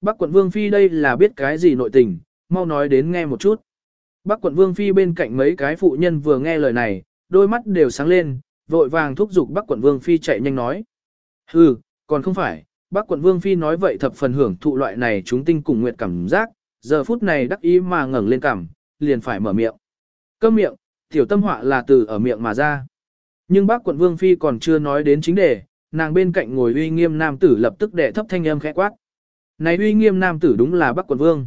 Bắc quận Vương Phi đây là biết cái gì nội tình, mau nói đến nghe một chút. Bắc quận Vương Phi bên cạnh mấy cái phụ nhân vừa nghe lời này, đôi mắt đều sáng lên, vội vàng thúc giục Bắc quận Vương Phi chạy nhanh nói. Hừ, còn không phải, Bắc quận Vương Phi nói vậy thập phần hưởng thụ loại này chúng tinh cùng nguyện cảm giác, giờ phút này đắc ý mà ngẩng lên cằm, liền phải mở miệng. Câm miệng, tiểu tâm họa là từ ở miệng mà ra. Nhưng bác quận Vương Phi còn chưa nói đến chính đề, nàng bên cạnh ngồi uy nghiêm nam tử lập tức đệ thấp thanh âm khẽ quát. Này uy nghiêm nam tử đúng là Bắc quận Vương.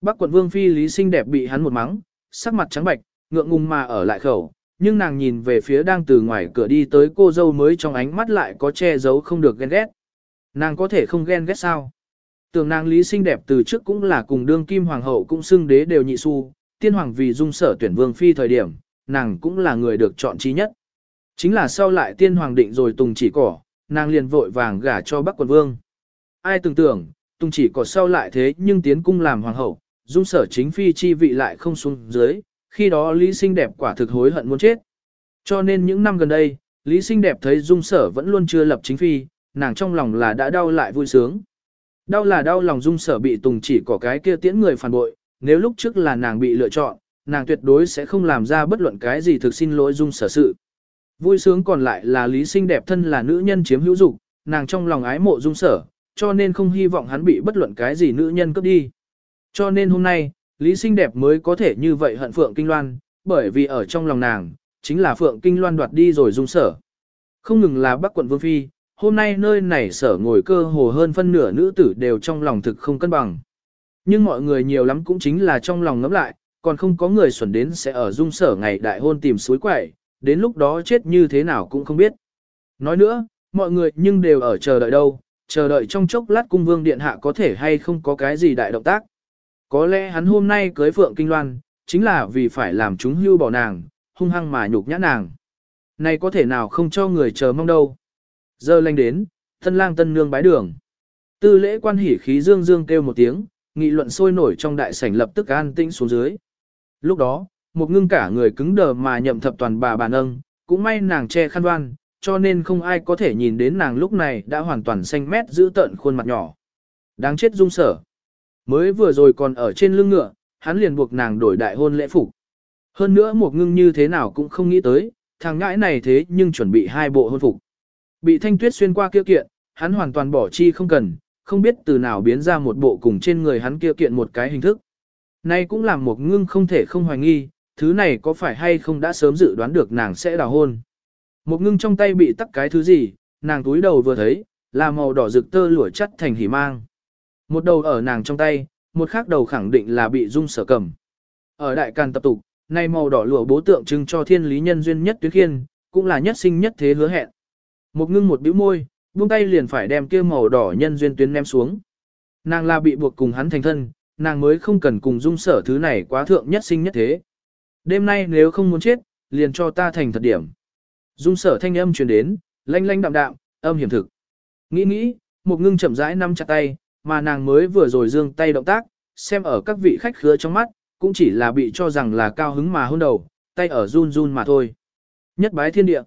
Bắc quận Vương Phi lý sinh đẹp bị hắn một mắng, sắc mặt trắng bạch, ngượng ngùng mà ở lại khẩu, nhưng nàng nhìn về phía đang từ ngoài cửa đi tới cô dâu mới trong ánh mắt lại có che giấu không được ghen ghét. Nàng có thể không ghen ghét sao? Tưởng nàng lý sinh đẹp từ trước cũng là cùng đương kim hoàng hậu cũng xưng đế đều nhị su, tiên hoàng vì dung sở tuyển vương phi thời điểm, nàng cũng là người được chọn trí nhất. Chính là sau lại tiên hoàng định rồi tùng chỉ cỏ, nàng liền vội vàng gả cho bắc quận vương. Ai tưởng tưởng, tùng chỉ có sau lại thế nhưng tiến cung làm hoàng hậu, dung sở chính phi chi vị lại không xuống dưới, khi đó Lý Sinh đẹp quả thực hối hận muốn chết. Cho nên những năm gần đây, Lý Sinh đẹp thấy dung sở vẫn luôn chưa lập chính phi, nàng trong lòng là đã đau lại vui sướng. Đau là đau lòng dung sở bị tùng chỉ có cái kia tiễn người phản bội, nếu lúc trước là nàng bị lựa chọn, nàng tuyệt đối sẽ không làm ra bất luận cái gì thực xin lỗi dung sở sự. Vui sướng còn lại là lý sinh đẹp thân là nữ nhân chiếm hữu dục, nàng trong lòng ái mộ dung sở, cho nên không hy vọng hắn bị bất luận cái gì nữ nhân cướp đi. Cho nên hôm nay, lý sinh đẹp mới có thể như vậy hận Phượng Kinh Loan, bởi vì ở trong lòng nàng, chính là Phượng Kinh Loan đoạt đi rồi dung sở. Không ngừng là Bắc quận Vương Phi, hôm nay nơi này sở ngồi cơ hồ hơn phân nửa nữ tử đều trong lòng thực không cân bằng. Nhưng mọi người nhiều lắm cũng chính là trong lòng ngẫm lại, còn không có người xuẩn đến sẽ ở dung sở ngày đại hôn tìm suối quẩy, đến lúc đó chết như thế nào cũng không biết. Nói nữa, mọi người nhưng đều ở chờ đợi đâu, chờ đợi trong chốc lát cung vương điện hạ có thể hay không có cái gì đại động tác. Có lẽ hắn hôm nay cưới Phượng Kinh Loan, chính là vì phải làm chúng hưu bỏ nàng, hung hăng mà nhục nhã nàng. Này có thể nào không cho người chờ mong đâu. Giờ lanh đến, thân lang tân nương bái đường. Tư lễ quan hỉ khí dương dương kêu một tiếng, nghị luận sôi nổi trong đại sảnh lập tức an tĩnh xuống dưới. Lúc đó, một ngưng cả người cứng đờ mà nhậm thập toàn bà bà nâng, cũng may nàng che khăn đoan, cho nên không ai có thể nhìn đến nàng lúc này đã hoàn toàn xanh mét giữ tận khuôn mặt nhỏ. Đáng chết dung sở. Mới vừa rồi còn ở trên lưng ngựa, hắn liền buộc nàng đổi đại hôn lễ phục. Hơn nữa một ngưng như thế nào cũng không nghĩ tới, thằng ngãi này thế nhưng chuẩn bị hai bộ hôn phục. Bị thanh tuyết xuyên qua kia kiện, hắn hoàn toàn bỏ chi không cần, không biết từ nào biến ra một bộ cùng trên người hắn kia kiện một cái hình thức. Nay cũng làm một ngưng không thể không hoài nghi, thứ này có phải hay không đã sớm dự đoán được nàng sẽ đào hôn. Một ngưng trong tay bị tắc cái thứ gì, nàng túi đầu vừa thấy, là màu đỏ rực tơ lụa chất thành hỉ mang. Một đầu ở nàng trong tay, một khác đầu khẳng định là bị dung sở cầm. Ở đại càn tập tục, nay màu đỏ lụa bố tượng trưng cho thiên lý nhân duyên nhất tuyến khiên, cũng là nhất sinh nhất thế hứa hẹn. Một ngưng một bĩu môi, buông tay liền phải đem kia màu đỏ nhân duyên tuyến ném xuống. Nàng là bị buộc cùng hắn thành thân, nàng mới không cần cùng dung sở thứ này quá thượng nhất sinh nhất thế. Đêm nay nếu không muốn chết, liền cho ta thành thật điểm. Dung sở thanh âm truyền đến, lanh lanh đạm đạm, âm hiểm thực. Nghĩ nghĩ, một ngưng chậm rãi nắm chặt tay, mà nàng mới vừa rồi dương tay động tác, xem ở các vị khách khứa trong mắt, cũng chỉ là bị cho rằng là cao hứng mà hôn đầu, tay ở run run mà thôi. Nhất bái thiên địa.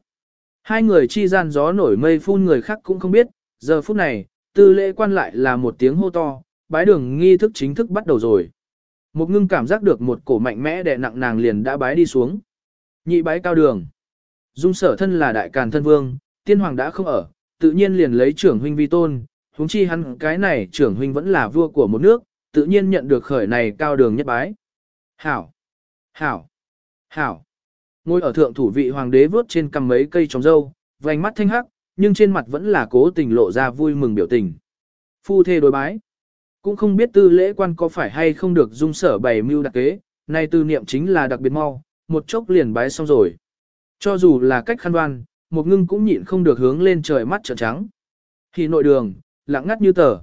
Hai người chi gian gió nổi mây phun người khác cũng không biết, giờ phút này, tư lễ quan lại là một tiếng hô to, bái đường nghi thức chính thức bắt đầu rồi. Một ngưng cảm giác được một cổ mạnh mẽ đè nặng nàng liền đã bái đi xuống. Nhị bái cao đường. Dung sở thân là đại càn thân vương, tiên hoàng đã không ở, tự nhiên liền lấy trưởng huynh vi tôn, huống chi hắn cái này trưởng huynh vẫn là vua của một nước, tự nhiên nhận được khởi này cao đường nhất bái. Hảo! Hảo! Hảo! Ngồi ở thượng thủ vị hoàng đế vớt trên cầm mấy cây trồng dâu, vành mắt thanh hắc, nhưng trên mặt vẫn là cố tình lộ ra vui mừng biểu tình. Phu thê đối bái. Cũng không biết tư lễ quan có phải hay không được dung sở bày mưu đặc kế, nay tư niệm chính là đặc biệt mau, một chốc liền bái xong rồi. Cho dù là cách khăn đoan, một ngưng cũng nhịn không được hướng lên trời mắt trợn trắng. Thì nội đường, lặng ngắt như tờ.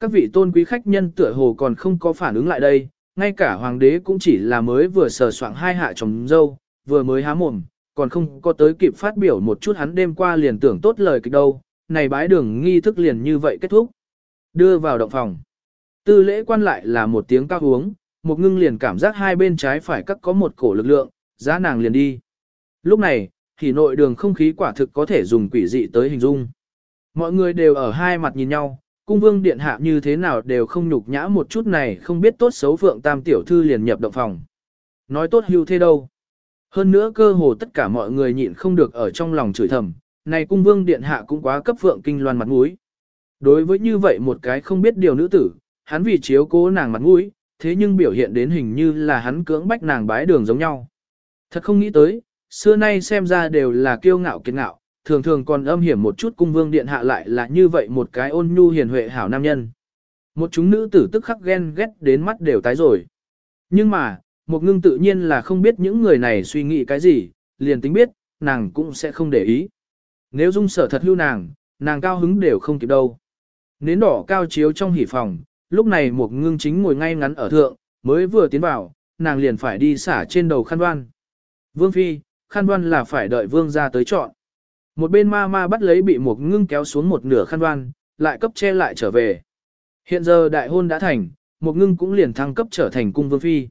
Các vị tôn quý khách nhân tựa hồ còn không có phản ứng lại đây, ngay cả hoàng đế cũng chỉ là mới vừa sờ soạng hai hạ chồng dâu, vừa mới há mồm, còn không có tới kịp phát biểu một chút hắn đêm qua liền tưởng tốt lời kịch đâu, này bái đường nghi thức liền như vậy kết thúc. Đưa vào động phòng. Tư lễ quan lại là một tiếng cao uống, một ngưng liền cảm giác hai bên trái phải cắt có một cổ lực lượng, giá nàng liền đi. Lúc này, thì nội đường không khí quả thực có thể dùng quỷ dị tới hình dung. Mọi người đều ở hai mặt nhìn nhau, cung vương điện hạ như thế nào đều không nhục nhã một chút này không biết tốt xấu phượng tam tiểu thư liền nhập động phòng. Nói tốt hưu thế đâu. Hơn nữa cơ hồ tất cả mọi người nhịn không được ở trong lòng chửi thầm, này cung vương điện hạ cũng quá cấp phượng kinh loan mặt mũi. Đối với như vậy một cái không biết điều nữ tử, hắn vì chiếu cố nàng mặt mũi, thế nhưng biểu hiện đến hình như là hắn cưỡng bách nàng bái đường giống nhau. Thật không nghĩ tới, xưa nay xem ra đều là kiêu ngạo kiệt ngạo, thường thường còn âm hiểm một chút cung vương điện hạ lại là như vậy một cái ôn nhu hiền huệ hảo nam nhân. Một chúng nữ tử tức khắc ghen ghét đến mắt đều tái rồi. Nhưng mà, một ngưng tự nhiên là không biết những người này suy nghĩ cái gì, liền tính biết, nàng cũng sẽ không để ý. Nếu dung sở thật hưu nàng, nàng cao hứng đều không kịp đâu. Nến đỏ cao chiếu trong hỉ phòng, lúc này một ngưng chính ngồi ngay ngắn ở thượng, mới vừa tiến vào, nàng liền phải đi xả trên đầu khăn đoan. Vương Phi, khăn đoan là phải đợi vương ra tới chọn. Một bên ma ma bắt lấy bị một ngưng kéo xuống một nửa khăn đoan, lại cấp che lại trở về. Hiện giờ đại hôn đã thành, một ngưng cũng liền thăng cấp trở thành cung vương phi.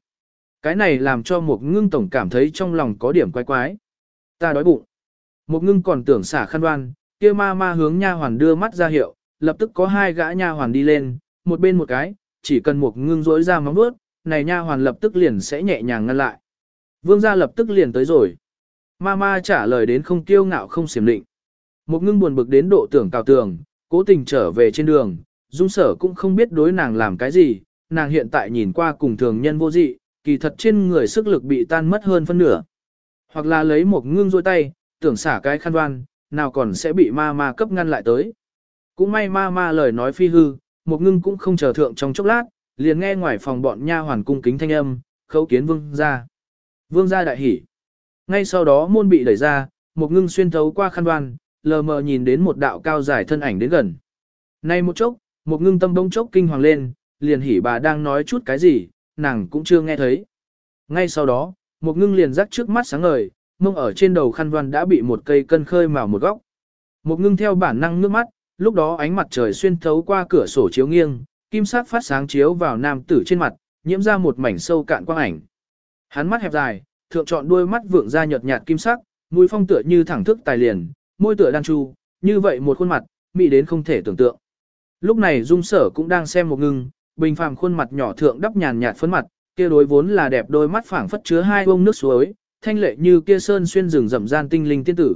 Cái này làm cho một ngưng tổng cảm thấy trong lòng có điểm quái quái. Ta đói bụng. Một ngưng còn tưởng xả khăn đoan, kia ma ma hướng nha hoàn đưa mắt ra hiệu, lập tức có hai gã nha hoàn đi lên, một bên một cái, chỉ cần một ngưng rỗi ra móng bước, này nha hoàn lập tức liền sẽ nhẹ nhàng ngăn lại. Vương gia lập tức liền tới rồi. Mama trả lời đến không kiêu ngạo không xiểm định. Một ngưng buồn bực đến độ tưởng cào tường, cố tình trở về trên đường, dung sở cũng không biết đối nàng làm cái gì, nàng hiện tại nhìn qua cùng thường nhân vô dị, kỳ thật trên người sức lực bị tan mất hơn phân nửa. Hoặc là lấy một ngưng rôi tay, tưởng xả cái khăn đoan, nào còn sẽ bị ma ma cấp ngăn lại tới. Cũng may ma ma lời nói phi hư, một ngưng cũng không chờ thượng trong chốc lát, liền nghe ngoài phòng bọn nha hoàn cung kính thanh âm, khấu kiến vương ra. Vương gia đại hỉ. Ngay sau đó môn bị đẩy ra, một ngưng xuyên thấu qua khăn đoan, lờ mờ nhìn đến một đạo cao dài thân ảnh đến gần. Nay một chốc, một ngưng tâm đông chốc kinh hoàng lên, liền hỉ bà đang nói chút cái gì, nàng cũng chưa nghe thấy. Ngay sau đó, một ngưng liền rắc trước mắt sáng ngời, mông ở trên đầu khăn đoan đã bị một cây cân khơi vào một góc. Một ngưng theo bản năng nước mắt, lúc đó ánh mặt trời xuyên thấu qua cửa sổ chiếu nghiêng, kim sắc phát sáng chiếu vào nam tử trên mặt, nhiễm ra một mảnh sâu cạn quang ảnh. Hắn mắt hẹp dài, thượng chọn đuôi mắt vượng ra nhợt nhạt kim sắc, mũi phong tựa như thẳng thức tài liền, môi tựa đan chu, như vậy một khuôn mặt, mỹ đến không thể tưởng tượng. Lúc này Dung Sở cũng đang xem một ngưng, bình phàm khuôn mặt nhỏ thượng đắp nhàn nhạt phấn mặt, kia đối vốn là đẹp đôi mắt phảng phất chứa hai bông nước suối, thanh lệ như kia sơn xuyên rừng rậm gian tinh linh tiên tử.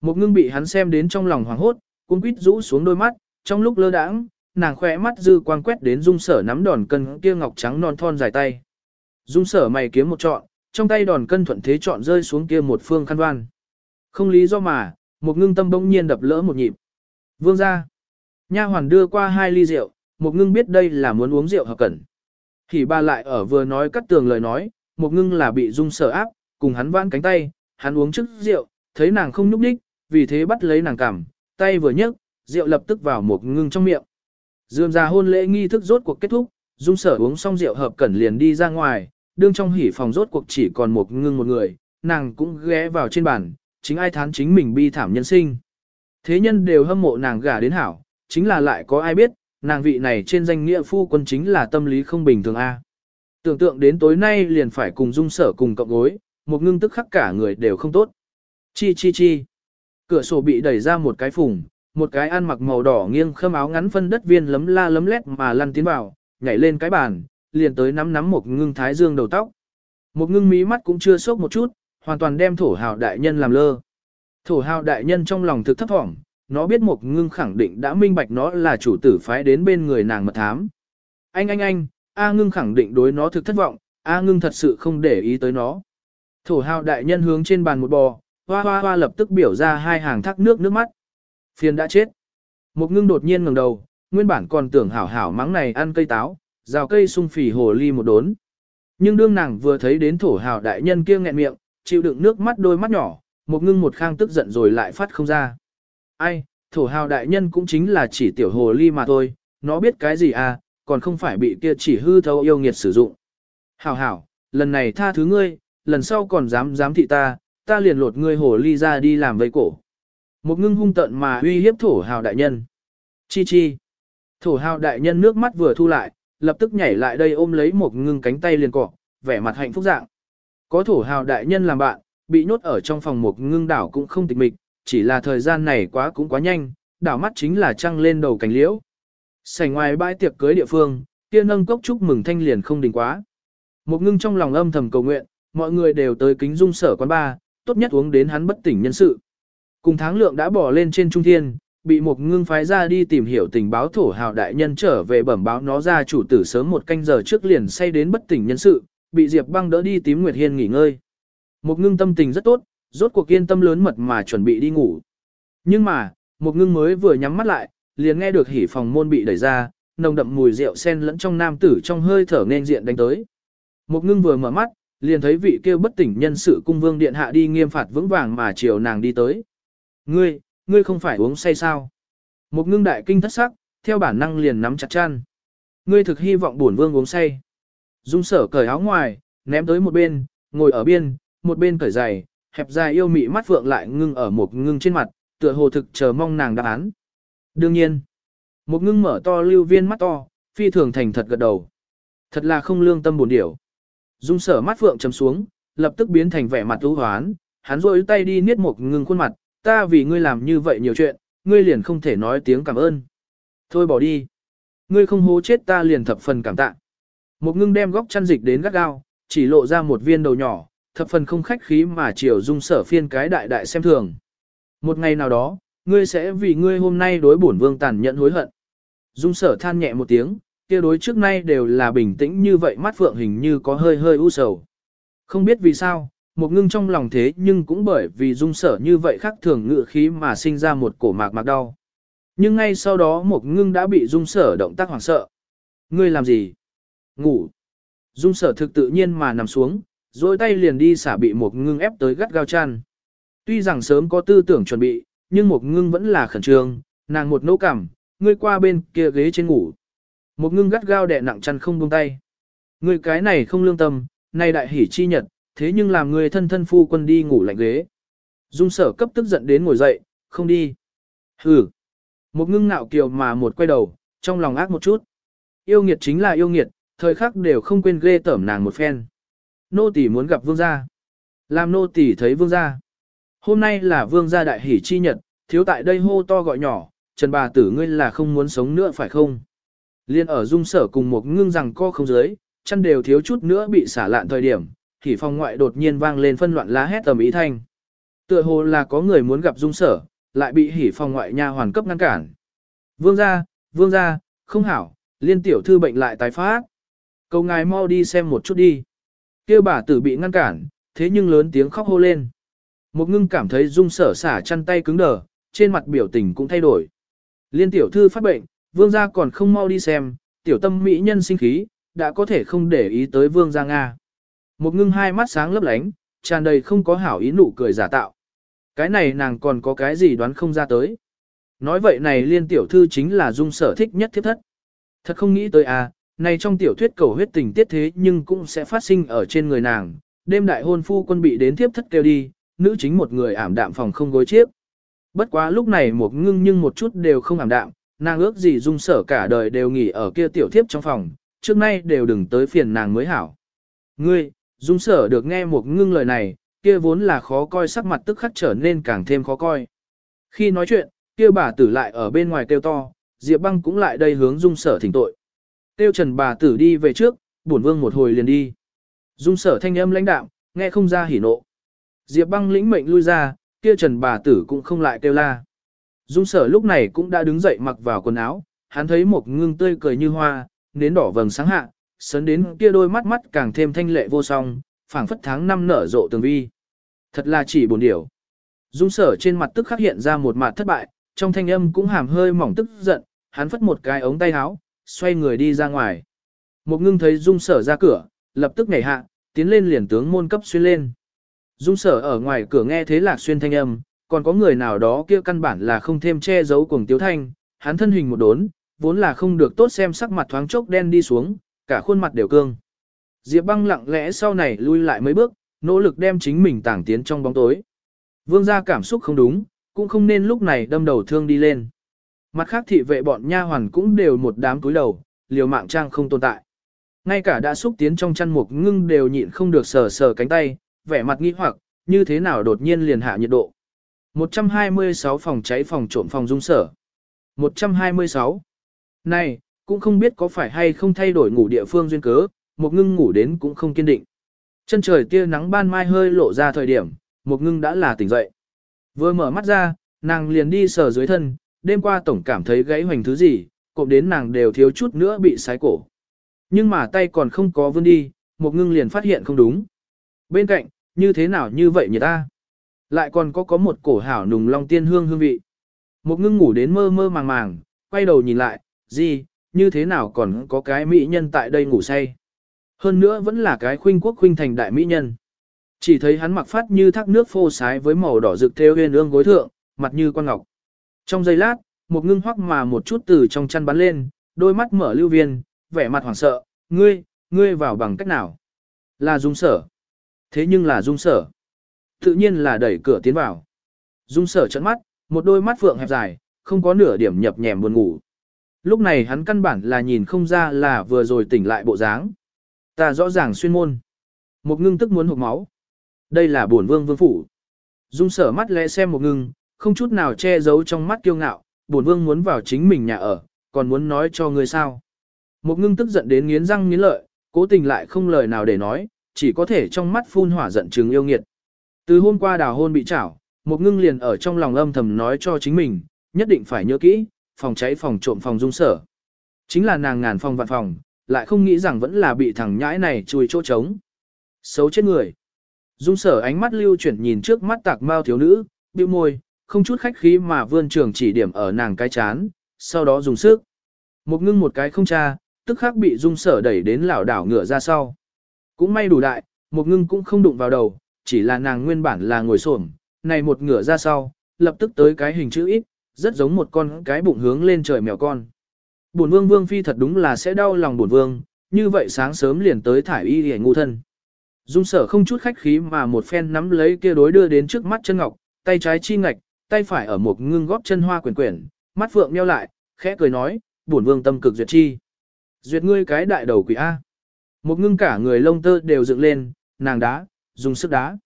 Một ngưng bị hắn xem đến trong lòng hoảng hốt, cuống quýt rũ xuống đôi mắt, trong lúc lơ đãng, nàng khỏe mắt dư quang quét đến Dung Sở nắm đòn cân kia ngọc trắng non thon dài tay. Dung Sở mày kiếm một trọn, trong tay đòn cân thuận thế chọn rơi xuống kia một phương khăn đoan. Không lý do mà, một ngưng tâm bỗng nhiên đập lỡ một nhịp. Vương ra. Nha hoàn đưa qua hai ly rượu, một ngưng biết đây là muốn uống rượu hợp cẩn. Thì ba lại ở vừa nói cắt tường lời nói, một ngưng là bị dung sở áp, cùng hắn vãn cánh tay, hắn uống trước rượu, thấy nàng không nhúc nhích, vì thế bắt lấy nàng cằm, tay vừa nhấc, rượu lập tức vào một ngưng trong miệng. Dườm ra hôn lễ nghi thức rốt cuộc kết thúc, dung sở uống xong rượu hợp cẩn liền đi ra ngoài, đương trong hỉ phòng rốt cuộc chỉ còn một ngưng một người, nàng cũng ghé vào trên bàn, chính ai thán chính mình bi thảm nhân sinh. Thế nhân đều hâm mộ nàng gả đến hảo, chính là lại có ai biết, nàng vị này trên danh nghĩa phu quân chính là tâm lý không bình thường a. Tưởng tượng đến tối nay liền phải cùng dung sở cùng cộng gối, một ngưng tức khắc cả người đều không tốt. Chi chi chi. Cửa sổ bị đẩy ra một cái phùng, một cái ăn mặc màu đỏ nghiêng khâm áo ngắn phân đất viên lấm la lấm lét mà lăn tiến vào, nhảy lên cái bàn, liền tới nắm nắm một ngưng thái dương đầu tóc. Một ngưng mí mắt cũng chưa sốc một chút, hoàn toàn đem thổ hào đại nhân làm lơ. Thổ hào đại nhân trong lòng thực thấp thỏm, nó biết một ngưng khẳng định đã minh bạch nó là chủ tử phái đến bên người nàng mật thám. Anh anh anh, A ngưng khẳng định đối nó thực thất vọng, A ngưng thật sự không để ý tới nó. Thổ hào đại nhân hướng trên bàn một bò, hoa hoa hoa lập tức biểu ra hai hàng thác nước nước mắt. Phiền đã chết. Một ngưng đột nhiên ngẩng đầu, nguyên bản còn tưởng hảo hảo mắng này ăn cây táo, rào cây sung phỉ hồ ly một đốn. Nhưng đương nàng vừa thấy đến thổ hào đại nhân kia nghẹn miệng, chịu đựng nước mắt đôi mắt nhỏ, một ngưng một khang tức giận rồi lại phát không ra. Ai, thổ hào đại nhân cũng chính là chỉ tiểu hồ ly mà thôi, nó biết cái gì à, còn không phải bị kia chỉ hư thấu yêu nghiệt sử dụng. Hảo hảo, lần này tha thứ ngươi, lần sau còn dám dám thị ta, ta liền lột ngươi hồ ly ra đi làm vây cổ. Một ngưng hung tận mà uy hiếp thổ hào đại nhân. Chi chi. Thổ hào đại nhân nước mắt vừa thu lại, lập tức nhảy lại đây ôm lấy một ngưng cánh tay liền cọ, vẻ mặt hạnh phúc dạng. Có thổ hào đại nhân làm bạn, bị nhốt ở trong phòng một ngưng đảo cũng không tịch mịch, chỉ là thời gian này quá cũng quá nhanh, đảo mắt chính là trăng lên đầu cành liễu. Sảnh ngoài bãi tiệc cưới địa phương, kia nâng cốc chúc mừng thanh liền không đình quá. Một ngưng trong lòng âm thầm cầu nguyện, mọi người đều tới kính dung sở quán ba, tốt nhất uống đến hắn bất tỉnh nhân sự. Cùng tháng lượng đã bỏ lên trên trung thiên, bị một ngưng phái ra đi tìm hiểu tình báo thổ hào đại nhân trở về bẩm báo nó ra chủ tử sớm một canh giờ trước liền say đến bất tỉnh nhân sự, bị Diệp băng đỡ đi tím Nguyệt Hiên nghỉ ngơi. Một ngưng tâm tình rất tốt, rốt cuộc yên tâm lớn mật mà chuẩn bị đi ngủ. Nhưng mà, một ngưng mới vừa nhắm mắt lại, liền nghe được hỉ phòng môn bị đẩy ra, nồng đậm mùi rượu sen lẫn trong nam tử trong hơi thở nên diện đánh tới. Một ngưng vừa mở mắt, liền thấy vị kêu bất tỉnh nhân sự cung vương điện hạ đi nghiêm phạt vững vàng mà chiều nàng đi tới. Ngươi, ngươi không phải uống say sao? Một ngưng đại kinh thất sắc, theo bản năng liền nắm chặt chăn. Ngươi thực hy vọng bổn vương uống say. Dung sở cởi áo ngoài, ném tới một bên, ngồi ở biên, một bên cởi giày, hẹp dài yêu mị mắt vượng lại ngưng ở một ngưng trên mặt, tựa hồ thực chờ mong nàng đáp án. Đương nhiên, một ngưng mở to lưu viên mắt to, phi thường thành thật gật đầu. Thật là không lương tâm buồn điểu. Dung sở mắt phượng chấm xuống, lập tức biến thành vẻ mặt ưu hoán, hắn rôi tay đi niết một ngưng khuôn mặt, ta vì ngươi làm như vậy nhiều chuyện, ngươi liền không thể nói tiếng cảm ơn. Thôi bỏ đi. Ngươi không hố chết ta liền thập phần cảm tạ. Một ngưng đem góc chăn dịch đến gắt gao, chỉ lộ ra một viên đầu nhỏ, thập phần không khách khí mà chiều dung sở phiên cái đại đại xem thường. Một ngày nào đó, ngươi sẽ vì ngươi hôm nay đối bổn vương tàn nhẫn hối hận. Dung sở than nhẹ một tiếng, kia đối trước nay đều là bình tĩnh như vậy mắt phượng hình như có hơi hơi u sầu. Không biết vì sao, một ngưng trong lòng thế nhưng cũng bởi vì dung sở như vậy khác thường ngự khí mà sinh ra một cổ mạc mạc đau. Nhưng ngay sau đó một ngưng đã bị dung sở động tác hoảng sợ. Ngươi làm gì? Ngủ. Dung sở thực tự nhiên mà nằm xuống, rồi tay liền đi xả bị một ngưng ép tới gắt gao chăn. Tuy rằng sớm có tư tưởng chuẩn bị, nhưng một ngưng vẫn là khẩn trương, nàng một nỗ cảm, ngươi qua bên kia ghế trên ngủ. Một ngưng gắt gao đè nặng chăn không buông tay. Ngươi cái này không lương tâm, nay đại hỉ chi nhật, thế nhưng làm người thân thân phu quân đi ngủ lạnh ghế. Dung sở cấp tức giận đến ngồi dậy, không đi. Hừ. Một ngưng ngạo kiều mà một quay đầu, trong lòng ác một chút. Yêu nghiệt chính là yêu nghiệt, thời khắc đều không quên ghê tởm nàng một phen. Nô tỳ muốn gặp vương gia. Làm nô tỳ thấy vương gia. Hôm nay là vương gia đại hỷ chi nhật, thiếu tại đây hô to gọi nhỏ, Trần bà tử ngươi là không muốn sống nữa phải không? Liên ở dung sở cùng một ngưng rằng co không dưới, chân đều thiếu chút nữa bị xả lạn thời điểm, thì phòng ngoại đột nhiên vang lên phân loạn lá hét tầm ý thanh. Tựa hồ là có người muốn gặp dung sở, lại bị hỉ phòng ngoại nha hoàn cấp ngăn cản. Vương gia, vương gia, không hảo, liên tiểu thư bệnh lại tái phát. Cầu ngài mau đi xem một chút đi. Kêu bà tử bị ngăn cản, thế nhưng lớn tiếng khóc hô lên. Một ngưng cảm thấy dung sở xả chăn tay cứng đờ, trên mặt biểu tình cũng thay đổi. Liên tiểu thư phát bệnh, vương gia còn không mau đi xem, tiểu tâm mỹ nhân sinh khí, đã có thể không để ý tới vương gia Nga. Một ngưng hai mắt sáng lấp lánh, tràn đầy không có hảo ý nụ cười giả tạo. Cái này nàng còn có cái gì đoán không ra tới. Nói vậy này liên tiểu thư chính là dung sở thích nhất thiết thất. Thật không nghĩ tới à, này trong tiểu thuyết cầu huyết tình tiết thế nhưng cũng sẽ phát sinh ở trên người nàng. Đêm đại hôn phu quân bị đến tiếp thất kêu đi, nữ chính một người ảm đạm phòng không gối chiếc. Bất quá lúc này một ngưng nhưng một chút đều không ảm đạm, nàng ước gì dung sở cả đời đều nghỉ ở kia tiểu thiếp trong phòng, trước nay đều đừng tới phiền nàng mới hảo. Ngươi, dung sở được nghe một ngưng lời này, kia vốn là khó coi sắc mặt tức khắc trở nên càng thêm khó coi. Khi nói chuyện, kia bà tử lại ở bên ngoài kêu to, Diệp băng cũng lại đây hướng dung sở thỉnh tội. Tiêu trần bà tử đi về trước, bổn vương một hồi liền đi. Dung sở thanh âm lãnh đạm, nghe không ra hỉ nộ. Diệp băng lĩnh mệnh lui ra, kia trần bà tử cũng không lại kêu la. Dung sở lúc này cũng đã đứng dậy mặc vào quần áo, hắn thấy một ngưng tươi cười như hoa, nến đỏ vầng sáng hạ, sấn đến kia đôi mắt mắt càng thêm thanh lệ vô song, phảng phất tháng năm nở rộ tường vi. Thật là chỉ buồn điểu. Dung sở trên mặt tức khắc hiện ra một mặt thất bại, trong thanh âm cũng hàm hơi mỏng tức giận, hắn phất một cái ống tay áo, xoay người đi ra ngoài. Một ngưng thấy dung sở ra cửa, lập tức nhảy hạ, tiến lên liền tướng môn cấp xuyên lên. Dung sở ở ngoài cửa nghe thế lạc xuyên thanh âm, còn có người nào đó kia căn bản là không thêm che giấu cuồng tiếu thanh, hắn thân hình một đốn, vốn là không được tốt xem sắc mặt thoáng chốc đen đi xuống, cả khuôn mặt đều cương. Diệp băng lặng lẽ sau này lui lại mấy bước, nỗ lực đem chính mình tảng tiến trong bóng tối. Vương gia cảm xúc không đúng, cũng không nên lúc này đâm đầu thương đi lên. Mặt khác thị vệ bọn nha hoàn cũng đều một đám túi đầu, liều mạng trang không tồn tại. Ngay cả đã xúc tiến trong chăn mục ngưng đều nhịn không được sờ sờ cánh tay, vẻ mặt nghi hoặc, như thế nào đột nhiên liền hạ nhiệt độ. 126 phòng cháy phòng trộm phòng dung sở. 126. Này, cũng không biết có phải hay không thay đổi ngủ địa phương duyên cớ, một ngưng ngủ đến cũng không kiên định. Chân trời tia nắng ban mai hơi lộ ra thời điểm, một ngưng đã là tỉnh dậy. Vừa mở mắt ra, nàng liền đi sờ dưới thân, đêm qua tổng cảm thấy gãy hoành thứ gì, cộp đến nàng đều thiếu chút nữa bị sái cổ. Nhưng mà tay còn không có vươn đi, một ngưng liền phát hiện không đúng. Bên cạnh, như thế nào như vậy nhỉ ta? Lại còn có có một cổ hảo nùng long tiên hương hương vị. Một ngưng ngủ đến mơ mơ màng màng, quay đầu nhìn lại, gì, như thế nào còn có cái mỹ nhân tại đây ngủ say. Hơn nữa vẫn là cái khuynh quốc khuynh thành đại mỹ nhân. Chỉ thấy hắn mặc phát như thác nước phô sái với màu đỏ rực theo huyền ương gối thượng, mặt như quan ngọc. Trong giây lát, một ngưng hoắc mà một chút từ trong chăn bắn lên, đôi mắt mở lưu viên, vẻ mặt hoảng sợ, ngươi, ngươi vào bằng cách nào? Là dung sở. Thế nhưng là dung sở. Tự nhiên là đẩy cửa tiến vào. Dung sở trận mắt, một đôi mắt phượng hẹp dài, không có nửa điểm nhập nhèm buồn ngủ. Lúc này hắn căn bản là nhìn không ra là vừa rồi tỉnh lại bộ dáng. Ta rõ ràng xuyên môn. Một ngưng tức muốn hụt máu. Đây là bổn vương vương phủ. Dung sở mắt lẽ xem một ngưng, không chút nào che giấu trong mắt kiêu ngạo, bổn vương muốn vào chính mình nhà ở, còn muốn nói cho người sao. Một ngưng tức giận đến nghiến răng nghiến lợi, cố tình lại không lời nào để nói, chỉ có thể trong mắt phun hỏa giận chứng yêu nghiệt. Từ hôm qua đào hôn bị chảo, một ngưng liền ở trong lòng âm thầm nói cho chính mình, nhất định phải nhớ kỹ, phòng cháy phòng trộm phòng dung sở. Chính là nàng ngàn phòng vạn phòng, lại không nghĩ rằng vẫn là bị thằng nhãi này chui chỗ trống. Xấu chết người. Dung sở ánh mắt lưu chuyển nhìn trước mắt tạc mao thiếu nữ, bĩu môi, không chút khách khí mà vươn trường chỉ điểm ở nàng cái chán, sau đó dùng sức. Một ngưng một cái không tra, tức khắc bị dung sở đẩy đến lảo đảo ngựa ra sau. Cũng may đủ đại, một ngưng cũng không đụng vào đầu, chỉ là nàng nguyên bản là ngồi xổm, này một ngựa ra sau, lập tức tới cái hình chữ ít, rất giống một con cái bụng hướng lên trời mèo con. Bổn vương vương phi thật đúng là sẽ đau lòng bổn vương, như vậy sáng sớm liền tới thải y hề ngu thân. Dung sở không chút khách khí mà một phen nắm lấy kia đối đưa đến trước mắt chân ngọc, tay trái chi ngạch, tay phải ở một ngưng góp chân hoa quyển quyển, mắt phượng nheo lại, khẽ cười nói, bổn vương tâm cực duyệt chi. Duyệt ngươi cái đại đầu quỷ A. Một ngưng cả người lông tơ đều dựng lên, nàng đá, dùng sức đá.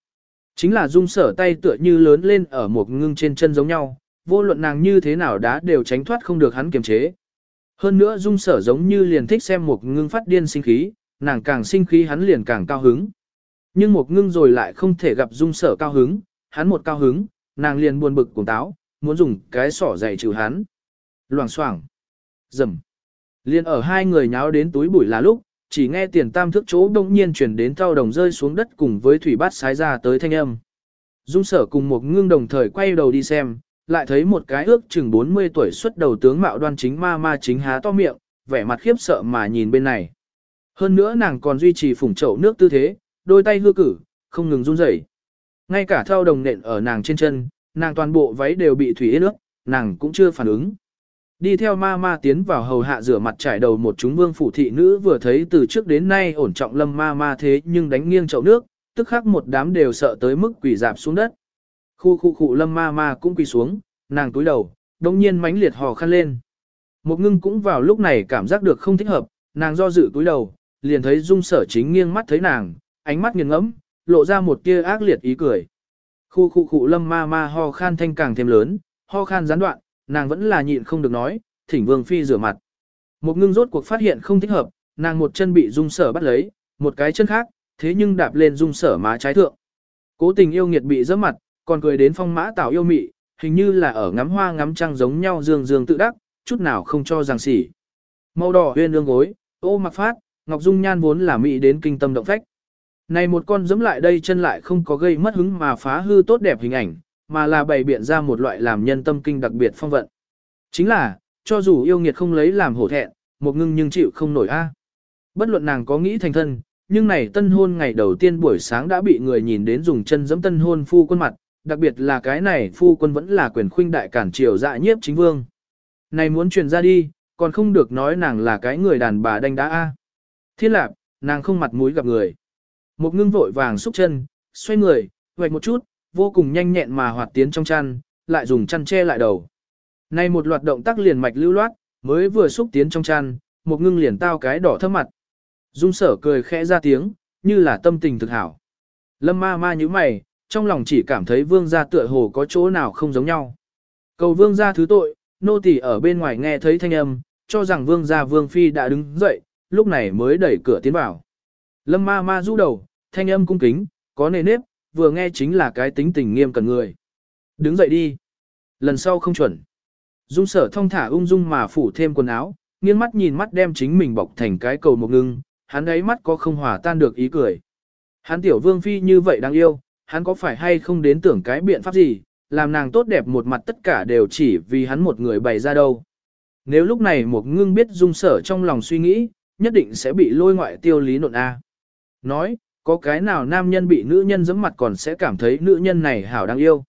Chính là dung sở tay tựa như lớn lên ở một ngưng trên chân giống nhau, vô luận nàng như thế nào đã đều tránh thoát không được hắn kiềm chế. Hơn nữa dung sở giống như liền thích xem một ngưng phát điên sinh khí, nàng càng sinh khí hắn liền càng cao hứng. Nhưng một ngưng rồi lại không thể gặp dung sở cao hứng, hắn một cao hứng, nàng liền buồn bực cùng táo, muốn dùng cái sỏ dày trừ hắn. Loảng xoảng Dầm. Liền ở hai người nháo đến túi bụi là lúc, chỉ nghe tiền tam thước chỗ đông nhiên chuyển đến thao đồng rơi xuống đất cùng với thủy bát sái ra tới thanh âm. Dung sở cùng một ngưng đồng thời quay đầu đi xem, lại thấy một cái ước chừng 40 tuổi xuất đầu tướng mạo đoan chính ma ma chính há to miệng, vẻ mặt khiếp sợ mà nhìn bên này. Hơn nữa nàng còn duy trì phủng chậu nước tư thế, đôi tay hư cử, không ngừng run rẩy. Ngay cả thao đồng nện ở nàng trên chân, nàng toàn bộ váy đều bị thủy ướt, nàng cũng chưa phản ứng. Đi theo ma ma tiến vào hầu hạ rửa mặt trải đầu một chúng vương phủ thị nữ vừa thấy từ trước đến nay ổn trọng lâm ma ma thế nhưng đánh nghiêng chậu nước, tức khắc một đám đều sợ tới mức quỳ dạp xuống đất. Khu khu khu lâm ma ma cũng quỳ xuống, nàng túi đầu, đồng nhiên mãnh liệt hò khăn lên. Một ngưng cũng vào lúc này cảm giác được không thích hợp, nàng do dự túi đầu, liền thấy dung sở chính nghiêng mắt thấy nàng, ánh mắt nghiêng ngẫm, lộ ra một tia ác liệt ý cười. Khu khu khu lâm ma ma ho khan thanh càng thêm lớn, ho khan gián đoạn, nàng vẫn là nhịn không được nói, thỉnh vương phi rửa mặt. Một ngưng rốt cuộc phát hiện không thích hợp, nàng một chân bị dung sở bắt lấy, một cái chân khác, thế nhưng đạp lên dung sở má trái thượng. Cố tình yêu nghiệt bị dỡ mặt, còn cười đến phong mã tạo yêu mị, hình như là ở ngắm hoa ngắm trăng giống nhau dương dương tự đắc, chút nào không cho rằng xỉ. Màu đỏ huyên ương gối, ô mặc phát, ngọc dung nhan vốn là mị đến kinh tâm động phách. Này một con dẫm lại đây chân lại không có gây mất hứng mà phá hư tốt đẹp hình ảnh, mà là bày biện ra một loại làm nhân tâm kinh đặc biệt phong vận. Chính là, cho dù yêu nghiệt không lấy làm hổ thẹn, một ngưng nhưng chịu không nổi a. Bất luận nàng có nghĩ thành thân, nhưng này tân hôn ngày đầu tiên buổi sáng đã bị người nhìn đến dùng chân giẫm tân hôn phu quân mặt, đặc biệt là cái này phu quân vẫn là quyền khuynh đại cản triều dạ nhiếp chính vương. Này muốn truyền ra đi, còn không được nói nàng là cái người đàn bà đanh đá a. Thiên lạp, nàng không mặt mũi gặp người. Một ngưng vội vàng xúc chân, xoay người, hoạch một chút, vô cùng nhanh nhẹn mà hoạt tiến trong chăn, lại dùng chăn che lại đầu. Này một loạt động tác liền mạch lưu loát, mới vừa xúc tiến trong chăn, một ngưng liền tao cái đỏ thấp mặt. Dung sở cười khẽ ra tiếng, như là tâm tình thực hảo. Lâm ma ma như mày, trong lòng chỉ cảm thấy vương gia tựa hồ có chỗ nào không giống nhau. Cầu vương gia thứ tội, nô tỳ ở bên ngoài nghe thấy thanh âm, cho rằng vương gia vương phi đã đứng dậy, lúc này mới đẩy cửa tiến vào. Lâm ma ma rũ đầu, thanh âm cung kính, có nề nếp, vừa nghe chính là cái tính tình nghiêm cần người. Đứng dậy đi. Lần sau không chuẩn. Dung sở thông thả ung dung mà phủ thêm quần áo, nghiêng mắt nhìn mắt đem chính mình bọc thành cái cầu một ngưng, hắn ấy mắt có không hòa tan được ý cười. Hắn tiểu vương phi như vậy đáng yêu, hắn có phải hay không đến tưởng cái biện pháp gì, làm nàng tốt đẹp một mặt tất cả đều chỉ vì hắn một người bày ra đâu. Nếu lúc này một ngưng biết dung sở trong lòng suy nghĩ, nhất định sẽ bị lôi ngoại tiêu lý nộn A. Nói, có cái nào nam nhân bị nữ nhân giẫm mặt còn sẽ cảm thấy nữ nhân này hảo đáng yêu.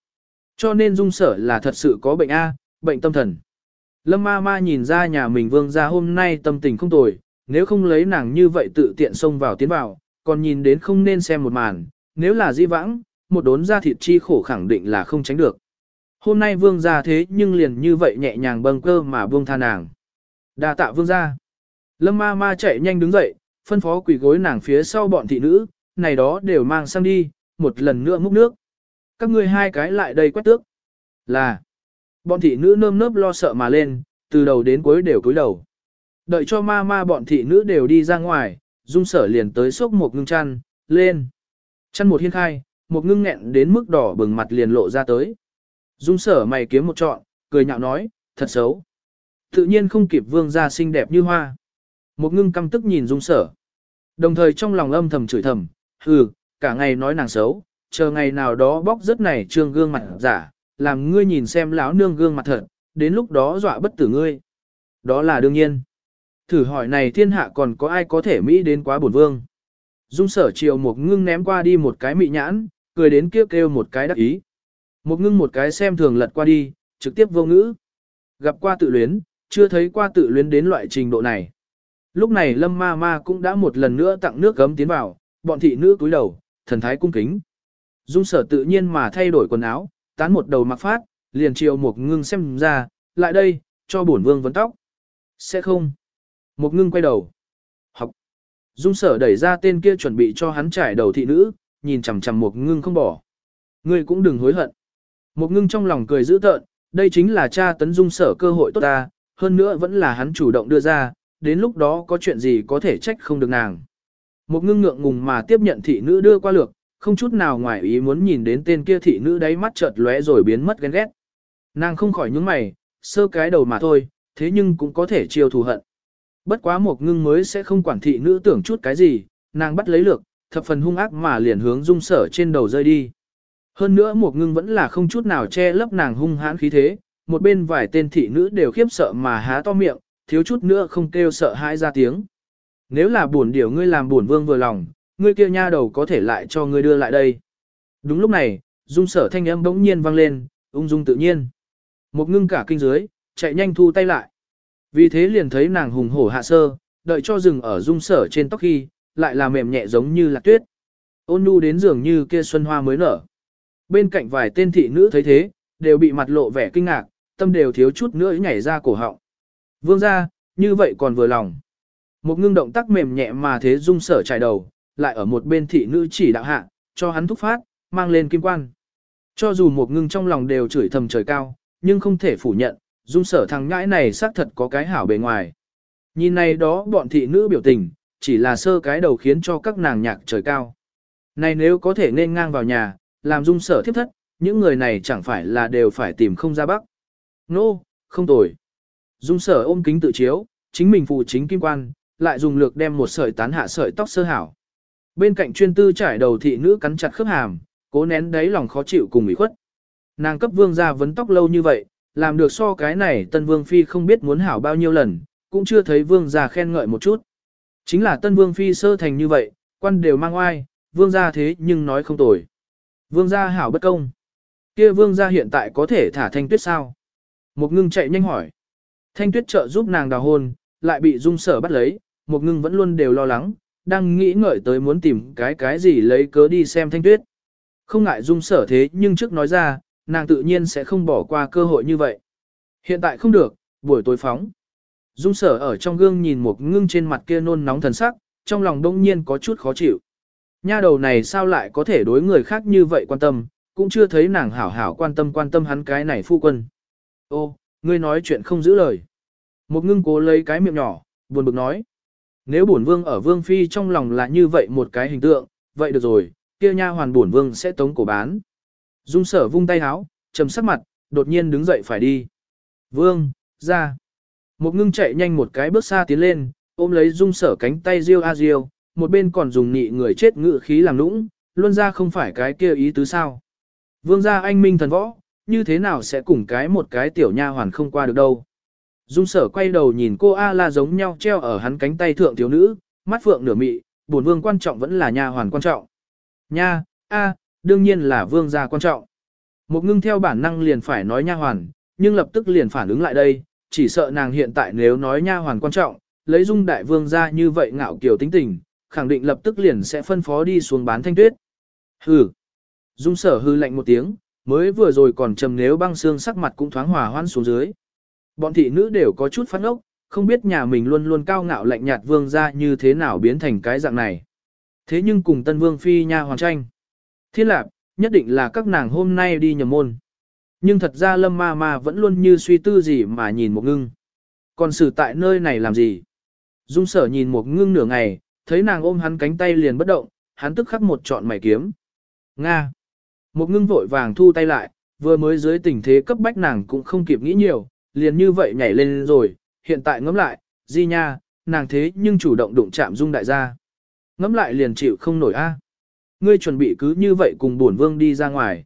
Cho nên dung sở là thật sự có bệnh A, bệnh tâm thần. Lâm ma ma nhìn ra nhà mình vương ra hôm nay tâm tình không tồi, nếu không lấy nàng như vậy tự tiện xông vào tiến vào, còn nhìn đến không nên xem một màn, nếu là di vãng, một đốn ra thịt chi khổ khẳng định là không tránh được. Hôm nay vương gia thế nhưng liền như vậy nhẹ nhàng bâng cơ mà vương tha nàng. đa tạ vương gia Lâm ma ma chạy nhanh đứng dậy, phân phó quỷ gối nàng phía sau bọn thị nữ, này đó đều mang sang đi, một lần nữa múc nước. Các ngươi hai cái lại đây quét tước. Là, bọn thị nữ nơm nớp lo sợ mà lên, từ đầu đến cuối đều cúi đầu. Đợi cho ma ma bọn thị nữ đều đi ra ngoài, dung sở liền tới sốc một ngưng chăn, lên. Chăn một hiên khai, một ngưng nghẹn đến mức đỏ bừng mặt liền lộ ra tới. Dung sở mày kiếm một trọn, cười nhạo nói, thật xấu. Tự nhiên không kịp vương gia xinh đẹp như hoa. Một ngưng căm tức nhìn dung sở. Đồng thời trong lòng âm thầm chửi thầm, hừ, cả ngày nói nàng xấu, chờ ngày nào đó bóc rất này trương gương mặt giả, làm ngươi nhìn xem lão nương gương mặt thật, đến lúc đó dọa bất tử ngươi. Đó là đương nhiên. Thử hỏi này thiên hạ còn có ai có thể Mỹ đến quá bổn vương. Dung sở chiều một ngưng ném qua đi một cái mị nhãn, cười đến kêu kêu một cái đắc ý. Một ngưng một cái xem thường lật qua đi, trực tiếp vô ngữ. Gặp qua tự luyến, chưa thấy qua tự luyến đến loại trình độ này. Lúc này lâm ma ma cũng đã một lần nữa tặng nước gấm tiến vào, bọn thị nữ cúi đầu, thần thái cung kính. Dung sở tự nhiên mà thay đổi quần áo, tán một đầu mặc phát, liền chiều một ngưng xem ra, lại đây, cho bổn vương vấn tóc. Sẽ không. Một ngưng quay đầu. Dung sở đẩy ra tên kia chuẩn bị cho hắn trải đầu thị nữ, nhìn chằm chằm một ngưng không bỏ. Ngươi cũng đừng hối hận. Một ngưng trong lòng cười dữ tợn, đây chính là cha tấn dung sở cơ hội tốt ta, hơn nữa vẫn là hắn chủ động đưa ra, đến lúc đó có chuyện gì có thể trách không được nàng. Một ngưng ngượng ngùng mà tiếp nhận thị nữ đưa qua lược, không chút nào ngoài ý muốn nhìn đến tên kia thị nữ đáy mắt chợt lóe rồi biến mất ghen ghét. Nàng không khỏi nhướng mày, sơ cái đầu mà thôi, thế nhưng cũng có thể chiêu thù hận. Bất quá một ngưng mới sẽ không quản thị nữ tưởng chút cái gì, nàng bắt lấy lược, thập phần hung ác mà liền hướng dung sở trên đầu rơi đi. Hơn nữa một ngưng vẫn là không chút nào che lấp nàng hung hãn khí thế, một bên vài tên thị nữ đều khiếp sợ mà há to miệng, thiếu chút nữa không kêu sợ hãi ra tiếng. Nếu là buồn điều ngươi làm buồn vương vừa lòng, ngươi kia nha đầu có thể lại cho ngươi đưa lại đây. Đúng lúc này, dung sở thanh âm bỗng nhiên vang lên, ung dung tự nhiên. Một ngưng cả kinh dưới, chạy nhanh thu tay lại. Vì thế liền thấy nàng hùng hổ hạ sơ, đợi cho rừng ở dung sở trên tóc khi, lại là mềm nhẹ giống như là tuyết. Ôn nu đến dường như kia xuân hoa mới nở. Bên cạnh vài tên thị nữ thấy thế, đều bị mặt lộ vẻ kinh ngạc, tâm đều thiếu chút nữa nhảy ra cổ họng. Vương ra, như vậy còn vừa lòng. Một ngưng động tác mềm nhẹ mà thế dung sở trải đầu, lại ở một bên thị nữ chỉ đạo hạ, cho hắn thúc phát, mang lên kim quan. Cho dù một ngưng trong lòng đều chửi thầm trời cao, nhưng không thể phủ nhận, dung sở thằng nhãi này xác thật có cái hảo bề ngoài. Nhìn này đó bọn thị nữ biểu tình, chỉ là sơ cái đầu khiến cho các nàng nhạc trời cao. Này nếu có thể nên ngang vào nhà, làm dung sở thiếp thất, những người này chẳng phải là đều phải tìm không ra bắc. Nô, no, không tồi. Dung sở ôm kính tự chiếu, chính mình phụ chính kim quan, lại dùng lược đem một sợi tán hạ sợi tóc sơ hảo. Bên cạnh chuyên tư trải đầu thị nữ cắn chặt khớp hàm, cố nén đáy lòng khó chịu cùng ủy khuất. Nàng cấp vương gia vấn tóc lâu như vậy, làm được so cái này tân vương phi không biết muốn hảo bao nhiêu lần, cũng chưa thấy vương gia khen ngợi một chút. Chính là tân vương phi sơ thành như vậy, quan đều mang oai, vương gia thế nhưng nói không tồi. Vương gia hảo bất công. kia vương gia hiện tại có thể thả thanh tuyết sao? Một ngưng chạy nhanh hỏi. Thanh tuyết trợ giúp nàng đào hôn, lại bị dung sở bắt lấy, một ngưng vẫn luôn đều lo lắng, đang nghĩ ngợi tới muốn tìm cái cái gì lấy cớ đi xem thanh tuyết. Không ngại dung sở thế nhưng trước nói ra, nàng tự nhiên sẽ không bỏ qua cơ hội như vậy. Hiện tại không được, buổi tối phóng. Dung sở ở trong gương nhìn một ngưng trên mặt kia nôn nóng thần sắc, trong lòng đông nhiên có chút khó chịu. Nha đầu này sao lại có thể đối người khác như vậy quan tâm, cũng chưa thấy nàng hảo hảo quan tâm quan tâm hắn cái này phu quân. Ô, ngươi nói chuyện không giữ lời. Một ngưng cố lấy cái miệng nhỏ, buồn bực nói. Nếu bổn vương ở vương phi trong lòng là như vậy một cái hình tượng, vậy được rồi, kia nha hoàn bổn vương sẽ tống cổ bán. Dung sở vung tay háo, trầm sắc mặt, đột nhiên đứng dậy phải đi. Vương, ra. Một ngưng chạy nhanh một cái bước xa tiến lên, ôm lấy dung sở cánh tay riêu a riêu, một bên còn dùng nị người chết ngự khí làm nũng, luôn ra không phải cái kia ý tứ sao. Vương gia anh minh thần võ, như thế nào sẽ cùng cái một cái tiểu nha hoàn không qua được đâu. Dung sở quay đầu nhìn cô A la giống nhau treo ở hắn cánh tay thượng thiếu nữ, mắt phượng nửa mị, buồn vương quan trọng vẫn là nha hoàn quan trọng. Nha, A, đương nhiên là vương gia quan trọng. Một ngưng theo bản năng liền phải nói nha hoàn, nhưng lập tức liền phản ứng lại đây, chỉ sợ nàng hiện tại nếu nói nha hoàn quan trọng, lấy dung đại vương gia như vậy ngạo kiều tính tình, khẳng định lập tức liền sẽ phân phó đi xuống bán thanh tuyết. Hừ. Dung sở hư lạnh một tiếng, mới vừa rồi còn trầm nếu băng xương sắc mặt cũng thoáng hòa hoan xuống dưới. Bọn thị nữ đều có chút phát ốc, không biết nhà mình luôn luôn cao ngạo lạnh nhạt vương gia như thế nào biến thành cái dạng này. Thế nhưng cùng tân vương phi nha hoàn tranh. Thiên lạc, nhất định là các nàng hôm nay đi nhầm môn. Nhưng thật ra lâm ma ma vẫn luôn như suy tư gì mà nhìn một ngưng. Còn xử tại nơi này làm gì? Dung sở nhìn một ngưng nửa ngày, thấy nàng ôm hắn cánh tay liền bất động, hắn tức khắc một trọn mày kiếm. Nga. Một ngưng vội vàng thu tay lại, vừa mới dưới tình thế cấp bách nàng cũng không kịp nghĩ nhiều, liền như vậy nhảy lên rồi, hiện tại ngẫm lại, di nha, nàng thế nhưng chủ động đụng chạm dung đại gia. Ngẫm lại liền chịu không nổi a. Ngươi chuẩn bị cứ như vậy cùng bổn vương đi ra ngoài.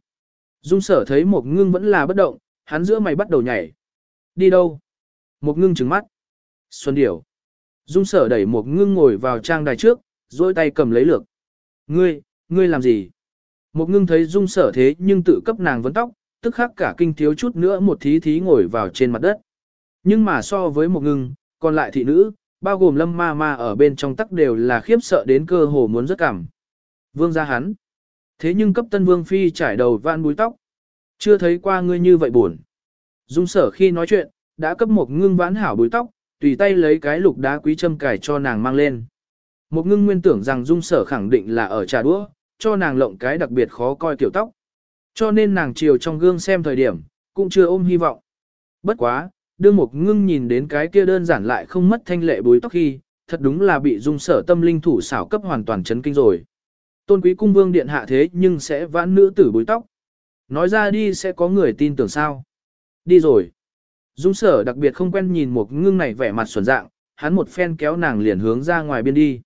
Dung sở thấy một ngưng vẫn là bất động, hắn giữa mày bắt đầu nhảy. Đi đâu? Một ngưng trứng mắt. Xuân điểu. Dung sở đẩy một ngưng ngồi vào trang đài trước, dôi tay cầm lấy lược. Ngươi, ngươi làm gì? Một ngưng thấy dung sở thế nhưng tự cấp nàng vấn tóc, tức khắc cả kinh thiếu chút nữa một thí thí ngồi vào trên mặt đất. Nhưng mà so với một ngưng, còn lại thị nữ, bao gồm lâm ma ma ở bên trong tắc đều là khiếp sợ đến cơ hồ muốn rất cảm. Vương ra hắn. Thế nhưng cấp tân vương phi trải đầu van búi tóc. Chưa thấy qua ngươi như vậy buồn. Dung sở khi nói chuyện, đã cấp một ngưng vãn hảo búi tóc, tùy tay lấy cái lục đá quý châm cài cho nàng mang lên. Một ngưng nguyên tưởng rằng dung sở khẳng định là ở trà đũa, cho nàng lộng cái đặc biệt khó coi kiểu tóc. Cho nên nàng chiều trong gương xem thời điểm, cũng chưa ôm hy vọng. Bất quá, đương một ngưng nhìn đến cái kia đơn giản lại không mất thanh lệ búi tóc khi, thật đúng là bị dung sở tâm linh thủ xảo cấp hoàn toàn chấn kinh rồi. Tôn quý cung vương điện hạ thế nhưng sẽ vãn nữ tử bối tóc. Nói ra đi sẽ có người tin tưởng sao. Đi rồi. Dung sở đặc biệt không quen nhìn một ngưng này vẻ mặt xuẩn dạng, hắn một phen kéo nàng liền hướng ra ngoài biên đi.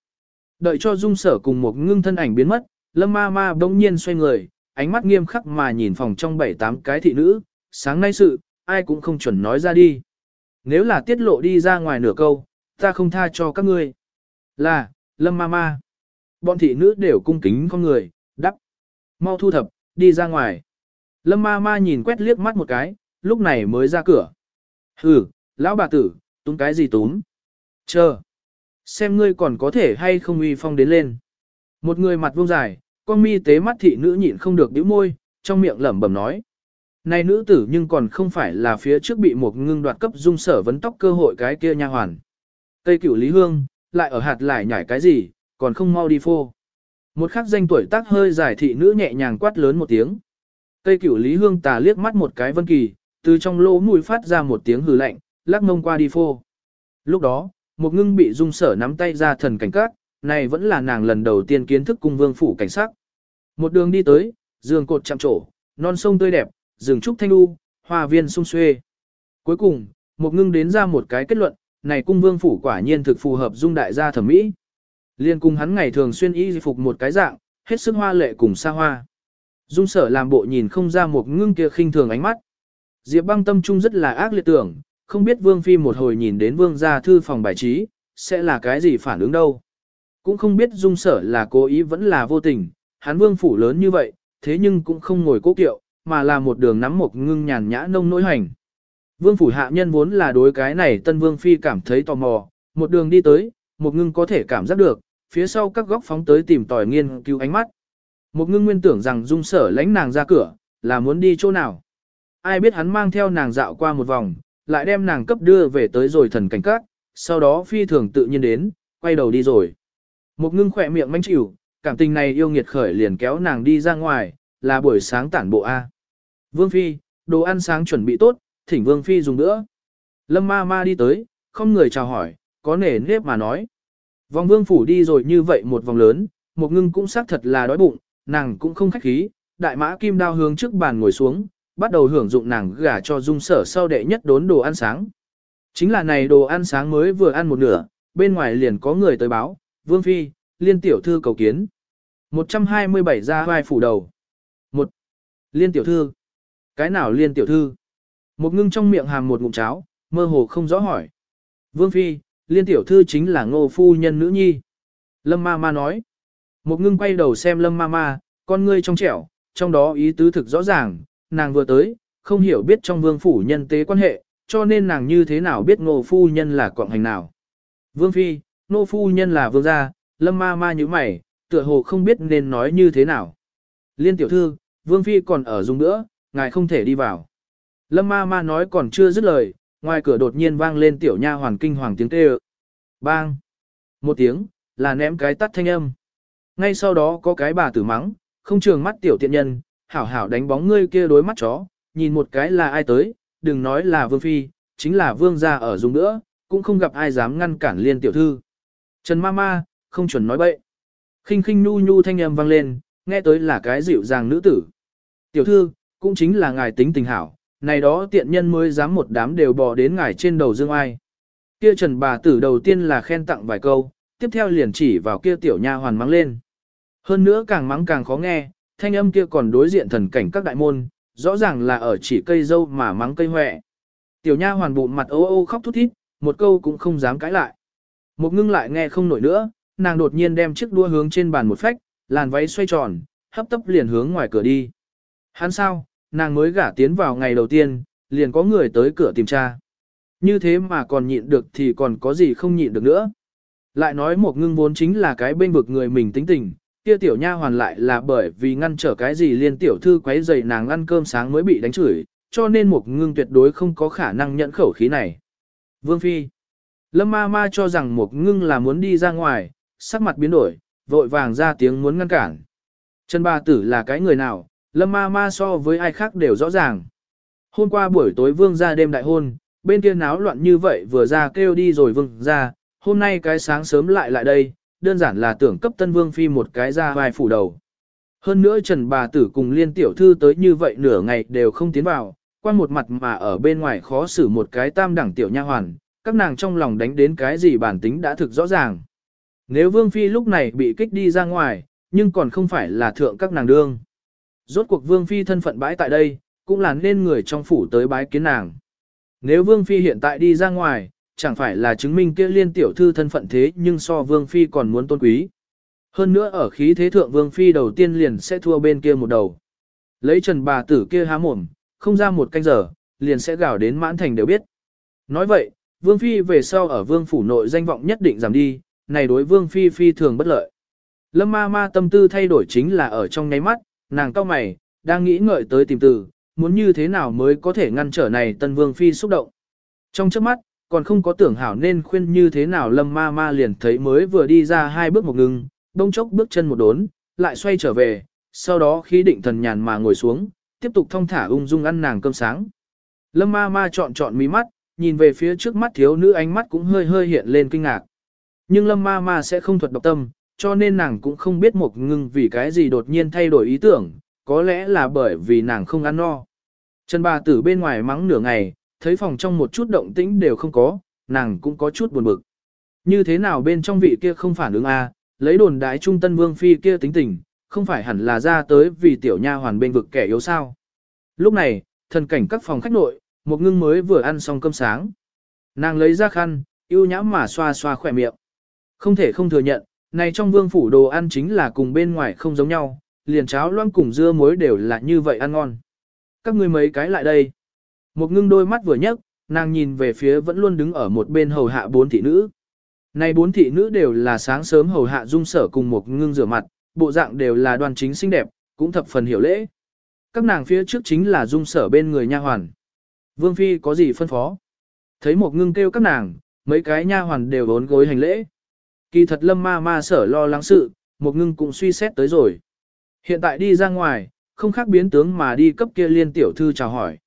Đợi cho dung sở cùng một ngưng thân ảnh biến mất, lâm ma ma bỗng nhiên xoay người, ánh mắt nghiêm khắc mà nhìn phòng trong bảy tám cái thị nữ, sáng nay sự, ai cũng không chuẩn nói ra đi. Nếu là tiết lộ đi ra ngoài nửa câu, ta không tha cho các ngươi. Là, lâm ma ma. Bọn thị nữ đều cung kính con người, đắp. Mau thu thập, đi ra ngoài. Lâm ma ma nhìn quét liếc mắt một cái, lúc này mới ra cửa. Hừ, lão bà tử, túm cái gì túm? Chờ. Xem ngươi còn có thể hay không uy phong đến lên. Một người mặt vuông dài, con mi tế mắt thị nữ nhịn không được bĩu môi, trong miệng lẩm bẩm nói. Này nữ tử nhưng còn không phải là phía trước bị một ngưng đoạt cấp dung sở vấn tóc cơ hội cái kia nha hoàn. Tây cửu Lý Hương, lại ở hạt lại nhảy cái gì, còn không mau đi phô. Một khắc danh tuổi tác hơi giải thị nữ nhẹ nhàng quát lớn một tiếng. Tây cửu Lý Hương tà liếc mắt một cái vân kỳ, từ trong lỗ mũi phát ra một tiếng hừ lạnh, lắc mông qua đi phô. Lúc đó, một ngưng bị dung sở nắm tay ra thần cảnh cát, này vẫn là nàng lần đầu tiên kiến thức cung vương phủ cảnh sắc. Một đường đi tới, giường cột chạm trổ, non sông tươi đẹp, rừng trúc thanh u, hoa viên sung xuê. Cuối cùng, một ngưng đến ra một cái kết luận, này cung vương phủ quả nhiên thực phù hợp dung đại gia thẩm mỹ. Liên cùng hắn ngày thường xuyên y phục một cái dạng, hết sức hoa lệ cùng xa hoa. Dung sở làm bộ nhìn không ra một ngưng kia khinh thường ánh mắt. Diệp băng tâm trung rất là ác liệt tưởng, không biết vương phi một hồi nhìn đến vương gia thư phòng bài trí, sẽ là cái gì phản ứng đâu. Cũng không biết dung sở là cố ý vẫn là vô tình, hắn vương phủ lớn như vậy, thế nhưng cũng không ngồi cố kiệu, mà là một đường nắm một ngưng nhàn nhã nông nỗi hành. Vương phủ hạ nhân vốn là đối cái này tân vương phi cảm thấy tò mò, một đường đi tới, một ngưng có thể cảm giác được, phía sau các góc phóng tới tìm tòi nghiên cứu ánh mắt. Một ngưng nguyên tưởng rằng dung sở lãnh nàng ra cửa, là muốn đi chỗ nào. Ai biết hắn mang theo nàng dạo qua một vòng, lại đem nàng cấp đưa về tới rồi thần cảnh các, sau đó phi thường tự nhiên đến, quay đầu đi rồi. Một ngưng khỏe miệng manh chịu, cảm tình này yêu nghiệt khởi liền kéo nàng đi ra ngoài, là buổi sáng tản bộ A. Vương Phi, đồ ăn sáng chuẩn bị tốt, thỉnh Vương Phi dùng nữa. Lâm ma ma đi tới, không người chào hỏi, có nể nếp mà nói. Vòng vương phủ đi rồi như vậy một vòng lớn, một ngưng cũng xác thật là đói bụng, nàng cũng không khách khí, đại mã kim đao hướng trước bàn ngồi xuống, bắt đầu hưởng dụng nàng gả cho dung sở sau đệ nhất đốn đồ ăn sáng. Chính là này đồ ăn sáng mới vừa ăn một nửa, bên ngoài liền có người tới báo, vương phi, liên tiểu thư cầu kiến. 127 ra vai phủ đầu. một Liên tiểu thư. Cái nào liên tiểu thư? Một ngưng trong miệng hàm một ngụm cháo, mơ hồ không rõ hỏi. Vương phi, liên tiểu thư chính là ngô phu nhân nữ nhi. Lâm ma ma nói. Một ngưng quay đầu xem lâm ma ma, con ngươi trong trẻo, trong đó ý tứ thực rõ ràng, nàng vừa tới, không hiểu biết trong vương phủ nhân tế quan hệ, cho nên nàng như thế nào biết ngô phu nhân là quạng hành nào. Vương phi, ngô phu nhân là vương gia, lâm ma ma như mày, tựa hồ không biết nên nói như thế nào. Liên tiểu thư, vương phi còn ở dùng nữa, ngài không thể đi vào. Lâm ma ma nói còn chưa dứt lời, ngoài cửa đột nhiên vang lên tiểu nha hoàn kinh hoàng tiếng kêu. Bang! Một tiếng, là ném cái tắt thanh âm. Ngay sau đó có cái bà tử mắng, không trường mắt tiểu tiện nhân, hảo hảo đánh bóng ngươi kia đối mắt chó, nhìn một cái là ai tới, đừng nói là vương phi, chính là vương gia ở dùng nữa, cũng không gặp ai dám ngăn cản liên tiểu thư. Trần ma ma, không chuẩn nói bậy. khinh khinh nhu nhu thanh âm vang lên, nghe tới là cái dịu dàng nữ tử. Tiểu thư, cũng chính là ngài tính tình hảo, này đó tiện nhân mới dám một đám đều bò đến ngài trên đầu dương ai. Kia trần bà tử đầu tiên là khen tặng vài câu, tiếp theo liền chỉ vào kia tiểu nha hoàn mắng lên. Hơn nữa càng mắng càng khó nghe, thanh âm kia còn đối diện thần cảnh các đại môn, rõ ràng là ở chỉ cây dâu mà mắng cây hoẹ. Tiểu nha hoàn bụng mặt ô ô khóc thút thít, một câu cũng không dám cãi lại. Một ngưng lại nghe không nổi nữa, nàng đột nhiên đem chiếc đua hướng trên bàn một phách, làn váy xoay tròn, hấp tấp liền hướng ngoài cửa đi. Hắn sao, nàng mới gả tiến vào ngày đầu tiên, liền có người tới cửa tìm cha Như thế mà còn nhịn được thì còn có gì không nhịn được nữa. Lại nói một ngưng vốn chính là cái bên vực người mình tính tình, kia tiểu nha hoàn lại là bởi vì ngăn trở cái gì liên tiểu thư quấy giày nàng ăn cơm sáng mới bị đánh chửi, cho nên một ngưng tuyệt đối không có khả năng nhận khẩu khí này. Vương Phi Lâm ma ma cho rằng một ngưng là muốn đi ra ngoài, sắc mặt biến đổi, vội vàng ra tiếng muốn ngăn cản. Trần ba tử là cái người nào, lâm ma ma so với ai khác đều rõ ràng. Hôm qua buổi tối vương ra đêm đại hôn, bên kia náo loạn như vậy vừa ra kêu đi rồi vương ra, hôm nay cái sáng sớm lại lại đây, đơn giản là tưởng cấp tân vương phi một cái ra vai phủ đầu. Hơn nữa Trần bà tử cùng liên tiểu thư tới như vậy nửa ngày đều không tiến vào, quan một mặt mà ở bên ngoài khó xử một cái tam đẳng tiểu nha hoàn, các nàng trong lòng đánh đến cái gì bản tính đã thực rõ ràng. Nếu vương phi lúc này bị kích đi ra ngoài, nhưng còn không phải là thượng các nàng đương. Rốt cuộc vương phi thân phận bãi tại đây, cũng là nên người trong phủ tới bái kiến nàng. Nếu vương phi hiện tại đi ra ngoài, chẳng phải là chứng minh kia liên tiểu thư thân phận thế nhưng so vương phi còn muốn tôn quý. Hơn nữa ở khí thế thượng vương phi đầu tiên liền sẽ thua bên kia một đầu. Lấy trần bà tử kia há mồm, không ra một canh giờ, liền sẽ gào đến mãn thành đều biết. Nói vậy, vương phi về sau ở vương phủ nội danh vọng nhất định giảm đi, này đối vương phi phi thường bất lợi. Lâm ma ma tâm tư thay đổi chính là ở trong nháy mắt, nàng cao mày, đang nghĩ ngợi tới tìm từ, muốn như thế nào mới có thể ngăn trở này tân vương phi xúc động. Trong trước mắt, còn không có tưởng hảo nên khuyên như thế nào lâm ma ma liền thấy mới vừa đi ra hai bước một ngừng, đông chốc bước chân một đốn, lại xoay trở về, sau đó khí định thần nhàn mà ngồi xuống, tiếp tục thong thả ung dung ăn nàng cơm sáng. Lâm ma ma chọn chọn mí mắt, nhìn về phía trước mắt thiếu nữ ánh mắt cũng hơi hơi hiện lên kinh ngạc. Nhưng lâm ma ma sẽ không thuật độc tâm, cho nên nàng cũng không biết một ngưng vì cái gì đột nhiên thay đổi ý tưởng, có lẽ là bởi vì nàng không ăn no. Trần bà tử bên ngoài mắng nửa ngày, thấy phòng trong một chút động tĩnh đều không có, nàng cũng có chút buồn bực. Như thế nào bên trong vị kia không phản ứng a, à, lấy đồn đái trung tân vương phi kia tính tình, không phải hẳn là ra tới vì tiểu nha hoàn bên vực kẻ yếu sao. Lúc này, thần cảnh các phòng khách nội, một ngưng mới vừa ăn xong cơm sáng. Nàng lấy ra khăn, yêu nhãm mà xoa xoa khỏe miệng. Không thể không thừa nhận, này trong vương phủ đồ ăn chính là cùng bên ngoài không giống nhau, liền cháo loãng cùng dưa muối đều là như vậy ăn ngon. Các ngươi mấy cái lại đây. Một ngưng đôi mắt vừa nhấc, nàng nhìn về phía vẫn luôn đứng ở một bên hầu hạ bốn thị nữ. Này bốn thị nữ đều là sáng sớm hầu hạ dung sở cùng một ngưng rửa mặt, bộ dạng đều là đoan chính xinh đẹp, cũng thập phần hiểu lễ. Các nàng phía trước chính là dung sở bên người nha hoàn. Vương Phi có gì phân phó? Thấy một ngưng kêu các nàng, mấy cái nha hoàn đều vốn gối hành lễ. Kỳ thật lâm ma ma sở lo lắng sự, một ngưng cũng suy xét tới rồi. Hiện tại đi ra ngoài, không khác biến tướng mà đi cấp kia liên tiểu thư chào hỏi.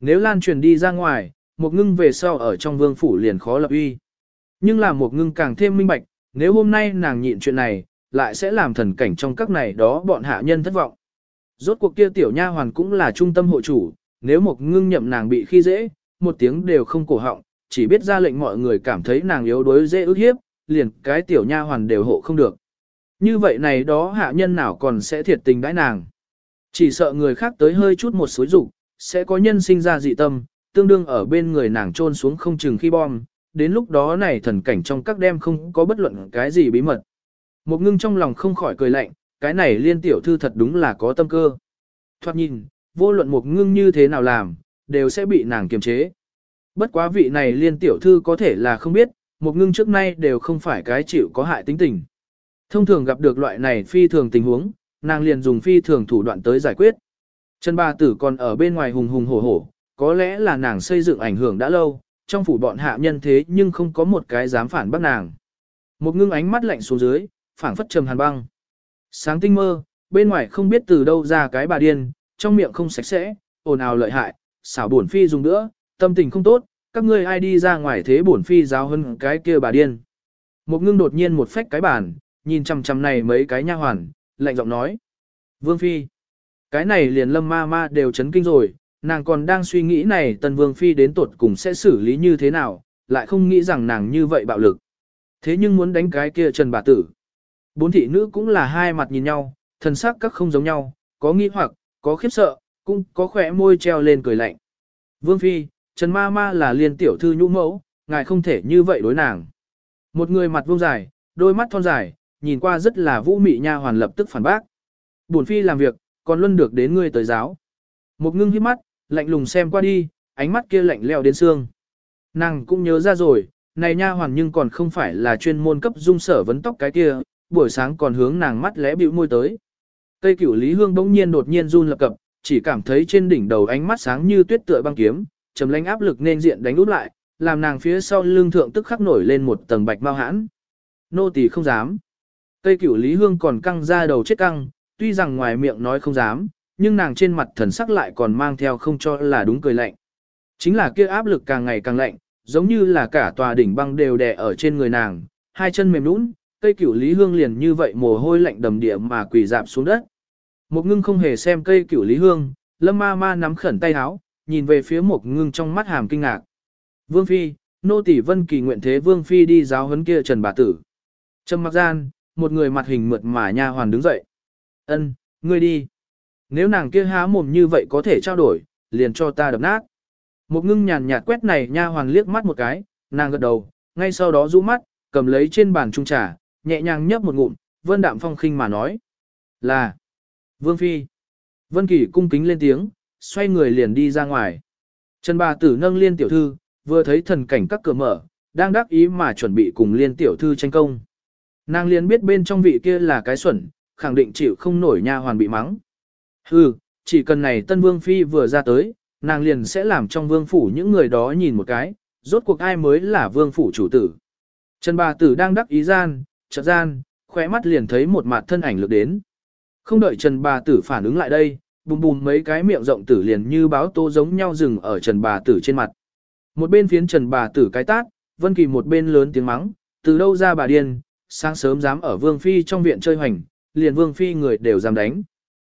Nếu lan truyền đi ra ngoài, một ngưng về sau ở trong vương phủ liền khó lập uy. Nhưng là một ngưng càng thêm minh bạch, nếu hôm nay nàng nhịn chuyện này, lại sẽ làm thần cảnh trong các này đó bọn hạ nhân thất vọng. Rốt cuộc kia tiểu nha hoàn cũng là trung tâm hộ chủ, nếu một ngưng nhậm nàng bị khi dễ, một tiếng đều không cổ họng, chỉ biết ra lệnh mọi người cảm thấy nàng yếu đuối dễ ức hiếp, liền cái tiểu nha hoàn đều hộ không được. Như vậy này đó hạ nhân nào còn sẽ thiệt tình đãi nàng. Chỉ sợ người khác tới hơi chút một xối rủ sẽ có nhân sinh ra dị tâm, tương đương ở bên người nàng trôn xuống không chừng khi bom, đến lúc đó này thần cảnh trong các đêm không có bất luận cái gì bí mật. Một ngưng trong lòng không khỏi cười lạnh, cái này liên tiểu thư thật đúng là có tâm cơ. Thoát nhìn, vô luận một ngưng như thế nào làm, đều sẽ bị nàng kiềm chế. Bất quá vị này liên tiểu thư có thể là không biết, một ngưng trước nay đều không phải cái chịu có hại tính tình. Thông thường gặp được loại này phi thường tình huống, nàng liền dùng phi thường thủ đoạn tới giải quyết. Trần bà tử còn ở bên ngoài hùng hùng hổ hổ, có lẽ là nàng xây dựng ảnh hưởng đã lâu, trong phủ bọn hạ nhân thế nhưng không có một cái dám phản bác nàng. Một ngưng ánh mắt lạnh xuống dưới, phảng phất trầm hàn băng. Sáng tinh mơ, bên ngoài không biết từ đâu ra cái bà điên, trong miệng không sạch sẽ, ồn ào lợi hại, xảo buồn phi dùng nữa, tâm tình không tốt, các ngươi ai đi ra ngoài thế bổn phi giáo hơn cái kia bà điên. Một ngưng đột nhiên một phách cái bàn, nhìn chằm chằm này mấy cái nha hoàn, lạnh giọng nói. Vương phi, cái này liền lâm ma ma đều chấn kinh rồi, nàng còn đang suy nghĩ này tần vương phi đến tuột cùng sẽ xử lý như thế nào, lại không nghĩ rằng nàng như vậy bạo lực. Thế nhưng muốn đánh cái kia trần bà tử. Bốn thị nữ cũng là hai mặt nhìn nhau, thần sắc các không giống nhau, có nghi hoặc, có khiếp sợ, cũng có khỏe môi treo lên cười lạnh. Vương Phi, Trần Ma Ma là liên tiểu thư nhũ mẫu, ngài không thể như vậy đối nàng. Một người mặt vuông dài, đôi mắt thon dài, nhìn qua rất là vũ mị nha hoàn lập tức phản bác. Buồn Phi làm việc, còn luôn được đến ngươi tới giáo. Một ngưng hiếp mắt, lạnh lùng xem qua đi, ánh mắt kia lạnh leo đến xương. Nàng cũng nhớ ra rồi, này nha hoàn nhưng còn không phải là chuyên môn cấp dung sở vấn tóc cái kia, buổi sáng còn hướng nàng mắt lẽ bĩu môi tới. Cây cửu Lý Hương bỗng nhiên đột nhiên run lập cập, chỉ cảm thấy trên đỉnh đầu ánh mắt sáng như tuyết tựa băng kiếm, trầm lãnh áp lực nên diện đánh úp lại, làm nàng phía sau lưng thượng tức khắc nổi lên một tầng bạch bao hãn. Nô tỳ không dám. Cây cửu Lý Hương còn căng ra đầu chết căng, tuy rằng ngoài miệng nói không dám, nhưng nàng trên mặt thần sắc lại còn mang theo không cho là đúng cười lạnh. Chính là kia áp lực càng ngày càng lạnh, giống như là cả tòa đỉnh băng đều đè ở trên người nàng, hai chân mềm nũng, cây cửu Lý Hương liền như vậy mồ hôi lạnh đầm địa mà quỳ dạp xuống đất. Một ngưng không hề xem cây cửu Lý Hương, lâm ma ma nắm khẩn tay áo, nhìn về phía một ngưng trong mắt hàm kinh ngạc. Vương Phi, nô tỷ vân kỳ nguyện thế Vương Phi đi giáo huấn kia trần bà tử. Trầm mặc gian, một người mặt hình mượt mà nha hoàn đứng dậy. Ân, ngươi đi. Nếu nàng kia há mồm như vậy có thể trao đổi, liền cho ta đập nát. Một ngưng nhàn nhạt quét này nha hoàn liếc mắt một cái, nàng gật đầu, ngay sau đó rũ mắt, cầm lấy trên bàn trung trà, nhẹ nhàng nhấp một ngụm, vân đạm phong khinh mà nói. Là, Vương Phi. Vân Kỳ cung kính lên tiếng, xoay người liền đi ra ngoài. Trần bà tử nâng liên tiểu thư, vừa thấy thần cảnh các cửa mở, đang đắc ý mà chuẩn bị cùng liên tiểu thư tranh công. Nàng liền biết bên trong vị kia là cái xuẩn, khẳng định chịu không nổi nha hoàn bị mắng. Hừ, chỉ cần này tân vương phi vừa ra tới, nàng liền sẽ làm trong vương phủ những người đó nhìn một cái, rốt cuộc ai mới là vương phủ chủ tử. Trần bà tử đang đắc ý gian, chợt gian, khóe mắt liền thấy một mặt thân ảnh lực đến. Không đợi Trần bà tử phản ứng lại đây, bùm bùm mấy cái miệng rộng tử liền như báo tô giống nhau rừng ở Trần bà tử trên mặt. Một bên phiến Trần bà tử cái tát, Vân Kỳ một bên lớn tiếng mắng, từ đâu ra bà điên, sáng sớm dám ở Vương Phi trong viện chơi hoành, liền Vương Phi người đều dám đánh.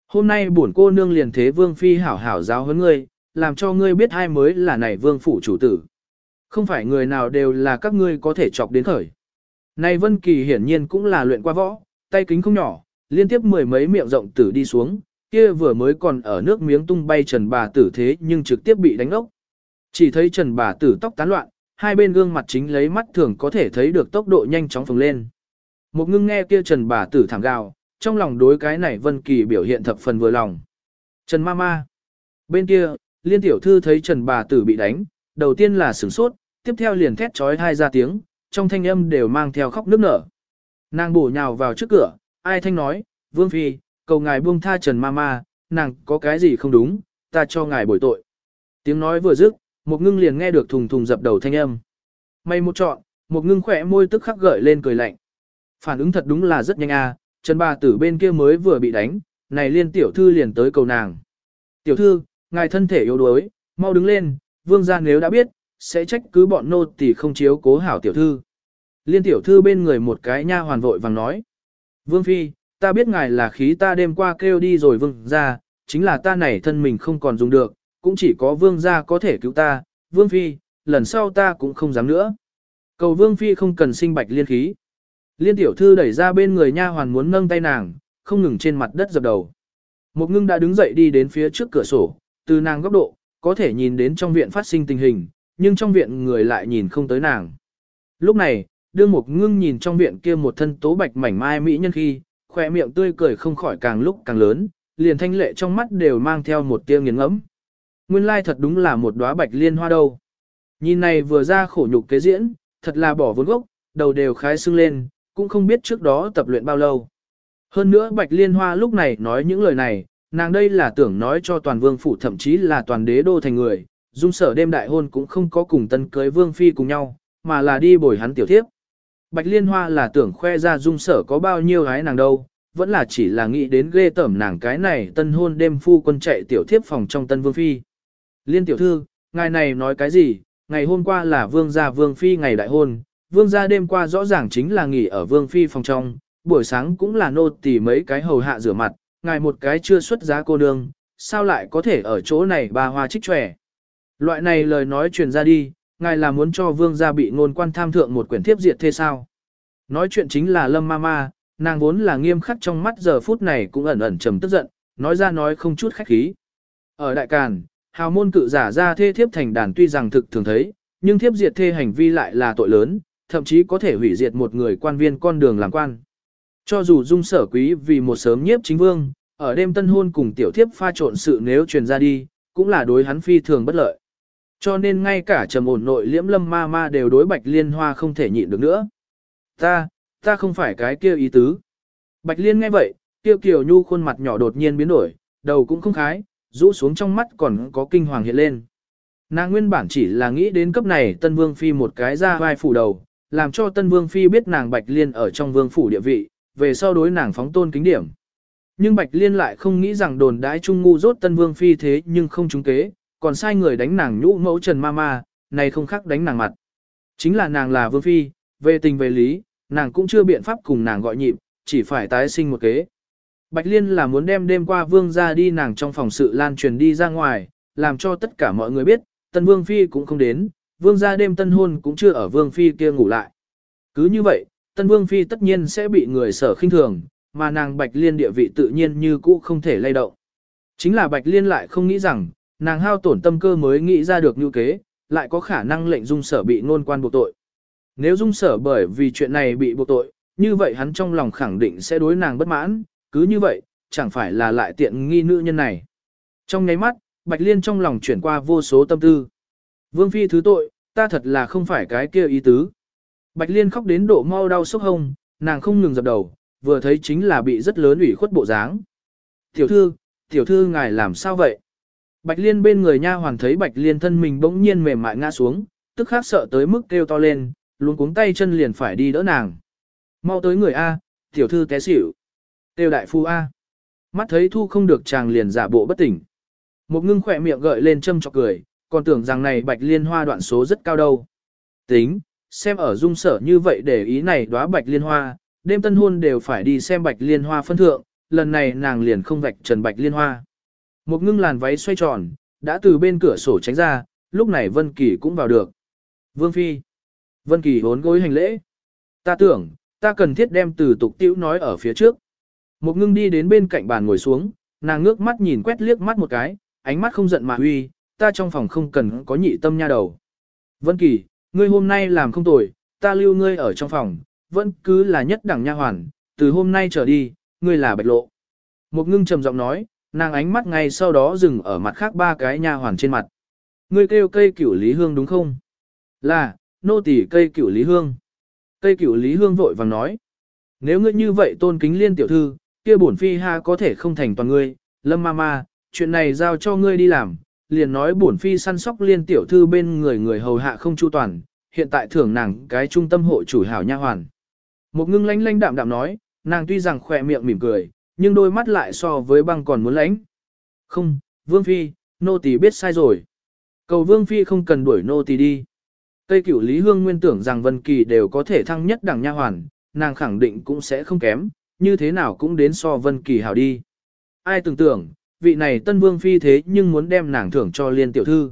Hôm nay bổn cô nương liền thế Vương Phi hảo hảo giáo huấn ngươi, làm cho ngươi biết ai mới là này Vương Phủ chủ tử. Không phải người nào đều là các ngươi có thể chọc đến khởi. Này Vân Kỳ hiển nhiên cũng là luyện qua võ, tay kính không nhỏ, liên tiếp mười mấy miệng rộng tử đi xuống, kia vừa mới còn ở nước miếng tung bay Trần bà tử thế nhưng trực tiếp bị đánh ốc. Chỉ thấy Trần bà tử tóc tán loạn, hai bên gương mặt chính lấy mắt thường có thể thấy được tốc độ nhanh chóng phồng lên. Một ngưng nghe kia Trần bà tử thảm gào, trong lòng đối cái này Vân Kỳ biểu hiện thập phần vừa lòng. Trần ma ma. Bên kia, liên tiểu thư thấy Trần bà tử bị đánh, đầu tiên là sửng sốt, tiếp theo liền thét chói hai ra tiếng, trong thanh âm đều mang theo khóc nức nở. Nàng bổ nhào vào trước cửa, ai thanh nói, Vương Phi, cầu ngài buông tha Trần Mama, nàng có cái gì không đúng, ta cho ngài bồi tội. Tiếng nói vừa dứt, một ngưng liền nghe được thùng thùng dập đầu thanh âm. May một chọn, một ngưng khỏe môi tức khắc gợi lên cười lạnh. Phản ứng thật đúng là rất nhanh a, Trần bà tử bên kia mới vừa bị đánh, này liên tiểu thư liền tới cầu nàng. Tiểu thư, ngài thân thể yếu đuối, mau đứng lên, vương gia nếu đã biết, sẽ trách cứ bọn nô tỳ không chiếu cố hảo tiểu thư. Liên tiểu thư bên người một cái nha hoàn vội vàng nói. Vương Phi, ta biết ngài là khí ta đêm qua kêu đi rồi vương ra, chính là ta này thân mình không còn dùng được, cũng chỉ có vương gia có thể cứu ta, vương Phi, lần sau ta cũng không dám nữa. Cầu vương Phi không cần sinh bạch liên khí. Liên tiểu thư đẩy ra bên người nha hoàn muốn nâng tay nàng, không ngừng trên mặt đất dập đầu. Một ngưng đã đứng dậy đi đến phía trước cửa sổ, từ nàng góc độ, có thể nhìn đến trong viện phát sinh tình hình, nhưng trong viện người lại nhìn không tới nàng. Lúc này, đương một ngưng nhìn trong viện kia một thân tố bạch mảnh mai mỹ nhân khi, khỏe miệng tươi cười không khỏi càng lúc càng lớn, liền thanh lệ trong mắt đều mang theo một tia nghiền ngẫm. Nguyên lai thật đúng là một đóa bạch liên hoa đâu. Nhìn này vừa ra khổ nhục kế diễn, thật là bỏ vốn gốc, đầu đều khái sưng lên, cũng không biết trước đó tập luyện bao lâu. Hơn nữa bạch liên hoa lúc này nói những lời này, nàng đây là tưởng nói cho toàn vương phủ thậm chí là toàn đế đô thành người, dung sở đêm đại hôn cũng không có cùng tân cưới vương phi cùng nhau, mà là đi bồi hắn tiểu thiếp. Bạch liên hoa là tưởng khoe ra dung sở có bao nhiêu gái nàng đâu, vẫn là chỉ là nghĩ đến ghê tởm nàng cái này tân hôn đêm phu quân chạy tiểu thiếp phòng trong tân vương phi. Liên tiểu thư, ngài này nói cái gì, ngày hôm qua là vương gia vương phi ngày đại hôn, vương gia đêm qua rõ ràng chính là nghỉ ở vương phi phòng trong, buổi sáng cũng là nô tỳ mấy cái hầu hạ rửa mặt, ngài một cái chưa xuất giá cô nương, sao lại có thể ở chỗ này bà hoa trích trẻ. Loại này lời nói truyền ra đi, ngài là muốn cho vương gia bị ngôn quan tham thượng một quyển thiếp diệt thế sao. Nói chuyện chính là lâm ma ma, nàng vốn là nghiêm khắc trong mắt giờ phút này cũng ẩn ẩn trầm tức giận, nói ra nói không chút khách khí. Ở đại càn, hào môn cự giả ra thê thiếp thành đàn tuy rằng thực thường thấy, nhưng thiếp diệt thê hành vi lại là tội lớn, thậm chí có thể hủy diệt một người quan viên con đường làm quan. Cho dù dung sở quý vì một sớm nhiếp chính vương, ở đêm tân hôn cùng tiểu thiếp pha trộn sự nếu truyền ra đi, cũng là đối hắn phi thường bất lợi. Cho nên ngay cả trầm ổn nội liễm lâm ma ma đều đối bạch liên hoa không thể nhịn được nữa. Ta, ta không phải cái kia ý tứ. Bạch liên nghe vậy, tiêu kiều nhu khuôn mặt nhỏ đột nhiên biến đổi, đầu cũng không khái, rũ xuống trong mắt còn có kinh hoàng hiện lên. Nàng nguyên bản chỉ là nghĩ đến cấp này tân vương phi một cái ra vai phủ đầu, làm cho tân vương phi biết nàng bạch liên ở trong vương phủ địa vị, về sau đối nàng phóng tôn kính điểm. Nhưng Bạch Liên lại không nghĩ rằng đồn đãi trung ngu rốt tân vương phi thế nhưng không trúng kế, còn sai người đánh nàng nhũ mẫu Trần Ma Ma này không khác đánh nàng mặt. Chính là nàng là vương phi, về tình về lý, nàng cũng chưa biện pháp cùng nàng gọi nhịp, chỉ phải tái sinh một kế. Bạch Liên là muốn đem đêm qua vương ra đi nàng trong phòng sự lan truyền đi ra ngoài, làm cho tất cả mọi người biết, tân vương phi cũng không đến, vương ra đêm tân hôn cũng chưa ở vương phi kia ngủ lại. Cứ như vậy, tân vương phi tất nhiên sẽ bị người sở khinh thường, mà nàng Bạch Liên địa vị tự nhiên như cũ không thể lay động. Chính là Bạch Liên lại không nghĩ rằng, nàng hao tổn tâm cơ mới nghĩ ra được như kế, lại có khả năng lệnh dung sở bị ngôn quan buộc tội. Nếu dung sở bởi vì chuyện này bị buộc tội, như vậy hắn trong lòng khẳng định sẽ đối nàng bất mãn, cứ như vậy, chẳng phải là lại tiện nghi nữ nhân này. Trong nháy mắt, Bạch Liên trong lòng chuyển qua vô số tâm tư. Vương Phi thứ tội, ta thật là không phải cái kia ý tứ. Bạch Liên khóc đến độ mau đau sốc hông, nàng không ngừng dập đầu, vừa thấy chính là bị rất lớn ủy khuất bộ dáng. Tiểu thư, tiểu thư ngài làm sao vậy? Bạch Liên bên người nha hoàn thấy Bạch Liên thân mình bỗng nhiên mềm mại ngã xuống, tức khắc sợ tới mức kêu to lên, luôn cuống tay chân liền phải đi đỡ nàng. Mau tới người A, tiểu thư té xỉu. Tiêu đại phu A. Mắt thấy thu không được chàng liền giả bộ bất tỉnh. Một ngưng khỏe miệng gợi lên châm chọc cười, còn tưởng rằng này Bạch Liên hoa đoạn số rất cao đâu. Tính, xem ở dung sở như vậy để ý này đóa Bạch Liên hoa, đêm tân hôn đều phải đi xem bạch liên hoa phân thượng, lần này nàng liền không vạch trần bạch liên hoa. Một ngưng làn váy xoay tròn, đã từ bên cửa sổ tránh ra, lúc này Vân Kỳ cũng vào được. Vương Phi. Vân Kỳ hốn gối hành lễ. Ta tưởng, ta cần thiết đem từ tục tiểu nói ở phía trước. Một ngưng đi đến bên cạnh bàn ngồi xuống, nàng ngước mắt nhìn quét liếc mắt một cái, ánh mắt không giận mà huy, ta trong phòng không cần có nhị tâm nha đầu. Vân Kỳ, ngươi hôm nay làm không tồi, ta lưu ngươi ở trong phòng, vẫn cứ là nhất đẳng nha hoàn, từ hôm nay trở đi, ngươi là bạch lộ. Một ngưng trầm giọng nói, nàng ánh mắt ngay sau đó dừng ở mặt khác ba cái nha hoàn trên mặt. Ngươi kêu cây cửu lý hương đúng không? Là, nô tỳ cây cửu lý hương. Cây cửu lý hương vội vàng nói. Nếu ngươi như vậy tôn kính liên tiểu thư, kia bổn phi ha có thể không thành toàn ngươi, lâm ma ma, chuyện này giao cho ngươi đi làm, liền nói bổn phi săn sóc liên tiểu thư bên người người hầu hạ không chu toàn, hiện tại thưởng nàng cái trung tâm hộ chủ hảo nha hoàn. Một ngưng lánh lánh đạm đạm nói, nàng tuy rằng khỏe miệng mỉm cười, nhưng đôi mắt lại so với băng còn muốn lánh. Không, Vương Phi, nô tỳ biết sai rồi. Cầu Vương Phi không cần đuổi nô tỳ đi. Tây cửu Lý Hương nguyên tưởng rằng Vân Kỳ đều có thể thăng nhất đẳng nha hoàn, nàng khẳng định cũng sẽ không kém, như thế nào cũng đến so Vân Kỳ hảo đi. Ai tưởng tưởng, vị này tân vương phi thế nhưng muốn đem nàng thưởng cho liên tiểu thư.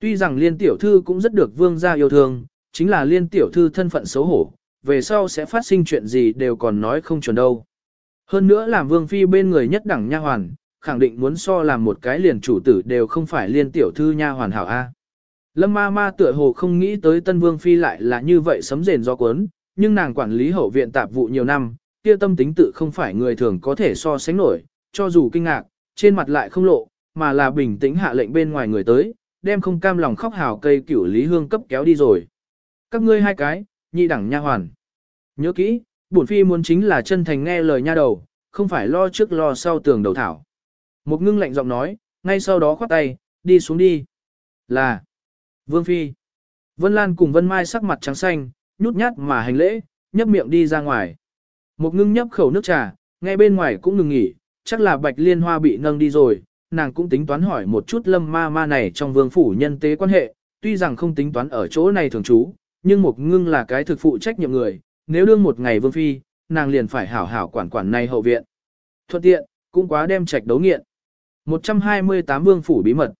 Tuy rằng liên tiểu thư cũng rất được vương gia yêu thương, chính là liên tiểu thư thân phận xấu hổ, về sau sẽ phát sinh chuyện gì đều còn nói không chuẩn đâu. Hơn nữa làm vương phi bên người nhất đẳng nha hoàn, khẳng định muốn so làm một cái liền chủ tử đều không phải liên tiểu thư nha hoàn hảo A. Lâm ma ma tựa hồ không nghĩ tới tân vương phi lại là như vậy sấm rền do cuốn, nhưng nàng quản lý hậu viện tạp vụ nhiều năm, kia tâm tính tự không phải người thường có thể so sánh nổi, cho dù kinh ngạc, trên mặt lại không lộ, mà là bình tĩnh hạ lệnh bên ngoài người tới, đem không cam lòng khóc hào cây cửu lý hương cấp kéo đi rồi. Các ngươi hai cái, nhị đẳng nha hoàn. Nhớ kỹ, bổn phi muốn chính là chân thành nghe lời nha đầu, không phải lo trước lo sau tường đầu thảo. Một ngưng lạnh giọng nói, ngay sau đó khoát tay, đi xuống đi. Là, Vương Phi. Vân Lan cùng Vân Mai sắc mặt trắng xanh, nhút nhát mà hành lễ, nhấp miệng đi ra ngoài. Một ngưng nhấp khẩu nước trà, ngay bên ngoài cũng ngừng nghỉ, chắc là bạch liên hoa bị nâng đi rồi, nàng cũng tính toán hỏi một chút lâm ma ma này trong vương phủ nhân tế quan hệ, tuy rằng không tính toán ở chỗ này thường trú, nhưng một ngưng là cái thực phụ trách nhiệm người, nếu đương một ngày vương phi, nàng liền phải hảo hảo quản quản này hậu viện. Thuận tiện, cũng quá đem trạch đấu nghiện. 128 vương phủ bí mật.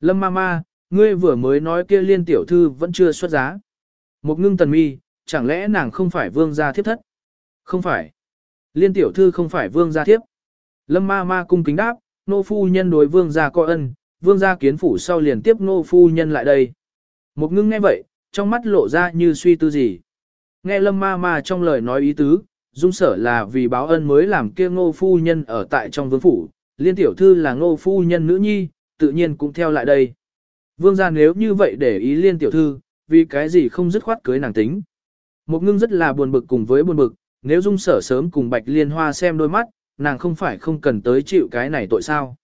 Lâm ma ma, ngươi vừa mới nói kia liên tiểu thư vẫn chưa xuất giá. Một ngưng tần mi, chẳng lẽ nàng không phải vương gia thiếp thất? Không phải. Liên tiểu thư không phải vương gia thiếp. Lâm ma ma cung kính đáp, nô phu nhân đối vương gia coi ân, vương gia kiến phủ sau liền tiếp nô phu nhân lại đây. Một ngưng nghe vậy, trong mắt lộ ra như suy tư gì. Nghe lâm ma ma trong lời nói ý tứ, dung sở là vì báo ân mới làm kia ngô phu nhân ở tại trong vương phủ, liên tiểu thư là ngô phu nhân nữ nhi, tự nhiên cũng theo lại đây. Vương gia nếu như vậy để ý liên tiểu thư, vì cái gì không dứt khoát cưới nàng tính. Một ngưng rất là buồn bực cùng với buồn bực, nếu dung sở sớm cùng bạch liên hoa xem đôi mắt, nàng không phải không cần tới chịu cái này tội sao.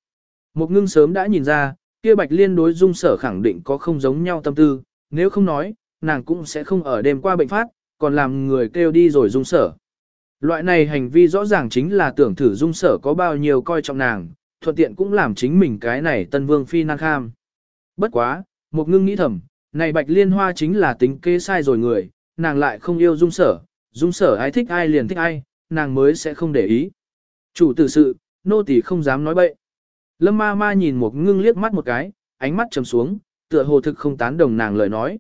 Một ngưng sớm đã nhìn ra, kia bạch liên đối dung sở khẳng định có không giống nhau tâm tư, nếu không nói, nàng cũng sẽ không ở đêm qua bệnh phát, còn làm người kêu đi rồi dung sở. Loại này hành vi rõ ràng chính là tưởng thử dung sở có bao nhiêu coi trọng nàng, thuận tiện cũng làm chính mình cái này tân vương phi năng kham. Bất quá, một ngưng nghĩ thầm, này bạch liên hoa chính là tính kế sai rồi người, nàng lại không yêu dung sở, dung sở ai thích ai liền thích ai, nàng mới sẽ không để ý. Chủ tử sự, nô tỳ không dám nói bậy. Lâm ma ma nhìn một ngưng liếc mắt một cái, ánh mắt trầm xuống, tựa hồ thực không tán đồng nàng lời nói.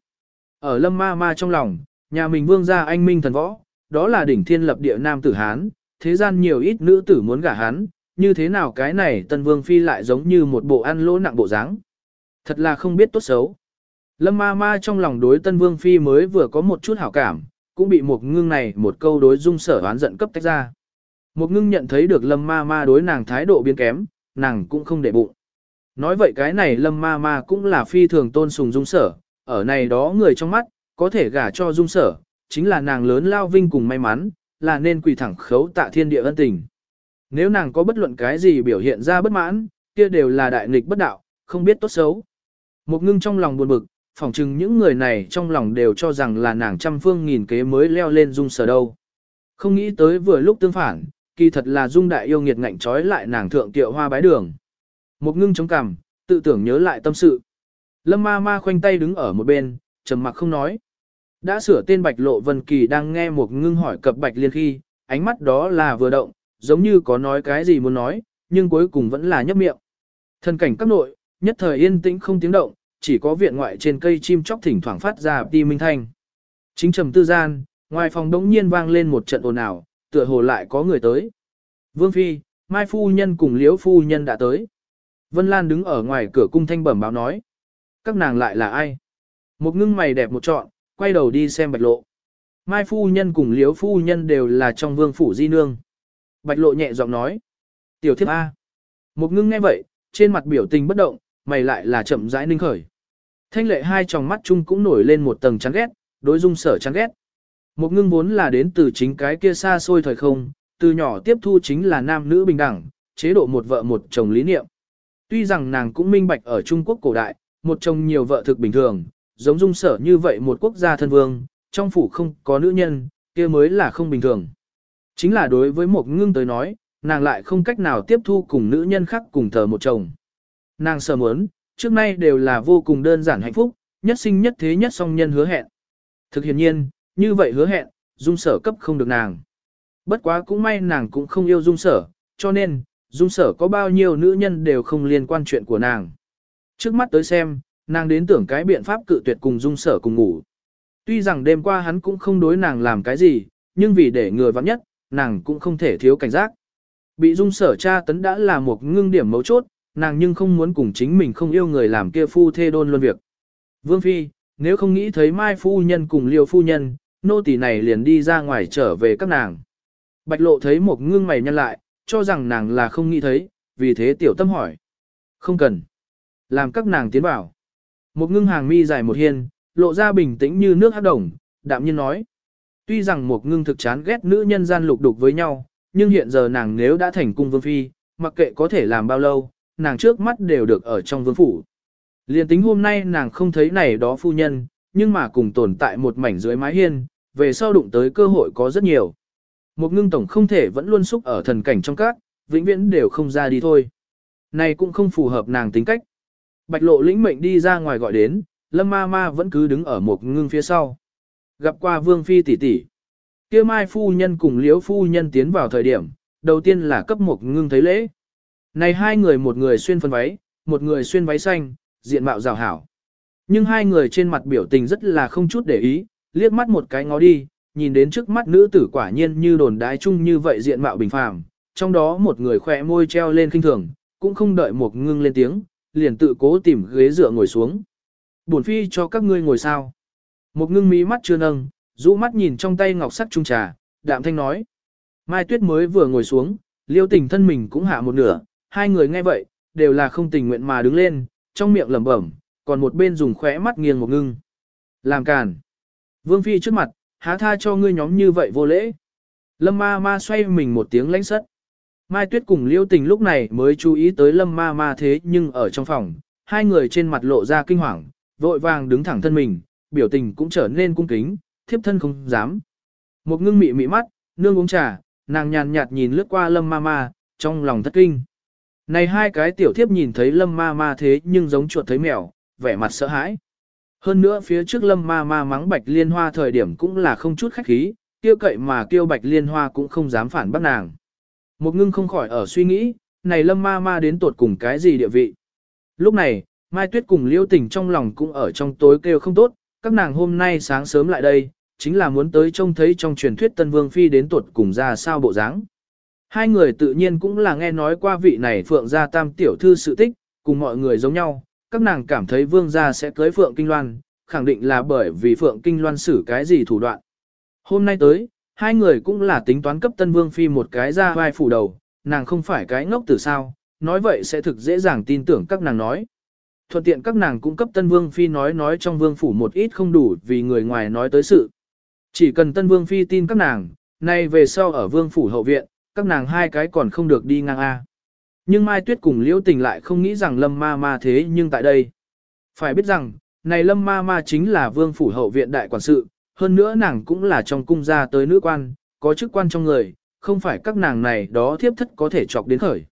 Ở lâm ma ma trong lòng, nhà mình vương gia anh minh thần võ, đó là đỉnh thiên lập địa nam tử Hán, thế gian nhiều ít nữ tử muốn gả hắn, như thế nào cái này tân vương phi lại giống như một bộ ăn lỗ nặng bộ dáng. Thật là không biết tốt xấu. Lâm ma ma trong lòng đối tân vương phi mới vừa có một chút hảo cảm, cũng bị một ngưng này một câu đối dung sở oán giận cấp tách ra. Một ngưng nhận thấy được lâm ma ma đối nàng thái độ biến kém, nàng cũng không để bụng. Nói vậy cái này lâm ma ma cũng là phi thường tôn sùng dung sở, ở này đó người trong mắt, có thể gả cho dung sở, chính là nàng lớn lao vinh cùng may mắn, là nên quỳ thẳng khấu tạ thiên địa ân tình. Nếu nàng có bất luận cái gì biểu hiện ra bất mãn, kia đều là đại nghịch bất đạo, không biết tốt xấu. Một ngưng trong lòng buồn bực, phỏng chừng những người này trong lòng đều cho rằng là nàng trăm phương nghìn kế mới leo lên dung sở đâu. Không nghĩ tới vừa lúc tương phản, kỳ thật là dung đại yêu nghiệt ngạnh trói lại nàng thượng tiệu hoa bái đường. Một ngưng chống cằm, tự tưởng nhớ lại tâm sự. Lâm ma ma khoanh tay đứng ở một bên, trầm mặc không nói. Đã sửa tên Bạch Lộ Vân Kỳ đang nghe một ngưng hỏi cập Bạch Liên khi, ánh mắt đó là vừa động, giống như có nói cái gì muốn nói, nhưng cuối cùng vẫn là nhấp miệng. Thân cảnh các nội, nhất thời yên tĩnh không tiếng động, chỉ có viện ngoại trên cây chim chóc thỉnh thoảng phát ra ti minh thanh. Chính trầm tư gian, ngoài phòng đống nhiên vang lên một trận ồn ào, tựa hồ lại có người tới. Vương Phi, Mai Phu Nhân cùng Liễu Phu Nhân đã tới. Vân Lan đứng ở ngoài cửa cung thanh bẩm báo nói. Các nàng lại là ai? Một ngưng mày đẹp một trọn, quay đầu đi xem bạch lộ. Mai Phu Nhân cùng liếu Phu Nhân đều là trong vương phủ di nương. Bạch lộ nhẹ giọng nói. Tiểu thiếp A. Một ngưng nghe vậy, trên mặt biểu tình bất động, mày lại là chậm rãi ninh khởi. Thanh lệ hai tròng mắt chung cũng nổi lên một tầng chán ghét, đối dung sở chán ghét. Một ngưng vốn là đến từ chính cái kia xa xôi thời không, từ nhỏ tiếp thu chính là nam nữ bình đẳng, chế độ một vợ một chồng lý niệm. Tuy rằng nàng cũng minh bạch ở Trung Quốc cổ đại, một chồng nhiều vợ thực bình thường, giống dung sở như vậy một quốc gia thân vương, trong phủ không có nữ nhân, kia mới là không bình thường. Chính là đối với một ngưng tới nói, nàng lại không cách nào tiếp thu cùng nữ nhân khác cùng thờ một chồng. Nàng sợ muốn, trước nay đều là vô cùng đơn giản hạnh phúc, nhất sinh nhất thế nhất song nhân hứa hẹn. Thực hiện nhiên, như vậy hứa hẹn, dung sở cấp không được nàng. Bất quá cũng may nàng cũng không yêu dung sở, cho nên, dung sở có bao nhiêu nữ nhân đều không liên quan chuyện của nàng. Trước mắt tới xem, nàng đến tưởng cái biện pháp cự tuyệt cùng dung sở cùng ngủ. Tuy rằng đêm qua hắn cũng không đối nàng làm cái gì, nhưng vì để người vắng nhất, nàng cũng không thể thiếu cảnh giác. Bị dung sở tra tấn đã là một ngưng điểm mấu chốt, nàng nhưng không muốn cùng chính mình không yêu người làm kia phu thê đôn luôn việc. Vương Phi, nếu không nghĩ thấy Mai Phu Nhân cùng Liêu Phu Nhân, nô tỳ này liền đi ra ngoài trở về các nàng. Bạch lộ thấy một ngưng mày nhăn lại, cho rằng nàng là không nghĩ thấy, vì thế tiểu tâm hỏi. Không cần. Làm các nàng tiến vào. Một ngưng hàng mi dài một hiên, lộ ra bình tĩnh như nước hát đồng, đạm nhiên nói. Tuy rằng một ngưng thực chán ghét nữ nhân gian lục đục với nhau, nhưng hiện giờ nàng nếu đã thành cung vương phi, mặc kệ có thể làm bao lâu, nàng trước mắt đều được ở trong vương phủ. Liên tính hôm nay nàng không thấy này đó phu nhân, nhưng mà cùng tồn tại một mảnh dưới mái hiên, về sau đụng tới cơ hội có rất nhiều. Một ngưng tổng không thể vẫn luôn xúc ở thần cảnh trong các, vĩnh viễn đều không ra đi thôi. Này cũng không phù hợp nàng tính cách. Bạch lộ lĩnh mệnh đi ra ngoài gọi đến, lâm ma ma vẫn cứ đứng ở một ngưng phía sau. Gặp qua vương phi tỷ tỷ. kia mai phu nhân cùng liễu phu nhân tiến vào thời điểm, đầu tiên là cấp một ngưng thấy lễ. Này hai người một người xuyên phân váy, một người xuyên váy xanh, diện mạo rào hảo. Nhưng hai người trên mặt biểu tình rất là không chút để ý, liếc mắt một cái ngó đi, nhìn đến trước mắt nữ tử quả nhiên như đồn đái chung như vậy diện mạo bình phàm, trong đó một người khỏe môi treo lên khinh thường, cũng không đợi một ngưng lên tiếng, liền tự cố tìm ghế dựa ngồi xuống. Bổn phi cho các ngươi ngồi sao? Một ngưng mí mắt chưa nâng, rũ mắt nhìn trong tay ngọc sắc trung trà, đạm thanh nói. Mai Tuyết mới vừa ngồi xuống, liêu tình thân mình cũng hạ một nửa, hai người nghe vậy, đều là không tình nguyện mà đứng lên, trong miệng lẩm bẩm, còn một bên dùng khóe mắt nghiêng một ngưng. Làm càn. Vương Phi trước mặt, há tha cho ngươi nhóm như vậy vô lễ. Lâm ma ma xoay mình một tiếng lãnh sất. Mai Tuyết cùng Liễu Tình lúc này mới chú ý tới Lâm ma ma thế nhưng ở trong phòng, hai người trên mặt lộ ra kinh hoàng, vội vàng đứng thẳng thân mình, biểu tình cũng trở nên cung kính, thiếp thân không dám. Một ngưng mị mị mắt, nương uống trà, nàng nhàn nhạt nhìn lướt qua Lâm ma ma, trong lòng thất kinh. Này hai cái tiểu thiếp nhìn thấy lâm ma ma thế nhưng giống chuột thấy mèo, vẻ mặt sợ hãi. Hơn nữa phía trước lâm ma ma mắng bạch liên hoa thời điểm cũng là không chút khách khí, tiêu cậy mà kêu bạch liên hoa cũng không dám phản bác nàng. Một ngưng không khỏi ở suy nghĩ, này lâm ma ma đến tột cùng cái gì địa vị. Lúc này, Mai Tuyết cùng Liêu Tình trong lòng cũng ở trong tối kêu không tốt, các nàng hôm nay sáng sớm lại đây, chính là muốn tới trông thấy trong truyền thuyết Tân Vương Phi đến tuột cùng ra sao bộ dáng. Hai người tự nhiên cũng là nghe nói qua vị này Phượng gia tam tiểu thư sự tích, cùng mọi người giống nhau, các nàng cảm thấy vương gia sẽ cưới Phượng Kinh Loan, khẳng định là bởi vì Phượng Kinh Loan xử cái gì thủ đoạn. Hôm nay tới, hai người cũng là tính toán cấp tân vương phi một cái ra vai phủ đầu, nàng không phải cái ngốc từ sao, nói vậy sẽ thực dễ dàng tin tưởng các nàng nói. Thuận tiện các nàng cũng cấp tân vương phi nói nói trong vương phủ một ít không đủ vì người ngoài nói tới sự. Chỉ cần tân vương phi tin các nàng, nay về sau ở vương phủ hậu viện, các nàng hai cái còn không được đi ngang A. Nhưng Mai Tuyết cùng Liễu Tình lại không nghĩ rằng Lâm Ma Ma thế nhưng tại đây. Phải biết rằng, này Lâm Ma Ma chính là vương phủ hậu viện đại quản sự, hơn nữa nàng cũng là trong cung gia tới nữ quan, có chức quan trong người, không phải các nàng này đó thiếp thất có thể chọc đến khởi.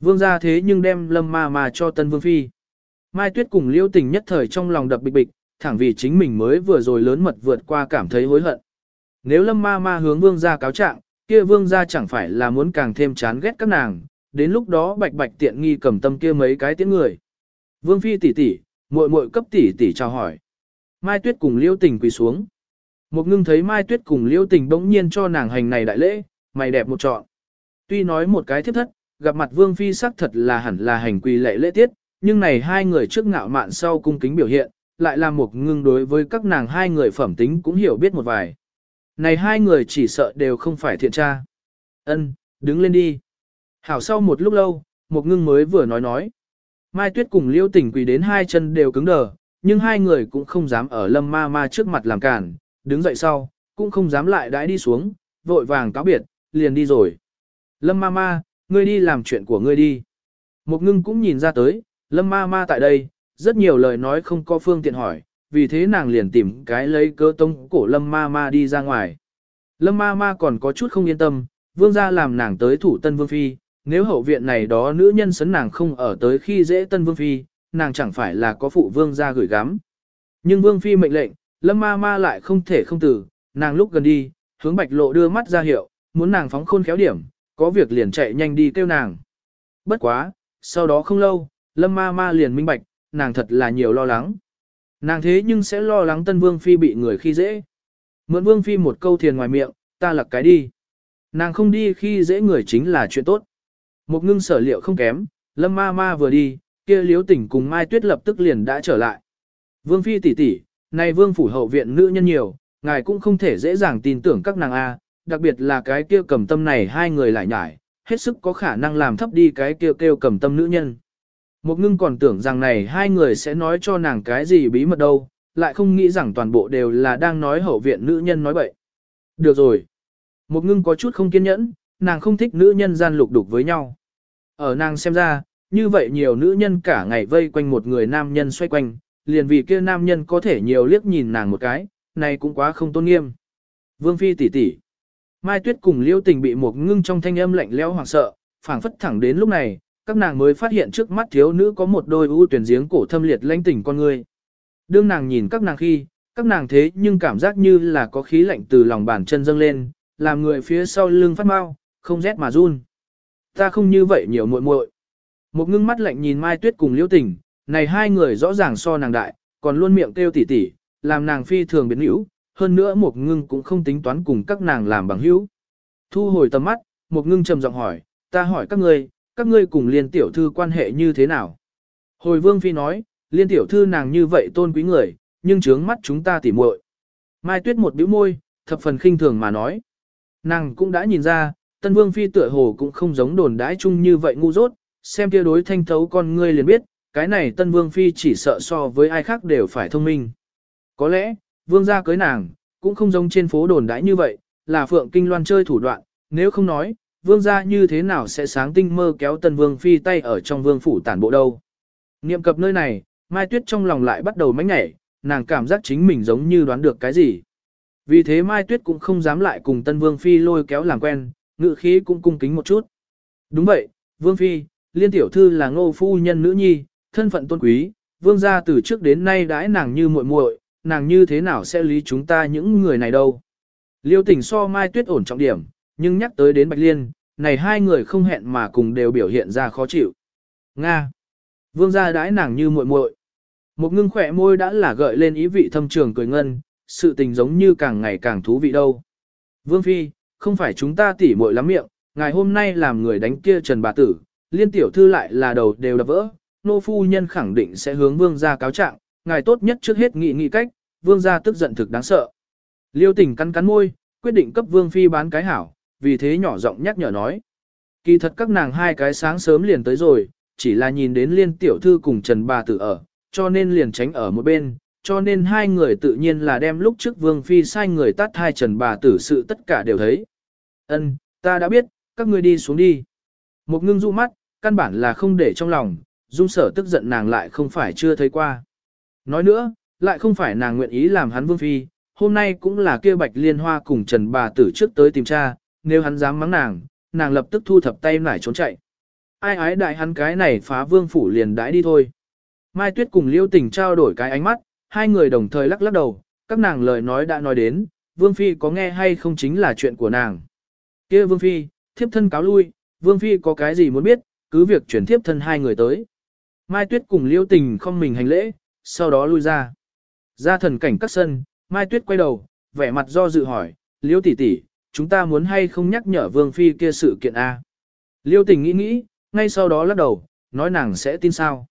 Vương gia thế nhưng đem Lâm Ma Ma cho Tân Vương Phi. Mai Tuyết cùng liêu Tình nhất thời trong lòng đập bịch bịch, thẳng vì chính mình mới vừa rồi lớn mật vượt qua cảm thấy hối hận. Nếu Lâm Ma Ma hướng vương gia cáo trạng, kia vương gia chẳng phải là muốn càng thêm chán ghét các nàng, đến lúc đó bạch bạch tiện nghi cầm tâm kia mấy cái tiếng người. Vương phi tỷ tỷ, muội muội cấp tỷ tỷ chào hỏi. Mai Tuyết cùng Liêu Tình quỳ xuống. Một ngưng thấy Mai Tuyết cùng Liễu Tình bỗng nhiên cho nàng hành này đại lễ, mày đẹp một trọn. Tuy nói một cái thiếp thất, gặp mặt Vương phi xác thật là hẳn là hành quỳ lễ lễ tiết, nhưng này hai người trước ngạo mạn sau cung kính biểu hiện, lại là một ngưng đối với các nàng hai người phẩm tính cũng hiểu biết một vài. Này hai người chỉ sợ đều không phải thiện tra. Ân, đứng lên đi. Hảo sau một lúc lâu, một ngưng mới vừa nói nói. Mai Tuyết cùng Liêu Tỉnh quỳ đến hai chân đều cứng đờ, nhưng hai người cũng không dám ở lâm ma ma trước mặt làm cản, đứng dậy sau, cũng không dám lại đãi đi xuống, vội vàng cáo biệt, liền đi rồi. Lâm ma ma, ngươi đi làm chuyện của ngươi đi. Một ngưng cũng nhìn ra tới, lâm ma ma tại đây, rất nhiều lời nói không có phương tiện hỏi, vì thế nàng liền tìm cái lấy cơ tông cổ lâm ma ma đi ra ngoài. Lâm ma ma còn có chút không yên tâm, vương gia làm nàng tới thủ tân vương phi, nếu hậu viện này đó nữ nhân sấn nàng không ở tới khi dễ tân vương phi, nàng chẳng phải là có phụ vương gia gửi gắm. Nhưng Vương Phi mệnh lệnh, Lâm ma ma lại không thể không tử, nàng lúc gần đi, hướng bạch lộ đưa mắt ra hiệu, muốn nàng phóng khôn khéo điểm, có việc liền chạy nhanh đi kêu nàng. Bất quá, sau đó không lâu, Lâm ma ma liền minh bạch, nàng thật là nhiều lo lắng. Nàng thế nhưng sẽ lo lắng Tân Vương Phi bị người khi dễ. Mượn Vương Phi một câu thiền ngoài miệng, ta lặc cái đi. Nàng không đi khi dễ người chính là chuyện tốt. Một ngưng sở liệu không kém, Lâm ma ma vừa đi, kia liếu tỉnh cùng Mai Tuyết lập tức liền đã trở lại. Vương Phi tỷ tỷ, này Vương phủ hậu viện nữ nhân nhiều, ngài cũng không thể dễ dàng tin tưởng các nàng A, đặc biệt là cái kia cầm tâm này hai người lại nhải, hết sức có khả năng làm thấp đi cái kia kêu cầm tâm nữ nhân. Một ngưng còn tưởng rằng này hai người sẽ nói cho nàng cái gì bí mật đâu, lại không nghĩ rằng toàn bộ đều là đang nói hậu viện nữ nhân nói bậy. Được rồi. Một ngưng có chút không kiên nhẫn, nàng không thích nữ nhân gian lục đục với nhau. Ở nàng xem ra, như vậy nhiều nữ nhân cả ngày vây quanh một người nam nhân xoay quanh, liền vì kia nam nhân có thể nhiều liếc nhìn nàng một cái, này cũng quá không tôn nghiêm. Vương Phi tỷ tỷ. Mai Tuyết cùng Liêu Tình bị một ngưng trong thanh âm lạnh lẽo hoảng sợ, phảng phất thẳng đến lúc này, các nàng mới phát hiện trước mắt thiếu nữ có một đôi ưu tuyển giếng cổ thâm liệt lãnh tình con người. Đương nàng nhìn các nàng khi, các nàng thế nhưng cảm giác như là có khí lạnh từ lòng bàn chân dâng lên, làm người phía sau lưng phát mau, không rét mà run. Ta không như vậy nhiều muội muội. Một ngưng mắt lạnh nhìn Mai Tuyết cùng Liễu Tình, này hai người rõ ràng so nàng đại, còn luôn miệng kêu tỉ tỉ, làm nàng phi thường biến hữu, hơn nữa một ngưng cũng không tính toán cùng các nàng làm bằng hữu. Thu hồi tầm mắt, một ngưng trầm giọng hỏi, ta hỏi các ngươi, các ngươi cùng liên tiểu thư quan hệ như thế nào? Hồi vương phi nói, liên tiểu thư nàng như vậy tôn quý người, nhưng trướng mắt chúng ta tỉ muội. Mai tuyết một bĩu môi, thập phần khinh thường mà nói. Nàng cũng đã nhìn ra, tân vương phi tựa hồ cũng không giống đồn đãi chung như vậy ngu dốt, xem kia đối thanh thấu con ngươi liền biết, cái này tân vương phi chỉ sợ so với ai khác đều phải thông minh. Có lẽ, vương gia cưới nàng, cũng không giống trên phố đồn đãi như vậy, là phượng kinh loan chơi thủ đoạn, nếu không nói, vương gia như thế nào sẽ sáng tinh mơ kéo tân vương phi tay ở trong vương phủ tản bộ đâu. Niệm cập nơi này, Mai Tuyết trong lòng lại bắt đầu mánh nhảy, nàng cảm giác chính mình giống như đoán được cái gì. Vì thế Mai Tuyết cũng không dám lại cùng tân vương phi lôi kéo làm quen, ngự khí cũng cung kính một chút. Đúng vậy, vương phi, liên tiểu thư là ngô phu nhân nữ nhi, thân phận tôn quý, vương gia từ trước đến nay đãi nàng như muội muội, nàng như thế nào sẽ lý chúng ta những người này đâu. Liêu tỉnh so Mai Tuyết ổn trọng điểm, nhưng nhắc tới đến Bạch Liên, này hai người không hẹn mà cùng đều biểu hiện ra khó chịu. Nga. Vương gia đãi nàng như muội muội. Một ngưng khỏe môi đã là gợi lên ý vị thâm trường cười ngân, sự tình giống như càng ngày càng thú vị đâu. Vương Phi, không phải chúng ta tỉ muội lắm miệng, ngày hôm nay làm người đánh kia trần bà tử, liên tiểu thư lại là đầu đều đập vỡ, nô phu nhân khẳng định sẽ hướng vương gia cáo trạng, ngài tốt nhất trước hết nghị nghị cách, vương gia tức giận thực đáng sợ. Liêu Tỉnh cắn cắn môi, quyết định cấp vương phi bán cái hảo, vì thế nhỏ giọng nhắc nhở nói. Kỳ thật các nàng hai cái sáng sớm liền tới rồi, chỉ là nhìn đến liên tiểu thư cùng Trần bà tử ở, cho nên liền tránh ở một bên, cho nên hai người tự nhiên là đem lúc trước vương phi sai người tắt hai Trần bà tử sự tất cả đều thấy. Ân, ta đã biết, các ngươi đi xuống đi. Một ngưng du mắt, căn bản là không để trong lòng, dung sở tức giận nàng lại không phải chưa thấy qua. Nói nữa, lại không phải nàng nguyện ý làm hắn vương phi, hôm nay cũng là kia bạch liên hoa cùng trần bà tử trước tới tìm cha, nếu hắn dám mắng nàng, nàng lập tức thu thập tay nải trốn chạy. Ai ái đại hắn cái này phá vương phủ liền đãi đi thôi. Mai Tuyết cùng Liêu Tình trao đổi cái ánh mắt, hai người đồng thời lắc lắc đầu, các nàng lời nói đã nói đến, Vương Phi có nghe hay không chính là chuyện của nàng. kia Vương Phi, thiếp thân cáo lui, Vương Phi có cái gì muốn biết, cứ việc chuyển thiếp thân hai người tới. Mai Tuyết cùng Liêu Tình không mình hành lễ, sau đó lui ra. Ra thần cảnh các sân, Mai Tuyết quay đầu, vẻ mặt do dự hỏi, Liêu tỷ tỷ, chúng ta muốn hay không nhắc nhở Vương Phi kia sự kiện A. Liêu tình nghĩ nghĩ, ngay sau đó lắc đầu, nói nàng sẽ tin sao.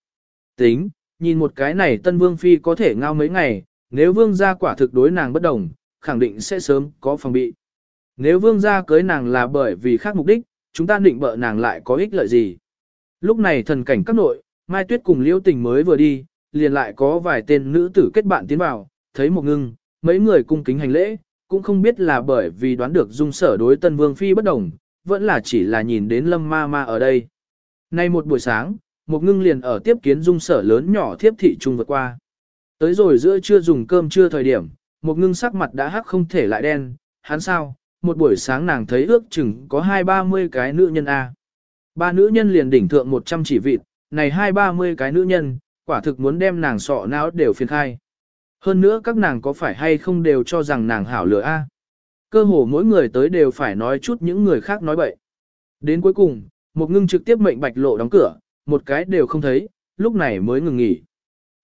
Tính, nhìn một cái này tân Vương Phi có thể ngao mấy ngày, nếu Vương gia quả thực đối nàng bất đồng, khẳng định sẽ sớm có phòng bị. Nếu Vương gia cưới nàng là bởi vì khác mục đích, chúng ta định bợ nàng lại có ích lợi gì. Lúc này thần cảnh các nội, Mai Tuyết cùng Liễu tình mới vừa đi, liền lại có vài tên nữ tử kết bạn tiến vào, thấy một ngưng, mấy người cung kính hành lễ, cũng không biết là bởi vì đoán được dung sở đối tân vương phi bất đồng, vẫn là chỉ là nhìn đến lâm ma ma ở đây. Nay một buổi sáng, một ngưng liền ở tiếp kiến dung sở lớn nhỏ thiếp thị trung vượt qua. Tới rồi giữa trưa dùng cơm trưa thời điểm, một ngưng sắc mặt đã hắc không thể lại đen, hắn sao, một buổi sáng nàng thấy ước chừng có hai ba mươi cái nữ nhân A. Ba nữ nhân liền đỉnh thượng một trăm chỉ vịt, này hai ba mươi cái nữ nhân, quả thực muốn đem nàng sọ não đều phiền khai. Hơn nữa các nàng có phải hay không đều cho rằng nàng hảo lửa a? Cơ hồ mỗi người tới đều phải nói chút những người khác nói bậy. Đến cuối cùng, một ngưng trực tiếp mệnh bạch lộ đóng cửa, một cái đều không thấy, lúc này mới ngừng nghỉ.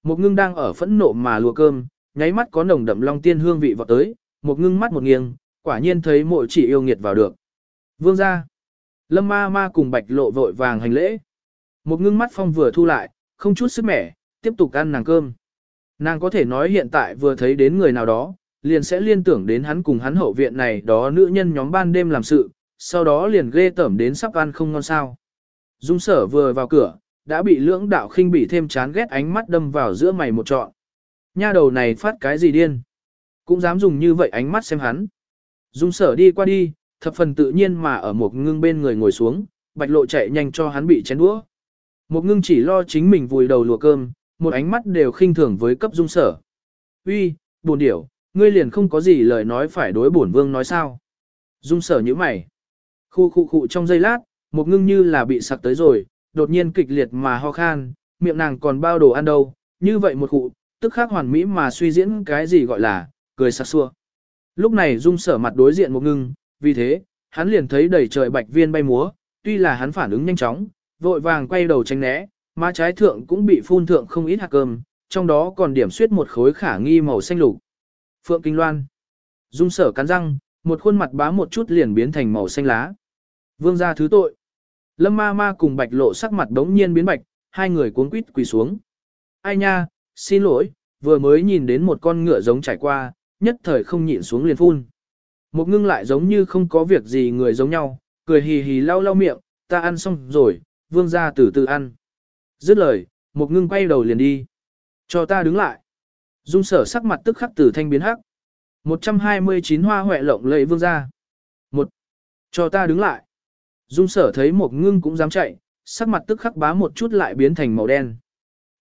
Một ngưng đang ở phẫn nộ mà lùa cơm, nháy mắt có nồng đậm long tiên hương vị vọt tới, một ngưng mắt một nghiêng, quả nhiên thấy mội chỉ yêu nghiệt vào được. Vương ra. Lâm ma ma cùng bạch lộ vội vàng hành lễ. Một ngưng mắt phong vừa thu lại, không chút sức mẻ, tiếp tục ăn nàng cơm. Nàng có thể nói hiện tại vừa thấy đến người nào đó, liền sẽ liên tưởng đến hắn cùng hắn hậu viện này đó nữ nhân nhóm ban đêm làm sự, sau đó liền ghê tởm đến sắp ăn không ngon sao. Dung sở vừa vào cửa, đã bị lưỡng đạo khinh bị thêm chán ghét ánh mắt đâm vào giữa mày một trọn. Nha đầu này phát cái gì điên? Cũng dám dùng như vậy ánh mắt xem hắn. Dung sở đi qua đi, thập phần tự nhiên mà ở một ngưng bên người ngồi xuống, bạch lộ chạy nhanh cho hắn bị chén đũa. Một ngưng chỉ lo chính mình vùi đầu lùa cơm, một ánh mắt đều khinh thường với cấp dung sở. Uy, buồn điểu, ngươi liền không có gì lời nói phải đối bổn vương nói sao. Dung sở như mày. Khu khu khu trong giây lát, một ngưng như là bị sặc tới rồi, đột nhiên kịch liệt mà ho khan, miệng nàng còn bao đồ ăn đâu, như vậy một cụ, tức khắc hoàn mỹ mà suy diễn cái gì gọi là, cười sặc xua. Lúc này dung sở mặt đối diện một ngưng, vì thế, hắn liền thấy đầy trời bạch viên bay múa, tuy là hắn phản ứng nhanh chóng, vội vàng quay đầu tránh né, má trái thượng cũng bị phun thượng không ít hạt cơm, trong đó còn điểm suyết một khối khả nghi màu xanh lục. Phượng Kinh Loan. Dung sở cắn răng, một khuôn mặt bá một chút liền biến thành màu xanh lá. Vương gia thứ tội. Lâm ma ma cùng bạch lộ sắc mặt đống nhiên biến bạch, hai người cuốn quýt quỳ xuống. Ai nha, xin lỗi, vừa mới nhìn đến một con ngựa giống trải qua, nhất thời không nhịn xuống liền phun. Một ngưng lại giống như không có việc gì người giống nhau, cười hì hì lau lau miệng, ta ăn xong rồi, vương gia từ từ ăn. Dứt lời, một ngưng quay đầu liền đi. Cho ta đứng lại. Dung sở sắc mặt tức khắc từ thanh biến hắc. 129 hoa huệ lộng lẫy vương gia. Một. Cho ta đứng lại. Dung sở thấy một ngưng cũng dám chạy, sắc mặt tức khắc bá một chút lại biến thành màu đen.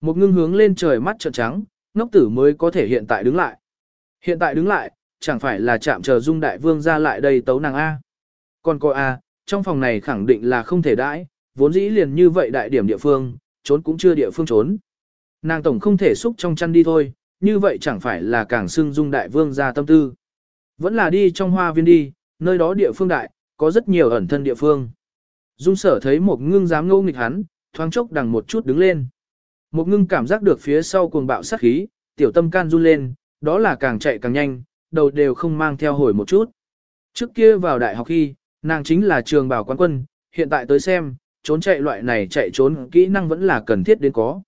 Một ngưng hướng lên trời mắt trợn trắng, ngốc tử mới có thể hiện tại đứng lại. Hiện tại đứng lại, chẳng phải là chạm chờ dung đại vương ra lại đây tấu nàng A. Còn cô A, trong phòng này khẳng định là không thể đãi, vốn dĩ liền như vậy đại điểm địa phương, trốn cũng chưa địa phương trốn. Nàng tổng không thể xúc trong chăn đi thôi, như vậy chẳng phải là càng xưng dung đại vương ra tâm tư. Vẫn là đi trong hoa viên đi, nơi đó địa phương đại, có rất nhiều ẩn thân địa phương. Dung sở thấy một ngưng dám ngô nghịch hắn, thoáng chốc đằng một chút đứng lên. Một ngưng cảm giác được phía sau cuồng bạo sát khí, tiểu tâm can run lên, đó là càng chạy càng nhanh, đầu đều không mang theo hồi một chút. Trước kia vào đại học khi, nàng chính là trường bảo quán quân, hiện tại tới xem, trốn chạy loại này chạy trốn kỹ năng vẫn là cần thiết đến có.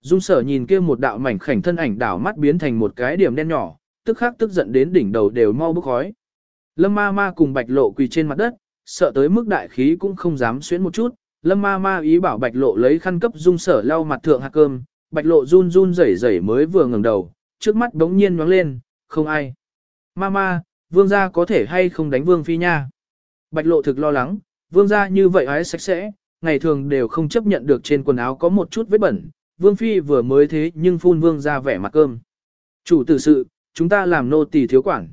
Dung sở nhìn kia một đạo mảnh khảnh thân ảnh đảo mắt biến thành một cái điểm đen nhỏ, tức khắc tức giận đến đỉnh đầu đều mau bốc khói. Lâm ma ma cùng bạch lộ quỳ trên mặt đất, sợ tới mức đại khí cũng không dám xuyến một chút. Lâm ma ma ý bảo bạch lộ lấy khăn cấp dung sở lau mặt thượng hạt cơm, bạch lộ run run rẩy rẩy mới vừa ngẩng đầu, trước mắt đống nhiên nhoáng lên, không ai. Ma ma, vương gia có thể hay không đánh vương phi nha. Bạch lộ thực lo lắng, vương gia như vậy ái sạch sẽ, ngày thường đều không chấp nhận được trên quần áo có một chút vết bẩn, vương phi vừa mới thế nhưng phun vương ra vẻ mặt cơm. Chủ tử sự, chúng ta làm nô tỳ thiếu quản.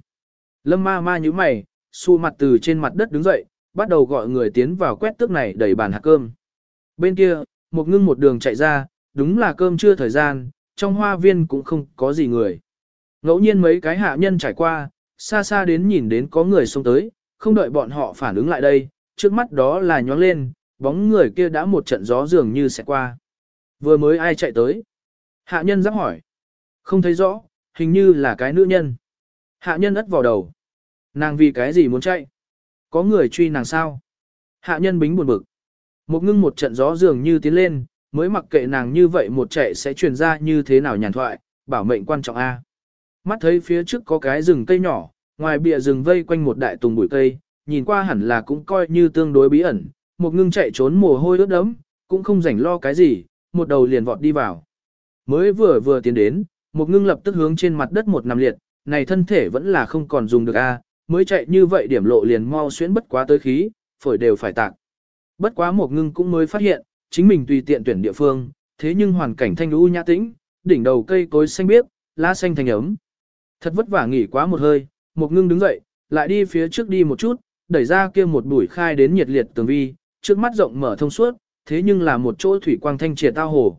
Lâm ma ma như mày, xu mặt từ trên mặt đất đứng dậy, bắt đầu gọi người tiến vào quét tước này đẩy bàn hạt cơm. Bên kia, một ngưng một đường chạy ra, đúng là cơm chưa thời gian, trong hoa viên cũng không có gì người. Ngẫu nhiên mấy cái hạ nhân trải qua, xa xa đến nhìn đến có người xông tới, không đợi bọn họ phản ứng lại đây, trước mắt đó là nhóng lên, bóng người kia đã một trận gió dường như sẽ qua. Vừa mới ai chạy tới? Hạ nhân giáp hỏi. Không thấy rõ, hình như là cái nữ nhân. Hạ nhân ất vào đầu. Nàng vì cái gì muốn chạy? Có người truy nàng sao? Hạ nhân bính buồn bực. Một ngưng một trận gió dường như tiến lên, mới mặc kệ nàng như vậy một chạy sẽ truyền ra như thế nào nhàn thoại, bảo mệnh quan trọng A. Mắt thấy phía trước có cái rừng cây nhỏ, ngoài bìa rừng vây quanh một đại tùng bụi cây, nhìn qua hẳn là cũng coi như tương đối bí ẩn, một ngưng chạy trốn mồ hôi ướt đẫm, cũng không rảnh lo cái gì, một đầu liền vọt đi vào. Mới vừa vừa tiến đến, một ngưng lập tức hướng trên mặt đất một nằm liệt, này thân thể vẫn là không còn dùng được a, mới chạy như vậy điểm lộ liền mau xuyến bất quá tới khí, phổi đều phải tạc. Bất quá một ngưng cũng mới phát hiện, chính mình tùy tiện tuyển địa phương, thế nhưng hoàn cảnh thanh u nhã tĩnh, đỉnh đầu cây cối xanh biếc, lá xanh thành ấm. Thật vất vả nghỉ quá một hơi, một ngưng đứng dậy, lại đi phía trước đi một chút, đẩy ra kia một bụi khai đến nhiệt liệt tường vi, trước mắt rộng mở thông suốt, thế nhưng là một chỗ thủy quang thanh triệt tao hồ.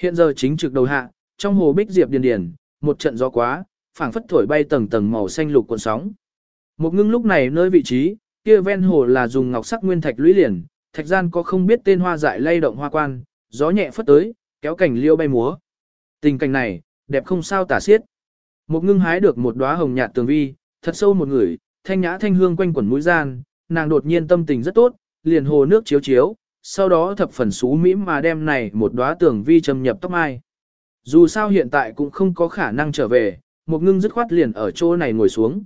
Hiện giờ chính trực đầu hạ, trong hồ bích diệp điền điền, một trận gió quá, phảng phất thổi bay tầng tầng màu xanh lục cuộn sóng. Một ngưng lúc này nơi vị trí, kia ven hồ là dùng ngọc sắc nguyên thạch lũy liền, thạch gian có không biết tên hoa dại lay động hoa quan, gió nhẹ phất tới, kéo cảnh liêu bay múa. Tình cảnh này, đẹp không sao tả xiết. Một ngưng hái được một đóa hồng nhạt tường vi, thật sâu một người, thanh nhã thanh hương quanh quẩn mũi gian, nàng đột nhiên tâm tình rất tốt, liền hồ nước chiếu chiếu, sau đó thập phần xú mỹ mà đem này một đóa tường vi châm nhập tóc mai. Dù sao hiện tại cũng không có khả năng trở về, một ngưng dứt khoát liền ở chỗ này ngồi xuống.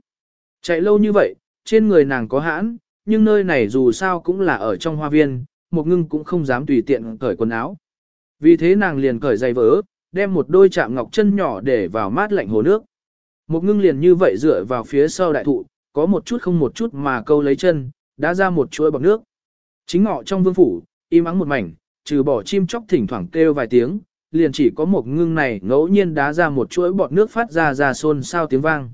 Chạy lâu như vậy, trên người nàng có hãn, nhưng nơi này dù sao cũng là ở trong hoa viên, một ngưng cũng không dám tùy tiện cởi quần áo. Vì thế nàng liền cởi giày vỡ, đem một đôi chạm ngọc chân nhỏ để vào mát lạnh hồ nước. Một ngưng liền như vậy dựa vào phía sau đại thụ, có một chút không một chút mà câu lấy chân, đã ra một chuỗi bọc nước. Chính ngọ trong vương phủ, im ắng một mảnh, trừ bỏ chim chóc thỉnh thoảng kêu vài tiếng, liền chỉ có một ngưng này ngẫu nhiên đá ra một chuỗi bọt nước phát ra ra xôn sao tiếng vang.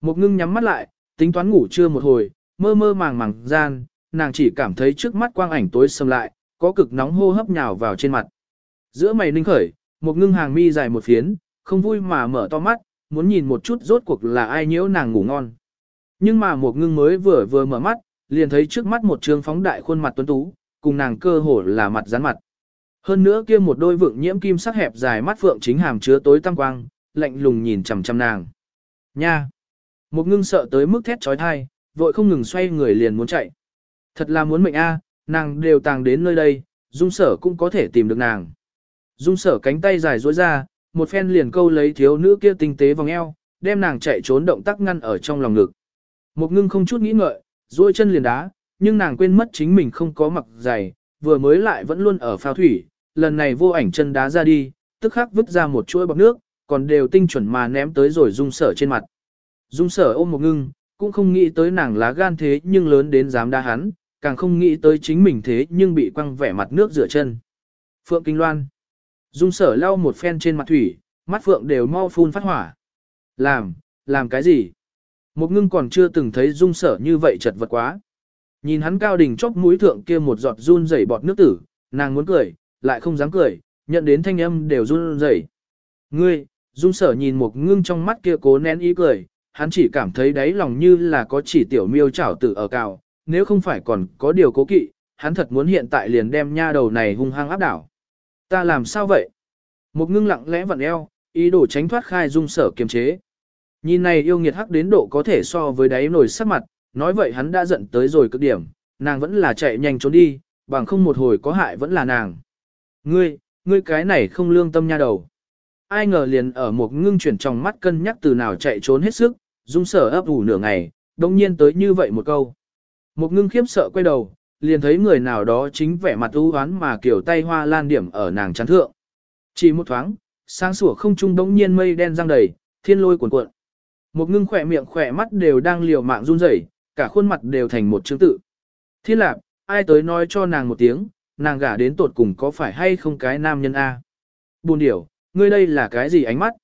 Một ngưng nhắm mắt lại, tính toán ngủ trưa một hồi, mơ mơ màng màng gian, nàng chỉ cảm thấy trước mắt quang ảnh tối sầm lại, có cực nóng hô hấp nhào vào trên mặt. Giữa mày ninh khởi, một ngưng hàng mi dài một phiến, không vui mà mở to mắt, muốn nhìn một chút rốt cuộc là ai nhiễu nàng ngủ ngon. Nhưng mà một ngưng mới vừa vừa mở mắt, liền thấy trước mắt một trường phóng đại khuôn mặt tuấn tú, cùng nàng cơ hồ là mặt rắn mặt. Hơn nữa kia một đôi vượng nhiễm kim sắc hẹp dài mắt phượng chính hàm chứa tối tăm quang, lạnh lùng nhìn chằm chằm nàng. Nha! Một ngưng sợ tới mức thét trói thai, vội không ngừng xoay người liền muốn chạy. Thật là muốn mệnh a, nàng đều tàng đến nơi đây, dung sở cũng có thể tìm được nàng. Dung sở cánh tay dài duỗi ra, một phen liền câu lấy thiếu nữ kia tinh tế vòng eo, đem nàng chạy trốn động tác ngăn ở trong lòng ngực. Một ngưng không chút nghĩ ngợi, duỗi chân liền đá, nhưng nàng quên mất chính mình không có mặc giày, vừa mới lại vẫn luôn ở phao thủy, lần này vô ảnh chân đá ra đi, tức khắc vứt ra một chuỗi bọc nước, còn đều tinh chuẩn mà ném tới rồi dung sở trên mặt. Dung sở ôm một ngưng, cũng không nghĩ tới nàng lá gan thế nhưng lớn đến dám đá hắn, càng không nghĩ tới chính mình thế nhưng bị quăng vẻ mặt nước rửa chân. Phượng Kinh Loan. Dung sở lau một phen trên mặt thủy, mắt Phượng đều mau phun phát hỏa. Làm, làm cái gì? Một ngưng còn chưa từng thấy dung sở như vậy chật vật quá. Nhìn hắn cao đỉnh chóc mũi thượng kia một giọt run rẩy bọt nước tử, nàng muốn cười, lại không dám cười, nhận đến thanh âm đều run rẩy. Ngươi, dung sở nhìn một ngưng trong mắt kia cố nén ý cười, hắn chỉ cảm thấy đáy lòng như là có chỉ tiểu miêu chảo tử ở cào, nếu không phải còn có điều cố kỵ, hắn thật muốn hiện tại liền đem nha đầu này hung hăng áp đảo. Ta làm sao vậy? Một ngưng lặng lẽ vặn eo, ý đồ tránh thoát khai dung sở kiềm chế. Nhìn này yêu nghiệt hắc đến độ có thể so với đáy nổi sắc mặt, nói vậy hắn đã giận tới rồi cực điểm, nàng vẫn là chạy nhanh trốn đi, bằng không một hồi có hại vẫn là nàng. Ngươi, ngươi cái này không lương tâm nha đầu. Ai ngờ liền ở một ngưng chuyển trong mắt cân nhắc từ nào chạy trốn hết sức, dung sở ấp ủ nửa ngày, đồng nhiên tới như vậy một câu. Một ngưng khiếp sợ quay đầu, liền thấy người nào đó chính vẻ mặt u hoán mà kiểu tay hoa lan điểm ở nàng chắn thượng. Chỉ một thoáng, sáng sủa không trung đống nhiên mây đen răng đầy, thiên lôi cuồn cuộn. Một ngưng khỏe miệng khỏe mắt đều đang liều mạng run rẩy, cả khuôn mặt đều thành một chứng tự. Thiên lạc, ai tới nói cho nàng một tiếng, nàng gả đến tột cùng có phải hay không cái nam nhân A. Buồn điểu, ngươi đây là cái gì ánh mắt?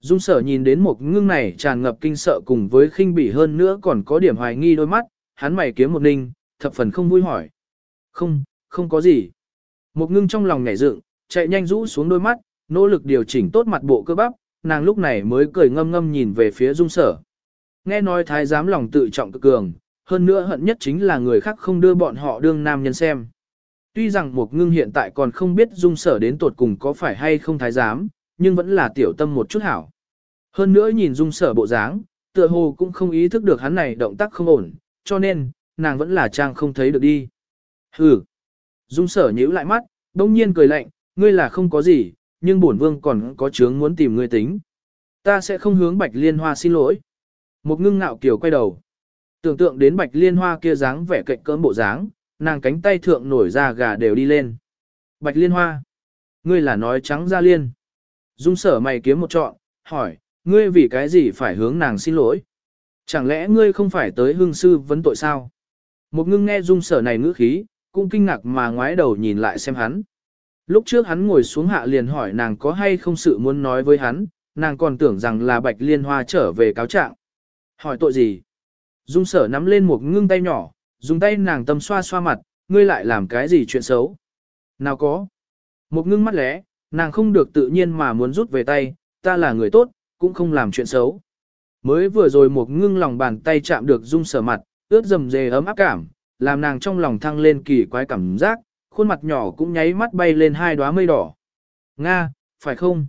Dung sở nhìn đến một ngưng này tràn ngập kinh sợ cùng với khinh bỉ hơn nữa còn có điểm hoài nghi đôi mắt, hắn mày kiếm một ninh, thập phần không vui hỏi. Không, không có gì. Một ngưng trong lòng nhảy dựng, chạy nhanh rũ xuống đôi mắt, nỗ lực điều chỉnh tốt mặt bộ cơ bắp, nàng lúc này mới cười ngâm ngâm nhìn về phía dung sở. Nghe nói thái giám lòng tự trọng cực cường, hơn nữa hận nhất chính là người khác không đưa bọn họ đương nam nhân xem. Tuy rằng một ngưng hiện tại còn không biết dung sở đến tột cùng có phải hay không thái giám, nhưng vẫn là tiểu tâm một chút hảo. Hơn nữa nhìn dung sở bộ dáng, tựa hồ cũng không ý thức được hắn này động tác không ổn, cho nên, nàng vẫn là trang không thấy được đi. Hừ. Dung sở nhíu lại mắt, đông nhiên cười lạnh, ngươi là không có gì, nhưng bổn vương còn có chướng muốn tìm ngươi tính. Ta sẽ không hướng bạch liên hoa xin lỗi. Một ngưng ngạo kiều quay đầu. Tưởng tượng đến bạch liên hoa kia dáng vẻ cạnh cỡm bộ dáng, nàng cánh tay thượng nổi ra gà đều đi lên. Bạch liên hoa. Ngươi là nói trắng ra liên. Dung sở mày kiếm một trọn, hỏi, ngươi vì cái gì phải hướng nàng xin lỗi? Chẳng lẽ ngươi không phải tới hương sư vấn tội sao? Một ngưng nghe dung sở này ngữ khí, cũng kinh ngạc mà ngoái đầu nhìn lại xem hắn. Lúc trước hắn ngồi xuống hạ liền hỏi nàng có hay không sự muốn nói với hắn, nàng còn tưởng rằng là bạch liên hoa trở về cáo trạng. Hỏi tội gì? Dung sở nắm lên một ngưng tay nhỏ, dùng tay nàng tâm xoa xoa mặt, ngươi lại làm cái gì chuyện xấu? Nào có? Một ngưng mắt lẽ, nàng không được tự nhiên mà muốn rút về tay, ta là người tốt, cũng không làm chuyện xấu. Mới vừa rồi một ngưng lòng bàn tay chạm được dung sở mặt, ướt dầm dề ấm áp cảm, làm nàng trong lòng thăng lên kỳ quái cảm giác, khuôn mặt nhỏ cũng nháy mắt bay lên hai đóa mây đỏ. Nga, phải không?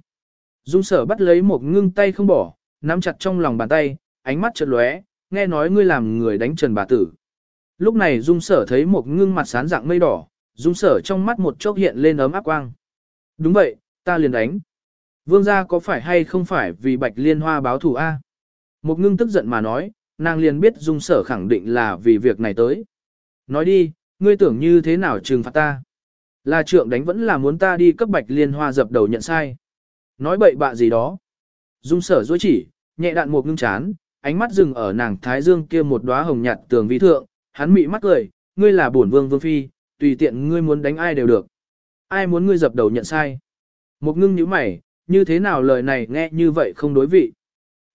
Dung sở bắt lấy một ngưng tay không bỏ, nắm chặt trong lòng bàn tay, ánh mắt chợt lóe, nghe nói ngươi làm người đánh trần bà tử. Lúc này dung sở thấy một ngưng mặt sán dạng mây đỏ, dung sở trong mắt một chốc hiện lên ấm áp quang. Đúng vậy, ta liền đánh. Vương gia có phải hay không phải vì bạch liên hoa báo thù A? Một ngưng tức giận mà nói, nàng liền biết dung sở khẳng định là vì việc này tới. Nói đi, ngươi tưởng như thế nào trừng phạt ta? Là trượng đánh vẫn là muốn ta đi cấp bạch liên hoa dập đầu nhận sai. Nói bậy bạ gì đó. Dung sở dối chỉ, nhẹ đạn một ngưng chán, ánh mắt dừng ở nàng thái dương kia một đóa hồng nhạt tường vi thượng, hắn mị mắt cười, ngươi là bổn vương vương phi, tùy tiện ngươi muốn đánh ai đều được. Ai muốn ngươi dập đầu nhận sai. Một ngưng nhíu mày, như thế nào lời này nghe như vậy không đối vị.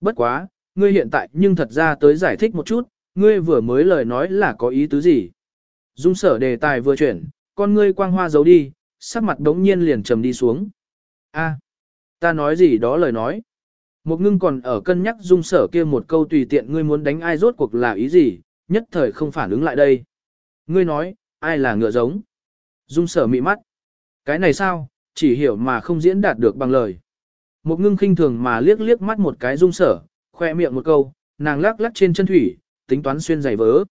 Bất quá, ngươi hiện tại nhưng thật ra tới giải thích một chút, ngươi vừa mới lời nói là có ý tứ gì. Dung sở đề tài vừa chuyển, con ngươi quang hoa giấu đi, sắc mặt đống nhiên liền trầm đi xuống. A, ta nói gì đó lời nói. Một ngưng còn ở cân nhắc dung sở kia một câu tùy tiện ngươi muốn đánh ai rốt cuộc là ý gì, nhất thời không phản ứng lại đây. Ngươi nói, ai là ngựa giống? Dung sở mị mắt. Cái này sao, chỉ hiểu mà không diễn đạt được bằng lời. Một ngưng khinh thường mà liếc liếc mắt một cái dung sở, khoe miệng một câu, nàng lắc lắc trên chân thủy, tính toán xuyên giày vớ.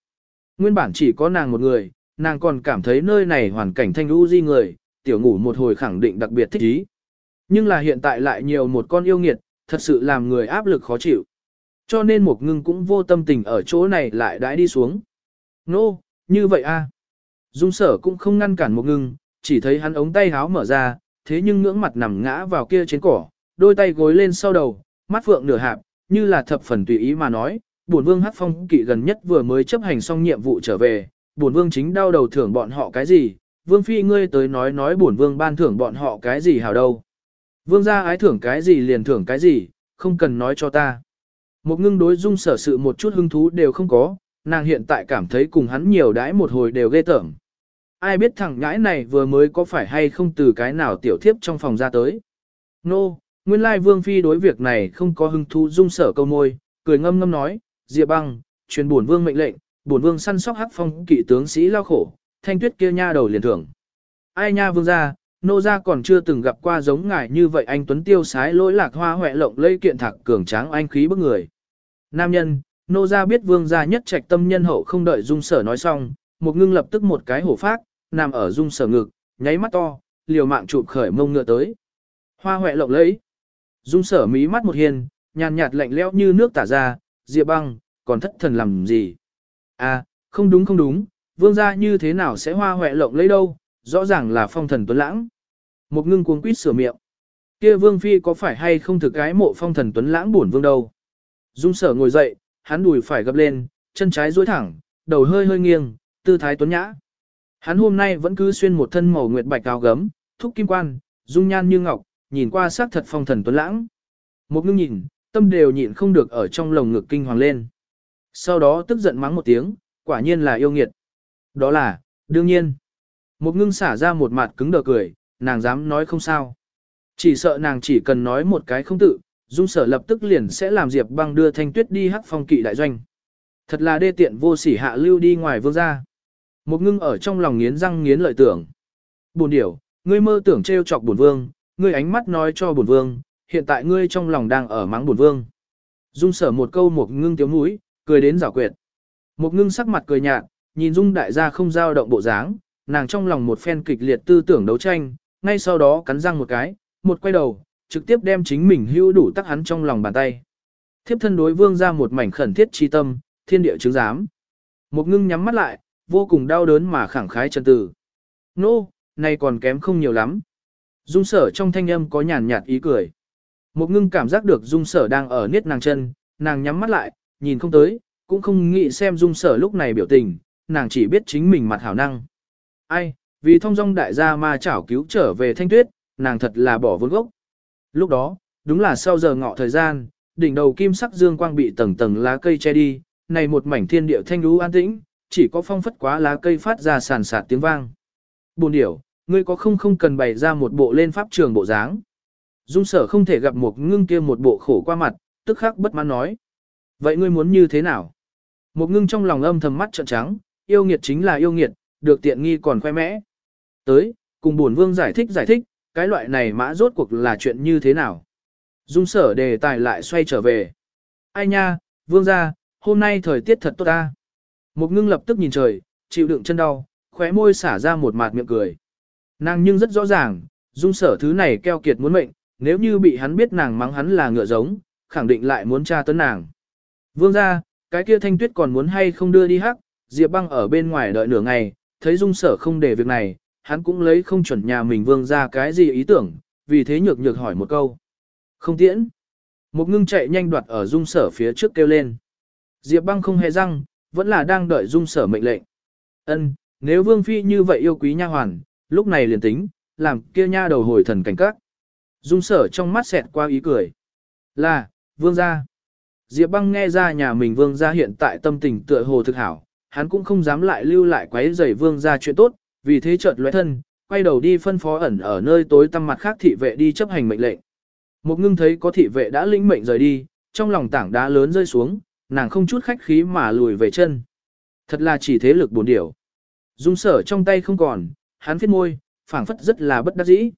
Nguyên bản chỉ có nàng một người, nàng còn cảm thấy nơi này hoàn cảnh thanh lũ di người, tiểu ngủ một hồi khẳng định đặc biệt thích ý. Nhưng là hiện tại lại nhiều một con yêu nghiệt, thật sự làm người áp lực khó chịu. Cho nên một ngưng cũng vô tâm tình ở chỗ này lại đãi đi xuống. Nô, no, như vậy a Dung sở cũng không ngăn cản một ngưng, chỉ thấy hắn ống tay háo mở ra, thế nhưng ngưỡng mặt nằm ngã vào kia trên cỏ, đôi tay gối lên sau đầu, mắt phượng nửa hạp, như là thập phần tùy ý mà nói, bổn vương hắc phong kỵ gần nhất vừa mới chấp hành xong nhiệm vụ trở về, bổn vương chính đau đầu thưởng bọn họ cái gì, vương phi ngươi tới nói nói bổn vương ban thưởng bọn họ cái gì hảo đâu. Vương gia ái thưởng cái gì liền thưởng cái gì, không cần nói cho ta. Một ngưng đối dung sở sự một chút hứng thú đều không có, nàng hiện tại cảm thấy cùng hắn nhiều đãi một hồi đều ghê tởm. Ai biết thằng ngãi này vừa mới có phải hay không từ cái nào tiểu thiếp trong phòng ra tới. Nô, no, nguyên lai vương phi đối việc này không có hứng thú dung sở câu môi, cười ngâm ngâm nói, Diệp băng, truyền bổn vương mệnh lệnh, bổn vương săn sóc hắc phong kỵ tướng sĩ lao khổ, thanh tuyết kia nha đầu liền thưởng. Ai nha vương gia, nô gia còn chưa từng gặp qua giống ngài như vậy anh tuấn tiêu sái lỗi lạc hoa hoẹ lộng lây kiện thạc cường tráng anh khí bức người. Nam nhân, nô gia biết vương gia nhất trạch tâm nhân hậu không đợi dung sở nói xong, một ngưng lập tức một cái hổ phát, nằm ở dung sở ngực, nháy mắt to, liều mạng chụp khởi mông ngựa tới. Hoa hoẹ lộng lẫy. Dung sở mí mắt một hiền, nhàn nhạt lạnh lẽo như nước tả ra, diệp băng, còn thất thần làm gì? À, không đúng không đúng, vương gia như thế nào sẽ hoa hoẹ lộng lấy đâu, rõ ràng là phong thần tuấn lãng. Một ngưng cuống quýt sửa miệng. Kia vương phi có phải hay không thực cái mộ phong thần tuấn lãng buồn vương đâu? Dung sở ngồi dậy, hắn đùi phải gập lên, chân trái duỗi thẳng, đầu hơi hơi nghiêng, tư thái tuấn nhã. Hắn hôm nay vẫn cứ xuyên một thân màu nguyệt bạch áo gấm, thúc kim quan, dung nhan như ngọc, nhìn qua sắc thật phong thần tuấn lãng. Một ngưng nhìn, tâm đều nhịn không được ở trong lồng ngực kinh hoàng lên. Sau đó tức giận mắng một tiếng, quả nhiên là yêu nghiệt. Đó là, đương nhiên. Một ngưng xả ra một mặt cứng đờ cười, nàng dám nói không sao. Chỉ sợ nàng chỉ cần nói một cái không tự, dung sở lập tức liền sẽ làm Diệp băng đưa thanh tuyết đi hắc phong kỵ đại doanh. Thật là đê tiện vô sỉ hạ lưu đi ngoài vương gia. Một ngưng ở trong lòng nghiến răng nghiến lợi tưởng. Buồn điểu, ngươi mơ tưởng trêu chọc bổn vương, ngươi ánh mắt nói cho bổn vương, hiện tại ngươi trong lòng đang ở mắng bổn vương. Dung sở một câu một ngưng tiếu mũi, cười đến rảo quyệt. Một ngưng sắc mặt cười nhạt, nhìn dung đại gia không dao động bộ dáng, nàng trong lòng một phen kịch liệt tư tưởng đấu tranh, ngay sau đó cắn răng một cái, một quay đầu, trực tiếp đem chính mình hưu đủ tắc hắn trong lòng bàn tay. Thiếp thân đối vương ra một mảnh khẩn thiết chi tâm, thiên địa chứng giám. Một ngưng nhắm mắt lại, vô cùng đau đớn mà khẳng khái chân tử. Nô, no, này còn kém không nhiều lắm. Dung sở trong thanh âm có nhàn nhạt ý cười. Một ngưng cảm giác được dung sở đang ở niết nàng chân, nàng nhắm mắt lại, nhìn không tới, cũng không nghĩ xem dung sở lúc này biểu tình, nàng chỉ biết chính mình mặt hảo năng. Ai, vì thông dong đại gia ma chảo cứu trở về thanh tuyết, nàng thật là bỏ vốn gốc. Lúc đó, đúng là sau giờ ngọ thời gian, đỉnh đầu kim sắc dương quang bị tầng tầng lá cây che đi, này một mảnh thiên địa thanh lũ an tĩnh, chỉ có phong phất quá lá cây phát ra sàn sạt tiếng vang. Buồn điểu, ngươi có không không cần bày ra một bộ lên pháp trường bộ dáng. Dung sở không thể gặp một ngưng kia một bộ khổ qua mặt, tức khắc bất mãn nói. Vậy ngươi muốn như thế nào? Một ngưng trong lòng âm thầm mắt trợn trắng, yêu nghiệt chính là yêu nghiệt, được tiện nghi còn khoe mẽ. Tới, cùng buồn vương giải thích giải thích, cái loại này mã rốt cuộc là chuyện như thế nào? Dung sở đề tài lại xoay trở về. Ai nha, vương gia, hôm nay thời tiết thật tốt ta. Một ngưng lập tức nhìn trời, chịu đựng chân đau, khóe môi xả ra một mạt miệng cười. Nàng nhưng rất rõ ràng, dung sở thứ này keo kiệt muốn mệnh, nếu như bị hắn biết nàng mắng hắn là ngựa giống, khẳng định lại muốn tra tấn nàng. Vương ra, cái kia thanh tuyết còn muốn hay không đưa đi hắc, Diệp băng ở bên ngoài đợi nửa ngày, thấy dung sở không để việc này, hắn cũng lấy không chuẩn nhà mình vương ra cái gì ý tưởng, vì thế nhược nhược hỏi một câu. Không tiễn. Một ngưng chạy nhanh đoạt ở dung sở phía trước kêu lên. Diệp băng không hề răng, vẫn là đang đợi dung sở mệnh lệnh. Ân, nếu vương phi như vậy yêu quý nha hoàn, lúc này liền tính, làm kia nha đầu hồi thần cảnh các. Dung sở trong mắt xẹt qua ý cười. Là, vương gia. Diệp băng nghe ra nhà mình vương gia hiện tại tâm tình tựa hồ thực hảo, hắn cũng không dám lại lưu lại quấy rầy vương gia chuyện tốt, vì thế chợt lóe thân, quay đầu đi phân phó ẩn ở nơi tối tăm mặt khác thị vệ đi chấp hành mệnh lệnh. Một ngưng thấy có thị vệ đã lĩnh mệnh rời đi, trong lòng tảng đá lớn rơi xuống, nàng không chút khách khí mà lùi về chân. Thật là chỉ thế lực buồn điểu. Dung sở trong tay không còn, hắn phiết môi, phảng phất rất là bất đắc dĩ.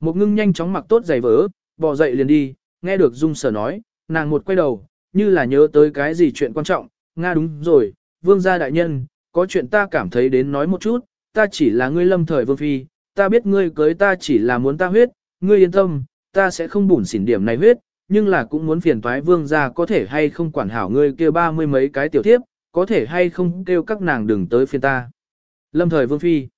Một ngưng nhanh chóng mặc tốt giày vỡ, bò dậy liền đi, nghe được Dung sở nói, nàng một quay đầu, như là nhớ tới cái gì chuyện quan trọng, Nga đúng rồi, vương gia đại nhân, có chuyện ta cảm thấy đến nói một chút, ta chỉ là ngươi lâm thời vương phi, ta biết ngươi cưới ta chỉ là muốn ta huyết, ngươi yên tâm, ta sẽ không bủn xỉn điểm này huyết, nhưng là cũng muốn phiền toái vương gia có thể hay không quản hảo ngươi kêu ba mươi mấy cái tiểu thiếp, có thể hay không kêu các nàng đừng tới phiền ta. Lâm thời vương phi.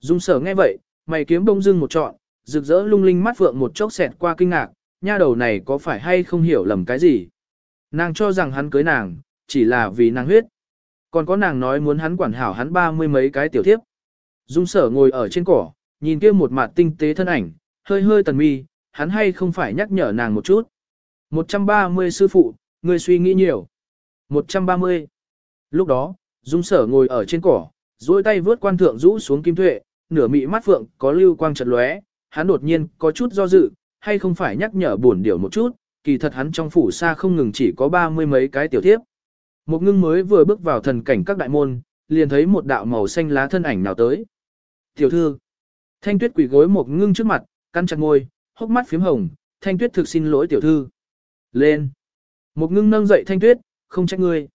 Dung sở nghe vậy, mày kiếm bông dưng một trọn, rực rỡ lung linh mắt vượng một chốc xẹt qua kinh ngạc, nha đầu này có phải hay không hiểu lầm cái gì. Nàng cho rằng hắn cưới nàng, chỉ là vì nàng huyết. Còn có nàng nói muốn hắn quản hảo hắn ba mươi mấy cái tiểu thiếp. Dung sở ngồi ở trên cỏ, nhìn kia một mặt tinh tế thân ảnh, hơi hơi tần mi, hắn hay không phải nhắc nhở nàng một chút. 130 sư phụ, người suy nghĩ nhiều. 130. Lúc đó, Dung sở ngồi ở trên cỏ, duỗi tay vướt quan thượng rũ xuống kim tuệ, nửa mị mắt phượng có lưu quang chật lóe, hắn đột nhiên có chút do dự, hay không phải nhắc nhở buồn điều một chút, kỳ thật hắn trong phủ xa không ngừng chỉ có ba mươi mấy cái tiểu thiếp. Một ngưng mới vừa bước vào thần cảnh các đại môn, liền thấy một đạo màu xanh lá thân ảnh nào tới. Tiểu thư, thanh tuyết quỷ gối một ngưng trước mặt, căn chặt ngôi, hốc mắt phím hồng, thanh tuyết thực xin lỗi tiểu thư. Lên. Một ngưng nâng dậy thanh tuyết, không trách ngươi.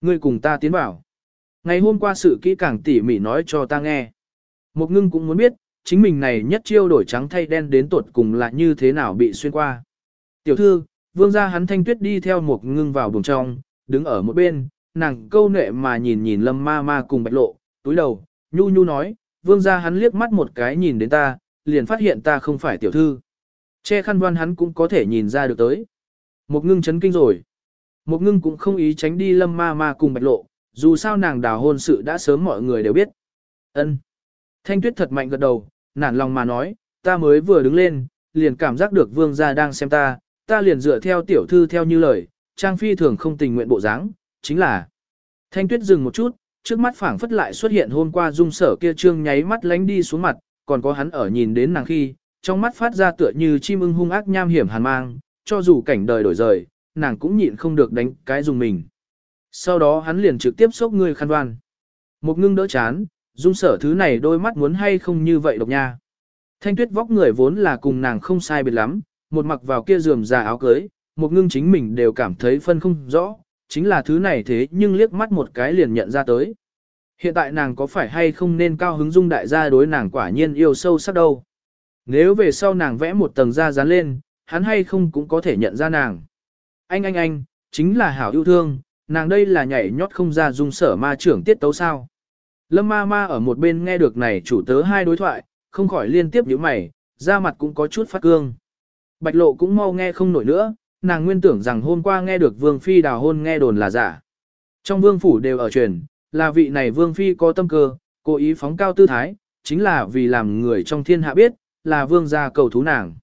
Ngươi cùng ta tiến vào. Ngày hôm qua sự kỹ càng tỉ mỉ nói cho ta nghe. Một ngưng cũng muốn biết, chính mình này nhất chiêu đổi trắng thay đen đến tuột cùng là như thế nào bị xuyên qua. Tiểu thư, vương gia hắn thanh tuyết đi theo một ngưng vào buồng trong, đứng ở một bên, nàng câu nệ mà nhìn nhìn lâm ma ma cùng bạch lộ, túi đầu, nhu nhu nói, vương gia hắn liếc mắt một cái nhìn đến ta, liền phát hiện ta không phải tiểu thư. Che khăn đoan hắn cũng có thể nhìn ra được tới. Một ngưng chấn kinh rồi. Một ngưng cũng không ý tránh đi lâm ma ma cùng bạch lộ, dù sao nàng đào hôn sự đã sớm mọi người đều biết. ân Thanh tuyết thật mạnh gật đầu, nản lòng mà nói, ta mới vừa đứng lên, liền cảm giác được vương gia đang xem ta, ta liền dựa theo tiểu thư theo như lời, trang phi thường không tình nguyện bộ dáng, chính là. Thanh tuyết dừng một chút, trước mắt phảng phất lại xuất hiện hôm qua dung sở kia trương nháy mắt lánh đi xuống mặt, còn có hắn ở nhìn đến nàng khi, trong mắt phát ra tựa như chim ưng hung ác nham hiểm hàn mang, cho dù cảnh đời đổi rời, nàng cũng nhịn không được đánh cái dùng mình. Sau đó hắn liền trực tiếp xốc người khăn đoan. Một ngưng đỡ chán, dung sở thứ này đôi mắt muốn hay không như vậy độc nha. Thanh tuyết vóc người vốn là cùng nàng không sai biệt lắm, một mặc vào kia giường già áo cưới, một ngưng chính mình đều cảm thấy phân không rõ, chính là thứ này thế nhưng liếc mắt một cái liền nhận ra tới. Hiện tại nàng có phải hay không nên cao hứng dung đại gia đối nàng quả nhiên yêu sâu sắc đâu. Nếu về sau nàng vẽ một tầng da dán lên, hắn hay không cũng có thể nhận ra nàng. Anh anh anh, chính là hảo yêu thương, nàng đây là nhảy nhót không ra dung sở ma trưởng tiết tấu sao. Lâm ma ma ở một bên nghe được này chủ tớ hai đối thoại, không khỏi liên tiếp nhíu mày, da mặt cũng có chút phát cương. Bạch lộ cũng mau nghe không nổi nữa, nàng nguyên tưởng rằng hôm qua nghe được vương phi đào hôn nghe đồn là giả. Trong vương phủ đều ở truyền, là vị này vương phi có tâm cơ, cố ý phóng cao tư thái, chính là vì làm người trong thiên hạ biết, là vương gia cầu thú nàng.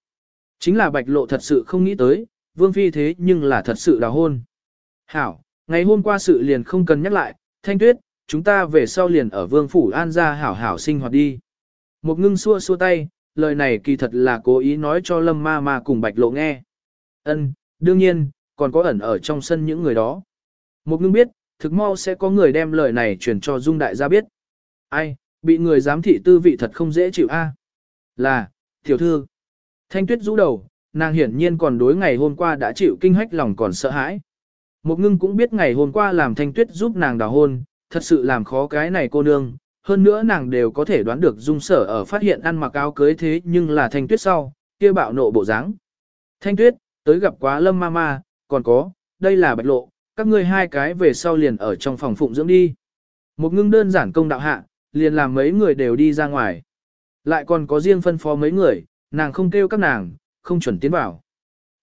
Chính là bạch lộ thật sự không nghĩ tới, vương phi thế nhưng là thật sự đào hôn. Hảo, ngày hôm qua sự liền không cần nhắc lại, thanh tuyết, chúng ta về sau liền ở vương phủ an gia hảo hảo sinh hoạt đi. Một ngưng xua xua tay, lời này kỳ thật là cố ý nói cho lâm ma ma cùng bạch lộ nghe. Ân, đương nhiên, còn có ẩn ở trong sân những người đó. Một ngưng biết, thực mau sẽ có người đem lời này truyền cho Dung Đại gia biết. Ai, bị người giám thị tư vị thật không dễ chịu a. Là, tiểu thư. Thanh tuyết rũ đầu, nàng hiển nhiên còn đối ngày hôm qua đã chịu kinh hách lòng còn sợ hãi. Một ngưng cũng biết ngày hôm qua làm thanh tuyết giúp nàng đào hôn, thật sự làm khó cái này cô nương, hơn nữa nàng đều có thể đoán được dung sở ở phát hiện ăn mặc áo cưới thế nhưng là thanh tuyết sau, kia bạo nộ bộ dáng. Thanh tuyết, tới gặp quá lâm ma ma, còn có, đây là bạch lộ, các ngươi hai cái về sau liền ở trong phòng phụng dưỡng đi. Một ngưng đơn giản công đạo hạ, liền làm mấy người đều đi ra ngoài. Lại còn có riêng phân phó mấy người, nàng không kêu các nàng, không chuẩn tiến vào.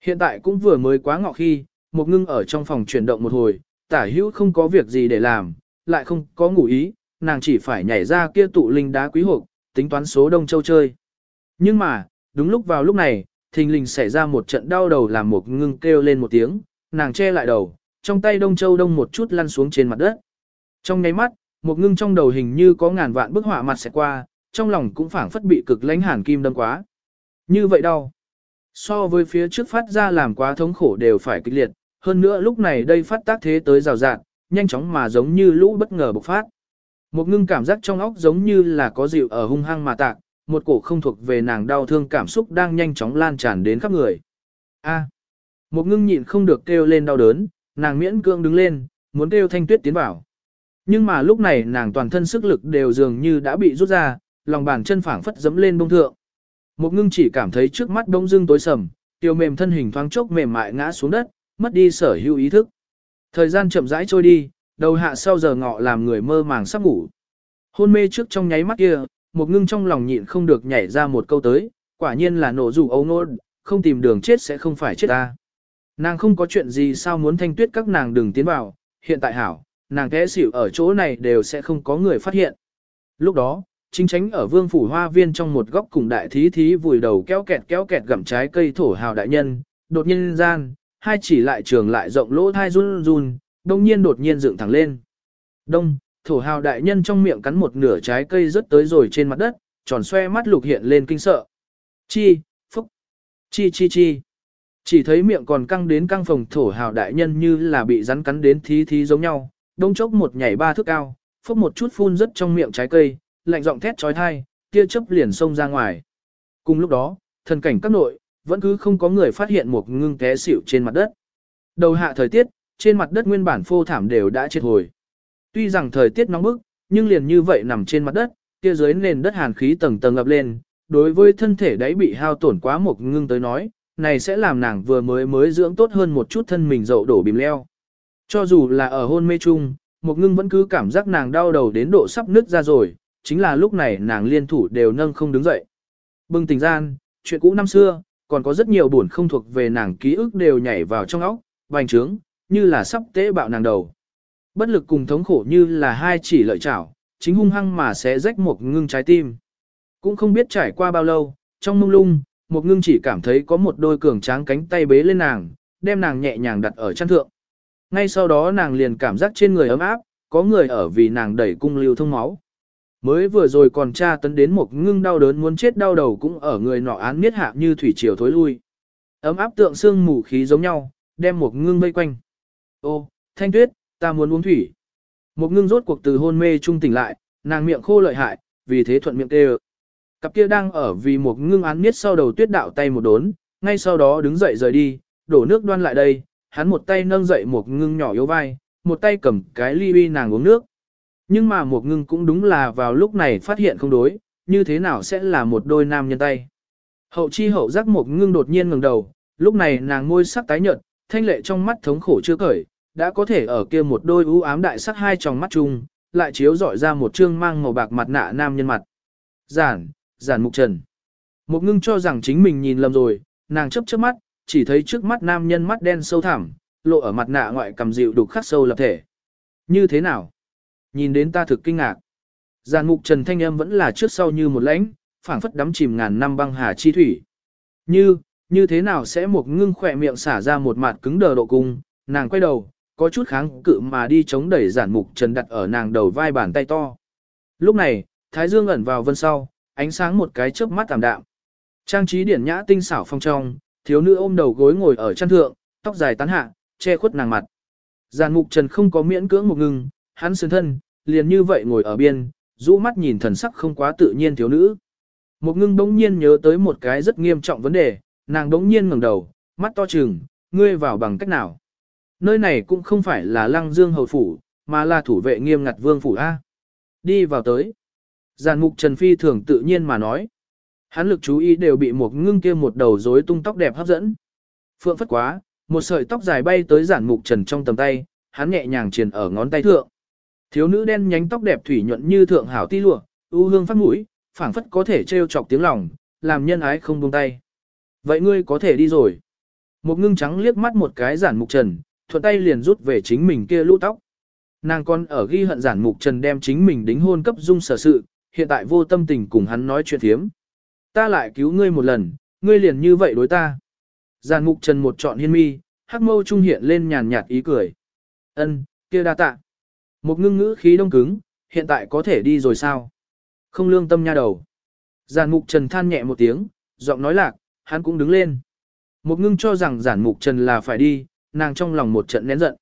Hiện tại cũng vừa mới quá ngọ khi, một ngưng ở trong phòng chuyển động một hồi, tả hữu không có việc gì để làm, lại không có ngủ ý, nàng chỉ phải nhảy ra kia tụ linh đá quý hộp, tính toán số đông châu chơi. Nhưng mà, đúng lúc vào lúc này, thình lình xảy ra một trận đau đầu làm một ngưng kêu lên một tiếng, nàng che lại đầu, trong tay đông châu đông một chút lăn xuống trên mặt đất. Trong nháy mắt, một ngưng trong đầu hình như có ngàn vạn bức họa mặt sẽ qua, trong lòng cũng phảng phất bị cực lãnh hàn kim đâm quá. Như vậy đau. So với phía trước phát ra làm quá thống khổ đều phải kịch liệt, hơn nữa lúc này đây phát tác thế tới rào rạt, nhanh chóng mà giống như lũ bất ngờ bộc phát. Một ngưng cảm giác trong óc giống như là có dịu ở hung hăng mà tạc, một cổ không thuộc về nàng đau thương cảm xúc đang nhanh chóng lan tràn đến khắp người. A. À. một ngưng nhịn không được kêu lên đau đớn, nàng miễn cưỡng đứng lên, muốn kêu thanh tuyết tiến vào. Nhưng mà lúc này nàng toàn thân sức lực đều dường như đã bị rút ra, lòng bàn chân phảng phất dấm lên bông thượng. Một ngưng chỉ cảm thấy trước mắt đông dưng tối sầm, tiêu mềm thân hình thoáng chốc mềm mại ngã xuống đất, mất đi sở hữu ý thức. Thời gian chậm rãi trôi đi, đầu hạ sau giờ ngọ làm người mơ màng sắp ngủ. Hôn mê trước trong nháy mắt kia, một ngưng trong lòng nhịn không được nhảy ra một câu tới, quả nhiên là nổ dù ấu nôn, không tìm đường chết sẽ không phải chết ta. Nàng không có chuyện gì sao muốn thanh tuyết các nàng đừng tiến vào, hiện tại hảo, nàng té xỉu ở chỗ này đều sẽ không có người phát hiện. Lúc đó, chính tránh ở vương phủ hoa viên trong một góc cùng đại thí thí vùi đầu kéo kẹt kéo kẹt gặm trái cây thổ hào đại nhân, đột nhiên gian, hai chỉ lại trường lại rộng lỗ thai run run, đông nhiên đột nhiên dựng thẳng lên. Đông, thổ hào đại nhân trong miệng cắn một nửa trái cây rớt tới rồi trên mặt đất, tròn xoe mắt lục hiện lên kinh sợ. Chi, phúc, chi chi chi. Chỉ thấy miệng còn căng đến căng phòng thổ hào đại nhân như là bị rắn cắn đến thí thí giống nhau, đông chốc một nhảy ba thước cao, phúc một chút phun rất trong miệng trái cây, lạnh giọng thét trói thai, tia chớp liền xông ra ngoài. Cùng lúc đó, thần cảnh các nội, vẫn cứ không có người phát hiện một ngưng té xỉu trên mặt đất. Đầu hạ thời tiết, trên mặt đất nguyên bản phô thảm đều đã chết hồi. Tuy rằng thời tiết nóng bức, nhưng liền như vậy nằm trên mặt đất, kia dưới nền đất hàn khí tầng tầng ngập lên, đối với thân thể đấy bị hao tổn quá một ngưng tới nói, này sẽ làm nàng vừa mới mới dưỡng tốt hơn một chút thân mình dậu đổ bìm leo. Cho dù là ở hôn mê chung, một ngưng vẫn cứ cảm giác nàng đau đầu đến độ sắp nứt ra rồi, chính là lúc này nàng liên thủ đều nâng không đứng dậy. Bừng tỉnh gian, chuyện cũ năm xưa, còn có rất nhiều buồn không thuộc về nàng ký ức đều nhảy vào trong óc, bành trướng, như là sắp tế bạo nàng đầu. Bất lực cùng thống khổ như là hai chỉ lợi chảo, chính hung hăng mà sẽ rách một ngưng trái tim. Cũng không biết trải qua bao lâu, trong mông lung, một ngưng chỉ cảm thấy có một đôi cường tráng cánh tay bế lên nàng, đem nàng nhẹ nhàng đặt ở chân thượng. Ngay sau đó nàng liền cảm giác trên người ấm áp, có người ở vì nàng đẩy cung lưu thông máu. Mới vừa rồi còn tra tấn đến một ngưng đau đớn muốn chết đau đầu cũng ở người nọ án miết hạ như thủy triều thối lui. Ấm áp tượng xương mù khí giống nhau, đem một ngưng vây quanh. Ô, thanh tuyết, ta muốn uống thủy. Một ngưng rốt cuộc từ hôn mê trung tỉnh lại, nàng miệng khô lợi hại, vì thế thuận miệng kêu. Cặp kia đang ở vì một ngưng án miết sau đầu tuyết đạo tay một đốn, ngay sau đó đứng dậy rời đi, đổ nước đoan lại đây, hắn một tay nâng dậy một ngưng nhỏ yếu vai, một tay cầm cái ly bi nàng uống nước. Nhưng mà một ngưng cũng đúng là vào lúc này phát hiện không đối, như thế nào sẽ là một đôi nam nhân tay. Hậu chi hậu giác một ngưng đột nhiên ngẩng đầu, lúc này nàng môi sắc tái nhợt, thanh lệ trong mắt thống khổ chưa cởi, đã có thể ở kia một đôi u ám đại sắc hai tròng mắt chung, lại chiếu dọi ra một trương mang màu bạc mặt nạ nam nhân mặt. Giản, giản mục trần. Một ngưng cho rằng chính mình nhìn lầm rồi, nàng chấp chớp mắt, chỉ thấy trước mắt nam nhân mắt đen sâu thẳm, lộ ở mặt nạ ngoại cầm dịu đục khắc sâu lập thể. Như thế nào? Nhìn đến ta thực kinh ngạc. Giàn mục trần thanh âm vẫn là trước sau như một lãnh, phảng phất đắm chìm ngàn năm băng hà chi thủy. Như, như thế nào sẽ một ngưng khỏe miệng xả ra một mặt cứng đờ độ cung, nàng quay đầu, có chút kháng cự mà đi chống đẩy giản mục trần đặt ở nàng đầu vai bàn tay to. Lúc này, thái dương ẩn vào vân sau, ánh sáng một cái chớp mắt tạm đạm. Trang trí điển nhã tinh xảo phong trong, thiếu nữ ôm đầu gối ngồi ở chăn thượng, tóc dài tán hạ, che khuất nàng mặt. Giàn mục trần không có miễn cưỡng một ngừng, hắn sơn thân, liền như vậy ngồi ở biên, rũ mắt nhìn thần sắc không quá tự nhiên thiếu nữ. Một ngưng bỗng nhiên nhớ tới một cái rất nghiêm trọng vấn đề, nàng bỗng nhiên ngẩng đầu, mắt to trừng, ngươi vào bằng cách nào. Nơi này cũng không phải là lăng dương hầu phủ, mà là thủ vệ nghiêm ngặt vương phủ A. Đi vào tới. Giàn mục Trần Phi thường tự nhiên mà nói. Hắn lực chú ý đều bị một ngưng kia một đầu rối tung tóc đẹp hấp dẫn. Phượng phất quá, một sợi tóc dài bay tới giản mục trần trong tầm tay, hắn nhẹ nhàng triền ở ngón tay thượng. Thiếu nữ đen nhánh tóc đẹp thủy nhuận như thượng hảo ti lụa, ưu hương phát mũi, phảng phất có thể trêu chọc tiếng lòng, làm nhân ái không buông tay. Vậy ngươi có thể đi rồi. Một ngưng trắng liếc mắt một cái giản mục trần, thuận tay liền rút về chính mình kia lũ tóc. Nàng con ở ghi hận giản mục trần đem chính mình đính hôn cấp dung sở sự, hiện tại vô tâm tình cùng hắn nói chuyện thiếm. Ta lại cứu ngươi một lần, ngươi liền như vậy đối ta. Giản mục trần một trọn hiên mi, hắc mâu trung hiện lên nhàn nhạt ý cười. Ân, kia đa tạ. Một ngưng ngữ khí đông cứng, hiện tại có thể đi rồi sao? Không lương tâm nha đầu. Giản mục trần than nhẹ một tiếng, giọng nói lạc, hắn cũng đứng lên. Một ngưng cho rằng giản mục trần là phải đi, nàng trong lòng một trận nén giận.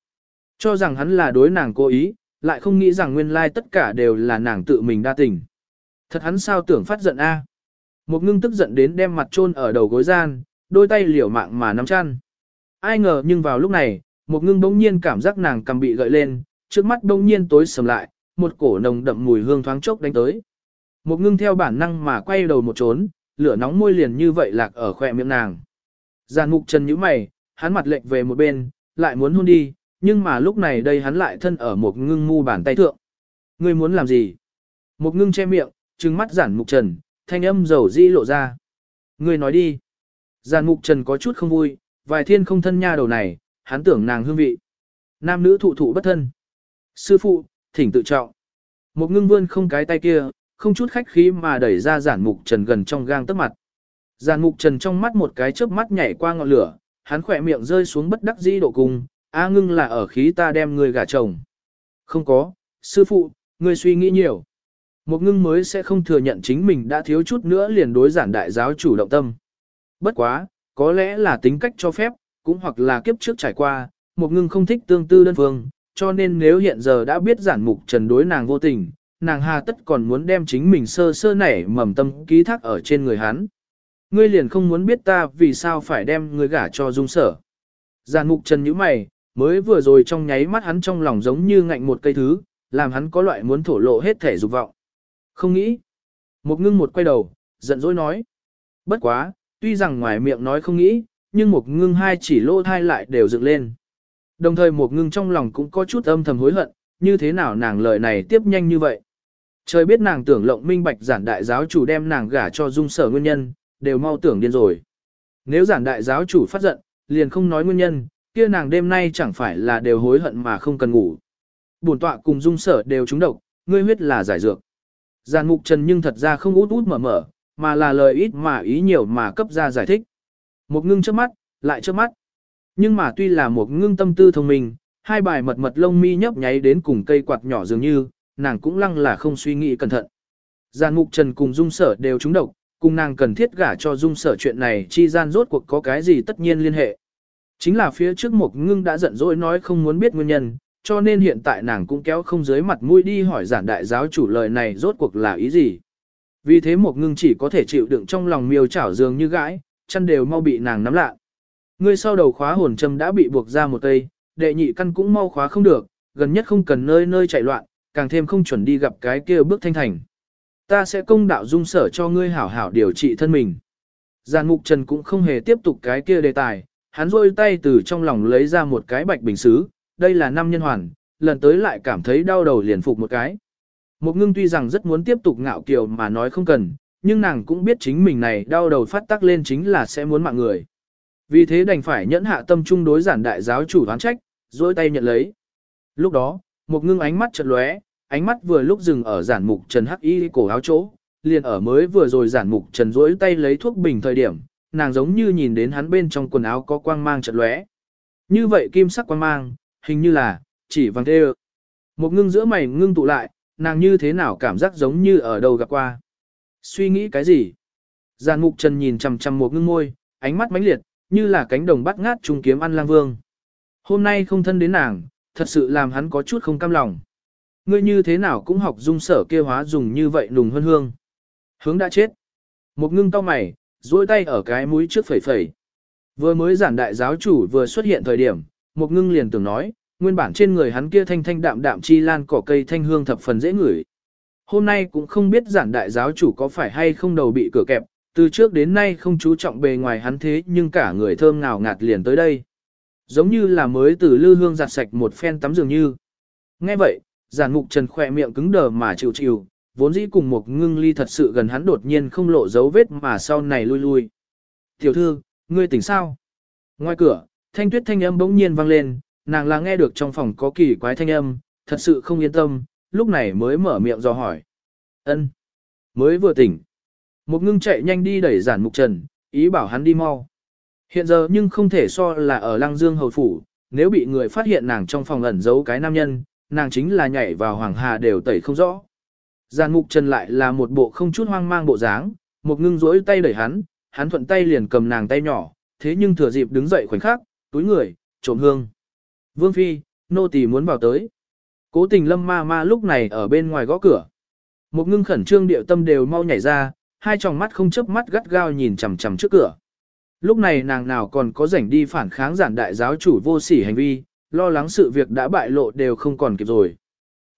Cho rằng hắn là đối nàng cố ý, lại không nghĩ rằng nguyên lai tất cả đều là nàng tự mình đa tình. Thật hắn sao tưởng phát giận a? Một ngưng tức giận đến đem mặt chôn ở đầu gối gian, đôi tay liều mạng mà nắm chăn. Ai ngờ nhưng vào lúc này, một ngưng bỗng nhiên cảm giác nàng cầm bị gợi lên, trước mắt bỗng nhiên tối sầm lại, một cổ nồng đậm mùi hương thoáng chốc đánh tới. Một ngưng theo bản năng mà quay đầu một trốn, lửa nóng môi liền như vậy lạc ở khỏe miệng nàng. Giàn ngục chân như mày, hắn mặt lệnh về một bên, lại muốn hôn đi, nhưng mà lúc này đây hắn lại thân ở một ngưng mu bàn tay thượng. Ngươi muốn làm gì? Một ngưng che miệng, trừng mắt giản mục trần, thanh âm dầu dĩ lộ ra. Ngươi nói đi. Giản mục trần có chút không vui, vài thiên không thân nha đầu này, hắn tưởng nàng hương vị. Nam nữ thụ thụ bất thân. Sư phụ, thỉnh tự trọng. Một ngưng vươn không cái tay kia, không chút khách khí mà đẩy ra giản mục trần gần trong gang tấc mặt. Giản mục trần trong mắt một cái chớp mắt nhảy qua ngọn lửa, hắn khỏe miệng rơi xuống bất đắc dĩ độ cùng. a ngưng là ở khí ta đem người gả chồng. Không có, sư phụ, ngươi suy nghĩ nhiều. Một ngưng mới sẽ không thừa nhận chính mình đã thiếu chút nữa liền đối giản đại giáo chủ động tâm. Bất quá, có lẽ là tính cách cho phép, cũng hoặc là kiếp trước trải qua, một ngưng không thích tương tư đơn phương, cho nên nếu hiện giờ đã biết giản mục trần đối nàng vô tình, nàng hà tất còn muốn đem chính mình sơ sơ nảy mầm tâm ký thác ở trên người hắn. Ngươi liền không muốn biết ta vì sao phải đem ngươi gả cho dung sở. giàn mục trần như mày, mới vừa rồi trong nháy mắt hắn trong lòng giống như ngạnh một cây thứ, làm hắn có loại muốn thổ lộ hết thể dục vọng. Không nghĩ. Một ngưng một quay đầu, giận dỗi nói. Bất quá, tuy rằng ngoài miệng nói không nghĩ, nhưng một ngưng hai chỉ lô thai lại đều dựng lên. Đồng thời một ngưng trong lòng cũng có chút âm thầm hối hận, như thế nào nàng lời này tiếp nhanh như vậy. Trời biết nàng tưởng lộng minh bạch giản đại giáo chủ đem nàng gả cho dung sở nguyên nhân, đều mau tưởng điên rồi. Nếu giản đại giáo chủ phát giận, liền không nói nguyên nhân, kia nàng đêm nay chẳng phải là đều hối hận mà không cần ngủ. Bổn tọa cùng dung sở đều trúng độc, ngươi huyết là giải dược. Giàn mục trần nhưng thật ra không út út mở mở, mà là lời ít mà ý nhiều mà cấp ra giải thích. Một ngưng trước mắt, lại trước mắt. Nhưng mà tuy là một ngưng tâm tư thông minh, hai bài mật mật lông mi nhấp nháy đến cùng cây quạt nhỏ dường như, nàng cũng lăng là không suy nghĩ cẩn thận. Giàn mục trần cùng dung sở đều trúng độc, cùng nàng cần thiết gả cho dung sở chuyện này chi gian rốt cuộc có cái gì tất nhiên liên hệ. Chính là phía trước một ngưng đã giận dỗi nói không muốn biết nguyên nhân, cho nên hiện tại nàng cũng kéo không dưới mặt mũi đi hỏi giản đại giáo chủ lời này rốt cuộc là ý gì. Vì thế một ngưng chỉ có thể chịu đựng trong lòng miêu chảo dường như gãi, chân đều mau bị nàng nắm lạ. người sau đầu khóa hồn châm đã bị buộc ra một tay đệ nhị căn cũng mau khóa không được, gần nhất không cần nơi nơi chạy loạn, càng thêm không chuẩn đi gặp cái kia bước thanh thành. Ta sẽ công đạo dung sở cho ngươi hảo hảo điều trị thân mình. Giàn mục trần cũng không hề tiếp tục cái kia đề tài, hắn rôi tay từ trong lòng lấy ra một cái bạch bình xứ, đây là năm nhân hoàn, lần tới lại cảm thấy đau đầu liền phục một cái. Một ngưng tuy rằng rất muốn tiếp tục ngạo kiều mà nói không cần, nhưng nàng cũng biết chính mình này đau đầu phát tác lên chính là sẽ muốn mạng người. Vì thế đành phải nhẫn hạ tâm trung đối giản đại giáo chủ đoán trách, dối tay nhận lấy. Lúc đó, một ngưng ánh mắt chợt lóe, ánh mắt vừa lúc dừng ở giản mục trần hắc y cổ áo chỗ, liền ở mới vừa rồi giản mục trần rỗi tay lấy thuốc bình thời điểm, nàng giống như nhìn đến hắn bên trong quần áo có quang mang chợt lóe. Như vậy kim sắc quang mang, hình như là, chỉ vàng tê Một ngưng giữa mày ngưng tụ lại, nàng như thế nào cảm giác giống như ở đầu gặp qua. Suy nghĩ cái gì? Giàn mục trần nhìn chằm chằm một ngưng môi, ánh mắt mãnh liệt, như là cánh đồng bắt ngát trùng kiếm ăn lang vương. Hôm nay không thân đến nàng, thật sự làm hắn có chút không cam lòng. Ngươi như thế nào cũng học dung sở kia hóa dùng như vậy nùng hơn hương. Hướng đã chết. Một ngưng to mày, duỗi tay ở cái mũi trước phẩy phẩy. Vừa mới giản đại giáo chủ vừa xuất hiện thời điểm, một ngưng liền tưởng nói, nguyên bản trên người hắn kia thanh thanh đạm đạm chi lan cỏ cây thanh hương thập phần dễ ngửi. Hôm nay cũng không biết giản đại giáo chủ có phải hay không đầu bị cửa kẹp, từ trước đến nay không chú trọng bề ngoài hắn thế nhưng cả người thơm ngào ngạt liền tới đây. Giống như là mới từ lư hương giặt sạch một phen tắm dường như. Nghe vậy, giản mục trần khỏe miệng cứng đờ mà chịu chịu, vốn dĩ cùng một ngưng ly thật sự gần hắn đột nhiên không lộ dấu vết mà sau này lui lui. Tiểu thư, ngươi tỉnh sao? Ngoài cửa, thanh tuyết thanh âm bỗng nhiên vang lên, nàng là nghe được trong phòng có kỳ quái thanh âm, thật sự không yên tâm, lúc này mới mở miệng do hỏi. ân mới vừa tỉnh. Một ngưng chạy nhanh đi đẩy giản mục trần, ý bảo hắn đi mau. Hiện giờ nhưng không thể so là ở lăng dương hầu phủ, nếu bị người phát hiện nàng trong phòng ẩn giấu cái nam nhân, nàng chính là nhảy vào hoàng hà đều tẩy không rõ. Giàn mục trần lại là một bộ không chút hoang mang bộ dáng, một ngưng rỗi tay đẩy hắn, hắn thuận tay liền cầm nàng tay nhỏ, thế nhưng thừa dịp đứng dậy khoảnh khắc, túi người, trộm hương. Vương Phi, nô tỳ muốn vào tới. Cố tình lâm ma ma lúc này ở bên ngoài gõ cửa. Một ngưng khẩn trương điệu tâm đều mau nhảy ra, hai tròng mắt không chớp mắt gắt gao nhìn chằm chằm trước cửa. Lúc này nàng nào còn có rảnh đi phản kháng giản đại giáo chủ vô sỉ hành vi, lo lắng sự việc đã bại lộ đều không còn kịp rồi.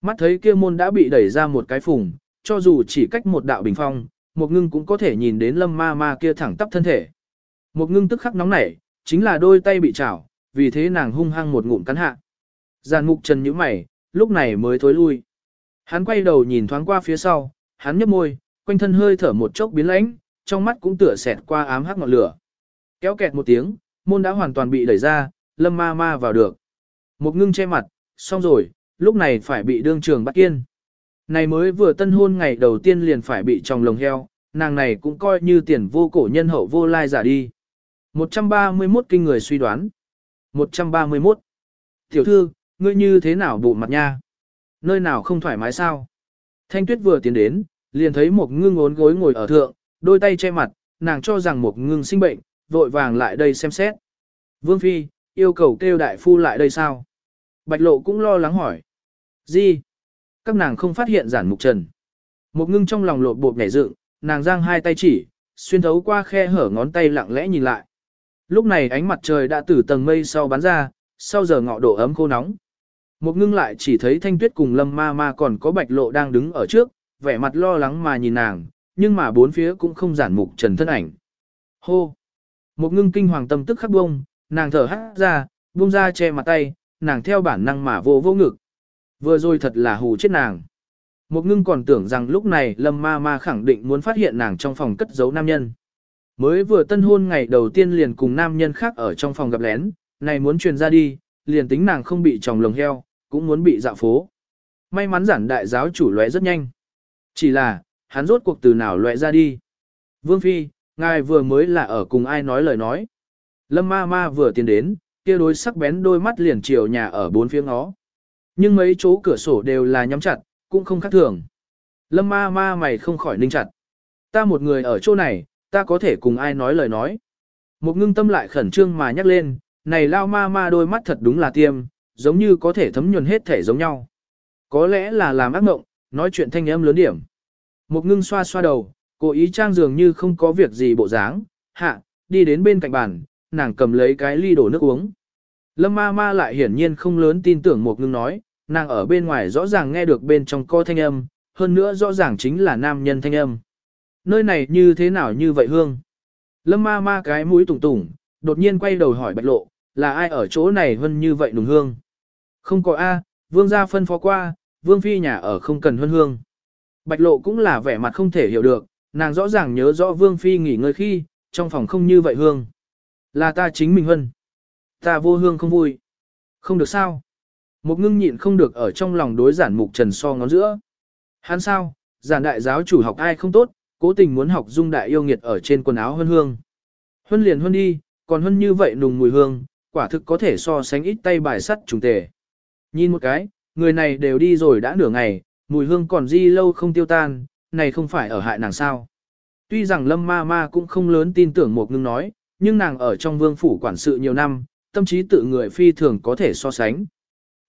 Mắt thấy kia môn đã bị đẩy ra một cái phùng, cho dù chỉ cách một đạo bình phong, một ngưng cũng có thể nhìn đến lâm ma ma kia thẳng tắp thân thể. Một ngưng tức khắc nóng nảy, chính là đôi tay bị chảo, vì thế nàng hung hăng một ngụm cắn hạ. Giàn mục trần nhíu mày, lúc này mới thối lui. Hắn quay đầu nhìn thoáng qua phía sau, hắn nhấp môi, quanh thân hơi thở một chốc biến lãnh, trong mắt cũng tựa xẹt qua ám hắc ngọn lửa. Kéo kẹt một tiếng, môn đã hoàn toàn bị đẩy ra, lâm ma ma vào được. Một ngưng che mặt, xong rồi, lúc này phải bị đương trường bắt kiên. Này mới vừa tân hôn ngày đầu tiên liền phải bị chồng lồng heo, nàng này cũng coi như tiền vô cổ nhân hậu vô lai giả đi. 131 kinh người suy đoán. 131. Tiểu thư, ngươi như thế nào bụ mặt nha? Nơi nào không thoải mái sao? Thanh tuyết vừa tiến đến, liền thấy một ngưng ốn gối ngồi ở thượng, đôi tay che mặt, nàng cho rằng một ngưng sinh bệnh, vội vàng lại đây xem xét. Vương Phi, yêu cầu kêu đại phu lại đây sao? Bạch lộ cũng lo lắng hỏi. Gì? Các nàng không phát hiện giản mục trần. Một ngưng trong lòng lột bột nhảy dựng, nàng giang hai tay chỉ, xuyên thấu qua khe hở ngón tay lặng lẽ nhìn lại. Lúc này ánh mặt trời đã từ tầng mây sau bắn ra, sau giờ ngọ độ ấm khô nóng. Một ngưng lại chỉ thấy thanh tuyết cùng lâm ma ma còn có bạch lộ đang đứng ở trước, vẻ mặt lo lắng mà nhìn nàng, nhưng mà bốn phía cũng không giản mục trần thân ảnh. Hô! Một ngưng kinh hoàng tâm tức khắc bông, nàng thở hắt ra, buông ra che mặt tay, nàng theo bản năng mà vô vô ngực. Vừa rồi thật là hù chết nàng. Một ngưng còn tưởng rằng lúc này lâm ma ma khẳng định muốn phát hiện nàng trong phòng cất giấu nam nhân. Mới vừa tân hôn ngày đầu tiên liền cùng nam nhân khác ở trong phòng gặp lén, này muốn truyền ra đi, liền tính nàng không bị tròng lồng heo, cũng muốn bị dạo phố. May mắn giản đại giáo chủ lóe rất nhanh. Chỉ là, hắn rốt cuộc từ nào lóe ra đi. Vương Phi, ngài vừa mới là ở cùng ai nói lời nói. Lâm ma ma vừa tiến đến, kia đối sắc bén đôi mắt liền chiều nhà ở bốn phía ngó. Nhưng mấy chỗ cửa sổ đều là nhắm chặt, cũng không khác thường. Lâm ma ma mày không khỏi ninh chặt. Ta một người ở chỗ này, ta có thể cùng ai nói lời nói. Một ngưng tâm lại khẩn trương mà nhắc lên, này lao ma ma đôi mắt thật đúng là tiêm, giống như có thể thấm nhuần hết thể giống nhau. Có lẽ là làm ác mộng, nói chuyện thanh âm lớn điểm. Một ngưng xoa xoa đầu, cố ý trang dường như không có việc gì bộ dáng, hạ, đi đến bên cạnh bàn, nàng cầm lấy cái ly đổ nước uống. Lâm ma ma lại hiển nhiên không lớn tin tưởng một ngưng nói, nàng ở bên ngoài rõ ràng nghe được bên trong co thanh âm, hơn nữa rõ ràng chính là nam nhân thanh âm. Nơi này như thế nào như vậy hương? Lâm ma ma cái mũi tủng tủng, đột nhiên quay đầu hỏi bạch lộ, là ai ở chỗ này hơn như vậy nùng hương? Không có A, vương gia phân phó qua, vương phi nhà ở không cần hơn hương. Bạch lộ cũng là vẻ mặt không thể hiểu được, nàng rõ ràng nhớ rõ vương phi nghỉ ngơi khi, trong phòng không như vậy hương. Là ta chính mình hơn. Ta vô hương không vui. Không được sao. Một ngưng nhịn không được ở trong lòng đối giản mục trần so ngón giữa. Hắn sao, giản đại giáo chủ học ai không tốt, cố tình muốn học dung đại yêu nghiệt ở trên quần áo hơn hương. Huân liền huân đi, còn huân như vậy nùng mùi hương, quả thực có thể so sánh ít tay bài sắt trùng tề. Nhìn một cái, người này đều đi rồi đã nửa ngày, mùi hương còn di lâu không tiêu tan, này không phải ở hại nàng sao. Tuy rằng lâm ma ma cũng không lớn tin tưởng một ngưng nói, nhưng nàng ở trong vương phủ quản sự nhiều năm, tâm trí tự người phi thường có thể so sánh.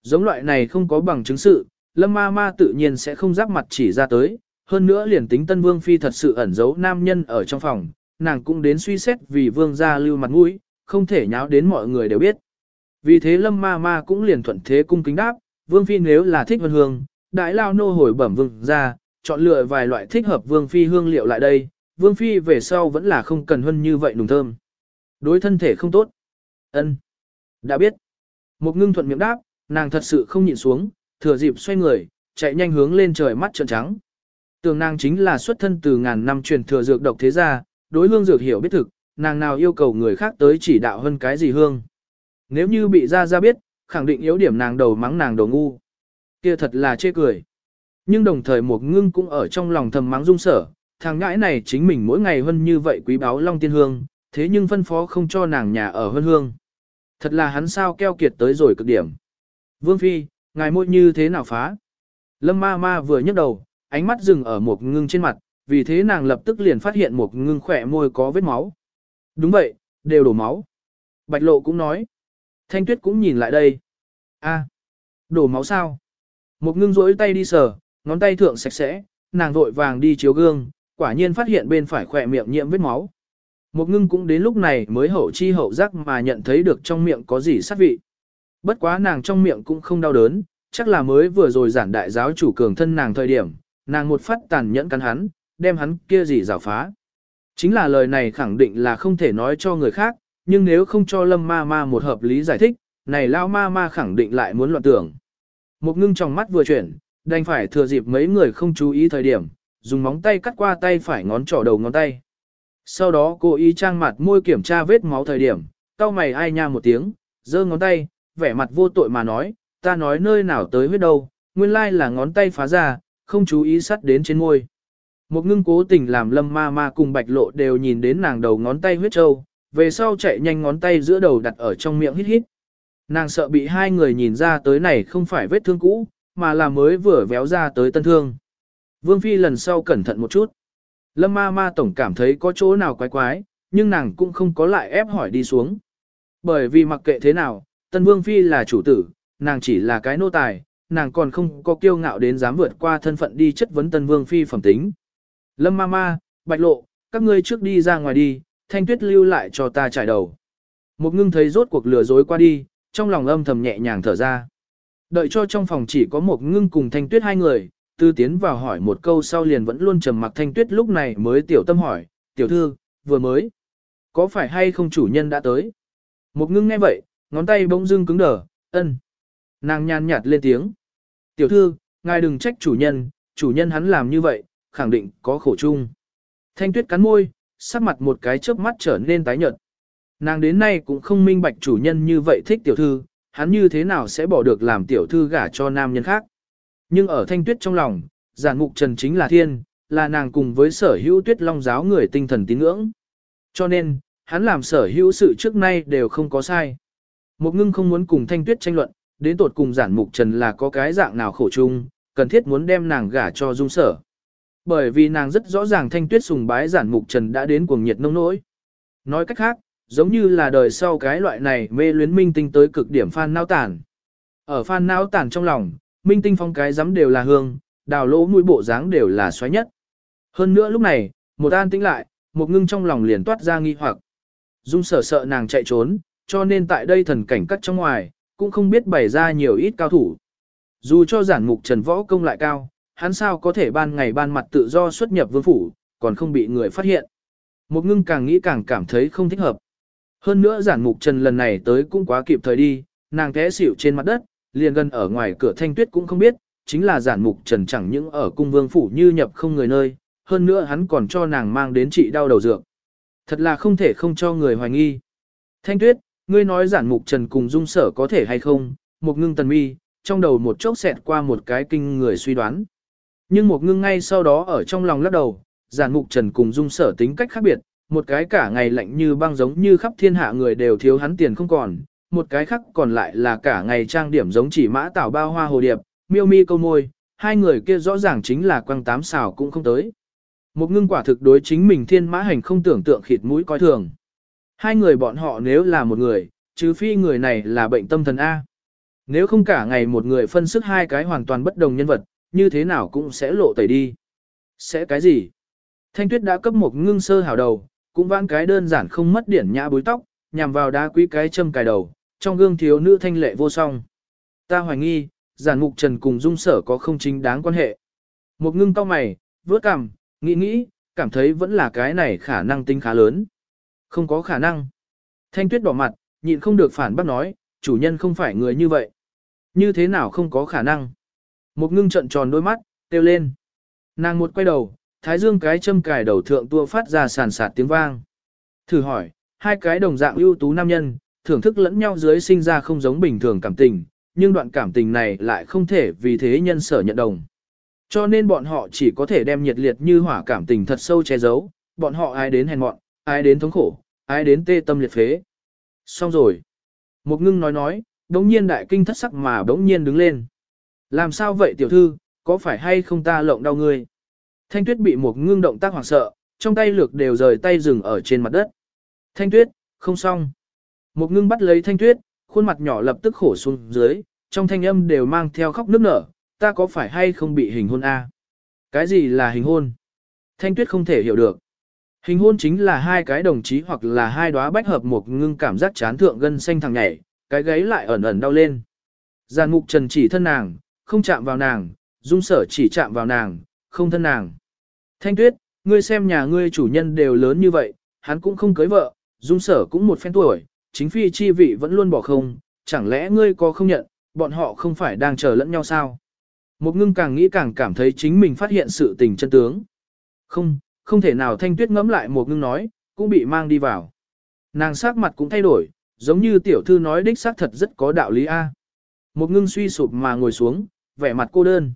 Giống loại này không có bằng chứng sự, lâm ma ma tự nhiên sẽ không giáp mặt chỉ ra tới, hơn nữa liền tính tân vương phi thật sự ẩn giấu nam nhân ở trong phòng, nàng cũng đến suy xét vì vương gia lưu mặt mũi, không thể nháo đến mọi người đều biết. Vì thế lâm ma ma cũng liền thuận thế cung kính đáp, vương phi nếu là thích vân hương, đại lao nô hồi bẩm vương ra, chọn lựa vài loại thích hợp vương phi hương liệu lại đây, vương phi về sau vẫn là không cần hơn như vậy nùng thơm. Đối thân thể không tốt. ân Đã biết. Một ngưng thuận miệng đáp, nàng thật sự không nhịn xuống, thừa dịp xoay người, chạy nhanh hướng lên trời mắt trợn trắng. Tường nàng chính là xuất thân từ ngàn năm truyền thừa dược độc thế gia, đối hương dược hiểu biết thực, nàng nào yêu cầu người khác tới chỉ đạo hơn cái gì hương. Nếu như bị ra ra biết, khẳng định yếu điểm nàng đầu mắng nàng đầu ngu. kia thật là chê cười. Nhưng đồng thời một ngưng cũng ở trong lòng thầm mắng dung sở, thằng ngãi này chính mình mỗi ngày hơn như vậy quý báo long tiên hương, thế nhưng phân phó không cho nàng nhà ở hơn hương. Thật là hắn sao keo kiệt tới rồi cực điểm. Vương Phi, ngài môi như thế nào phá? Lâm ma ma vừa nhấc đầu, ánh mắt dừng ở một ngưng trên mặt, vì thế nàng lập tức liền phát hiện một ngưng khỏe môi có vết máu. Đúng vậy, đều đổ máu. Bạch lộ cũng nói. Thanh tuyết cũng nhìn lại đây. a đổ máu sao? Một ngưng rỗi tay đi sờ, ngón tay thượng sạch sẽ, nàng vội vàng đi chiếu gương, quả nhiên phát hiện bên phải khỏe miệng nhiễm vết máu. Một ngưng cũng đến lúc này mới hậu chi hậu giác mà nhận thấy được trong miệng có gì sát vị. Bất quá nàng trong miệng cũng không đau đớn, chắc là mới vừa rồi giản đại giáo chủ cường thân nàng thời điểm, nàng một phát tàn nhẫn cắn hắn, đem hắn kia gì rào phá. Chính là lời này khẳng định là không thể nói cho người khác, nhưng nếu không cho lâm ma ma một hợp lý giải thích, này lao ma ma khẳng định lại muốn loạn tưởng. Một ngưng trong mắt vừa chuyển, đành phải thừa dịp mấy người không chú ý thời điểm, dùng móng tay cắt qua tay phải ngón trỏ đầu ngón tay. Sau đó cô ý trang mặt môi kiểm tra vết máu thời điểm, cau mày ai nha một tiếng, giơ ngón tay, vẻ mặt vô tội mà nói, ta nói nơi nào tới huyết đâu, nguyên lai là ngón tay phá ra, không chú ý sắt đến trên môi. Một ngưng cố tình làm lâm ma ma cùng bạch lộ đều nhìn đến nàng đầu ngón tay huyết trâu, về sau chạy nhanh ngón tay giữa đầu đặt ở trong miệng hít hít. Nàng sợ bị hai người nhìn ra tới này không phải vết thương cũ, mà là mới vừa véo ra tới tân thương. Vương Phi lần sau cẩn thận một chút. Lâm ma ma tổng cảm thấy có chỗ nào quái quái, nhưng nàng cũng không có lại ép hỏi đi xuống. Bởi vì mặc kệ thế nào, tân Vương Phi là chủ tử, nàng chỉ là cái nô tài, nàng còn không có kiêu ngạo đến dám vượt qua thân phận đi chất vấn tân Vương Phi phẩm tính. Lâm ma ma, bạch lộ, các ngươi trước đi ra ngoài đi, thanh tuyết lưu lại cho ta trải đầu. Một ngưng thấy rốt cuộc lừa dối qua đi, trong lòng âm thầm nhẹ nhàng thở ra. Đợi cho trong phòng chỉ có một ngưng cùng thanh tuyết hai người, tư tiến vào hỏi một câu sau liền vẫn luôn trầm mặc thanh tuyết lúc này mới tiểu tâm hỏi, tiểu thư, vừa mới. Có phải hay không chủ nhân đã tới? Một ngưng nghe vậy, ngón tay bỗng dưng cứng đờ, ân. Nàng nhàn nhạt lên tiếng. Tiểu thư, ngài đừng trách chủ nhân, chủ nhân hắn làm như vậy, khẳng định có khổ chung. Thanh tuyết cắn môi, sắc mặt một cái chớp mắt trở nên tái nhợt. Nàng đến nay cũng không minh bạch chủ nhân như vậy thích tiểu thư, hắn như thế nào sẽ bỏ được làm tiểu thư gả cho nam nhân khác. Nhưng ở thanh tuyết trong lòng, giản mục trần chính là thiên, là nàng cùng với sở hữu tuyết long giáo người tinh thần tín ngưỡng. Cho nên, hắn làm sở hữu sự trước nay đều không có sai. Một ngưng không muốn cùng thanh tuyết tranh luận, đến tột cùng giản mục trần là có cái dạng nào khổ chung, cần thiết muốn đem nàng gả cho dung sở. Bởi vì nàng rất rõ ràng thanh tuyết sùng bái giản mục trần đã đến cuồng nhiệt nông nỗi. Nói cách khác, giống như là đời sau cái loại này mê luyến minh tinh tới cực điểm phan nao tản. Ở phan nao tản trong lòng, minh tinh phong cái rắm đều là hương, đào lỗ mũi bộ dáng đều là xoáy nhất. Hơn nữa lúc này, một an tĩnh lại, một ngưng trong lòng liền toát ra nghi hoặc. Dung sở sợ nàng chạy trốn, cho nên tại đây thần cảnh cắt trong ngoài, cũng không biết bày ra nhiều ít cao thủ. Dù cho giản mục trần võ công lại cao, hắn sao có thể ban ngày ban mặt tự do xuất nhập vương phủ, còn không bị người phát hiện. Một ngưng càng nghĩ càng cảm thấy không thích hợp. Hơn nữa giản mục trần lần này tới cũng quá kịp thời đi, nàng té xỉu trên mặt đất, liền gần ở ngoài cửa thanh tuyết cũng không biết, chính là giản mục trần chẳng những ở cung vương phủ như nhập không người nơi, hơn nữa hắn còn cho nàng mang đến trị đau đầu dược. Thật là không thể không cho người hoài nghi. Thanh tuyết, ngươi nói giản mục trần cùng dung sở có thể hay không, một ngưng tần mi, trong đầu một chốc xẹt qua một cái kinh người suy đoán. Nhưng một ngưng ngay sau đó ở trong lòng lắc đầu, giản mục trần cùng dung sở tính cách khác biệt, một cái cả ngày lạnh như băng giống như khắp thiên hạ người đều thiếu hắn tiền không còn, một cái khác còn lại là cả ngày trang điểm giống chỉ mã tảo bao hoa hồ điệp, miêu mi câu môi, hai người kia rõ ràng chính là quăng tám xào cũng không tới. Một ngưng quả thực đối chính mình thiên mã hành không tưởng tượng khịt mũi coi thường. Hai người bọn họ nếu là một người, chứ phi người này là bệnh tâm thần A. Nếu không cả ngày một người phân sức hai cái hoàn toàn bất đồng nhân vật, như thế nào cũng sẽ lộ tẩy đi. Sẽ cái gì? Thanh tuyết đã cấp một ngưng sơ hào đầu, cũng vãn cái đơn giản không mất điển nhã búi tóc, nhằm vào đá quý cái châm cài đầu, trong gương thiếu nữ thanh lệ vô song. Ta hoài nghi, giản mục trần cùng dung sở có không chính đáng quan hệ. Một ngưng cao mày, vớt cằm, nghĩ nghĩ, cảm thấy vẫn là cái này khả năng tính khá lớn. Không có khả năng. Thanh tuyết đỏ mặt, nhịn không được phản bác nói, chủ nhân không phải người như vậy. Như thế nào không có khả năng. Một ngưng trận tròn đôi mắt, kêu lên. Nàng một quay đầu, thái dương cái châm cài đầu thượng tua phát ra sàn sạt tiếng vang. Thử hỏi, hai cái đồng dạng ưu tú nam nhân, thưởng thức lẫn nhau dưới sinh ra không giống bình thường cảm tình, nhưng đoạn cảm tình này lại không thể vì thế nhân sở nhận đồng. Cho nên bọn họ chỉ có thể đem nhiệt liệt như hỏa cảm tình thật sâu che giấu, bọn họ ai đến hèn mọn, ai đến thống khổ, ai đến tê tâm liệt phế. Xong rồi. Một ngưng nói nói, đống nhiên đại kinh thất sắc mà đống nhiên đứng lên. Làm sao vậy tiểu thư, có phải hay không ta lộng đau ngươi? Thanh tuyết bị một ngưng động tác hoảng sợ, trong tay lược đều rời tay dừng ở trên mặt đất. Thanh tuyết, không xong. Một ngưng bắt lấy thanh tuyết, khuôn mặt nhỏ lập tức khổ xuống dưới, trong thanh âm đều mang theo khóc nức nở, ta có phải hay không bị hình hôn a? Cái gì là hình hôn? Thanh tuyết không thể hiểu được. Hình hôn chính là hai cái đồng chí hoặc là hai đóa bách hợp một ngưng cảm giác chán thượng gân xanh thằng nhảy, cái gáy lại ẩn ẩn đau lên. Giàn mục trần chỉ thân nàng, không chạm vào nàng, dung sở chỉ chạm vào nàng, không thân nàng. Thanh tuyết, ngươi xem nhà ngươi chủ nhân đều lớn như vậy, hắn cũng không cưới vợ, dung sở cũng một phen tuổi, chính phi chi vị vẫn luôn bỏ không, chẳng lẽ ngươi có không nhận, bọn họ không phải đang chờ lẫn nhau sao? Một ngưng càng nghĩ càng cảm thấy chính mình phát hiện sự tình chân tướng. Không, không thể nào thanh tuyết ngẫm lại một ngưng nói, cũng bị mang đi vào. Nàng sắc mặt cũng thay đổi, giống như tiểu thư nói đích xác thật rất có đạo lý A. Một ngưng suy sụp mà ngồi xuống, vẻ mặt cô đơn.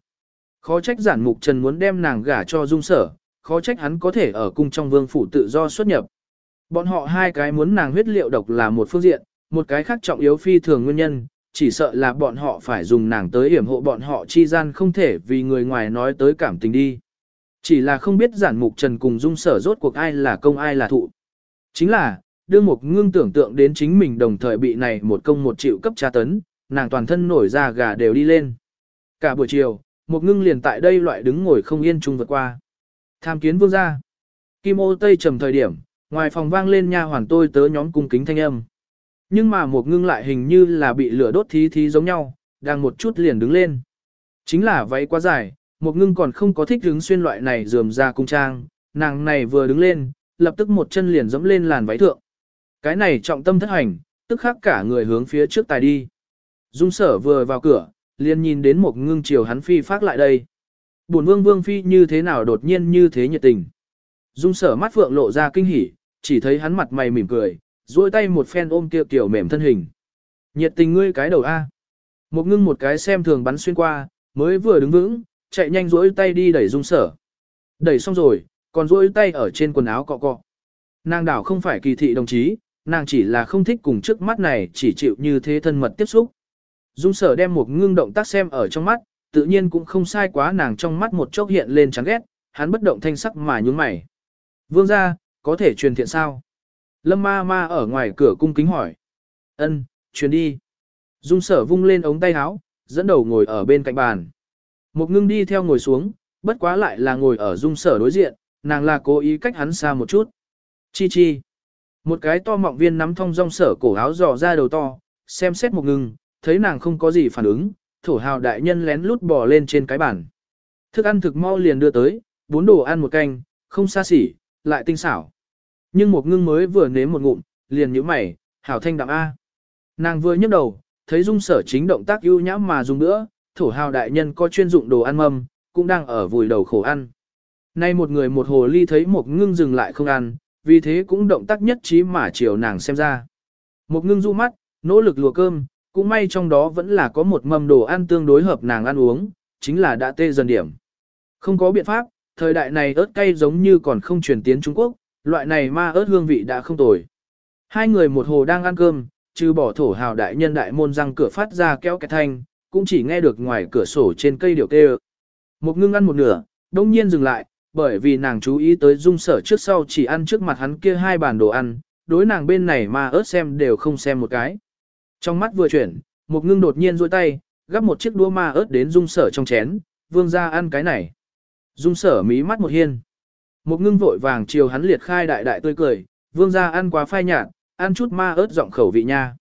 Khó trách giản mục trần muốn đem nàng gả cho dung sở, khó trách hắn có thể ở cung trong vương phủ tự do xuất nhập. Bọn họ hai cái muốn nàng huyết liệu độc là một phương diện, một cái khác trọng yếu phi thường nguyên nhân, chỉ sợ là bọn họ phải dùng nàng tới hiểm hộ bọn họ chi gian không thể vì người ngoài nói tới cảm tình đi. Chỉ là không biết giản mục trần cùng dung sở rốt cuộc ai là công ai là thụ. Chính là, đưa một ngương tưởng tượng đến chính mình đồng thời bị này một công một triệu cấp tra tấn, nàng toàn thân nổi ra gà đều đi lên. Cả buổi chiều, một ngưng liền tại đây loại đứng ngồi không yên chung vượt qua. Tham kiến vương gia. Kim ô tây trầm thời điểm, ngoài phòng vang lên nha hoàn tôi tớ nhóm cung kính thanh âm. Nhưng mà một ngưng lại hình như là bị lửa đốt thí thí giống nhau, đang một chút liền đứng lên. Chính là váy quá dài, một ngưng còn không có thích đứng xuyên loại này dườm ra cung trang, nàng này vừa đứng lên, lập tức một chân liền dẫm lên làn váy thượng. Cái này trọng tâm thất hành, tức khắc cả người hướng phía trước tài đi. Dung sở vừa vào cửa, liền nhìn đến một ngưng chiều hắn phi phát lại đây. Bổn vương vương phi như thế nào đột nhiên như thế nhiệt tình. Dung sở mắt phượng lộ ra kinh hỉ, chỉ thấy hắn mặt mày mỉm cười, duỗi tay một phen ôm kia tiểu mềm thân hình. Nhiệt tình ngươi cái đầu A. Một ngưng một cái xem thường bắn xuyên qua, mới vừa đứng vững, chạy nhanh duỗi tay đi đẩy dung sở. Đẩy xong rồi, còn duỗi tay ở trên quần áo cọ cọ. Nàng đảo không phải kỳ thị đồng chí, nàng chỉ là không thích cùng trước mắt này chỉ chịu như thế thân mật tiếp xúc. Dung sở đem một ngưng động tác xem ở trong mắt, tự nhiên cũng không sai quá nàng trong mắt một chốc hiện lên chán ghét, hắn bất động thanh sắc mà nhún mày. Vương gia, có thể truyền thiện sao? Lâm ma ma ở ngoài cửa cung kính hỏi. Ân, truyền đi. Dung sở vung lên ống tay áo, dẫn đầu ngồi ở bên cạnh bàn. Một ngưng đi theo ngồi xuống, bất quá lại là ngồi ở dung sở đối diện, nàng là cố ý cách hắn xa một chút. Chi chi. Một cái to mọng viên nắm thong rong sở cổ áo dò ra đầu to, xem xét một ngưng, thấy nàng không có gì phản ứng, thổ hào đại nhân lén lút bò lên trên cái bàn. Thức ăn thực mau liền đưa tới, bốn đồ ăn một canh, không xa xỉ, lại tinh xảo. Nhưng một ngưng mới vừa nếm một ngụm, liền nhíu mày, hảo thanh đạm A. Nàng vừa nhấc đầu, thấy dung sở chính động tác ưu nhãm mà dùng nữa, thổ hào đại nhân có chuyên dụng đồ ăn mâm, cũng đang ở vùi đầu khổ ăn. Nay một người một hồ ly thấy một ngưng dừng lại không ăn, vì thế cũng động tác nhất trí mà chiều nàng xem ra. Một ngưng du mắt, nỗ lực lùa cơm, cũng may trong đó vẫn là có một mâm đồ ăn tương đối hợp nàng ăn uống, chính là đã tê dần điểm. Không có biện pháp, thời đại này ớt cay giống như còn không truyền tiến Trung Quốc, loại này ma ớt hương vị đã không tồi. Hai người một hồ đang ăn cơm, trừ bỏ thổ hào đại nhân đại môn răng cửa phát ra kéo cái thanh, cũng chỉ nghe được ngoài cửa sổ trên cây điều kêu. Một ngưng ăn một nửa, đông nhiên dừng lại, bởi vì nàng chú ý tới dung sở trước sau chỉ ăn trước mặt hắn kia hai bàn đồ ăn, đối nàng bên này mà ớt xem đều không xem một cái. Trong mắt vừa chuyển, một ngưng đột nhiên duỗi tay, gắp một chiếc đũa ma ớt đến dung sở trong chén, vương ra ăn cái này. Dung sở mí mắt một hiên. Một ngưng vội vàng chiều hắn liệt khai đại đại tươi cười, vương ra ăn quá phai nhạt, ăn chút ma ớt giọng khẩu vị nha.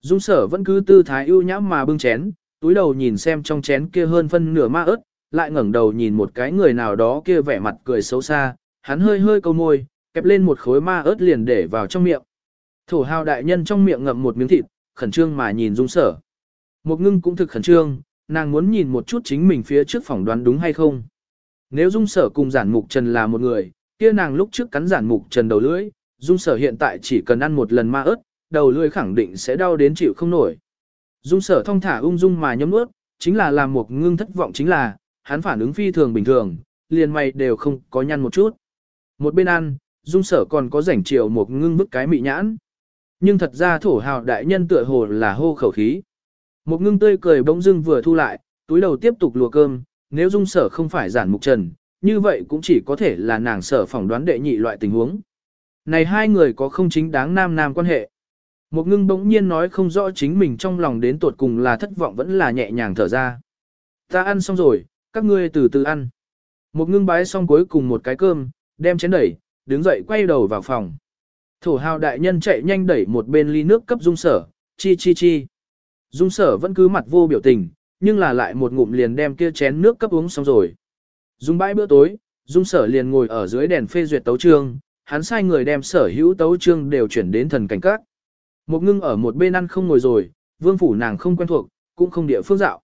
Dung sở vẫn cứ tư thái ưu nhãm mà bưng chén, túi đầu nhìn xem trong chén kia hơn phân nửa ma ớt, lại ngẩng đầu nhìn một cái người nào đó kia vẻ mặt cười xấu xa, hắn hơi hơi câu môi, kẹp lên một khối ma ớt liền để vào trong miệng. Thổ hào đại nhân trong miệng ngậm một miếng thịt, khẩn trương mà nhìn dung sở. Một ngưng cũng thực khẩn trương, nàng muốn nhìn một chút chính mình phía trước phỏng đoán đúng hay không. Nếu dung sở cùng giản mục trần là một người, kia nàng lúc trước cắn giản mục trần đầu lưỡi, dung sở hiện tại chỉ cần ăn một lần ma ớt, đầu lưỡi khẳng định sẽ đau đến chịu không nổi. Dung sở thong thả ung dung mà nhấm nuốt, chính là làm một ngưng thất vọng chính là, hắn phản ứng phi thường bình thường, liền mày đều không có nhăn một chút. Một bên ăn, dung sở còn có rảnh chiều một ngưng bức cái mị nhãn. Nhưng thật ra thổ hào đại nhân tựa hồ là hô khẩu khí. Một ngưng tươi cười bỗng dưng vừa thu lại, túi đầu tiếp tục lùa cơm, nếu dung sở không phải giản mục trần, như vậy cũng chỉ có thể là nàng sở phỏng đoán đệ nhị loại tình huống. Này hai người có không chính đáng nam nam quan hệ. Một ngưng bỗng nhiên nói không rõ chính mình trong lòng đến tuột cùng là thất vọng vẫn là nhẹ nhàng thở ra. Ta ăn xong rồi, các ngươi từ từ ăn. Một ngưng bái xong cuối cùng một cái cơm, đem chén đẩy, đứng dậy quay đầu vào phòng. Thổ hào đại nhân chạy nhanh đẩy một bên ly nước cấp dung sở, chi chi chi. Dung sở vẫn cứ mặt vô biểu tình, nhưng là lại một ngụm liền đem kia chén nước cấp uống xong rồi. Dung bãi bữa tối, dung sở liền ngồi ở dưới đèn phê duyệt tấu chương hắn sai người đem sở hữu tấu chương đều chuyển đến thần cảnh các. Một ngưng ở một bên ăn không ngồi rồi, vương phủ nàng không quen thuộc, cũng không địa phương dạo.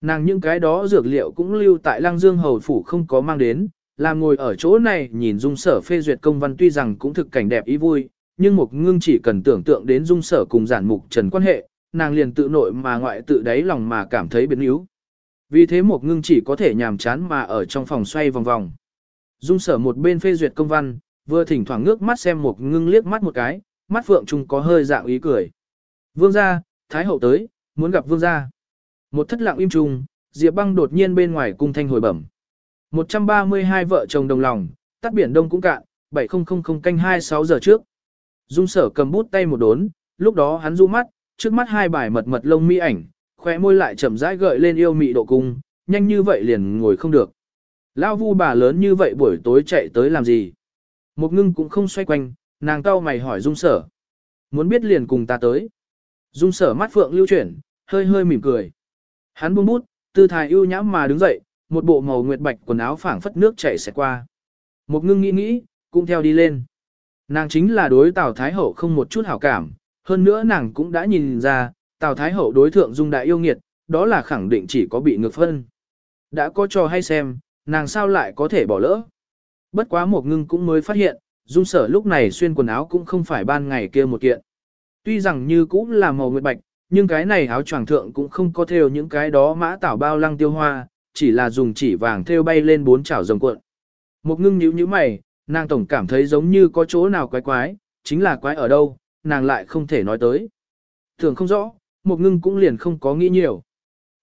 Nàng những cái đó dược liệu cũng lưu tại lăng dương hầu phủ không có mang đến, làm ngồi ở chỗ này nhìn dung sở phê duyệt công văn tuy rằng cũng thực cảnh đẹp ý vui, nhưng một ngưng chỉ cần tưởng tượng đến dung sở cùng giản mục trần quan hệ, nàng liền tự nội mà ngoại tự đáy lòng mà cảm thấy biến yếu. Vì thế một ngưng chỉ có thể nhàm chán mà ở trong phòng xoay vòng vòng. Dung sở một bên phê duyệt công văn, vừa thỉnh thoảng ngước mắt xem một ngưng liếc mắt một cái, mắt phượng trung có hơi dạng ý cười. Vương gia, Thái hậu tới, muốn gặp vương gia. Một thất lặng im trùng, Diệp băng đột nhiên bên ngoài cung thanh hồi bẩm. 132 vợ chồng đồng lòng, tắt biển đông cũng cạn, 7000 canh 26 giờ trước. Dung sở cầm bút tay một đốn, lúc đó hắn du mắt, trước mắt hai bài mật mật lông mi ảnh, khóe môi lại chậm rãi gợi lên yêu mị độ cung, nhanh như vậy liền ngồi không được. Lao vu bà lớn như vậy buổi tối chạy tới làm gì? Một ngưng cũng không xoay quanh, nàng cau mày hỏi dung sở. Muốn biết liền cùng ta tới. Dung sở mắt phượng lưu chuyển, hơi hơi mỉm cười. Hắn buông bút, tư thái ưu nhãm mà đứng dậy, một bộ màu nguyệt bạch quần áo phảng phất nước chảy xẹt qua. Một ngưng nghĩ nghĩ, cũng theo đi lên. Nàng chính là đối Tào Thái Hậu không một chút hảo cảm, hơn nữa nàng cũng đã nhìn ra, Tào Thái Hậu đối thượng dung đại yêu nghiệt, đó là khẳng định chỉ có bị ngược phân. Đã có trò hay xem, nàng sao lại có thể bỏ lỡ. Bất quá một ngưng cũng mới phát hiện, dung sở lúc này xuyên quần áo cũng không phải ban ngày kia một kiện. Tuy rằng như cũng là màu nguyệt bạch, nhưng cái này áo choàng thượng cũng không có theo những cái đó mã tảo bao lăng tiêu hoa, chỉ là dùng chỉ vàng theo bay lên bốn chảo rồng cuộn. Một ngưng nhíu nhíu mày, nàng tổng cảm thấy giống như có chỗ nào quái quái, chính là quái ở đâu, nàng lại không thể nói tới. Thường không rõ, một ngưng cũng liền không có nghĩ nhiều.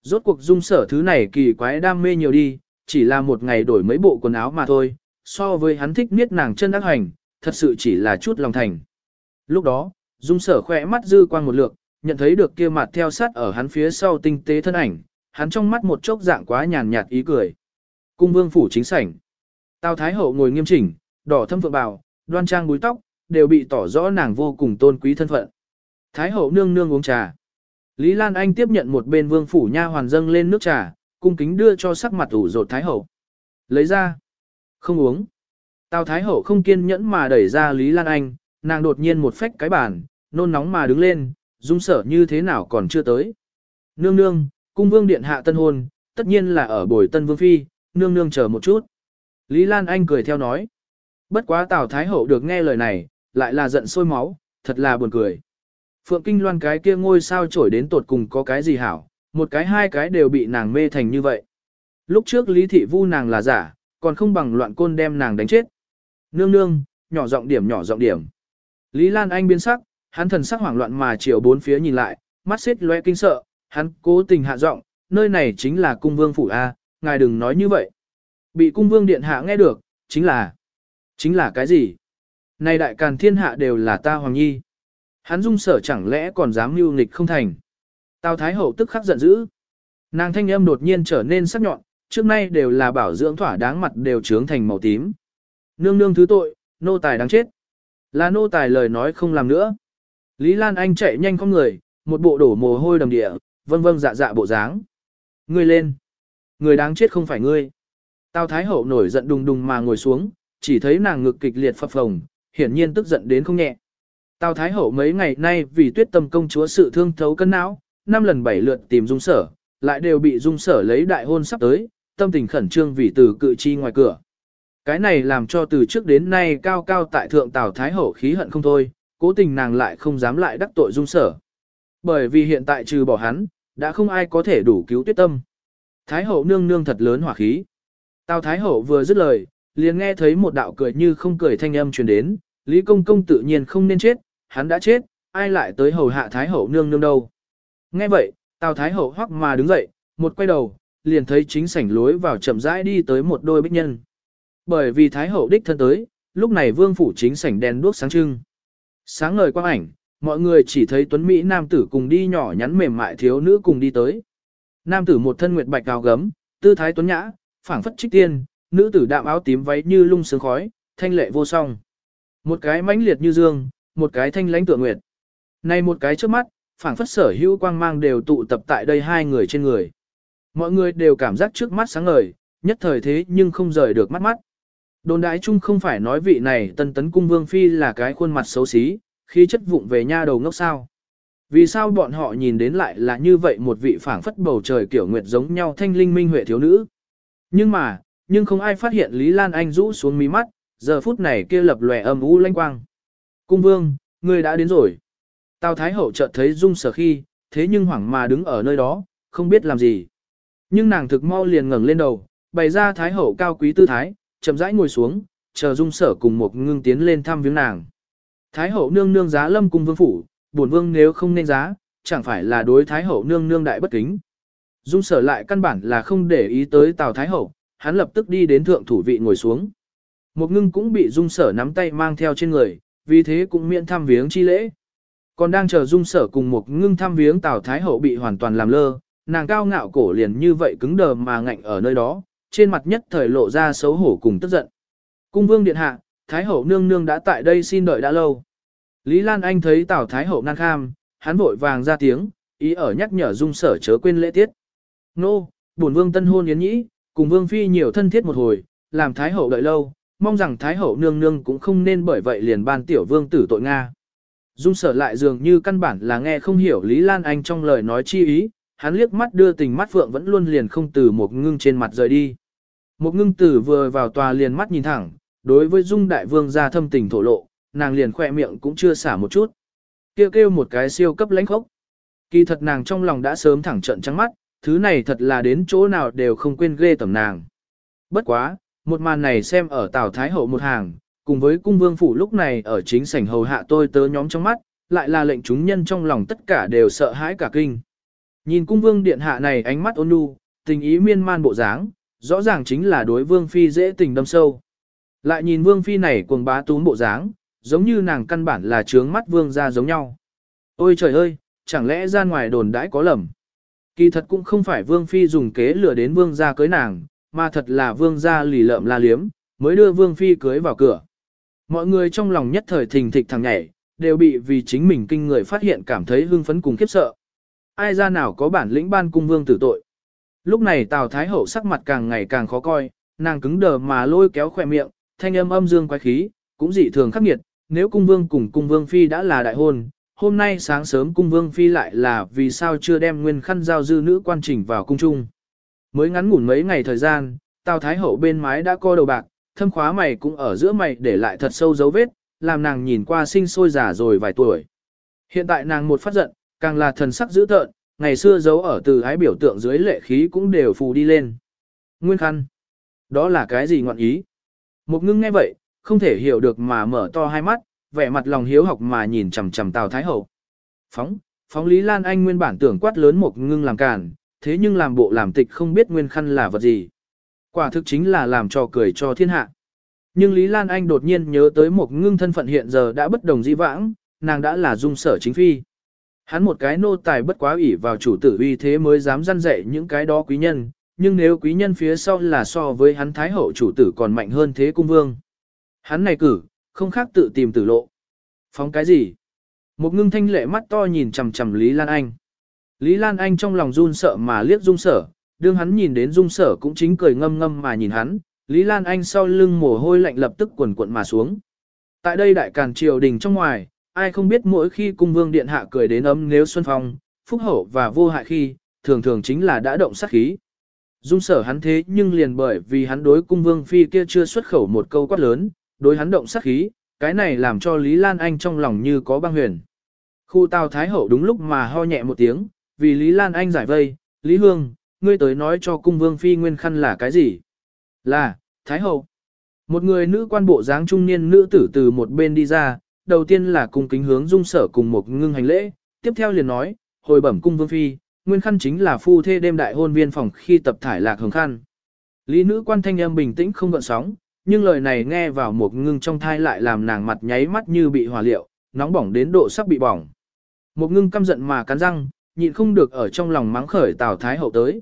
Rốt cuộc dung sở thứ này kỳ quái đam mê nhiều đi, chỉ là một ngày đổi mấy bộ quần áo mà thôi, so với hắn thích miết nàng chân ác hành, thật sự chỉ là chút lòng thành. Lúc đó, dung sở khỏe mắt dư quang một lượt, nhận thấy được kia mặt theo sát ở hắn phía sau tinh tế thân ảnh, hắn trong mắt một chốc dạng quá nhàn nhạt ý cười. Cung vương phủ chính sảnh. Tào Thái Hậu ngồi nghiêm chỉnh, đỏ thâm phượng bào, đoan trang búi tóc, đều bị tỏ rõ nàng vô cùng tôn quý thân phận. Thái Hậu nương nương uống trà. Lý Lan Anh tiếp nhận một bên vương phủ nha hoàn dâng lên nước trà, cung kính đưa cho sắc mặt ủ rột Thái Hậu. Lấy ra. Không uống. Tào Thái Hậu không kiên nhẫn mà đẩy ra Lý Lan Anh, nàng đột nhiên một phách cái bàn, nôn nóng mà đứng lên, dung sở như thế nào còn chưa tới. Nương nương, cung vương điện hạ tân hôn, tất nhiên là ở bồi tân vương phi, nương nương chờ một chút. Lý Lan Anh cười theo nói. Bất quá Tào Thái Hậu được nghe lời này, lại là giận sôi máu, thật là buồn cười. Phượng Kinh Loan cái kia ngôi sao trổi đến tột cùng có cái gì hảo, một cái hai cái đều bị nàng mê thành như vậy. Lúc trước Lý Thị Vu nàng là giả, còn không bằng loạn côn đem nàng đánh chết. Nương nương, nhỏ giọng điểm nhỏ giọng điểm. Lý Lan Anh biến sắc, hắn thần sắc hoảng loạn mà chiều bốn phía nhìn lại, mắt xích loe kinh sợ, hắn cố tình hạ giọng, nơi này chính là cung vương phủ A, ngài đừng nói như vậy. Bị cung vương điện hạ nghe được, chính là, chính là cái gì? Này đại càn thiên hạ đều là ta Hoàng Nhi. Hắn dung sở chẳng lẽ còn dám mưu nghịch không thành. Tào Thái Hậu tức khắc giận dữ. Nàng thanh âm đột nhiên trở nên sắc nhọn, trước nay đều là bảo dưỡng thỏa đáng mặt đều trướng thành màu tím. Nương nương thứ tội, nô tài đáng chết. Là nô tài lời nói không làm nữa. Lý Lan Anh chạy nhanh không người, một bộ đổ mồ hôi đầm địa, vâng vâng dạ dạ bộ dáng. Ngươi lên. Người đáng chết không phải ngươi. Tào Thái Hậu nổi giận đùng đùng mà ngồi xuống, chỉ thấy nàng ngực kịch liệt phập phồng, hiển nhiên tức giận đến không nhẹ. Tào Thái Hậu mấy ngày nay vì tuyết tâm công chúa sự thương thấu cân não, năm lần bảy lượt tìm dung sở, lại đều bị dung sở lấy đại hôn sắp tới, tâm tình khẩn trương vì từ cự chi ngoài cửa. Cái này làm cho từ trước đến nay cao cao tại thượng Tào Thái Hậu khí hận không thôi, cố tình nàng lại không dám lại đắc tội dung sở. Bởi vì hiện tại trừ bỏ hắn, đã không ai có thể đủ cứu tuyết tâm. Thái Hậu nương nương thật lớn hỏa khí. Tào Thái Hậu vừa dứt lời, liền nghe thấy một đạo cười như không cười thanh âm truyền đến, Lý Công Công tự nhiên không nên chết, hắn đã chết, ai lại tới hầu hạ Thái Hậu nương nương đâu. Nghe vậy, Tào Thái Hậu hoắc mà đứng dậy, một quay đầu, liền thấy chính sảnh lối vào chậm rãi đi tới một đôi bích nhân. Bởi vì Thái Hậu đích thân tới, lúc này vương phủ chính sảnh đèn đuốc sáng trưng. Sáng ngời quang ảnh, mọi người chỉ thấy tuấn Mỹ nam tử cùng đi nhỏ nhắn mềm mại thiếu nữ cùng đi tới. Nam tử một thân nguyệt bạch áo gấm, tư thái tuấn nhã, phảng phất trích tiên, nữ tử đạm áo tím váy như lung sướng khói, thanh lệ vô song. Một cái mãnh liệt như dương, một cái thanh lãnh tựa nguyệt. Này một cái trước mắt, phảng phất sở hữu quang mang đều tụ tập tại đây hai người trên người. Mọi người đều cảm giác trước mắt sáng ngời, nhất thời thế nhưng không rời được mắt mắt. Đồn đại chung không phải nói vị này tân tấn cung vương phi là cái khuôn mặt xấu xí, khí chất vụng về nha đầu ngốc sao. Vì sao bọn họ nhìn đến lại là như vậy một vị phảng phất bầu trời kiểu nguyệt giống nhau thanh linh minh huệ thiếu nữ. Nhưng mà, nhưng không ai phát hiện Lý Lan Anh rũ xuống mí mắt, giờ phút này kia lập lòe âm u lanh quang. Cung vương, người đã đến rồi. Tào Thái Hậu chợt thấy Dung Sở khi, thế nhưng hoảng mà đứng ở nơi đó, không biết làm gì. Nhưng nàng thực mau liền ngẩng lên đầu, bày ra Thái Hậu cao quý tư thái, chậm rãi ngồi xuống, chờ Dung Sở cùng một ngưng tiến lên thăm viếng nàng. Thái Hậu nương nương giá lâm cung vương phủ, bổn vương nếu không nên giá, chẳng phải là đối Thái Hậu nương nương đại bất kính. Dung Sở lại căn bản là không để ý tới Tào Thái Hậu, hắn lập tức đi đến thượng thủ vị ngồi xuống. Một ngưng cũng bị Dung Sở nắm tay mang theo trên người, vì thế cũng miễn thăm viếng chi lễ. Còn đang chờ dung sở cùng một ngưng thăm viếng Tào Thái Hậu bị hoàn toàn làm lơ, nàng cao ngạo cổ liền như vậy cứng đờ mà ngạnh ở nơi đó, trên mặt nhất thời lộ ra xấu hổ cùng tức giận. Cung vương điện hạ, Thái Hậu nương nương đã tại đây xin đợi đã lâu. Lý Lan Anh thấy Tào Thái Hậu nan kham, hắn vội vàng ra tiếng, ý ở nhắc nhở dung sở chớ quên lễ tiết. Nô, bổn vương tân hôn yến nhĩ, cùng vương phi nhiều thân thiết một hồi, làm Thái Hậu đợi lâu, mong rằng Thái Hậu nương nương cũng không nên bởi vậy liền ban tiểu vương tử tội Nga. Dung sở lại dường như căn bản là nghe không hiểu Lý Lan Anh trong lời nói chi ý, hắn liếc mắt đưa tình mắt phượng vẫn luôn liền không từ một ngưng trên mặt rời đi. Một ngưng tử vừa vào tòa liền mắt nhìn thẳng, đối với Dung đại vương ra thâm tình thổ lộ, nàng liền khỏe miệng cũng chưa xả một chút. Kêu kêu một cái siêu cấp lãnh khốc. Kỳ thật nàng trong lòng đã sớm thẳng trận trắng mắt, thứ này thật là đến chỗ nào đều không quên ghê tầm nàng. Bất quá, một màn này xem ở Tào Thái Hậu một hàng, cùng với cung vương phủ lúc này ở chính sảnh hầu hạ tôi tớ nhóm trong mắt, lại là lệnh chúng nhân trong lòng tất cả đều sợ hãi cả kinh. Nhìn cung vương điện hạ này ánh mắt ôn nhu, tình ý miên man bộ dáng, rõ ràng chính là đối vương phi dễ tình đâm sâu. Lại nhìn vương phi này cuồng bá túm bộ dáng, giống như nàng căn bản là trướng mắt vương ra giống nhau. Ôi trời ơi, chẳng lẽ ra ngoài đồn đãi có lầm. Kỳ thật cũng không phải vương phi dùng kế lừa đến vương ra cưới nàng, mà thật là vương gia lì lợm la liếm, mới đưa vương phi cưới vào cửa. Mọi người trong lòng nhất thời thình thịch thằng nhảy, đều bị vì chính mình kinh người phát hiện cảm thấy hưng phấn cùng khiếp sợ. Ai ra nào có bản lĩnh ban cung vương tử tội. Lúc này Tào Thái Hậu sắc mặt càng ngày càng khó coi, nàng cứng đờ mà lôi kéo khỏe miệng, thanh âm âm dương quái khí, cũng dị thường khắc nghiệt, nếu cung vương cùng cung vương phi đã là đại hôn, hôm nay sáng sớm cung vương phi lại là vì sao chưa đem nguyên khăn giao dư nữ quan trình vào cung trung. Mới ngắn ngủn mấy ngày thời gian, Tào Thái Hậu bên mái đã co đầu bạc, thâm khóa mày cũng ở giữa mày để lại thật sâu dấu vết, làm nàng nhìn qua sinh sôi già rồi vài tuổi. Hiện tại nàng một phát giận, càng là thần sắc dữ tợn, ngày xưa giấu ở từ ái biểu tượng dưới lệ khí cũng đều phù đi lên. Nguyên khăn. Đó là cái gì ngọn ý? Một ngưng nghe vậy, không thể hiểu được mà mở to hai mắt, vẻ mặt lòng hiếu học mà nhìn chằm chằm Tào Thái Hậu. Phóng, phóng Lý Lan Anh nguyên bản tưởng quát lớn một ngưng làm cản, thế nhưng làm bộ làm tịch không biết nguyên khăn là vật gì. Quả thực chính là làm cho cười cho thiên hạ. Nhưng Lý Lan Anh đột nhiên nhớ tới một ngưng thân phận hiện giờ đã bất đồng dĩ vãng, nàng đã là dung sở chính phi. Hắn một cái nô tài bất quá ủy vào chủ tử uy thế mới dám răn dạy những cái đó quý nhân, nhưng nếu quý nhân phía sau là so với hắn thái hậu chủ tử còn mạnh hơn thế cung vương. Hắn này cử, không khác tự tìm tử lộ. Phóng cái gì? Một ngưng thanh lệ mắt to nhìn chằm chằm Lý Lan Anh. Lý Lan Anh trong lòng run sợ mà liếc dung sở, đương hắn nhìn đến dung sở cũng chính cười ngâm ngâm mà nhìn hắn, Lý Lan Anh sau lưng mồ hôi lạnh lập tức quần cuộn mà xuống. Tại đây đại càn triều đình trong ngoài, ai không biết mỗi khi cung vương điện hạ cười đến ấm nếu xuân phong, phúc hậu và vô hại khi, thường thường chính là đã động sát khí. Dung sở hắn thế nhưng liền bởi vì hắn đối cung vương phi kia chưa xuất khẩu một câu quát lớn, đối hắn động sát khí, cái này làm cho Lý Lan Anh trong lòng như có băng huyền. Khu Tào Thái Hậu đúng lúc mà ho nhẹ một tiếng, vì Lý Lan Anh giải vây, Lý Hương, ngươi tới nói cho cung vương phi nguyên khăn là cái gì? Là, Thái Hậu. Một người nữ quan bộ dáng trung niên nữ tử từ một bên đi ra, đầu tiên là cung kính hướng dung sở cùng một ngưng hành lễ, tiếp theo liền nói, hồi bẩm cung vương phi, nguyên khăn chính là phu thê đêm đại hôn viên phòng khi tập thải lạc hồng khăn. Lý nữ quan thanh âm bình tĩnh không gợn sóng, nhưng lời này nghe vào một ngưng trong thai lại làm nàng mặt nháy mắt như bị hỏa liệu, nóng bỏng đến độ sắp bị bỏng. Một ngưng căm giận mà cắn răng, nhịn không được ở trong lòng mắng khởi Tào Thái Hậu tới.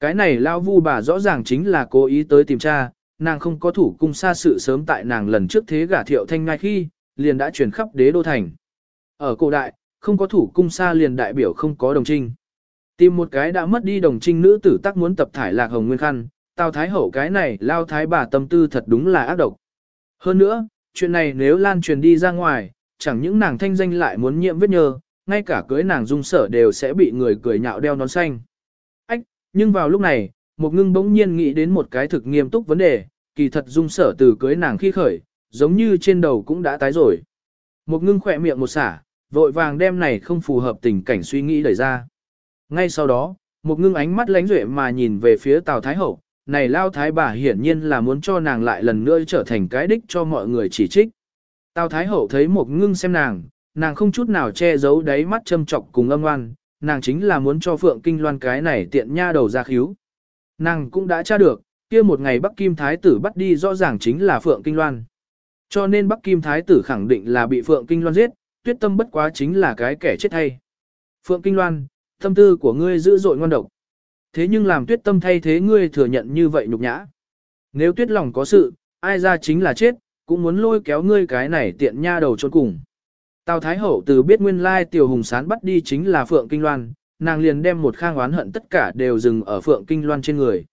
Cái này lao vu bà rõ ràng chính là cố ý tới tìm cha, nàng không có thủ cung xa sự sớm tại nàng lần trước thế gả thiệu thanh ngay khi, liền đã chuyển khắp đế đô thành. Ở cổ đại, không có thủ cung xa liền đại biểu không có đồng trinh. Tìm một cái đã mất đi đồng trinh nữ tử tác muốn tập thải lạc hồng nguyên khăn, Tào Thái Hậu cái này lao thái bà tâm tư thật đúng là ác độc. Hơn nữa, chuyện này nếu lan truyền đi ra ngoài, chẳng những nàng thanh danh lại muốn nhiễm vết nhơ, ngay cả cưới nàng dung sở đều sẽ bị người cười nhạo đeo nón xanh. Ách, nhưng vào lúc này, một ngưng bỗng nhiên nghĩ đến một cái thực nghiêm túc vấn đề, kỳ thật dung sở từ cưới nàng khi khởi, giống như trên đầu cũng đã tái rồi. Một ngưng khỏe miệng một xả, vội vàng đem này không phù hợp tình cảnh suy nghĩ đẩy ra. Ngay sau đó, một ngưng ánh mắt lánh duệ mà nhìn về phía Tào Thái Hậu, này lao thái bà hiển nhiên là muốn cho nàng lại lần nữa trở thành cái đích cho mọi người chỉ trích. Tào Thái Hậu thấy một ngưng xem nàng, nàng không chút nào che giấu đáy mắt châm chọc cùng âm oan, nàng chính là muốn cho Phượng Kinh Loan cái này tiện nha đầu ra khíu. Nàng cũng đã tra được, kia một ngày Bắc Kim Thái tử bắt đi rõ ràng chính là Phượng Kinh Loan. Cho nên Bắc Kim Thái tử khẳng định là bị Phượng Kinh Loan giết, tuyết tâm bất quá chính là cái kẻ chết hay. Phượng Kinh Loan, tâm tư của ngươi dữ dội ngoan độc. Thế nhưng làm tuyết tâm thay thế ngươi thừa nhận như vậy nhục nhã. Nếu tuyết lòng có sự, ai ra chính là chết, cũng muốn lôi kéo ngươi cái này tiện nha đầu trốn cùng. Tào Thái Hậu từ biết nguyên lai tiểu hùng sán bắt đi chính là Phượng Kinh Loan, nàng liền đem một khang oán hận tất cả đều dừng ở Phượng Kinh Loan trên người.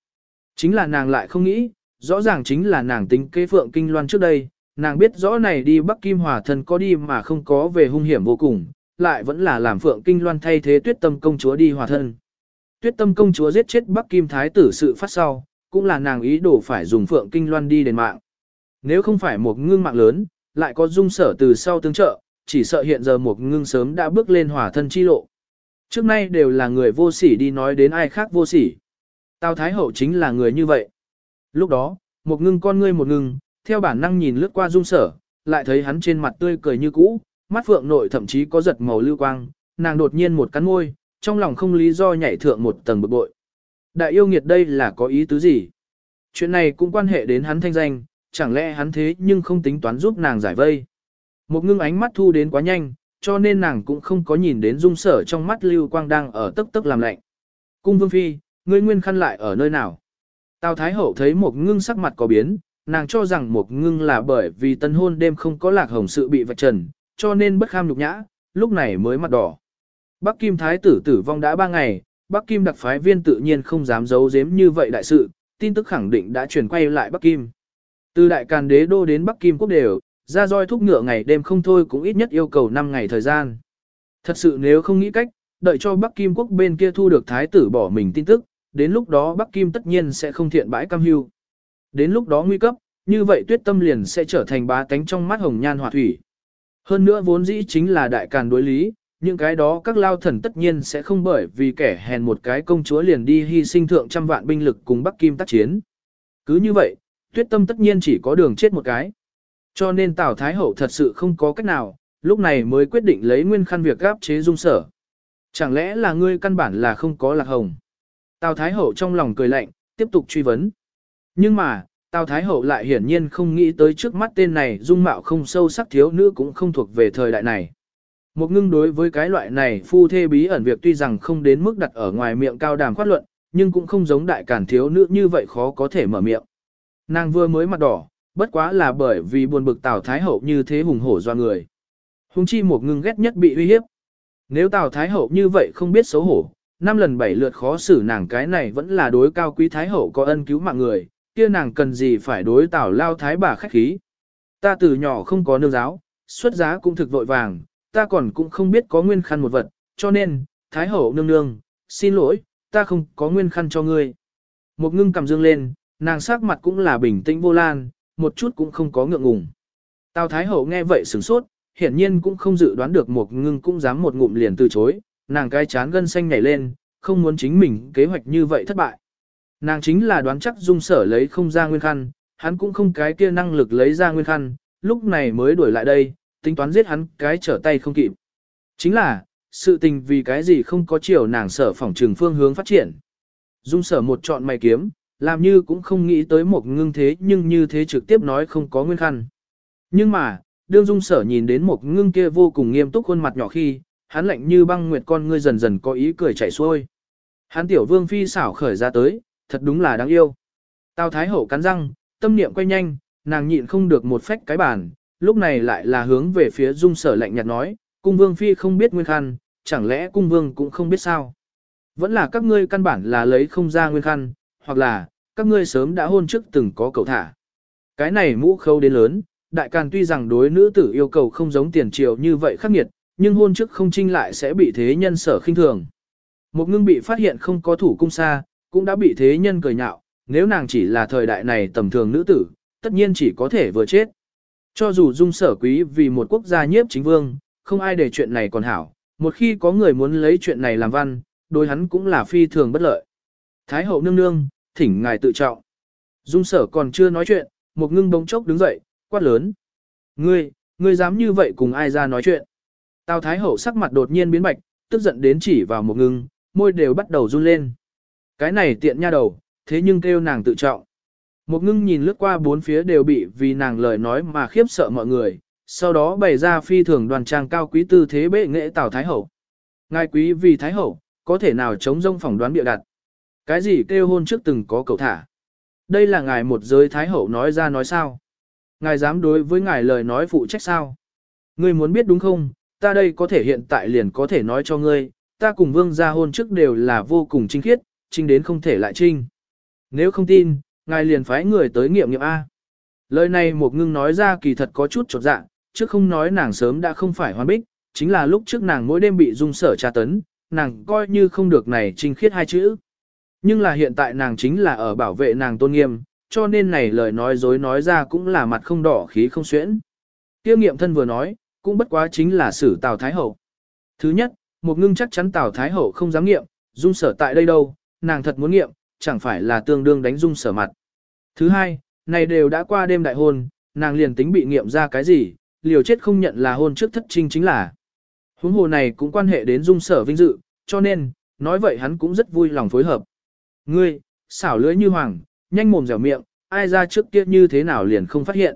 Chính là nàng lại không nghĩ, rõ ràng chính là nàng tính kế Phượng Kinh Loan trước đây, nàng biết rõ này đi Bắc Kim Hòa thân có đi mà không có về hung hiểm vô cùng, lại vẫn là làm Phượng Kinh Loan thay thế tuyết tâm công chúa đi hòa thân. Tuyết tâm công chúa giết chết Bắc Kim Thái tử sự phát sau, cũng là nàng ý đồ phải dùng Phượng Kinh Loan đi đền mạng. Nếu không phải một ngương mạng lớn, lại có dung sở từ sau tương trợ, chỉ sợ hiện giờ một ngưng sớm đã bước lên hỏa thân chi lộ. Trước nay đều là người vô sỉ đi nói đến ai khác vô sỉ. Tào Thái Hậu chính là người như vậy. Lúc đó, một ngưng con ngươi một ngưng, theo bản năng nhìn lướt qua dung sở, lại thấy hắn trên mặt tươi cười như cũ, mắt phượng nội thậm chí có giật màu lưu quang, nàng đột nhiên một cắn môi, trong lòng không lý do nhảy thượng một tầng bực bội. Đại yêu nghiệt đây là có ý tứ gì? Chuyện này cũng quan hệ đến hắn thanh danh, chẳng lẽ hắn thế nhưng không tính toán giúp nàng giải vây. Một ngưng ánh mắt thu đến quá nhanh, cho nên nàng cũng không có nhìn đến dung sở trong mắt lưu quang đang ở tức tức làm lạnh. Cung vương phi, ngươi nguyên khăn lại ở nơi nào? Tào Thái Hậu thấy một ngưng sắc mặt có biến, nàng cho rằng một ngưng là bởi vì tân hôn đêm không có lạc hồng sự bị vạch trần, cho nên bất kham nhục nhã, lúc này mới mặt đỏ. Bắc Kim Thái tử tử vong đã ba ngày, Bắc Kim đặc phái viên tự nhiên không dám giấu giếm như vậy đại sự, tin tức khẳng định đã chuyển quay lại Bắc Kim. Từ đại càn đế đô đến Bắc Kim quốc đều, ra roi thúc ngựa ngày đêm không thôi cũng ít nhất yêu cầu 5 ngày thời gian. Thật sự nếu không nghĩ cách, đợi cho Bắc Kim quốc bên kia thu được thái tử bỏ mình tin tức, đến lúc đó Bắc Kim tất nhiên sẽ không thiện bãi cam hưu. Đến lúc đó nguy cấp, như vậy tuyết tâm liền sẽ trở thành bá tánh trong mắt hồng nhan hỏa thủy. Hơn nữa vốn dĩ chính là đại càn đối lý, những cái đó các lao thần tất nhiên sẽ không bởi vì kẻ hèn một cái công chúa liền đi hy sinh thượng trăm vạn binh lực cùng Bắc Kim tác chiến. Cứ như vậy, tuyết tâm tất nhiên chỉ có đường chết một cái. Cho nên Tào Thái Hậu thật sự không có cách nào, lúc này mới quyết định lấy nguyên khăn việc gáp chế dung sở. Chẳng lẽ là ngươi căn bản là không có lạc hồng? Tào Thái Hậu trong lòng cười lạnh, tiếp tục truy vấn. Nhưng mà, Tào Thái Hậu lại hiển nhiên không nghĩ tới trước mắt tên này dung mạo không sâu sắc thiếu nữ cũng không thuộc về thời đại này. Một ngưng đối với cái loại này phu thê bí ẩn việc tuy rằng không đến mức đặt ở ngoài miệng cao đàm khoát luận, nhưng cũng không giống đại cản thiếu nữ như vậy khó có thể mở miệng. Nàng vừa mới mặt đỏ, bất quá là bởi vì buồn bực Tào Thái Hậu như thế hùng hổ do người. Hùng chi một ngưng ghét nhất bị uy hiếp. Nếu Tào Thái Hậu như vậy không biết xấu hổ, năm lần bảy lượt khó xử nàng cái này vẫn là đối cao quý Thái Hậu có ân cứu mạng người, kia nàng cần gì phải đối Tào Lao Thái bà khách khí. Ta từ nhỏ không có nương giáo, xuất giá cũng thực vội vàng, ta còn cũng không biết có nguyên khăn một vật, cho nên, Thái Hậu nương nương, xin lỗi, ta không có nguyên khăn cho ngươi. Một ngưng cầm dương lên, nàng sắc mặt cũng là bình tĩnh vô lan, một chút cũng không có ngượng ngùng. Tào Thái Hậu nghe vậy sửng sốt, hiển nhiên cũng không dự đoán được một ngưng cũng dám một ngụm liền từ chối, nàng cai chán gân xanh nhảy lên, không muốn chính mình kế hoạch như vậy thất bại. Nàng chính là đoán chắc dung sở lấy không ra nguyên khăn, hắn cũng không cái kia năng lực lấy ra nguyên khăn, lúc này mới đuổi lại đây, tính toán giết hắn cái trở tay không kịp. Chính là, sự tình vì cái gì không có chiều nàng sở phỏng trường phương hướng phát triển. Dung sở một chọn mày kiếm, làm như cũng không nghĩ tới một ngưng thế nhưng như thế trực tiếp nói không có nguyên khăn. Nhưng mà, đương dung sở nhìn đến một ngưng kia vô cùng nghiêm túc khuôn mặt nhỏ khi, hắn lạnh như băng nguyệt con ngươi dần dần có ý cười chảy xuôi. Hắn tiểu vương phi xảo khởi ra tới, thật đúng là đáng yêu. Tào Thái Hậu cắn răng, tâm niệm quay nhanh, nàng nhịn không được một phách cái bàn, lúc này lại là hướng về phía dung sở lạnh nhạt nói, cung vương phi không biết nguyên khăn, chẳng lẽ cung vương cũng không biết sao. Vẫn là các ngươi căn bản là lấy không ra nguyên khăn, hoặc là, các ngươi sớm đã hôn trước từng có cầu thả. Cái này mũ khâu đến lớn, đại càn tuy rằng đối nữ tử yêu cầu không giống tiền triều như vậy khắc nghiệt, nhưng hôn trước không trinh lại sẽ bị thế nhân sở khinh thường. Một ngưng bị phát hiện không có thủ cung xa, cũng đã bị thế nhân cười nhạo, nếu nàng chỉ là thời đại này tầm thường nữ tử, tất nhiên chỉ có thể vừa chết. Cho dù dung sở quý vì một quốc gia nhiếp chính vương, không ai để chuyện này còn hảo, một khi có người muốn lấy chuyện này làm văn, đối hắn cũng là phi thường bất lợi. Thái hậu nương nương, thỉnh ngài tự trọng. Dung sở còn chưa nói chuyện, một ngưng bỗng chốc đứng dậy, quát lớn. Ngươi, ngươi dám như vậy cùng ai ra nói chuyện. Tào Thái hậu sắc mặt đột nhiên biến bạch, tức giận đến chỉ vào một ngưng, môi đều bắt đầu run lên. Cái này tiện nha đầu, thế nhưng kêu nàng tự trọng. Một ngưng nhìn lướt qua bốn phía đều bị vì nàng lời nói mà khiếp sợ mọi người, sau đó bày ra phi thường đoàn trang cao quý tư thế bệ nghệ Tào Thái Hậu. Ngài quý vì Thái Hậu, có thể nào chống rông phỏng đoán bịa đặt. Cái gì kêu hôn trước từng có cầu thả. Đây là ngài một giới Thái Hậu nói ra nói sao. Ngài dám đối với ngài lời nói phụ trách sao. Ngươi muốn biết đúng không, ta đây có thể hiện tại liền có thể nói cho ngươi, ta cùng vương gia hôn trước đều là vô cùng trinh khiết, trinh đến không thể lại trinh. Nếu không tin, ngài liền phái người tới nghiệm nghiệm A. Lời này một ngưng nói ra kỳ thật có chút trột dạ, chứ không nói nàng sớm đã không phải hoàn bích, chính là lúc trước nàng mỗi đêm bị dung sở tra tấn, nàng coi như không được này trinh khiết hai chữ. Nhưng là hiện tại nàng chính là ở bảo vệ nàng tôn nghiêm, cho nên này lời nói dối nói ra cũng là mặt không đỏ khí không xuyễn. Tiêu nghiệm thân vừa nói, cũng bất quá chính là xử Tào Thái Hậu. Thứ nhất, một ngưng chắc chắn Tào Thái Hậu không dám nghiệm, dung sở tại đây đâu, nàng thật muốn nghiệm, chẳng phải là tương đương đánh dung sở mặt. Thứ hai, này đều đã qua đêm đại hôn, nàng liền tính bị nghiệm ra cái gì, liều chết không nhận là hôn trước thất trinh chính là. Huống hồ này cũng quan hệ đến dung sở vinh dự, cho nên, nói vậy hắn cũng rất vui lòng phối hợp. Ngươi, xảo lưỡi như hoàng, nhanh mồm dẻo miệng, ai ra trước kia như thế nào liền không phát hiện.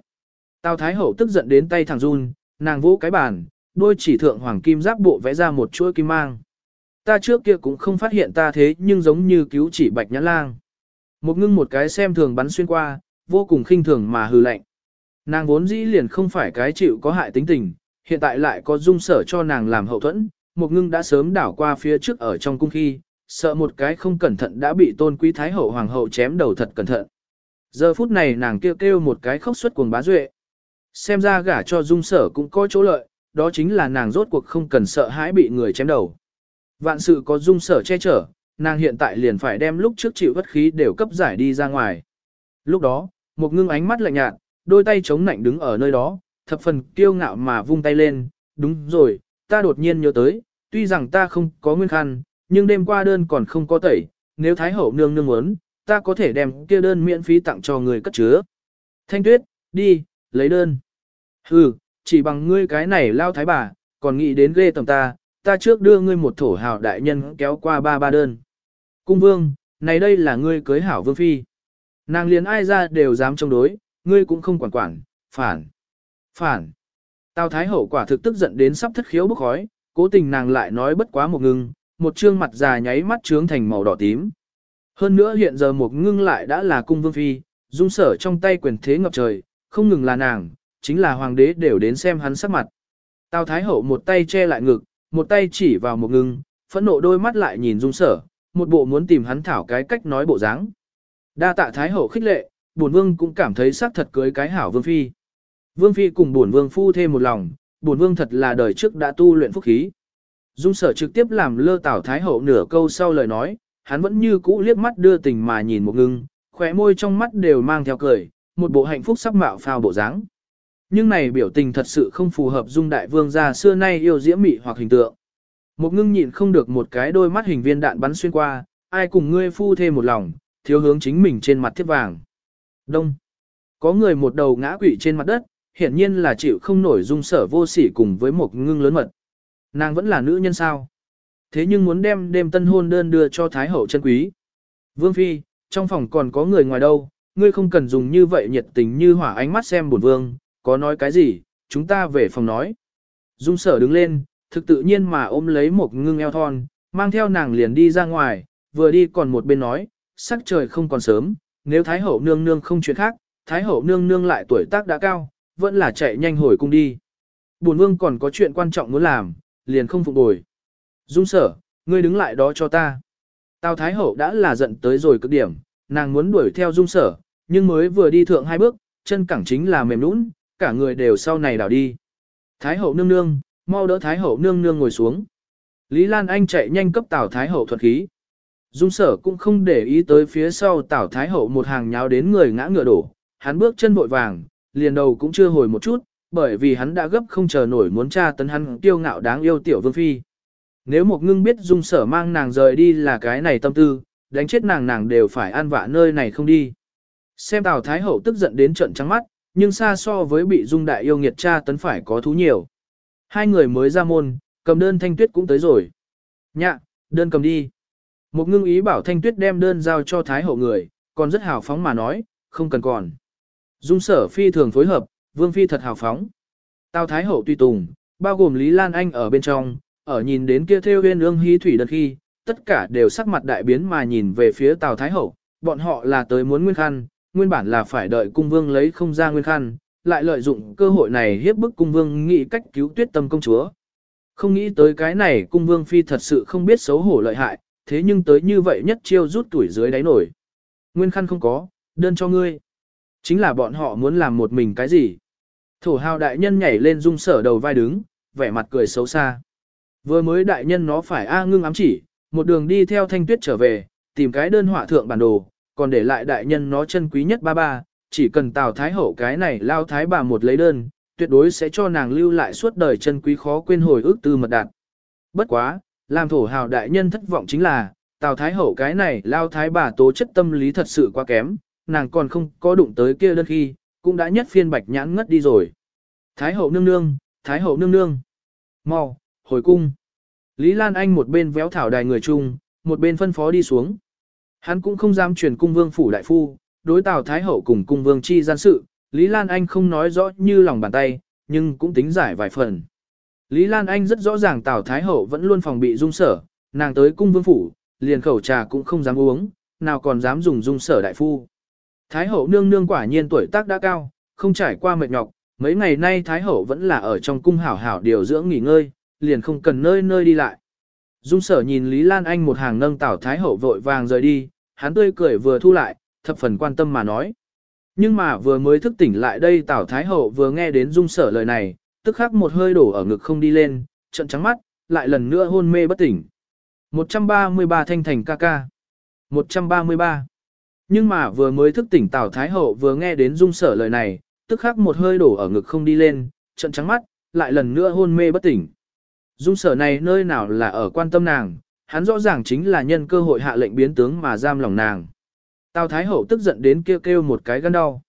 Tào Thái Hậu tức giận đến tay thẳng run, nàng vỗ cái bàn, đôi chỉ thượng hoàng kim giáp bộ vẽ ra một chuỗi kim mang. Ta trước kia cũng không phát hiện ta thế nhưng giống như cứu chỉ bạch nhãn lang. Một ngưng một cái xem thường bắn xuyên qua, vô cùng khinh thường mà hừ lạnh. Nàng vốn dĩ liền không phải cái chịu có hại tính tình, hiện tại lại có dung sở cho nàng làm hậu thuẫn, một ngưng đã sớm đảo qua phía trước ở trong cung khi, sợ một cái không cẩn thận đã bị tôn quý thái hậu hoàng hậu chém đầu thật cẩn thận. Giờ phút này nàng kêu kêu một cái khóc suất cuồng bá duệ. Xem ra gả cho dung sở cũng có chỗ lợi, đó chính là nàng rốt cuộc không cần sợ hãi bị người chém đầu. Vạn sự có dung sở che chở, nàng hiện tại liền phải đem lúc trước chịu bất khí đều cấp giải đi ra ngoài. Lúc đó, một ngưng ánh mắt lạnh nhạt, đôi tay chống nạnh đứng ở nơi đó, thập phần kiêu ngạo mà vung tay lên, đúng rồi, ta đột nhiên nhớ tới, tuy rằng ta không có nguyên khăn, nhưng đêm qua đơn còn không có tẩy, nếu Thái Hậu nương nương muốn, ta có thể đem kia đơn miễn phí tặng cho người cất chứa. Thanh tuyết, đi, lấy đơn. Hừ, chỉ bằng ngươi cái này lao thái bà, còn nghĩ đến ghê tầm ta, ta trước đưa ngươi một thổ hào đại nhân kéo qua ba ba đơn. Cung vương, này đây là ngươi cưới hảo vương phi. Nàng liền ai ra đều dám chống đối, ngươi cũng không quản quản, phản, phản. Tào Thái Hậu quả thực tức giận đến sắp thất khiếu bức khói, cố tình nàng lại nói bất quá một ngừng một trương mặt già nháy mắt trướng thành màu đỏ tím. Hơn nữa hiện giờ một ngưng lại đã là cung vương phi, dung sở trong tay quyền thế ngập trời, không ngừng là nàng, chính là hoàng đế đều đến xem hắn sắc mặt. Tào Thái Hậu một tay che lại ngực, một tay chỉ vào một ngưng, phẫn nộ đôi mắt lại nhìn dung sở, một bộ muốn tìm hắn thảo cái cách nói bộ dáng. Đa tạ Thái Hậu khích lệ, bổn vương cũng cảm thấy xác thật cưới cái hảo vương phi. Vương phi cùng bổn vương phu thêm một lòng, bổn vương thật là đời trước đã tu luyện phúc khí. Dung sở trực tiếp làm lơ tảo thái hậu nửa câu sau lời nói, hắn vẫn như cũ liếc mắt đưa tình mà nhìn một ngưng, khóe môi trong mắt đều mang theo cười, một bộ hạnh phúc sắc mạo phao bộ dáng. Nhưng này biểu tình thật sự không phù hợp dung đại vương gia xưa nay yêu diễm mị hoặc hình tượng. Một ngưng nhịn không được một cái đôi mắt hình viên đạn bắn xuyên qua, ai cùng ngươi phu thêm một lòng, thiếu hướng chính mình trên mặt thiết vàng. Đông. Có người một đầu ngã quỵ trên mặt đất, hiển nhiên là chịu không nổi dung sở vô sỉ cùng với một ngưng lớn mật. Nàng vẫn là nữ nhân sao. Thế nhưng muốn đem đêm tân hôn đơn đưa cho Thái Hậu chân quý. Vương Phi, trong phòng còn có người ngoài đâu, ngươi không cần dùng như vậy nhiệt tình như hỏa ánh mắt xem bổn vương, có nói cái gì, chúng ta về phòng nói. Dung sở đứng lên, thực tự nhiên mà ôm lấy một ngưng eo thon, mang theo nàng liền đi ra ngoài, vừa đi còn một bên nói, sắc trời không còn sớm, nếu Thái Hậu nương nương không chuyện khác, Thái Hậu nương nương lại tuổi tác đã cao, vẫn là chạy nhanh hồi cung đi. Bổn vương còn có chuyện quan trọng muốn làm, liền không phục bồi. Dung sở, ngươi đứng lại đó cho ta. Tào Thái Hậu đã là giận tới rồi cực điểm, nàng muốn đuổi theo dung sở, nhưng mới vừa đi thượng hai bước, chân cẳng chính là mềm nũng, cả người đều sau này đảo đi. Thái Hậu nương nương, mau đỡ Thái Hậu nương nương ngồi xuống. Lý Lan Anh chạy nhanh cấp Tào Thái Hậu thuật khí. Dung sở cũng không để ý tới phía sau Tào Thái Hậu một hàng nháo đến người ngã ngựa đổ, hắn bước chân vội vàng, liền đầu cũng chưa hồi một chút, bởi vì hắn đã gấp không chờ nổi muốn tra tấn hắn tiêu ngạo đáng yêu tiểu vương phi. Nếu một ngưng biết dung sở mang nàng rời đi là cái này tâm tư, đánh chết nàng nàng đều phải an vạ nơi này không đi. Xem Tào Thái Hậu tức giận đến trận trắng mắt, nhưng xa so với bị dung đại yêu nghiệt tra tấn phải có thú nhiều. Hai người mới ra môn, cầm đơn thanh tuyết cũng tới rồi. Nhạ, đơn cầm đi. Một ngưng ý bảo thanh tuyết đem đơn giao cho Thái Hậu người, còn rất hào phóng mà nói, không cần còn. Dung sở phi thường phối hợp, vương phi thật hào phóng. Tào Thái Hậu tùy tùng, bao gồm Lý Lan Anh ở bên trong, ở nhìn đến kia theo huyên ương hí thủy đợt khi, tất cả đều sắc mặt đại biến mà nhìn về phía Tào Thái Hậu, bọn họ là tới muốn nguyên khăn, nguyên bản là phải đợi cung vương lấy không ra nguyên khăn, lại lợi dụng cơ hội này hiếp bức cung vương nghĩ cách cứu tuyết tâm công chúa. Không nghĩ tới cái này cung vương phi thật sự không biết xấu hổ lợi hại, thế nhưng tới như vậy nhất chiêu rút tuổi dưới đáy nổi. Nguyên khăn không có, đơn cho ngươi. Chính là bọn họ muốn làm một mình cái gì. Thổ hào đại nhân nhảy lên dung sở đầu vai đứng, vẻ mặt cười xấu xa. Vừa mới đại nhân nó phải A ngưng ám chỉ, một đường đi theo thanh tuyết trở về, tìm cái đơn họa thượng bản đồ, còn để lại đại nhân nó chân quý nhất ba ba, chỉ cần tào thái hậu cái này lao thái bà một lấy đơn, tuyệt đối sẽ cho nàng lưu lại suốt đời chân quý khó quên hồi ức tư mật đạt. Bất quá, làm thổ hào đại nhân thất vọng chính là, tào thái hậu cái này lao thái bà tố chất tâm lý thật sự quá kém, nàng còn không có đụng tới kia đơn khi, cũng đã nhất phiên bạch nhãn ngất đi rồi. Thái hậu nương nương, thái hậu nương nương. mau hồi cung. Lý Lan Anh một bên véo thảo đài người chung, một bên phân phó đi xuống. Hắn cũng không dám truyền cung vương phủ đại phu, đối tào thái hậu cùng cung vương chi gian sự, Lý Lan Anh không nói rõ như lòng bàn tay, nhưng cũng tính giải vài phần. Lý Lan Anh rất rõ ràng Tào Thái Hậu vẫn luôn phòng bị dung sở, nàng tới cung vương phủ, liền khẩu trà cũng không dám uống, nào còn dám dùng dung sở đại phu. Thái hậu nương nương quả nhiên tuổi tác đã cao, không trải qua mệt nhọc, mấy ngày nay Thái hậu vẫn là ở trong cung hảo hảo điều dưỡng nghỉ ngơi, liền không cần nơi nơi đi lại. Dung sở nhìn Lý Lan Anh một hàng nâng tảo Thái hậu vội vàng rời đi, hắn tươi cười vừa thu lại, thập phần quan tâm mà nói. Nhưng mà vừa mới thức tỉnh lại đây tảo Thái hậu vừa nghe đến dung sở lời này, tức khắc một hơi đổ ở ngực không đi lên, trận trắng mắt, lại lần nữa hôn mê bất tỉnh. 133 thanh thành ca ca. 133. Nhưng mà vừa mới thức tỉnh Tào Thái Hậu vừa nghe đến dung sở lời này, tức khắc một hơi đổ ở ngực không đi lên, trận trắng mắt, lại lần nữa hôn mê bất tỉnh. Dung sở này nơi nào là ở quan tâm nàng, hắn rõ ràng chính là nhân cơ hội hạ lệnh biến tướng mà giam lòng nàng. Tào Thái Hậu tức giận đến kêu kêu một cái gan đau.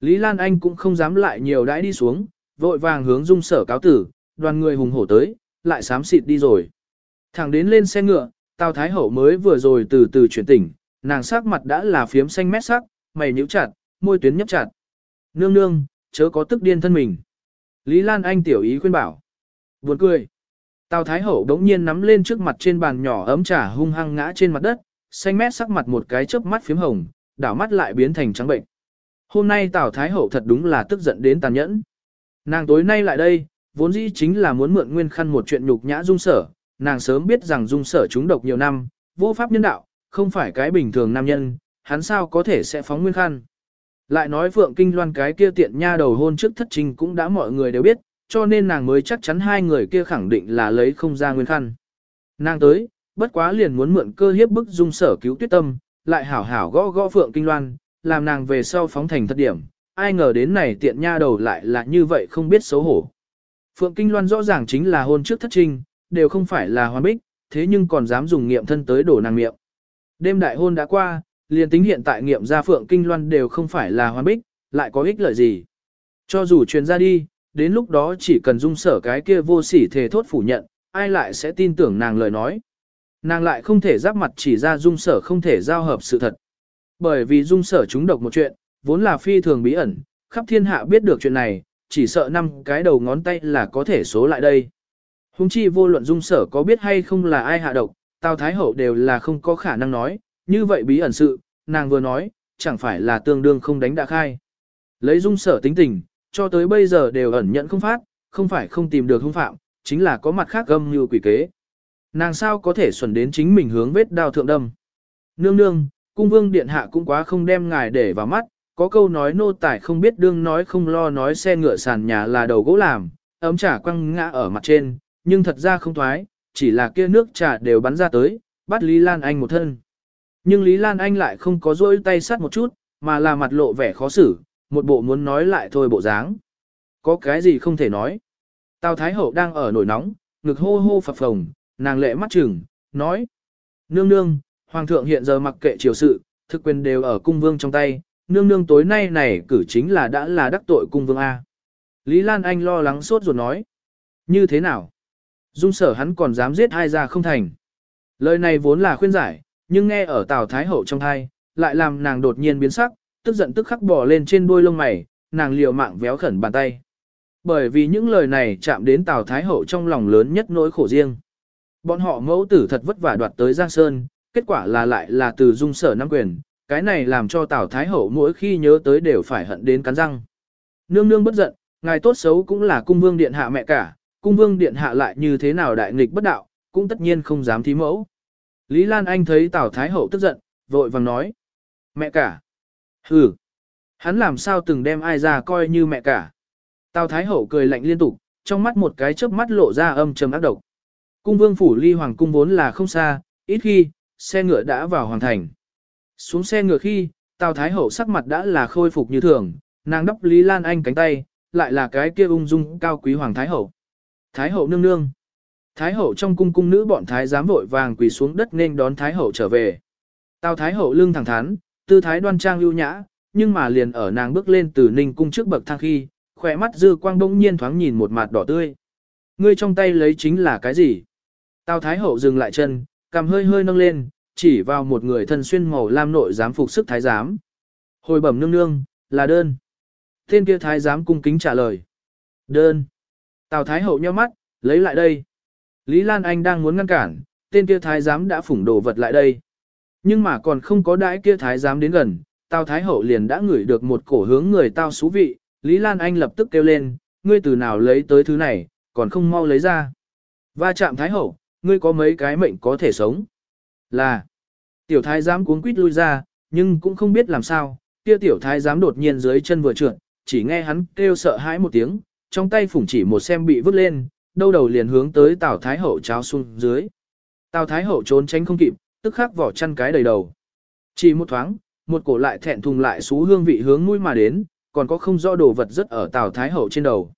Lý Lan Anh cũng không dám lại nhiều đãi đi xuống, vội vàng hướng dung sở cáo tử, đoàn người hùng hổ tới, lại xám xịt đi rồi. Thẳng đến lên xe ngựa, Tào Thái Hậu mới vừa rồi từ từ chuyển tỉnh, nàng sắc mặt đã là phiếm xanh mét sắc, mày nhíu chặt, môi tuyến nhấp chặt. Nương nương, chớ có tức điên thân mình. Lý Lan Anh tiểu ý khuyên bảo. Buồn cười. Tào Thái Hậu đống nhiên nắm lên trước mặt trên bàn nhỏ ấm trà hung hăng ngã trên mặt đất, xanh mét sắc mặt một cái chớp mắt phím hồng, đảo mắt lại biến thành trắng bệnh. Hôm nay Tào Thái Hậu thật đúng là tức giận đến tàn nhẫn. Nàng tối nay lại đây, vốn dĩ chính là muốn mượn nguyên khăn một chuyện nhục nhã dung sở, nàng sớm biết rằng dung sở chúng độc nhiều năm, vô pháp nhân đạo, không phải cái bình thường nam nhân, hắn sao có thể sẽ phóng nguyên khăn. Lại nói Phượng Kinh Loan cái kia tiện nha đầu hôn trước thất trình cũng đã mọi người đều biết, cho nên nàng mới chắc chắn hai người kia khẳng định là lấy không ra nguyên khăn. Nàng tới, bất quá liền muốn mượn cơ hiếp bức dung sở cứu tuyết tâm, lại hảo hảo gõ gõ Phượng Kinh Loan, làm nàng về sau phóng thành thất điểm, ai ngờ đến này tiện nha đầu lại là như vậy không biết xấu hổ. Phượng Kinh Loan rõ ràng chính là hôn trước thất trình, đều không phải là hoàn bích, thế nhưng còn dám dùng nghiệm thân tới đổ nàng miệng. Đêm đại hôn đã qua, liền tính hiện tại nghiệm ra Phượng Kinh Loan đều không phải là hoàn bích, lại có ích lợi gì. Cho dù truyền ra đi, đến lúc đó chỉ cần dung sở cái kia vô sỉ thề thốt phủ nhận, ai lại sẽ tin tưởng nàng lời nói. Nàng lại không thể giáp mặt chỉ ra dung sở không thể giao hợp sự thật. Bởi vì dung sở chúng độc một chuyện, vốn là phi thường bí ẩn, khắp thiên hạ biết được chuyện này, chỉ sợ năm cái đầu ngón tay là có thể số lại đây. Hùng chi vô luận dung sở có biết hay không là ai hạ độc, Tào Thái Hậu đều là không có khả năng nói, như vậy bí ẩn sự, nàng vừa nói, chẳng phải là tương đương không đánh đã khai. Lấy dung sở tính tình, cho tới bây giờ đều ẩn nhận không phát, không phải không tìm được hung phạm, chính là có mặt khác gâm như quỷ kế. Nàng sao có thể xuẩn đến chính mình hướng vết đao thượng đâm. Nương nương, cung vương điện hạ cũng quá không đem ngài để vào mắt, có câu nói nô tài không biết đương nói không lo nói xe ngựa sàn nhà là đầu gỗ làm, ấm trà quăng ngã ở mặt trên, nhưng thật ra không thoái, chỉ là kia nước trà đều bắn ra tới, bắt Lý Lan Anh một thân. Nhưng Lý Lan Anh lại không có rỗi tay sắt một chút, mà là mặt lộ vẻ khó xử, một bộ muốn nói lại thôi bộ dáng. Có cái gì không thể nói. Tào Thái Hậu đang ở nổi nóng, ngực hô hô phập phồng, nàng lệ mắt chừng, nói. Nương nương, Hoàng thượng hiện giờ mặc kệ triều sự, thực quyền đều ở cung vương trong tay, nương nương tối nay này cử chính là đã là đắc tội cung vương A. Lý Lan Anh lo lắng sốt ruột nói. Như thế nào? Dung sở hắn còn dám giết hai ra không thành. Lời này vốn là khuyên giải, nhưng nghe ở Tào Thái Hậu trong thai, lại làm nàng đột nhiên biến sắc, tức giận tức khắc bò lên trên đuôi lông mày, nàng liều mạng véo khẩn bàn tay. Bởi vì những lời này chạm đến Tào Thái Hậu trong lòng lớn nhất nỗi khổ riêng. Bọn họ mẫu tử thật vất vả đoạt tới Giang Sơn, kết quả là lại là từ dung sở nắm quyền, cái này làm cho Tào Thái Hậu mỗi khi nhớ tới đều phải hận đến cắn răng. Nương nương bất giận, ngài tốt xấu cũng là cung vương điện hạ mẹ cả, cung vương điện hạ lại như thế nào đại nghịch bất đạo, cũng tất nhiên không dám thí mẫu. Lý Lan Anh thấy Tào Thái Hậu tức giận, vội vàng nói. Mẹ cả. Hừ. Hắn làm sao từng đem ai ra coi như mẹ cả. Tào Thái Hậu cười lạnh liên tục, trong mắt một cái chớp mắt lộ ra âm trầm ác độc. Cung vương phủ ly hoàng cung vốn là không xa, ít khi, xe ngựa đã vào hoàng thành. Xuống xe ngựa khi, Tào Thái Hậu sắc mặt đã là khôi phục như thường, nàng đắp Lý Lan Anh cánh tay, lại là cái kia ung dung cao quý hoàng Thái Hậu. Thái Hậu nương nương. Thái Hậu trong cung cung nữ bọn Thái giám vội vàng quỳ xuống đất nên đón Thái Hậu trở về. Tào Thái Hậu lưng thẳng thắn, tư thái đoan trang lưu nhã, nhưng mà liền ở nàng bước lên từ ninh cung trước bậc thang khi, khỏe mắt dư quang bỗng nhiên thoáng nhìn một mặt đỏ tươi. Ngươi trong tay lấy chính là cái gì? Tào Thái Hậu dừng lại chân, cầm hơi hơi nâng lên, chỉ vào một người thân xuyên màu lam nội giám phục sức thái giám. Hồi bẩm nương nương, là đơn. Tên kia thái giám cung kính trả lời. Đơn. Tào Thái Hậu nhíu mắt, lấy lại đây. Lý Lan Anh đang muốn ngăn cản, tên kia thái giám đã phủng đồ vật lại đây. Nhưng mà còn không có đãi kia thái giám đến gần, Tào Thái Hậu liền đã ngửi được một cổ hướng người tao xú vị, Lý Lan Anh lập tức kêu lên, ngươi từ nào lấy tới thứ này, còn không mau lấy ra. Va chạm Thái Hậu, ngươi có mấy cái mệnh có thể sống. Là, tiểu thái giám cuống quýt lui ra, nhưng cũng không biết làm sao, kia tiểu thái giám đột nhiên dưới chân vừa trượt, chỉ nghe hắn kêu sợ hãi một tiếng, trong tay phủng chỉ một xem bị vứt lên, đâu đầu liền hướng tới Tào Thái Hậu cháo xuống dưới. Tào Thái Hậu trốn tránh không kịp, tức khắc vỏ chăn cái đầy đầu. Chỉ một thoáng, một cổ lại thẹn thùng lại xú hương vị hướng mũi mà đến, còn có không rõ đồ vật rất ở Tào Thái Hậu trên đầu.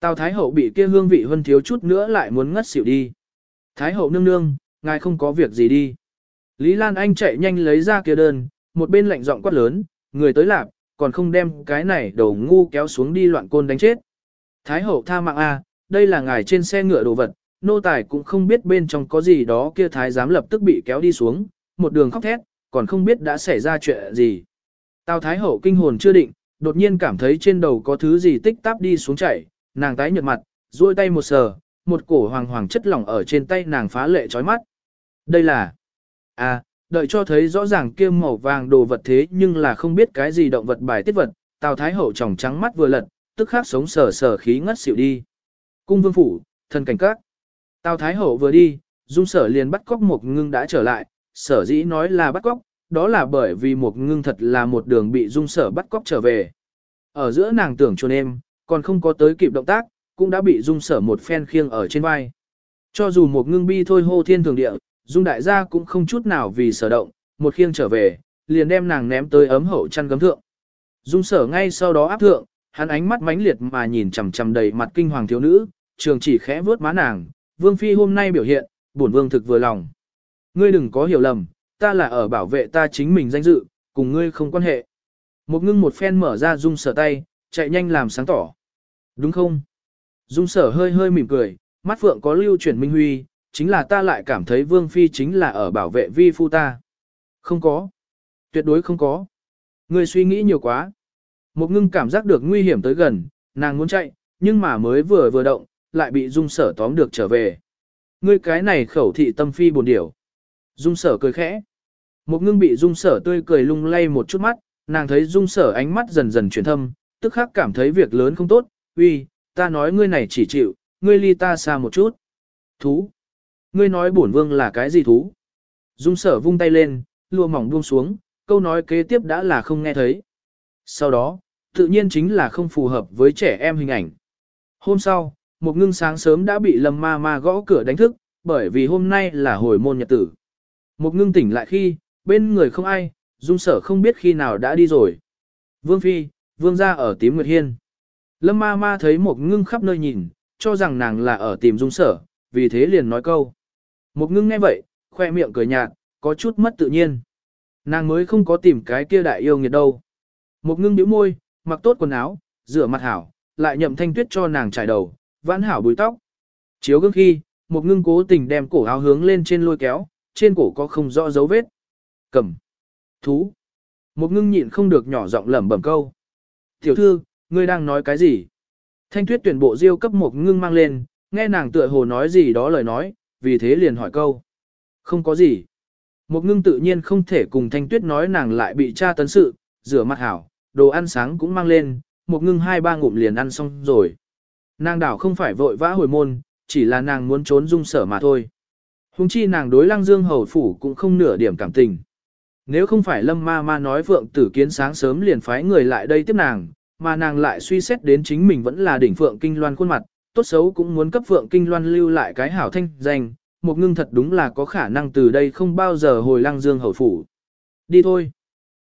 Tào Thái Hậu bị kia hương vị hơn thiếu chút nữa lại muốn ngất xỉu đi. Thái Hậu nương nương, ngài không có việc gì đi. Lý Lan Anh chạy nhanh lấy ra kia đơn, một bên lạnh giọng quát lớn, người tới lạp, còn không đem cái này đầu ngu kéo xuống đi loạn côn đánh chết. Thái Hậu tha mạng a, đây là ngài trên xe ngựa đồ vật, nô tài cũng không biết bên trong có gì đó kia thái giám lập tức bị kéo đi xuống, một đường khóc thét, còn không biết đã xảy ra chuyện gì. Tào Thái Hậu kinh hồn chưa định, đột nhiên cảm thấy trên đầu có thứ gì tích táp đi xuống chảy, nàng tái nhợt mặt, duỗi tay một sờ, một cổ hoàng hoàng chất lỏng ở trên tay nàng phá lệ chói mắt. Đây là... À, đợi cho thấy rõ ràng kia màu vàng đồ vật thế nhưng là không biết cái gì động vật bài tiết vật, Tào Thái Hậu tròng trắng mắt vừa lật, tức khắc sống sờ sờ khí ngất xỉu đi. Cung vương phủ, thần cảnh các. Tào Thái Hậu vừa đi, dung sở liền bắt cóc một ngưng đã trở lại, sở dĩ nói là bắt cóc, đó là bởi vì một ngưng thật là một đường bị dung sở bắt cóc trở về. Ở giữa nàng tưởng trồn em, còn không có tới kịp động tác, cũng đã bị dung sở một phen khiêng ở trên vai. Cho dù một ngưng bi thôi hô thiên thường địa, dung đại gia cũng không chút nào vì sở động, một khiêng trở về, liền đem nàng ném tới ấm hậu chăn gấm thượng. Dung sở ngay sau đó áp thượng, hắn ánh mắt mãnh liệt mà nhìn chằm chằm đầy mặt kinh hoàng thiếu nữ, trường chỉ khẽ vớt má nàng, vương phi hôm nay biểu hiện, bổn vương thực vừa lòng. Ngươi đừng có hiểu lầm, ta là ở bảo vệ ta chính mình danh dự, cùng ngươi không quan hệ. Một ngưng một phen mở ra dung sở tay, chạy nhanh làm sáng tỏ. Đúng không? Dung sở hơi hơi mỉm cười, mắt phượng có lưu chuyển minh huy, chính là ta lại cảm thấy vương phi chính là ở bảo vệ vi phu ta. Không có. Tuyệt đối không có. Ngươi suy nghĩ nhiều quá. Một ngưng cảm giác được nguy hiểm tới gần, nàng muốn chạy, nhưng mà mới vừa vừa động, lại bị dung sở tóm được trở về. Ngươi cái này khẩu thị tâm phi buồn điểu. Dung sở cười khẽ. Một ngưng bị dung sở tươi cười lung lay một chút mắt, nàng thấy dung sở ánh mắt dần dần chuyển thâm, tức khắc cảm thấy việc lớn không tốt, uy, ta nói ngươi này chỉ chịu, ngươi ly ta xa một chút. Thú. Ngươi nói bổn vương là cái gì thú? Dung sở vung tay lên, lùa mỏng buông xuống, câu nói kế tiếp đã là không nghe thấy. Sau đó, tự nhiên chính là không phù hợp với trẻ em hình ảnh. Hôm sau, một ngưng sáng sớm đã bị lâm ma ma gõ cửa đánh thức, bởi vì hôm nay là hồi môn nhật tử. Một ngưng tỉnh lại khi, bên người không ai, dung sở không biết khi nào đã đi rồi. Vương Phi, vương gia ở tím nguyệt hiên. Lâm ma ma thấy một ngưng khắp nơi nhìn, cho rằng nàng là ở tìm dung sở, vì thế liền nói câu. Một ngưng nghe vậy, khoe miệng cười nhạt, có chút mất tự nhiên. Nàng mới không có tìm cái kia đại yêu nghiệt đâu. Một ngưng nhíu môi, mặc tốt quần áo, rửa mặt hảo, lại nhậm thanh tuyết cho nàng trải đầu, vãn hảo bùi tóc. Chiếu gương khi, một ngưng cố tình đem cổ áo hướng lên trên lôi kéo, trên cổ có không rõ dấu vết. Cầm. Thú. Một ngưng nhịn không được nhỏ giọng lẩm bẩm câu. Tiểu thư, ngươi đang nói cái gì? Thanh tuyết tuyển bộ diêu cấp một ngưng mang lên, nghe nàng tựa hồ nói gì đó lời nói, vì thế liền hỏi câu. Không có gì. Một ngưng tự nhiên không thể cùng thanh tuyết nói nàng lại bị tra tấn sự, rửa mặt hảo, đồ ăn sáng cũng mang lên, một ngưng hai ba ngụm liền ăn xong rồi. Nàng đảo không phải vội vã hồi môn, chỉ là nàng muốn trốn dung sở mà thôi. Hùng chi nàng đối lăng dương hầu phủ cũng không nửa điểm cảm tình. Nếu không phải lâm ma ma nói phượng tử kiến sáng sớm liền phái người lại đây tiếp nàng, mà nàng lại suy xét đến chính mình vẫn là đỉnh phượng kinh loan khuôn mặt, tốt xấu cũng muốn cấp phượng kinh loan lưu lại cái hảo thanh danh, một ngưng thật đúng là có khả năng từ đây không bao giờ hồi lăng dương hầu phủ. Đi thôi.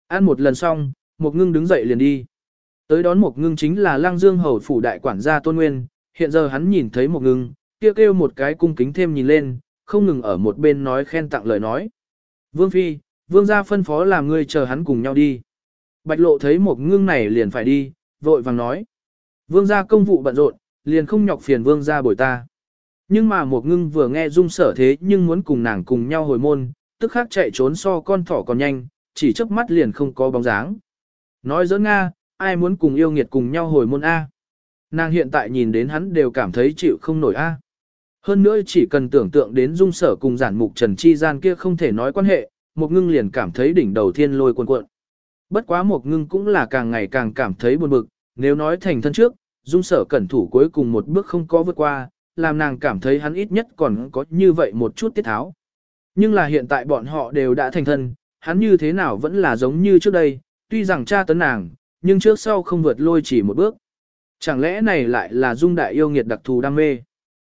Ăn một lần xong, một ngưng đứng dậy liền đi. Tới đón một ngưng chính là Lang dương hầu phủ đại quản gia tôn nguyên, hiện giờ hắn nhìn thấy một ngưng, kia kêu, kêu một cái cung kính thêm nhìn lên, không ngừng ở một bên nói khen tặng lời nói. Vương Phi, vương gia phân phó làm ngươi chờ hắn cùng nhau đi. Bạch lộ thấy một ngưng này liền phải đi, vội vàng nói. Vương gia công vụ bận rộn, liền không nhọc phiền vương gia bồi ta. Nhưng mà một ngưng vừa nghe dung sở thế nhưng muốn cùng nàng cùng nhau hồi môn, tức khắc chạy trốn so con thỏ còn nhanh, chỉ chớp mắt liền không có bóng dáng. Nói giỡn Nga, ai muốn cùng yêu nghiệt cùng nhau hồi môn A. Nàng hiện tại nhìn đến hắn đều cảm thấy chịu không nổi A. Hơn nữa chỉ cần tưởng tượng đến dung sở cùng giản mục trần chi gian kia không thể nói quan hệ, một ngưng liền cảm thấy đỉnh đầu thiên lôi cuộn cuộn. Bất quá một ngưng cũng là càng ngày càng cảm thấy buồn bực, nếu nói thành thân trước, dung sở cẩn thủ cuối cùng một bước không có vượt qua, làm nàng cảm thấy hắn ít nhất còn có như vậy một chút tiết tháo. Nhưng là hiện tại bọn họ đều đã thành thân, hắn như thế nào vẫn là giống như trước đây, tuy rằng cha tấn nàng, nhưng trước sau không vượt lôi chỉ một bước. Chẳng lẽ này lại là dung đại yêu nghiệt đặc thù đam mê?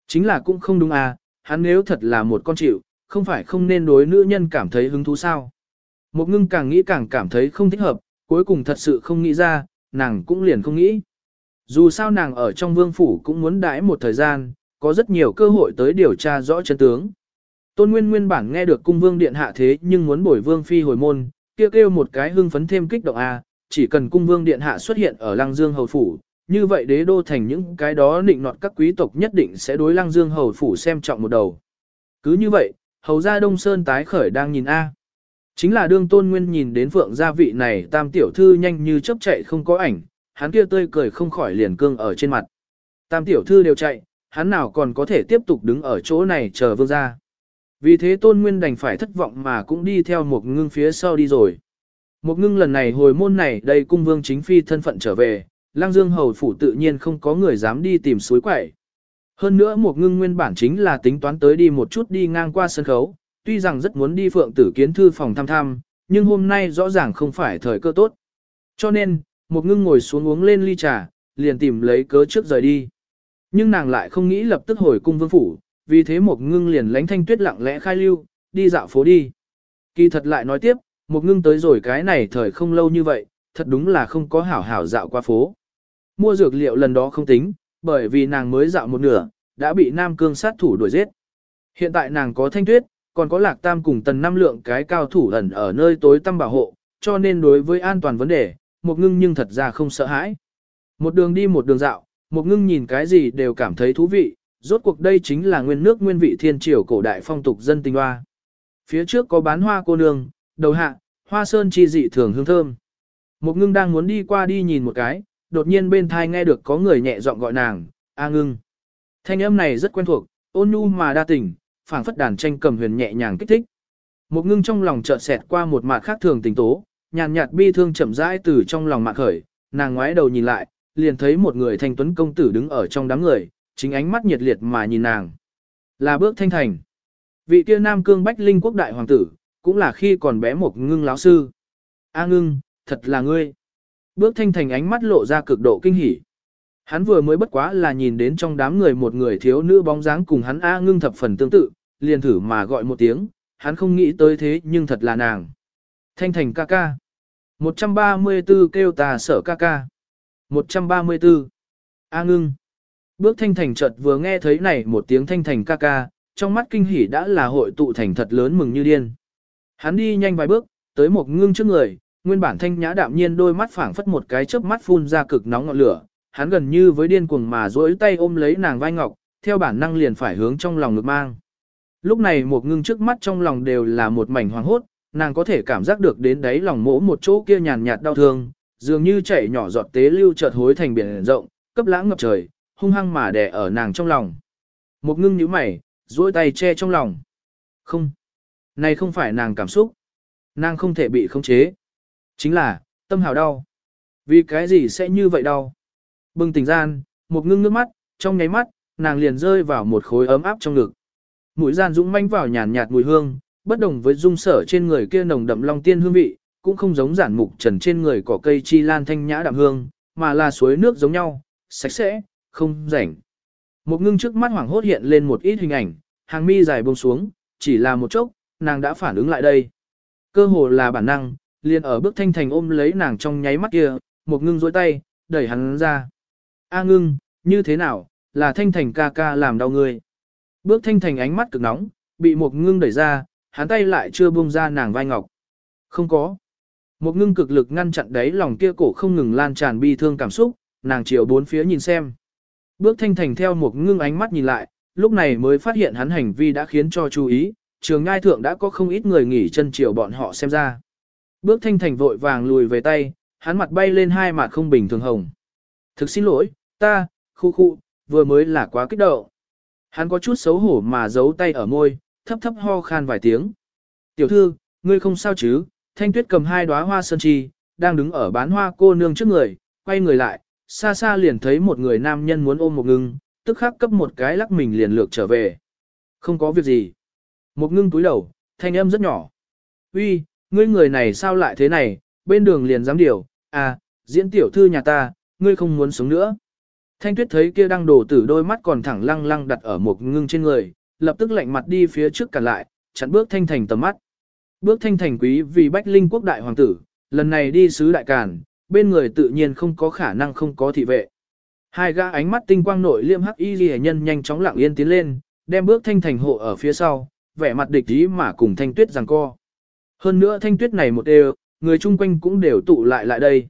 Chính là cũng không đúng à, hắn nếu thật là một con chịu, không phải không nên đối nữ nhân cảm thấy hứng thú sao? Một ngưng càng nghĩ càng cảm thấy không thích hợp, cuối cùng thật sự không nghĩ ra, nàng cũng liền không nghĩ. Dù sao nàng ở trong vương phủ cũng muốn đãi một thời gian, có rất nhiều cơ hội tới điều tra rõ chân tướng. Tôn Nguyên nguyên bản nghe được cung vương điện hạ thế nhưng muốn bồi vương phi hồi môn, kia kêu một cái hưng phấn thêm kích động a, chỉ cần cung vương điện hạ xuất hiện ở Lăng Dương hầu phủ, như vậy đế đô thành những cái đó định nọt các quý tộc nhất định sẽ đối Lăng Dương hầu phủ xem trọng một đầu. Cứ như vậy, hầu gia Đông Sơn tái khởi đang nhìn a. Chính là đương tôn nguyên nhìn đến phượng gia vị này tam tiểu thư nhanh như chớp chạy không có ảnh, hắn kia tươi cười không khỏi liền cương ở trên mặt. Tam tiểu thư đều chạy, hắn nào còn có thể tiếp tục đứng ở chỗ này chờ vương gia. Vì thế tôn nguyên đành phải thất vọng mà cũng đi theo một ngưng phía sau đi rồi. Một ngưng lần này hồi môn này đây cung vương chính phi thân phận trở về, lang dương hầu phủ tự nhiên không có người dám đi tìm suối quẩy. Hơn nữa một ngưng nguyên bản chính là tính toán tới đi một chút đi ngang qua sân khấu, tuy rằng rất muốn đi phượng tử kiến thư phòng thăm thăm, nhưng hôm nay rõ ràng không phải thời cơ tốt. Cho nên, một ngưng ngồi xuống uống lên ly trà, liền tìm lấy cớ trước rời đi. Nhưng nàng lại không nghĩ lập tức hồi cung vương phủ, vì thế một ngưng liền lánh thanh tuyết lặng lẽ khai lưu, đi dạo phố đi. Kỳ thật lại nói tiếp, một ngưng tới rồi cái này thời không lâu như vậy, thật đúng là không có hảo hảo dạo qua phố. Mua dược liệu lần đó không tính, bởi vì nàng mới dạo một nửa, đã bị Nam Cương sát thủ đuổi giết. Hiện tại nàng có thanh tuyết, còn có lạc tam cùng tần năm lượng cái cao thủ ẩn ở nơi tối tăm bảo hộ, cho nên đối với an toàn vấn đề, một ngưng nhưng thật ra không sợ hãi. Một đường đi một đường dạo, một ngưng nhìn cái gì đều cảm thấy thú vị, rốt cuộc đây chính là nguyên nước nguyên vị thiên triều cổ đại phong tục dân tinh hoa. Phía trước có bán hoa cô nương, đầu hạ, hoa sơn chi dị thường hương thơm. Một ngưng đang muốn đi qua đi nhìn một cái, đột nhiên bên thai nghe được có người nhẹ giọng gọi nàng, A ngưng. Thanh âm này rất quen thuộc, ôn nhu mà đa tình, phảng phất đàn tranh cầm huyền nhẹ nhàng kích thích. Một ngưng trong lòng chợt xẹt qua một mạt khác thường tình tố, nhàn nhạt bi thương chậm rãi từ trong lòng mạn khởi, nàng ngoái đầu nhìn lại, liền thấy một người thanh tuấn công tử đứng ở trong đám người, chính ánh mắt nhiệt liệt mà nhìn nàng. Là bước thanh thành. Vị kia nam cương bách linh quốc đại hoàng tử, cũng là khi còn bé một ngưng lão sư. A ngưng, thật là ngươi. Bước thanh thành ánh mắt lộ ra cực độ kinh hỉ. Hắn vừa mới bất quá là nhìn đến trong đám người một người thiếu nữ bóng dáng cùng hắn A ngưng thập phần tương tự, liền thử mà gọi một tiếng, hắn không nghĩ tới thế nhưng thật là nàng. Thanh thành ca ca. 134 kêu tà sở ca ca. 134. A ngưng. Bước thanh thành chợt vừa nghe thấy này một tiếng thanh thành ca ca, trong mắt kinh hỉ đã là hội tụ thành thật lớn mừng như điên. Hắn đi nhanh vài bước, tới một ngưng trước người, nguyên bản thanh nhã đạm nhiên đôi mắt phảng phất một cái chớp mắt phun ra cực nóng ngọn lửa, hắn gần như với điên cuồng mà duỗi tay ôm lấy nàng vai ngọc, theo bản năng liền phải hướng trong lòng ngực mang. Lúc này một ngưng trước mắt trong lòng đều là một mảnh hoàng hốt, nàng có thể cảm giác được đến đáy lòng mỗ một chỗ kia nhàn nhạt đau thương, dường như chảy nhỏ giọt tế lưu chợt hối thành biển rộng, cấp lãng ngập trời, hung hăng mà đè ở nàng trong lòng. Một ngưng nhíu mày, duỗi tay che trong lòng. Không, này không phải nàng cảm xúc. Nàng không thể bị khống chế. Chính là, tâm hào đau. Vì cái gì sẽ như vậy đau? Bừng tỉnh gian, một ngưng nước mắt, trong nháy mắt, nàng liền rơi vào một khối ấm áp trong ngực. Mũi gian dũng manh vào nhàn nhạt mùi hương, bất đồng với dung sở trên người kia nồng đậm long tiên hương vị, cũng không giống giản mục trần trên người cỏ cây chi lan thanh nhã đạm hương, mà là suối nước giống nhau, sạch sẽ, không rảnh. Một ngưng trước mắt hoảng hốt hiện lên một ít hình ảnh, hàng mi dài buông xuống, chỉ là một chốc, nàng đã phản ứng lại đây. Cơ hồ là bản năng, liền ở bước thanh thành ôm lấy nàng trong nháy mắt kia, một ngưng dối tay, đẩy hắn ra. A ngưng, như thế nào, là thanh thành ca ca làm đau ngươi. Bước thanh thành ánh mắt cực nóng, bị một ngưng đẩy ra, hắn tay lại chưa buông ra nàng vai ngọc. Không có. Một ngưng cực lực ngăn chặn đấy lòng kia cổ không ngừng lan tràn bi thương cảm xúc, nàng chiều bốn phía nhìn xem. Bước thanh thành theo một ngưng ánh mắt nhìn lại, lúc này mới phát hiện hắn hành vi đã khiến cho chú ý, trường ngai thượng đã có không ít người nghỉ chân chiều bọn họ xem ra. Bước thanh thành vội vàng lùi về tay, hắn mặt bay lên hai mặt không bình thường hồng. Thực xin lỗi, ta, khu khu, vừa mới là quá kích động. Hắn có chút xấu hổ mà giấu tay ở môi, thấp thấp ho khan vài tiếng. Tiểu thư, ngươi không sao chứ, thanh tuyết cầm hai đóa hoa sơn chi, đang đứng ở bán hoa cô nương trước người, quay người lại, xa xa liền thấy một người nam nhân muốn ôm một ngưng, tức khắc cấp một cái lắc mình liền lược trở về. Không có việc gì. Một ngưng túi đầu, thanh âm rất nhỏ. Uy, ngươi người này sao lại thế này, bên đường liền dám điều, à, diễn tiểu thư nhà ta, ngươi không muốn sống nữa. Thanh tuyết thấy kia đang đổ tử đôi mắt còn thẳng lăng lăng đặt ở một ngưng trên người, lập tức lạnh mặt đi phía trước cản lại, chặn bước thanh thành tầm mắt. Bước thanh thành quý vì bách linh quốc đại hoàng tử, lần này đi sứ đại càn, bên người tự nhiên không có khả năng không có thị vệ. Hai gã ánh mắt tinh quang nội liêm hắc y ghi nhân nhanh chóng lặng yên tiến lên, đem bước thanh thành hộ ở phía sau, vẻ mặt địch ý mà cùng thanh tuyết giằng co. Hơn nữa thanh tuyết này một đều, người chung quanh cũng đều tụ lại lại đây.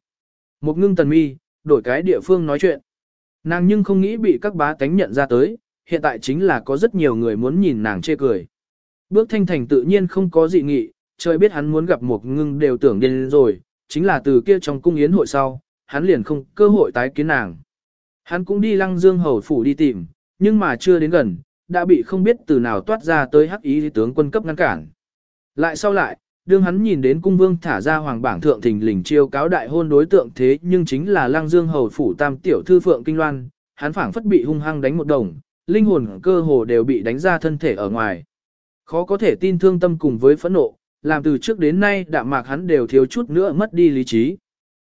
Một ngưng tần mi, đổi cái địa phương nói chuyện. Nàng nhưng không nghĩ bị các bá tánh nhận ra tới, hiện tại chính là có rất nhiều người muốn nhìn nàng chê cười. Bước thanh thành tự nhiên không có dị nghị, trời biết hắn muốn gặp một ngưng đều tưởng điên rồi, chính là từ kia trong cung yến hội sau, hắn liền không cơ hội tái kiến nàng. Hắn cũng đi lăng dương hầu phủ đi tìm, nhưng mà chưa đến gần, đã bị không biết từ nào toát ra tới hắc ý tướng quân cấp ngăn cản. Lại sau lại, đương hắn nhìn đến cung vương thả ra hoàng bảng thượng thình lình chiêu cáo đại hôn đối tượng thế nhưng chính là lăng dương hầu phủ tam tiểu thư phượng kinh loan, hắn phảng phất bị hung hăng đánh một đồng, linh hồn cơ hồ đều bị đánh ra thân thể ở ngoài. Khó có thể tin thương tâm cùng với phẫn nộ, làm từ trước đến nay đạm mạc hắn đều thiếu chút nữa mất đi lý trí.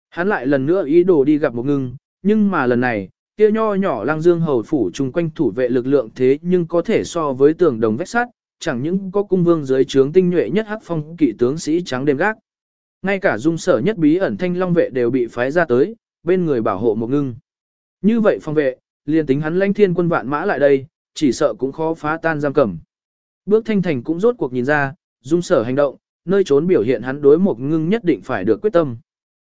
Hắn lại lần nữa ý đồ đi gặp một ngưng, nhưng mà lần này, kia nho nhỏ lang dương hầu phủ chung quanh thủ vệ lực lượng thế nhưng có thể so với tường đồng vách sắt, chẳng những có cung vương dưới trướng tinh nhuệ nhất hắc phong kỵ tướng sĩ trắng đêm gác. Ngay cả dung sở nhất bí ẩn thanh long vệ đều bị phái ra tới, bên người bảo hộ một ngưng. Như vậy phong vệ, liền tính hắn lãnh thiên quân vạn mã lại đây, chỉ sợ cũng khó phá tan giam cầm. Bước thanh thành cũng rốt cuộc nhìn ra, dung sở hành động, nơi trốn biểu hiện hắn đối một ngưng nhất định phải được quyết tâm.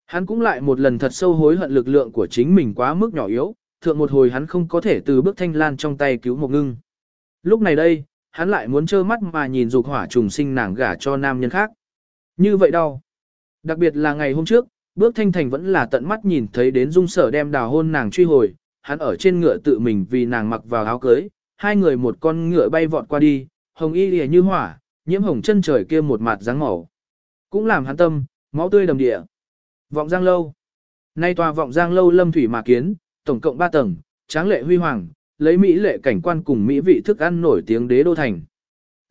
Hắn cũng lại một lần thật sâu hối hận lực lượng của chính mình quá mức nhỏ yếu, thượng một hồi hắn không có thể từ bước thanh lan trong tay cứu một ngưng. Lúc này đây, hắn lại muốn trơ mắt mà nhìn dục hỏa trùng sinh nàng gả cho nam nhân khác. Như vậy đâu? Đặc biệt là ngày hôm trước, bước thanh thành vẫn là tận mắt nhìn thấy đến dung sở đem đào hôn nàng truy hồi, hắn ở trên ngựa tự mình vì nàng mặc vào áo cưới, hai người một con ngựa bay vọt qua đi, hồng y lìa như hỏa, nhiễm hồng chân trời kia một mặt dáng màu. Cũng làm hắn tâm, máu tươi đầm địa. Vọng Giang Lâu Nay tòa Vọng Giang Lâu lâm thủy mà kiến, tổng cộng 3 tầng, tráng lệ huy hoàng, lấy mỹ lệ cảnh quan cùng mỹ vị thức ăn nổi tiếng đế đô thành.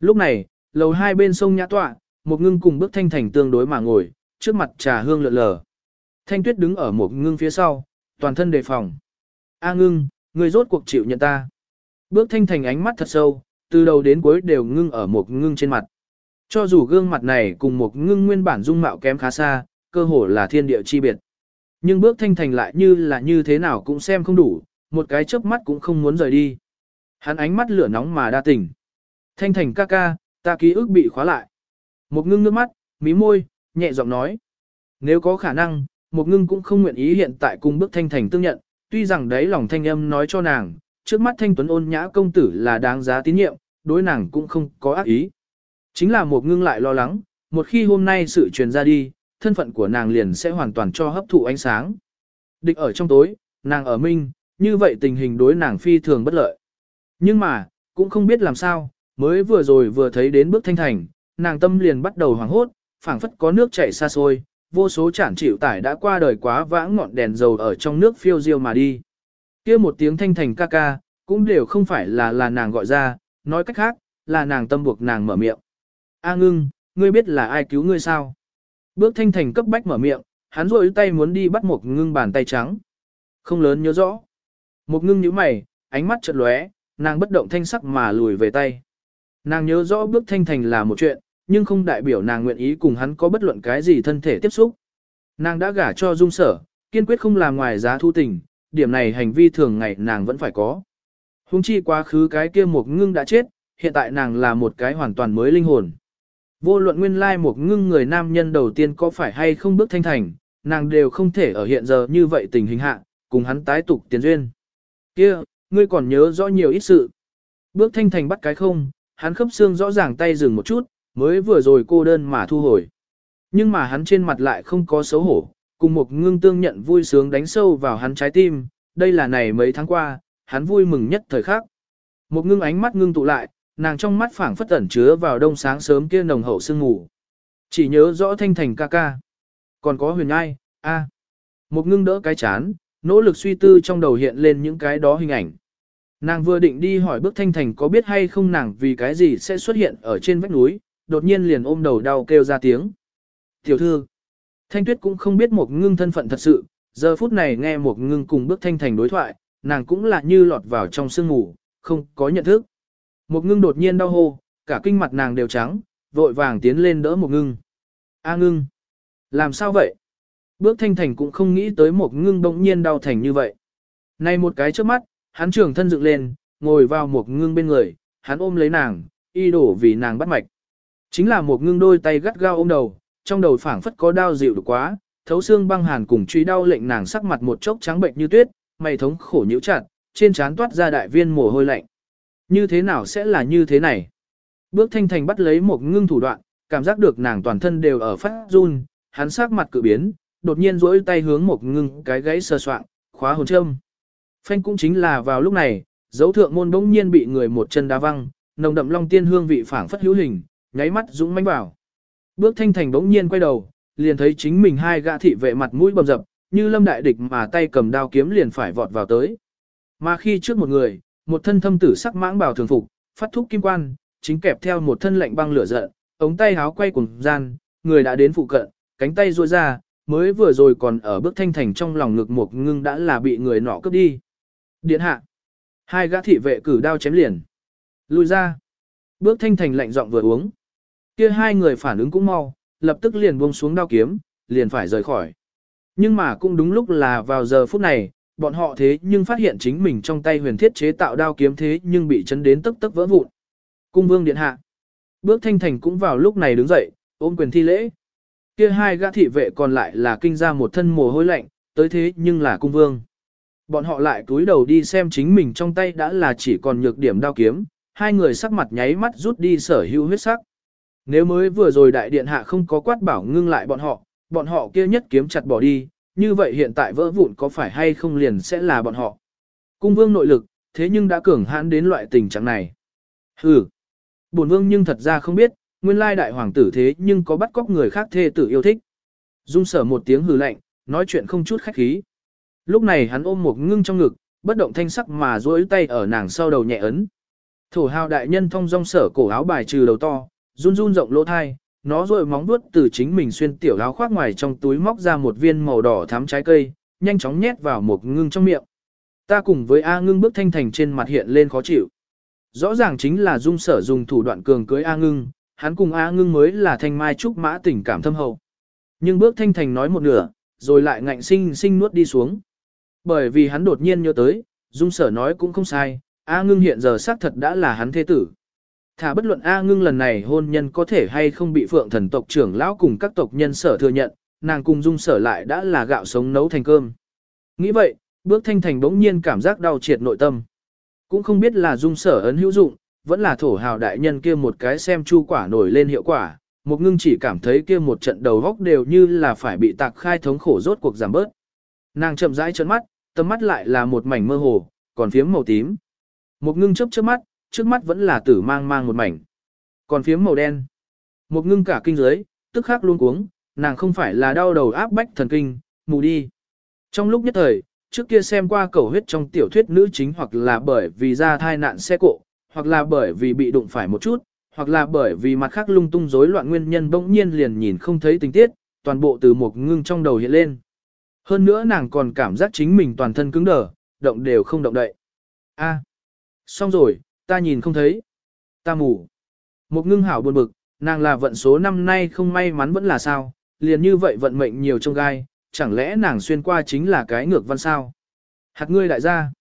Lúc này, lầu hai bên sông nhã tọa, một ngưng cùng bước thanh thành tương đối mà ngồi, trước mặt trà hương lượn lờ. Thanh tuyết đứng ở một ngưng phía sau, toàn thân đề phòng. A ngưng, người rốt cuộc chịu nhận ta. Bước thanh thành ánh mắt thật sâu, từ đầu đến cuối đều ngưng ở một ngưng trên mặt. Cho dù gương mặt này cùng một ngưng nguyên bản dung mạo kém khá xa, cơ hồ là thiên địa chi biệt. Nhưng bước thanh thành lại như là như thế nào cũng xem không đủ, một cái chớp mắt cũng không muốn rời đi. Hắn ánh mắt lửa nóng mà đa tình. Thanh thành ca ca, ta ký ức bị khóa lại. Một ngưng nước mắt, mí môi, nhẹ giọng nói. Nếu có khả năng, một ngưng cũng không nguyện ý hiện tại cùng bước thanh thành tương nhận, tuy rằng đấy lòng thanh âm nói cho nàng, trước mắt thanh tuấn ôn nhã công tử là đáng giá tín nhiệm, đối nàng cũng không có ác ý. Chính là một ngưng lại lo lắng, một khi hôm nay sự truyền ra đi, thân phận của nàng liền sẽ hoàn toàn cho hấp thụ ánh sáng. Địch ở trong tối, nàng ở minh, như vậy tình hình đối nàng phi thường bất lợi. Nhưng mà, cũng không biết làm sao, mới vừa rồi vừa thấy đến bước thanh thành, nàng tâm liền bắt đầu hoảng hốt, phảng phất có nước chảy xa xôi, vô số chản chịu tải đã qua đời quá vãng ngọn đèn dầu ở trong nước phiêu diêu mà đi kia một tiếng thanh thành ca ca, cũng đều không phải là là nàng gọi ra, nói cách khác, là nàng tâm buộc nàng mở miệng. A ngưng, ngươi biết là ai cứu ngươi sao? Bước thanh thành cấp bách mở miệng, hắn rội tay muốn đi bắt một ngưng bàn tay trắng. Không lớn nhớ rõ. Một ngưng nhíu mày, ánh mắt chợt lóe, nàng bất động thanh sắc mà lùi về tay. Nàng nhớ rõ bước thanh thành là một chuyện, nhưng không đại biểu nàng nguyện ý cùng hắn có bất luận cái gì thân thể tiếp xúc. Nàng đã gả cho dung sở, kiên quyết không làm ngoài giá thu tình, điểm này hành vi thường ngày nàng vẫn phải có. Hùng chi quá khứ cái kia một ngưng đã chết, hiện tại nàng là một cái hoàn toàn mới linh hồn. Vô luận nguyên lai một ngưng người nam nhân đầu tiên có phải hay không bước thanh thành, nàng đều không thể ở hiện giờ như vậy tình hình hạ, cùng hắn tái tục tiền duyên. kia ngươi còn nhớ rõ nhiều ít sự. Bước thanh thành bắt cái không, hắn khớp xương rõ ràng tay dừng một chút, mới vừa rồi cô đơn mà thu hồi. Nhưng mà hắn trên mặt lại không có xấu hổ, cùng một ngưng tương nhận vui sướng đánh sâu vào hắn trái tim, đây là này mấy tháng qua, hắn vui mừng nhất thời khắc. Một ngưng ánh mắt ngưng tụ lại, nàng trong mắt phảng phất ẩn chứa vào đông sáng sớm kia nồng hậu sương ngủ. Chỉ nhớ rõ thanh thành ca ca. Còn có huyền ai, a. Một ngưng đỡ cái chán, nỗ lực suy tư trong đầu hiện lên những cái đó hình ảnh. Nàng vừa định đi hỏi bước thanh thành có biết hay không nàng vì cái gì sẽ xuất hiện ở trên vách núi, đột nhiên liền ôm đầu đau kêu ra tiếng. Tiểu thư, thanh tuyết cũng không biết một ngưng thân phận thật sự, giờ phút này nghe một ngưng cùng bước thanh thành đối thoại, nàng cũng là như lọt vào trong sương ngủ, không có nhận thức. Một ngưng đột nhiên đau hô, cả kinh mặt nàng đều trắng, vội vàng tiến lên đỡ một ngưng. A ngưng, làm sao vậy? Bước thanh thành cũng không nghĩ tới một ngưng bỗng nhiên đau thành như vậy. Này một cái trước mắt, hắn trưởng thân dựng lên, ngồi vào một ngưng bên người, hắn ôm lấy nàng, y đổ vì nàng bắt mạch. Chính là một ngưng đôi tay gắt gao ôm đầu, trong đầu phảng phất có đau dịu được quá, thấu xương băng hàn cùng truy đau lệnh nàng sắc mặt một chốc trắng bệnh như tuyết, mày thống khổ nhíu chặt, trên trán toát ra đại viên mồ hôi lạnh. Như thế nào sẽ là như thế này? Bước thanh thành bắt lấy một ngưng thủ đoạn, cảm giác được nàng toàn thân đều ở phát run, hắn sắc mặt cự biến, đột nhiên duỗi tay hướng một ngưng cái gãy sờ soạn, khóa hồn châm. Phanh cũng chính là vào lúc này, dấu thượng môn bỗng nhiên bị người một chân đá văng, nồng đậm long tiên hương vị phảng phất hữu hình, nháy mắt dũng mãnh vào. Bước thanh thành bỗng nhiên quay đầu, liền thấy chính mình hai gã thị vệ mặt mũi bầm dập, như lâm đại địch mà tay cầm đao kiếm liền phải vọt vào tới. Mà khi trước một người, một thân thâm tử sắc mãng bào thường phục, phát thúc kim quan, chính kẹp theo một thân lạnh băng lửa giận, ống tay háo quay cùng gian, người đã đến phụ cận, cánh tay duỗi ra, mới vừa rồi còn ở bước thanh thành trong lòng ngực một ngưng đã là bị người nọ cướp đi. Điện hạ. Hai gã thị vệ cử đao chém liền. Lùi ra. Bước thanh thành lạnh giọng vừa uống. Kia hai người phản ứng cũng mau, lập tức liền buông xuống đao kiếm, liền phải rời khỏi. Nhưng mà cũng đúng lúc là vào giờ phút này, bọn họ thế nhưng phát hiện chính mình trong tay huyền thiết chế tạo đao kiếm thế nhưng bị chấn đến tức tức vỡ vụn. Cung vương điện hạ. Bước thanh thành cũng vào lúc này đứng dậy, ôm quyền thi lễ. Kia hai gã thị vệ còn lại là kinh ra một thân mồ hôi lạnh, tới thế nhưng là cung vương. Bọn họ lại túi đầu đi xem chính mình trong tay đã là chỉ còn nhược điểm đao kiếm, hai người sắc mặt nháy mắt rút đi sở hữu huyết sắc. Nếu mới vừa rồi đại điện hạ không có quát bảo ngưng lại bọn họ, bọn họ kia nhất kiếm chặt bỏ đi, như vậy hiện tại vỡ vụn có phải hay không liền sẽ là bọn họ. Cung vương nội lực, thế nhưng đã cường hãn đến loại tình trạng này. Hừ. Bổn vương nhưng thật ra không biết, nguyên lai đại hoàng tử thế nhưng có bắt cóc người khác thê tử yêu thích. Dung sở một tiếng hừ lạnh, nói chuyện không chút khách khí. Lúc này hắn ôm một ngưng trong ngực, bất động thanh sắc mà duỗi tay ở nàng sau đầu nhẹ ấn. Thổ hào đại nhân thông dong sở cổ áo bài trừ đầu to, run run rộng lỗ thai, nó rồi móng vuốt từ chính mình xuyên tiểu áo khoác ngoài trong túi móc ra một viên màu đỏ thắm trái cây, nhanh chóng nhét vào một ngưng trong miệng. Ta cùng với A ngưng bước thanh thành trên mặt hiện lên khó chịu. Rõ ràng chính là dung sở dùng thủ đoạn cường cưới A ngưng, hắn cùng A ngưng mới là thanh mai trúc mã tình cảm thâm hậu. Nhưng bước thanh thành nói một nửa, rồi lại ngạnh sinh sinh nuốt đi xuống. Bởi vì hắn đột nhiên nhớ tới, dung sở nói cũng không sai, A ngưng hiện giờ xác thật đã là hắn thế tử. Thả bất luận A ngưng lần này hôn nhân có thể hay không bị phượng thần tộc trưởng lão cùng các tộc nhân sở thừa nhận, nàng cùng dung sở lại đã là gạo sống nấu thành cơm. Nghĩ vậy, bước thanh thành bỗng nhiên cảm giác đau triệt nội tâm. Cũng không biết là dung sở ấn hữu dụng, vẫn là thổ hào đại nhân kia một cái xem chu quả nổi lên hiệu quả, một ngưng chỉ cảm thấy kia một trận đầu góc đều như là phải bị tạc khai thống khổ rốt cuộc giảm bớt. Nàng chậm rãi trợn mắt, tầm mắt lại là một mảnh mơ hồ, còn phiếm màu tím. Một ngưng chớp chớp mắt, trước mắt vẫn là tử mang mang một mảnh. Còn phiếm màu đen. Một ngưng cả kinh giới, tức khắc luôn cuống, nàng không phải là đau đầu áp bách thần kinh, mù đi. Trong lúc nhất thời, trước kia xem qua cầu huyết trong tiểu thuyết nữ chính hoặc là bởi vì ra thai nạn xe cộ, hoặc là bởi vì bị đụng phải một chút, hoặc là bởi vì mặt khác lung tung rối loạn nguyên nhân bỗng nhiên liền nhìn không thấy tình tiết, toàn bộ từ một ngưng trong đầu hiện lên. Hơn nữa nàng còn cảm giác chính mình toàn thân cứng đờ, động đều không động đậy. A, xong rồi, ta nhìn không thấy. Ta mù. Một ngưng hảo buồn bực, nàng là vận số năm nay không may mắn vẫn là sao, liền như vậy vận mệnh nhiều trong gai, chẳng lẽ nàng xuyên qua chính là cái ngược văn sao? Hạt ngươi đại gia.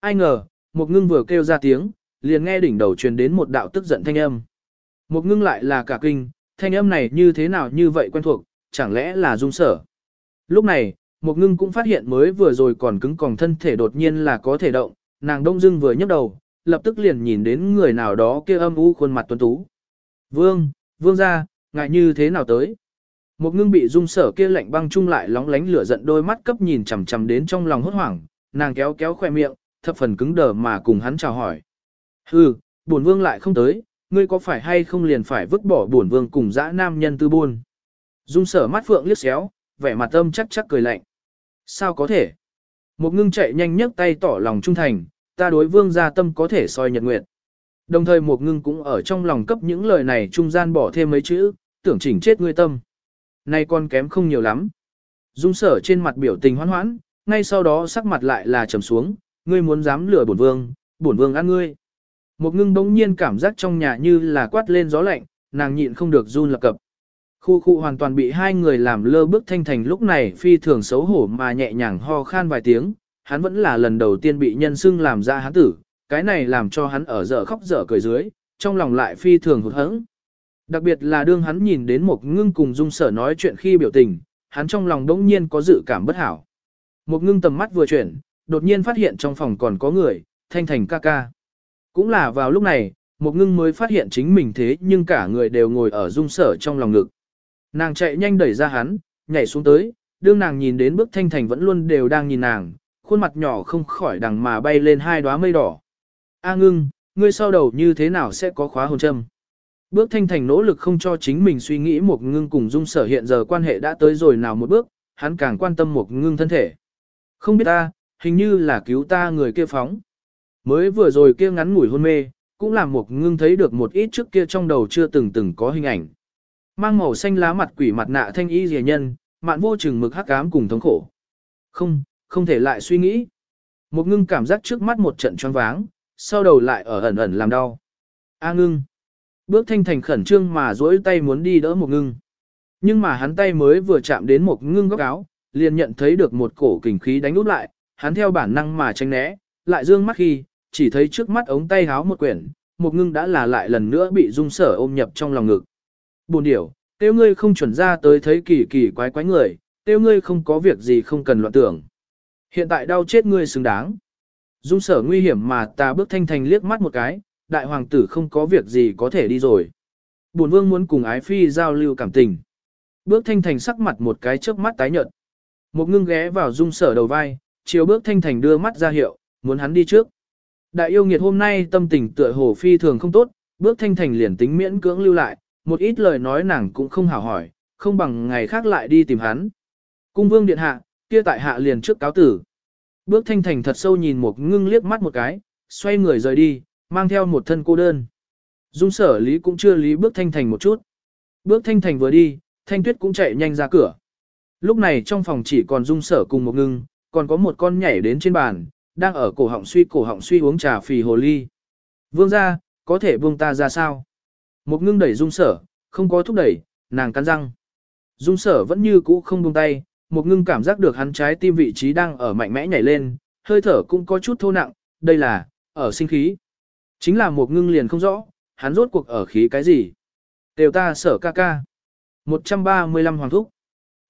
Ai ngờ, một ngưng vừa kêu ra tiếng, liền nghe đỉnh đầu truyền đến một đạo tức giận thanh âm. Một ngưng lại là cả kinh, thanh âm này như thế nào như vậy quen thuộc, chẳng lẽ là dung sở. Lúc này, một ngưng cũng phát hiện mới vừa rồi còn cứng còng thân thể đột nhiên là có thể động, nàng đông dưng vừa nhấc đầu, lập tức liền nhìn đến người nào đó kia âm u khuôn mặt tuấn tú. Vương, vương ra, ngại như thế nào tới? Một ngưng bị dung sở kia lạnh băng chung lại lóng lánh lửa giận đôi mắt cấp nhìn chằm chằm đến trong lòng hốt hoảng, nàng kéo kéo khoe miệng, thập phần cứng đờ mà cùng hắn chào hỏi. Hừ, bổn vương lại không tới, ngươi có phải hay không liền phải vứt bỏ bổn vương cùng dã nam nhân tư buôn. Dung sở mắt phượng liếc xéo, vẻ mặt âm chắc chắc cười lạnh. Sao có thể? Một ngưng chạy nhanh nhấc tay tỏ lòng trung thành, ta đối vương gia tâm có thể soi nhật nguyệt. Đồng thời một ngưng cũng ở trong lòng cấp những lời này trung gian bỏ thêm mấy chữ, tưởng chỉnh chết ngươi tâm. Nay con kém không nhiều lắm. Dung sở trên mặt biểu tình hoan hoãn, ngay sau đó sắc mặt lại là trầm xuống, ngươi muốn dám lừa bổn vương, bổn vương ăn ngươi. Một ngưng bỗng nhiên cảm giác trong nhà như là quát lên gió lạnh, nàng nhịn không được run lập cập. Khu khu hoàn toàn bị hai người làm lơ bước thanh thành lúc này phi thường xấu hổ mà nhẹ nhàng ho khan vài tiếng, hắn vẫn là lần đầu tiên bị nhân xưng làm ra hắn tử, cái này làm cho hắn ở dở khóc dở cười dưới, trong lòng lại phi thường hụt hẫng. Đặc biệt là đương hắn nhìn đến một ngưng cùng dung sở nói chuyện khi biểu tình, hắn trong lòng đống nhiên có dự cảm bất hảo. Một ngưng tầm mắt vừa chuyển, đột nhiên phát hiện trong phòng còn có người, thanh thành ca ca. Cũng là vào lúc này, một ngưng mới phát hiện chính mình thế nhưng cả người đều ngồi ở dung sở trong lòng ngực. Nàng chạy nhanh đẩy ra hắn, nhảy xuống tới, đương nàng nhìn đến bước thanh thành vẫn luôn đều đang nhìn nàng, khuôn mặt nhỏ không khỏi đằng mà bay lên hai đóa mây đỏ. A ngưng, ngươi sau đầu như thế nào sẽ có khóa hồn châm? Bước thanh thành nỗ lực không cho chính mình suy nghĩ một ngưng cùng dung sở hiện giờ quan hệ đã tới rồi nào một bước, hắn càng quan tâm một ngưng thân thể. Không biết ta, hình như là cứu ta người kia phóng. Mới vừa rồi kia ngắn ngủi hôn mê, cũng làm một ngưng thấy được một ít trước kia trong đầu chưa từng từng có hình ảnh. Mang màu xanh lá mặt quỷ mặt nạ thanh y rìa nhân, mạn vô chừng mực hắc ám cùng thống khổ. Không, không thể lại suy nghĩ. Một ngưng cảm giác trước mắt một trận choáng váng, sau đầu lại ở ẩn ẩn làm đau. A ngưng. Bước thanh thành khẩn trương mà duỗi tay muốn đi đỡ một ngưng. Nhưng mà hắn tay mới vừa chạm đến một ngưng góc áo, liền nhận thấy được một cổ kình khí đánh úp lại, hắn theo bản năng mà tránh né, lại dương mắt khi, chỉ thấy trước mắt ống tay háo một quyển, một ngưng đã là lại lần nữa bị dung sở ôm nhập trong lòng ngực. Buồn điểu, tiêu ngươi không chuẩn ra tới thấy kỳ kỳ quái quái người, tiêu ngươi không có việc gì không cần loạn tưởng. Hiện tại đau chết ngươi xứng đáng. Dung sở nguy hiểm mà ta bước thanh thành liếc mắt một cái, đại hoàng tử không có việc gì có thể đi rồi. Bổn vương muốn cùng ái phi giao lưu cảm tình. Bước thanh thành sắc mặt một cái trước mắt tái nhợt. Một ngưng ghé vào dung sở đầu vai, chiều bước thanh thành đưa mắt ra hiệu, muốn hắn đi trước. Đại yêu nghiệt hôm nay tâm tình tựa hồ phi thường không tốt, bước thanh thành liền tính miễn cưỡng lưu lại, một ít lời nói nàng cũng không hảo hỏi, không bằng ngày khác lại đi tìm hắn. Cung vương điện hạ, kia tại hạ liền trước cáo tử. Bước thanh thành thật sâu nhìn một ngưng liếc mắt một cái, xoay người rời đi, mang theo một thân cô đơn. Dung sở lý cũng chưa lý bước thanh thành một chút. Bước thanh thành vừa đi, thanh tuyết cũng chạy nhanh ra cửa. Lúc này trong phòng chỉ còn dung sở cùng một ngưng, còn có một con nhảy đến trên bàn, đang ở cổ họng suy cổ họng suy uống trà phì hồ ly. Vương ra, có thể buông ta ra sao? Một ngưng đẩy dung sở, không có thúc đẩy, nàng cắn răng. Dung sở vẫn như cũ không buông tay, một ngưng cảm giác được hắn trái tim vị trí đang ở mạnh mẽ nhảy lên, hơi thở cũng có chút thô nặng, đây là, ở sinh khí. Chính là một ngưng liền không rõ, hắn rốt cuộc ở khí cái gì. Đều ta sở ca ca. 135 hoàng thúc.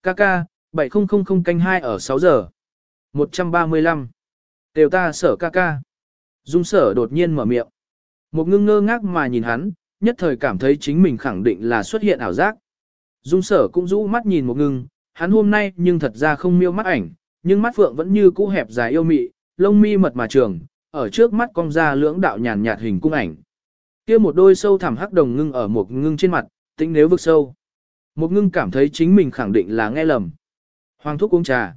Ca ca, 7000 canh 2 ở 6 giờ. 135. Đều ta sở ca ca. Dung sở đột nhiên mở miệng. Một ngưng ngơ ngác mà nhìn hắn, nhất thời cảm thấy chính mình khẳng định là xuất hiện ảo giác. Dung sở cũng rũ mắt nhìn một ngưng, hắn hôm nay nhưng thật ra không miêu mắt ảnh, nhưng mắt phượng vẫn như cũ hẹp dài yêu mị, lông mi mật mà trường, ở trước mắt cong ra lưỡng đạo nhàn nhạt hình cung ảnh. Kia một đôi sâu thẳm hắc đồng ngưng ở một ngưng trên mặt, tính nếu vực sâu. Một ngưng cảm thấy chính mình khẳng định là nghe lầm. Hoàng thúc uống trà.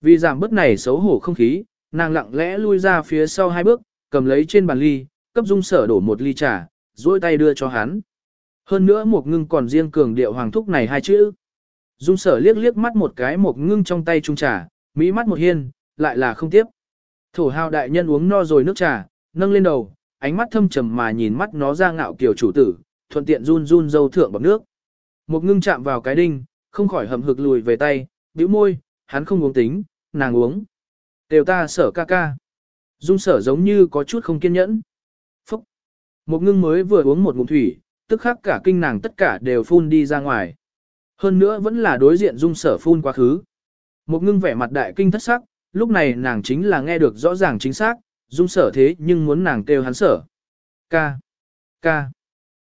Vì giảm bớt này xấu hổ không khí, nàng lặng lẽ lui ra phía sau hai bước, cầm lấy trên bàn ly, cấp dung sở đổ một ly trà, duỗi tay đưa cho hắn. Hơn nữa một ngưng còn riêng cường điệu hoàng thúc này hai chữ. Dung sở liếc liếc mắt một cái một ngưng trong tay trung trà, mỹ mắt một hiên, lại là không tiếp. Thổ hào đại nhân uống no rồi nước trà, nâng lên đầu, ánh mắt thâm trầm mà nhìn mắt nó ra ngạo kiểu chủ tử, thuận tiện run run dâu thượng bọc nước. Một ngưng chạm vào cái đinh, không khỏi hầm hực lùi về tay, bĩu môi, hắn không uống tính, nàng uống. Đều ta sở ca ca. Dung sở giống như có chút không kiên nhẫn. Phúc. Một ngưng mới vừa uống một ngụm thủy, tức khắc cả kinh nàng tất cả đều phun đi ra ngoài. Hơn nữa vẫn là đối diện dung sở phun quá khứ. Một ngưng vẻ mặt đại kinh thất sắc, lúc này nàng chính là nghe được rõ ràng chính xác, dung sở thế nhưng muốn nàng kêu hắn sở. Ca. Ca.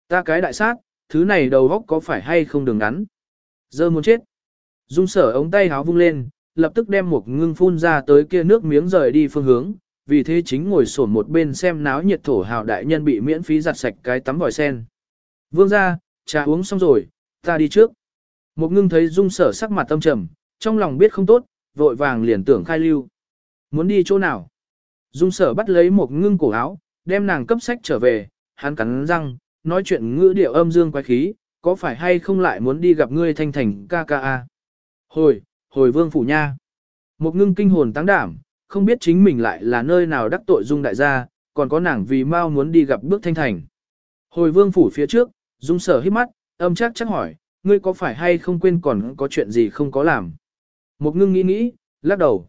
Ta cái đại sát, thứ này đầu góc có phải hay không đường ngắn. Giờ muốn chết. Dung sở ống tay háo vung lên, lập tức đem một ngưng phun ra tới kia nước miếng rời đi phương hướng, vì thế chính ngồi sổn một bên xem náo nhiệt thổ hào đại nhân bị miễn phí giặt sạch cái tắm vòi sen. Vương ra, trà uống xong rồi, ta đi trước. Một ngưng thấy dung sở sắc mặt tâm trầm, trong lòng biết không tốt, vội vàng liền tưởng khai lưu. Muốn đi chỗ nào? Dung sở bắt lấy một ngưng cổ áo, đem nàng cấp sách trở về, hắn cắn răng, nói chuyện ngữ điệu âm dương quái khí, có phải hay không lại muốn đi gặp ngươi thanh thành ca ca a? Hồi, hồi vương phủ nha. Một ngưng kinh hồn tăng đảm, không biết chính mình lại là nơi nào đắc tội dung đại gia, còn có nàng vì mau muốn đi gặp bước thanh thành. Hồi vương phủ phía trước, dung sở hít mắt, âm chắc chắc hỏi, ngươi có phải hay không quên còn có chuyện gì không có làm. Một ngưng nghĩ nghĩ, lắc đầu.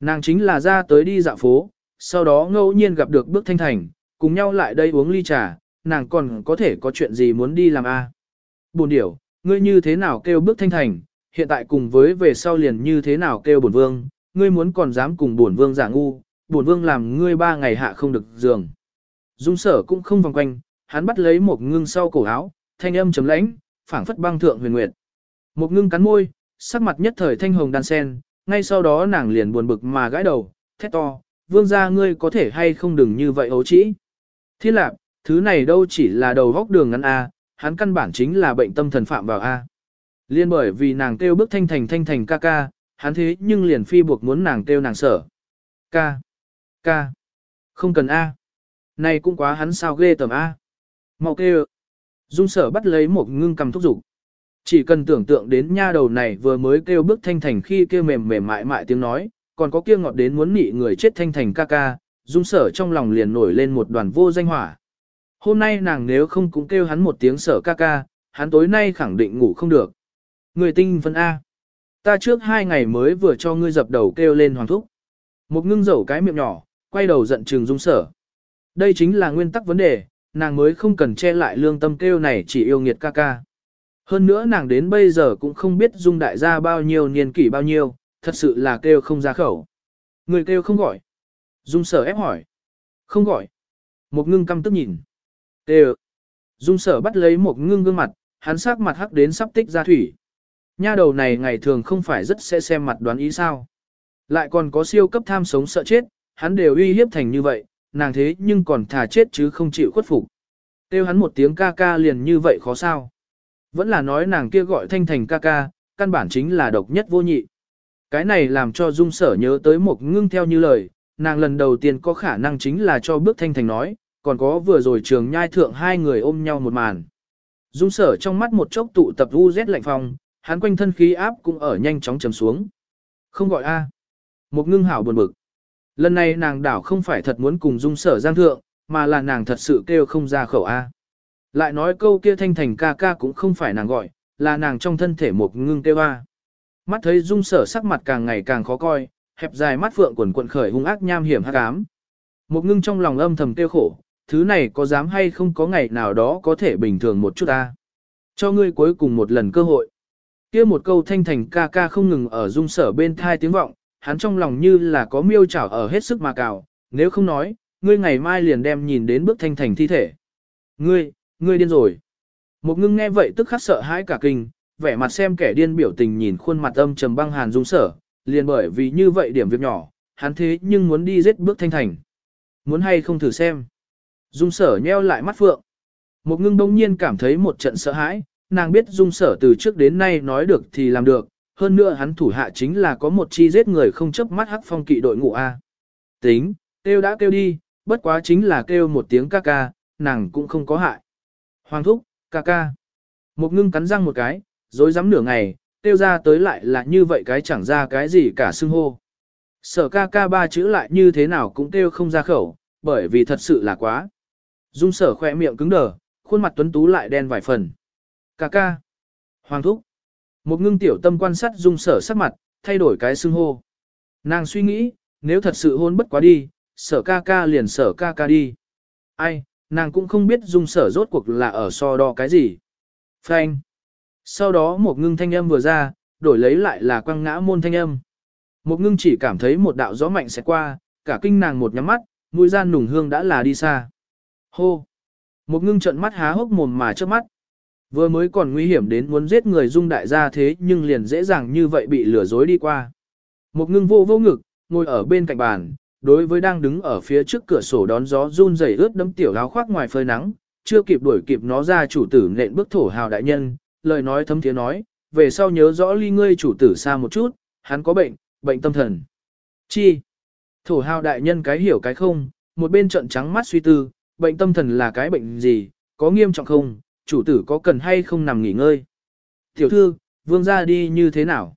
Nàng chính là ra tới đi dạo phố, sau đó ngẫu nhiên gặp được bước thanh thành, cùng nhau lại đây uống ly trà, nàng còn có thể có chuyện gì muốn đi làm a? À? Điểu, ngươi như thế nào kêu bước thanh thành, hiện tại cùng với về sau liền như thế nào kêu bổn vương, ngươi muốn còn dám cùng bổn vương giả ngu, bổn vương làm ngươi ba ngày hạ không được giường. Dung sở cũng không vòng quanh, hắn bắt lấy một ngưng sau cổ áo, thanh âm chấm lãnh, phảng phất băng thượng huyền nguyệt. Một ngưng cắn môi, sắc mặt nhất thời thanh hồng đan sen, ngay sau đó nàng liền buồn bực mà gãi đầu, thét to, vương gia ngươi có thể hay không đừng như vậy ấu trĩ. Thiên lạc, thứ này đâu chỉ là đầu góc đường ngắn A, hắn căn bản chính là bệnh tâm thần phạm vào A. Liên bởi vì nàng kêu bức thanh thành thanh thành ca ca, hắn thế nhưng liền phi buộc muốn nàng kêu nàng sở. Ca. Ca. Không cần A. Này cũng quá hắn sao ghê tầm A. Mau kêu. Dung sở bắt lấy một ngưng cầm thúc dục Chỉ cần tưởng tượng đến nha đầu này vừa mới kêu bước thanh thành khi kêu mềm mềm mại mại tiếng nói, còn có kia ngọt đến muốn nị người chết thanh thành ca ca, dung sở trong lòng liền nổi lên một đoàn vô danh hỏa. Hôm nay nàng nếu không cũng kêu hắn một tiếng sở ca ca, hắn tối nay khẳng định ngủ không được. Người tinh phân A. Ta trước hai ngày mới vừa cho ngươi dập đầu kêu lên hoàng thúc. Một ngưng dẩu cái miệng nhỏ, quay đầu giận trừng dung sở. Đây chính là nguyên tắc vấn đề, nàng mới không cần che lại lương tâm kêu này chỉ yêu nghiệt ca ca. Hơn nữa nàng đến bây giờ cũng không biết dung đại gia bao nhiêu niên kỷ bao nhiêu, thật sự là kêu không ra khẩu. Người kêu không gọi. Dung sở ép hỏi. Không gọi. Một ngưng căm tức nhìn. Kêu. Dung sở bắt lấy một ngưng gương mặt, hắn sắc mặt hắc đến sắp tích ra thủy. Nha đầu này ngày thường không phải rất sẽ xem mặt đoán ý sao. Lại còn có siêu cấp tham sống sợ chết, hắn đều uy hiếp thành như vậy, nàng thế nhưng còn thà chết chứ không chịu khuất phục. Tiêu hắn một tiếng ca ca liền như vậy khó sao. Vẫn là nói nàng kia gọi thanh thành ca ca, căn bản chính là độc nhất vô nhị. Cái này làm cho dung sở nhớ tới một ngưng theo như lời, nàng lần đầu tiên có khả năng chính là cho bước thanh thành nói, còn có vừa rồi trường nhai thượng hai người ôm nhau một màn. Dung sở trong mắt một chốc tụ tập u rét lạnh phòng, hắn quanh thân khí áp cũng ở nhanh chóng trầm xuống. Không gọi A. Một ngưng hảo buồn bực. Lần này nàng đảo không phải thật muốn cùng dung sở giang thượng, mà là nàng thật sự kêu không ra khẩu A. Lại nói câu kia thanh thành ca ca cũng không phải nàng gọi, là nàng trong thân thể một ngưng kêu A. Mắt thấy dung sở sắc mặt càng ngày càng khó coi, hẹp dài mắt phượng quần quận khởi hung ác nham hiểm hắc ám. Một ngưng trong lòng âm thầm kêu khổ, thứ này có dám hay không có ngày nào đó có thể bình thường một chút ta. Cho ngươi cuối cùng một lần cơ hội. kia một câu thanh thành ca ca không ngừng ở dung sở bên thai tiếng vọng, hắn trong lòng như là có miêu chảo ở hết sức mà cào, nếu không nói, ngươi ngày mai liền đem nhìn đến bước thanh thành thi thể. Ngươi, ngươi điên rồi. Một ngưng nghe vậy tức khắc sợ hãi cả kinh, vẻ mặt xem kẻ điên biểu tình nhìn khuôn mặt âm trầm băng hàn dung sở, liền bởi vì như vậy điểm việc nhỏ, hắn thế nhưng muốn đi giết bước thanh thành. Muốn hay không thử xem. Dung sở nheo lại mắt phượng. Một ngưng đông nhiên cảm thấy một trận sợ hãi, nàng biết dung sở từ trước đến nay nói được thì làm được, hơn nữa hắn thủ hạ chính là có một chi giết người không chấp mắt hắc phong kỵ đội ngũ A. Tính, kêu đã kêu đi, bất quá chính là kêu một tiếng ca ca, nàng cũng không có hại. Hoàng thúc, ca ca. Một ngưng cắn răng một cái, dối rắm nửa ngày, kêu ra tới lại là như vậy cái chẳng ra cái gì cả xưng hô. Sở ca ca ba chữ lại như thế nào cũng kêu không ra khẩu, bởi vì thật sự là quá. Dung sở khoe miệng cứng đờ, khuôn mặt tuấn tú lại đen vài phần. Ca ca. Hoàng thúc. Một ngưng tiểu tâm quan sát dung sở sắc mặt, thay đổi cái xưng hô. Nàng suy nghĩ, nếu thật sự hôn bất quá đi, sở ca ca liền sở ca ca đi. Ai, nàng cũng không biết dung sở rốt cuộc là ở so đo cái gì. Phanh. Sau đó một ngưng thanh âm vừa ra, đổi lấy lại là quăng ngã môn thanh âm. Một ngưng chỉ cảm thấy một đạo gió mạnh sẽ qua, cả kinh nàng một nhắm mắt, mũi gian nùng hương đã là đi xa. Hô! Một ngưng trận mắt há hốc mồm mà trước mắt. Vừa mới còn nguy hiểm đến muốn giết người dung đại gia thế nhưng liền dễ dàng như vậy bị lừa dối đi qua. Một ngưng vô vô ngực, ngồi ở bên cạnh bàn, đối với đang đứng ở phía trước cửa sổ đón gió run rẩy ướt đẫm tiểu áo khoác ngoài phơi nắng, chưa kịp đuổi kịp nó ra chủ tử nện bước thổ hào đại nhân, lời nói thấm thiế nói, về sau nhớ rõ ly ngươi chủ tử xa một chút, hắn có bệnh, bệnh tâm thần. Chi? Thổ hào đại nhân cái hiểu cái không, một bên trận trắng mắt suy tư, bệnh tâm thần là cái bệnh gì, có nghiêm trọng không, chủ tử có cần hay không nằm nghỉ ngơi. Tiểu thư, vương ra đi như thế nào?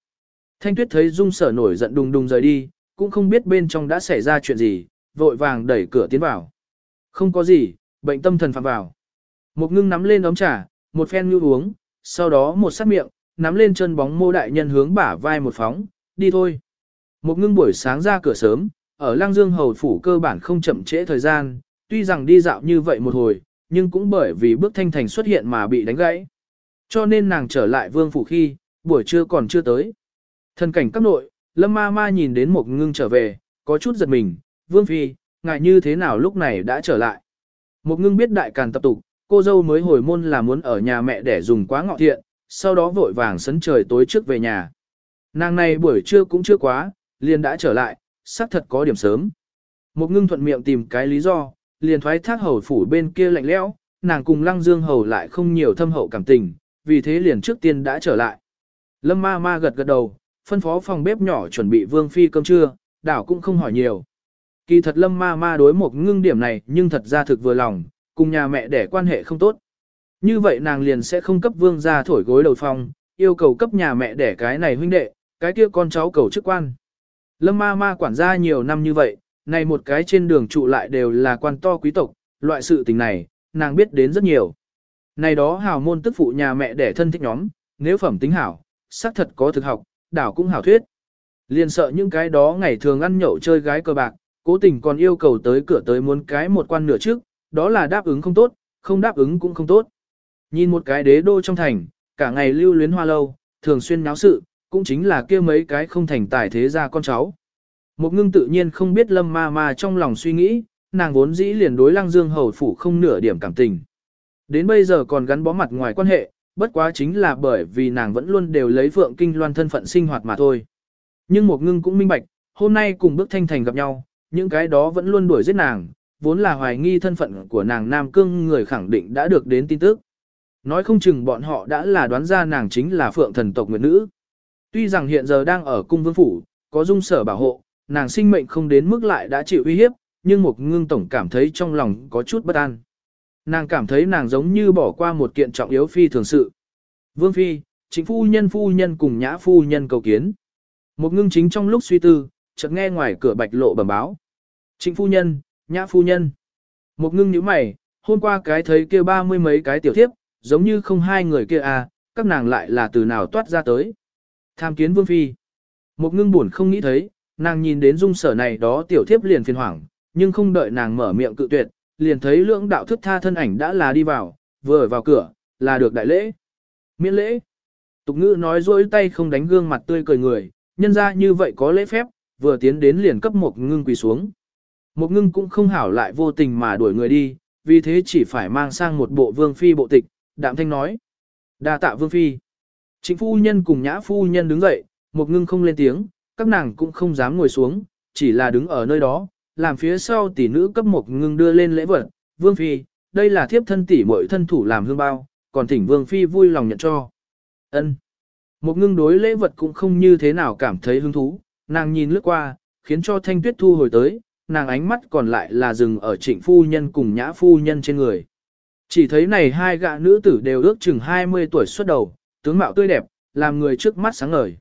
Thanh tuyết thấy dung sở nổi giận đùng đùng rời đi, cũng không biết bên trong đã xảy ra chuyện gì, vội vàng đẩy cửa tiến vào. Không có gì, bệnh tâm thần phạm vào. Một ngưng nắm lên ống trà, một phen như uống, sau đó một sát miệng, nắm lên chân bóng mô đại nhân hướng bả vai một phóng, đi thôi. Một ngưng buổi sáng ra cửa sớm, ở Lăng Dương Hầu Phủ cơ bản không chậm trễ thời gian, tuy rằng đi dạo như vậy một hồi, nhưng cũng bởi vì bước thanh thành xuất hiện mà bị đánh gãy. Cho nên nàng trở lại vương phủ khi, buổi trưa còn chưa tới. Thân cảnh các nội, lâm ma ma nhìn đến một ngưng trở về, có chút giật mình, vương phi, ngại như thế nào lúc này đã trở lại. Một ngưng biết đại càn tập tục, cô dâu mới hồi môn là muốn ở nhà mẹ để dùng quá ngọ thiện, sau đó vội vàng sấn trời tối trước về nhà. Nàng này buổi trưa cũng chưa quá, liền đã trở lại, xác thật có điểm sớm. Một ngưng thuận miệng tìm cái lý do, liền thoái thác hầu phủ bên kia lạnh lẽo, nàng cùng lăng dương hầu lại không nhiều thâm hậu cảm tình, vì thế liền trước tiên đã trở lại. Lâm ma ma gật gật đầu, phân phó phòng bếp nhỏ chuẩn bị vương phi cơm trưa, đảo cũng không hỏi nhiều. Kỳ thật lâm ma ma đối một ngưng điểm này nhưng thật ra thực vừa lòng, cùng nhà mẹ để quan hệ không tốt. Như vậy nàng liền sẽ không cấp vương ra thổi gối đầu phòng, yêu cầu cấp nhà mẹ để cái này huynh đệ, cái kia con cháu cầu chức quan. Lâm ma ma quản gia nhiều năm như vậy, này một cái trên đường trụ lại đều là quan to quý tộc, loại sự tình này, nàng biết đến rất nhiều. Này đó hào môn tức phụ nhà mẹ để thân thích nhóm, nếu phẩm tính hảo, xác thật có thực học, đảo cũng hảo thuyết. Liền sợ những cái đó ngày thường ăn nhậu chơi gái cờ bạc, cố tình còn yêu cầu tới cửa tới muốn cái một quan nửa trước, đó là đáp ứng không tốt, không đáp ứng cũng không tốt. Nhìn một cái đế đô trong thành, cả ngày lưu luyến hoa lâu, thường xuyên náo sự, cũng chính là kia mấy cái không thành tài thế ra con cháu. Một ngưng tự nhiên không biết lâm ma ma trong lòng suy nghĩ, nàng vốn dĩ liền đối lăng dương hầu phủ không nửa điểm cảm tình. Đến bây giờ còn gắn bó mặt ngoài quan hệ, bất quá chính là bởi vì nàng vẫn luôn đều lấy Phượng Kinh Loan thân phận sinh hoạt mà thôi. Nhưng một ngưng cũng minh bạch, hôm nay cùng bước thanh thành gặp nhau, những cái đó vẫn luôn đuổi giết nàng, vốn là hoài nghi thân phận của nàng Nam Cương người khẳng định đã được đến tin tức. Nói không chừng bọn họ đã là đoán ra nàng chính là Phượng thần tộc nguyệt nữ. Tuy rằng hiện giờ đang ở cung vương phủ, có dung sở bảo hộ, nàng sinh mệnh không đến mức lại đã chịu uy hiếp, nhưng một ngưng tổng cảm thấy trong lòng có chút bất an. Nàng cảm thấy nàng giống như bỏ qua một kiện trọng yếu phi thường sự. Vương phi, chính phu nhân phu nhân cùng nhã phu nhân cầu kiến. Một ngưng chính trong lúc suy tư, chợt nghe ngoài cửa bạch lộ bẩm báo. chính phu nhân, nhã phu nhân. Một ngưng nhíu mày, hôm qua cái thấy kia ba mươi mấy cái tiểu thiếp, giống như không hai người kia à, các nàng lại là từ nào toát ra tới. Tham kiến vương phi. Một ngưng buồn không nghĩ thấy, nàng nhìn đến dung sở này đó tiểu thiếp liền phiền hoảng, nhưng không đợi nàng mở miệng cự tuyệt, liền thấy lưỡng đạo thức tha thân ảnh đã là đi vào, vừa vào cửa, là được đại lễ. Miễn lễ. Tục ngữ nói dối tay không đánh gương mặt tươi cười người, nhân ra như vậy có lễ phép, vừa tiến đến liền cấp một ngưng quỳ xuống. Một ngưng cũng không hảo lại vô tình mà đuổi người đi, vì thế chỉ phải mang sang một bộ vương phi bộ tịch, đạm thanh nói. đa tạ vương phi. Chính phu nhân cùng nhã phu nhân đứng dậy, một ngưng không lên tiếng, các nàng cũng không dám ngồi xuống, chỉ là đứng ở nơi đó, làm phía sau tỷ nữ cấp một ngưng đưa lên lễ vật. Vương phi, đây là thiếp thân tỷ muội thân thủ làm hương bao, còn thỉnh vương phi vui lòng nhận cho. Ân. Một ngưng đối lễ vật cũng không như thế nào cảm thấy hứng thú, nàng nhìn lướt qua, khiến cho thanh tuyết thu hồi tới, nàng ánh mắt còn lại là dừng ở trịnh phu nhân cùng nhã phu nhân trên người. Chỉ thấy này hai gã nữ tử đều ước chừng 20 tuổi xuất đầu, tướng mạo tươi đẹp, làm người trước mắt sáng ngời.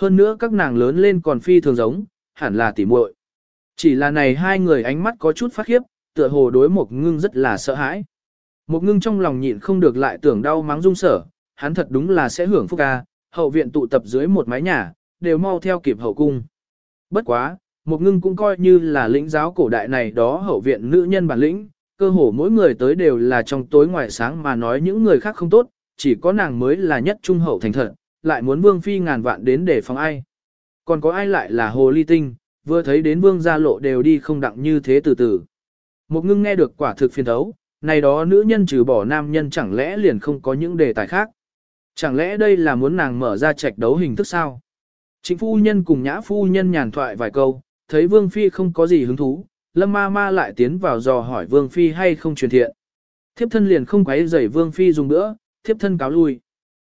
Hơn nữa các nàng lớn lên còn phi thường giống, hẳn là tỉ muội. Chỉ là này hai người ánh mắt có chút phát khiếp, tựa hồ đối một ngưng rất là sợ hãi. Một ngưng trong lòng nhịn không được lại tưởng đau mắng dung sở, hắn thật đúng là sẽ hưởng phúc ca, hậu viện tụ tập dưới một mái nhà, đều mau theo kịp hậu cung. Bất quá, một ngưng cũng coi như là lĩnh giáo cổ đại này đó hậu viện nữ nhân bản lĩnh, cơ hồ mỗi người tới đều là trong tối ngoài sáng mà nói những người khác không tốt, chỉ có nàng mới là nhất trung hậu thành thật, lại muốn vương phi ngàn vạn đến để phòng ai. Còn có ai lại là hồ ly tinh, vừa thấy đến vương gia lộ đều đi không đặng như thế từ từ. Một ngưng nghe được quả thực phiền thấu, này đó nữ nhân trừ bỏ nam nhân chẳng lẽ liền không có những đề tài khác. Chẳng lẽ đây là muốn nàng mở ra trạch đấu hình thức sao? Chính phu nhân cùng nhã phu nhân nhàn thoại vài câu, thấy vương phi không có gì hứng thú, lâm ma ma lại tiến vào dò hỏi vương phi hay không truyền thiện. Thiếp thân liền không quấy rầy vương phi dùng nữa, thiếp thân cáo lui.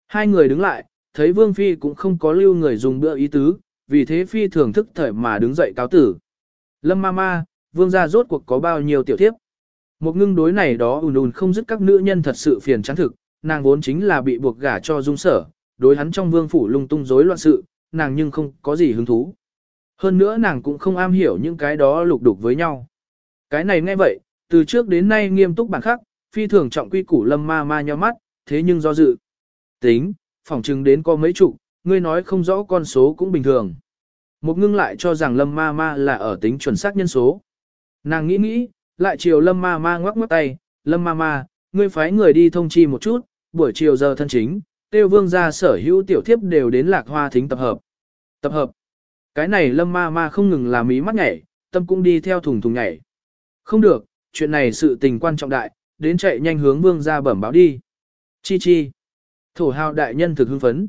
Hai người đứng lại, thấy vương phi cũng không có lưu người dùng bữa ý tứ, vì thế phi thường thức thời mà đứng dậy cáo tử. Lâm ma ma, vương gia rốt cuộc có bao nhiêu tiểu thiếp. Một ngưng đối này đó ùn ùn không dứt các nữ nhân thật sự phiền chán thực, nàng vốn chính là bị buộc gả cho dung sở, đối hắn trong vương phủ lung tung rối loạn sự, nàng nhưng không có gì hứng thú. Hơn nữa nàng cũng không am hiểu những cái đó lục đục với nhau. Cái này nghe vậy, từ trước đến nay nghiêm túc bản khắc, phi thường trọng quy củ lâm ma ma nhó mắt, thế nhưng do dự. Tính, phỏng chừng đến có mấy chục, ngươi nói không rõ con số cũng bình thường. Một ngưng lại cho rằng lâm ma ma là ở tính chuẩn xác nhân số. Nàng nghĩ nghĩ, lại chiều lâm ma ma ngoắc ngoắc tay, lâm ma ma, ngươi phái người đi thông chi một chút, buổi chiều giờ thân chính, tiêu vương gia sở hữu tiểu thiếp đều đến lạc hoa thính tập hợp. Tập hợp. Cái này lâm ma ma không ngừng làm mí mắt nhảy, tâm cũng đi theo thùng thùng nhảy. Không được, chuyện này sự tình quan trọng đại, đến chạy nhanh hướng vương ra bẩm báo đi. Chi chi. Thổ hào đại nhân thực hưng phấn.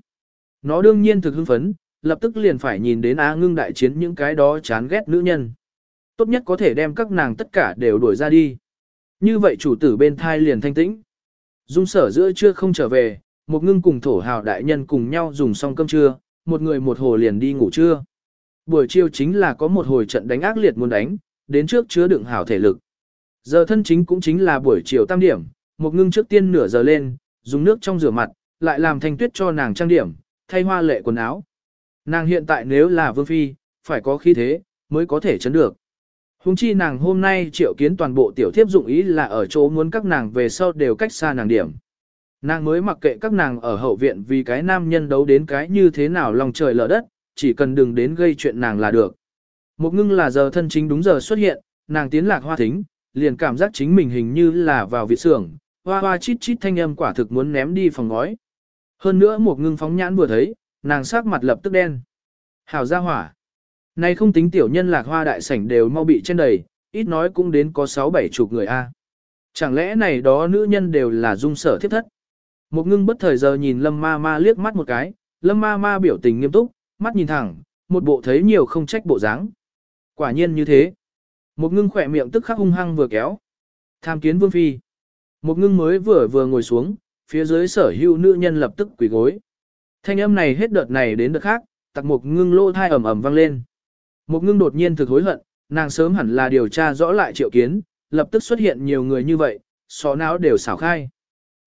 Nó đương nhiên thực hưng phấn, lập tức liền phải nhìn đến Á ngưng đại chiến những cái đó chán ghét nữ nhân. Tốt nhất có thể đem các nàng tất cả đều đuổi ra đi. Như vậy chủ tử bên thai liền thanh tĩnh. Dung sở giữa trưa không trở về, một ngưng cùng thổ hào đại nhân cùng nhau dùng xong cơm trưa, một người một hồ liền đi ngủ trưa. Buổi chiều chính là có một hồi trận đánh ác liệt muốn đánh, đến trước chứa đựng hảo thể lực. Giờ thân chính cũng chính là buổi chiều tam điểm, một ngưng trước tiên nửa giờ lên, dùng nước trong rửa mặt, lại làm thanh tuyết cho nàng trang điểm, thay hoa lệ quần áo. Nàng hiện tại nếu là vương phi, phải có khí thế, mới có thể chấn được. Hùng chi nàng hôm nay triệu kiến toàn bộ tiểu thiếp dụng ý là ở chỗ muốn các nàng về sau đều cách xa nàng điểm. Nàng mới mặc kệ các nàng ở hậu viện vì cái nam nhân đấu đến cái như thế nào lòng trời lở đất, chỉ cần đừng đến gây chuyện nàng là được. Một ngưng là giờ thân chính đúng giờ xuất hiện, nàng tiến lạc hoa thính, liền cảm giác chính mình hình như là vào vị xưởng, hoa hoa chít chít thanh âm quả thực muốn ném đi phòng ngói. Hơn nữa một ngưng phóng nhãn vừa thấy, nàng sắc mặt lập tức đen. Hảo ra hỏa. Này không tính tiểu nhân lạc hoa đại sảnh đều mau bị trên đầy, ít nói cũng đến có 6-7 chục người a. Chẳng lẽ này đó nữ nhân đều là dung sở thiết thất? Một ngưng bất thời giờ nhìn lâm ma ma liếc mắt một cái, lâm ma ma biểu tình nghiêm túc, mắt nhìn thẳng, một bộ thấy nhiều không trách bộ dáng. Quả nhiên như thế. Một ngưng khỏe miệng tức khắc hung hăng vừa kéo. Tham kiến vương phi. Một ngưng mới vừa vừa ngồi xuống, phía dưới sở hữu nữ nhân lập tức quỳ gối. Thanh âm này hết đợt này đến đợt khác, tặc một ngưng lô thai ẩm ẩm vang lên. Một ngưng đột nhiên thực hối hận, nàng sớm hẳn là điều tra rõ lại triệu kiến, lập tức xuất hiện nhiều người như vậy, xó não đều xảo khai.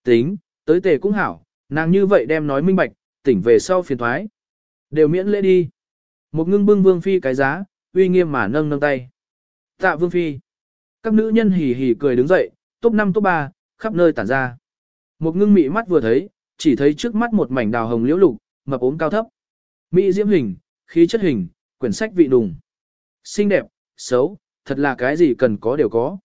Tính, tới tề cũng hảo, nàng như vậy đem nói minh bạch, tỉnh về sau phiền thoái. Đều miễn lễ đi. Một ngưng bưng vương phi cái giá, uy nghiêm mà nâng nâng tay. Tạ vương phi. Các nữ nhân hỉ hỉ cười đứng dậy, top 5 top 3, khắp nơi tản ra. Một ngưng mị mắt vừa thấy, chỉ thấy trước mắt một mảnh đào hồng liễu lục, mập ốm cao thấp. Mỹ diễm hình, khí chất hình, quyển sách vị đùng. Xinh đẹp, xấu, thật là cái gì cần có đều có.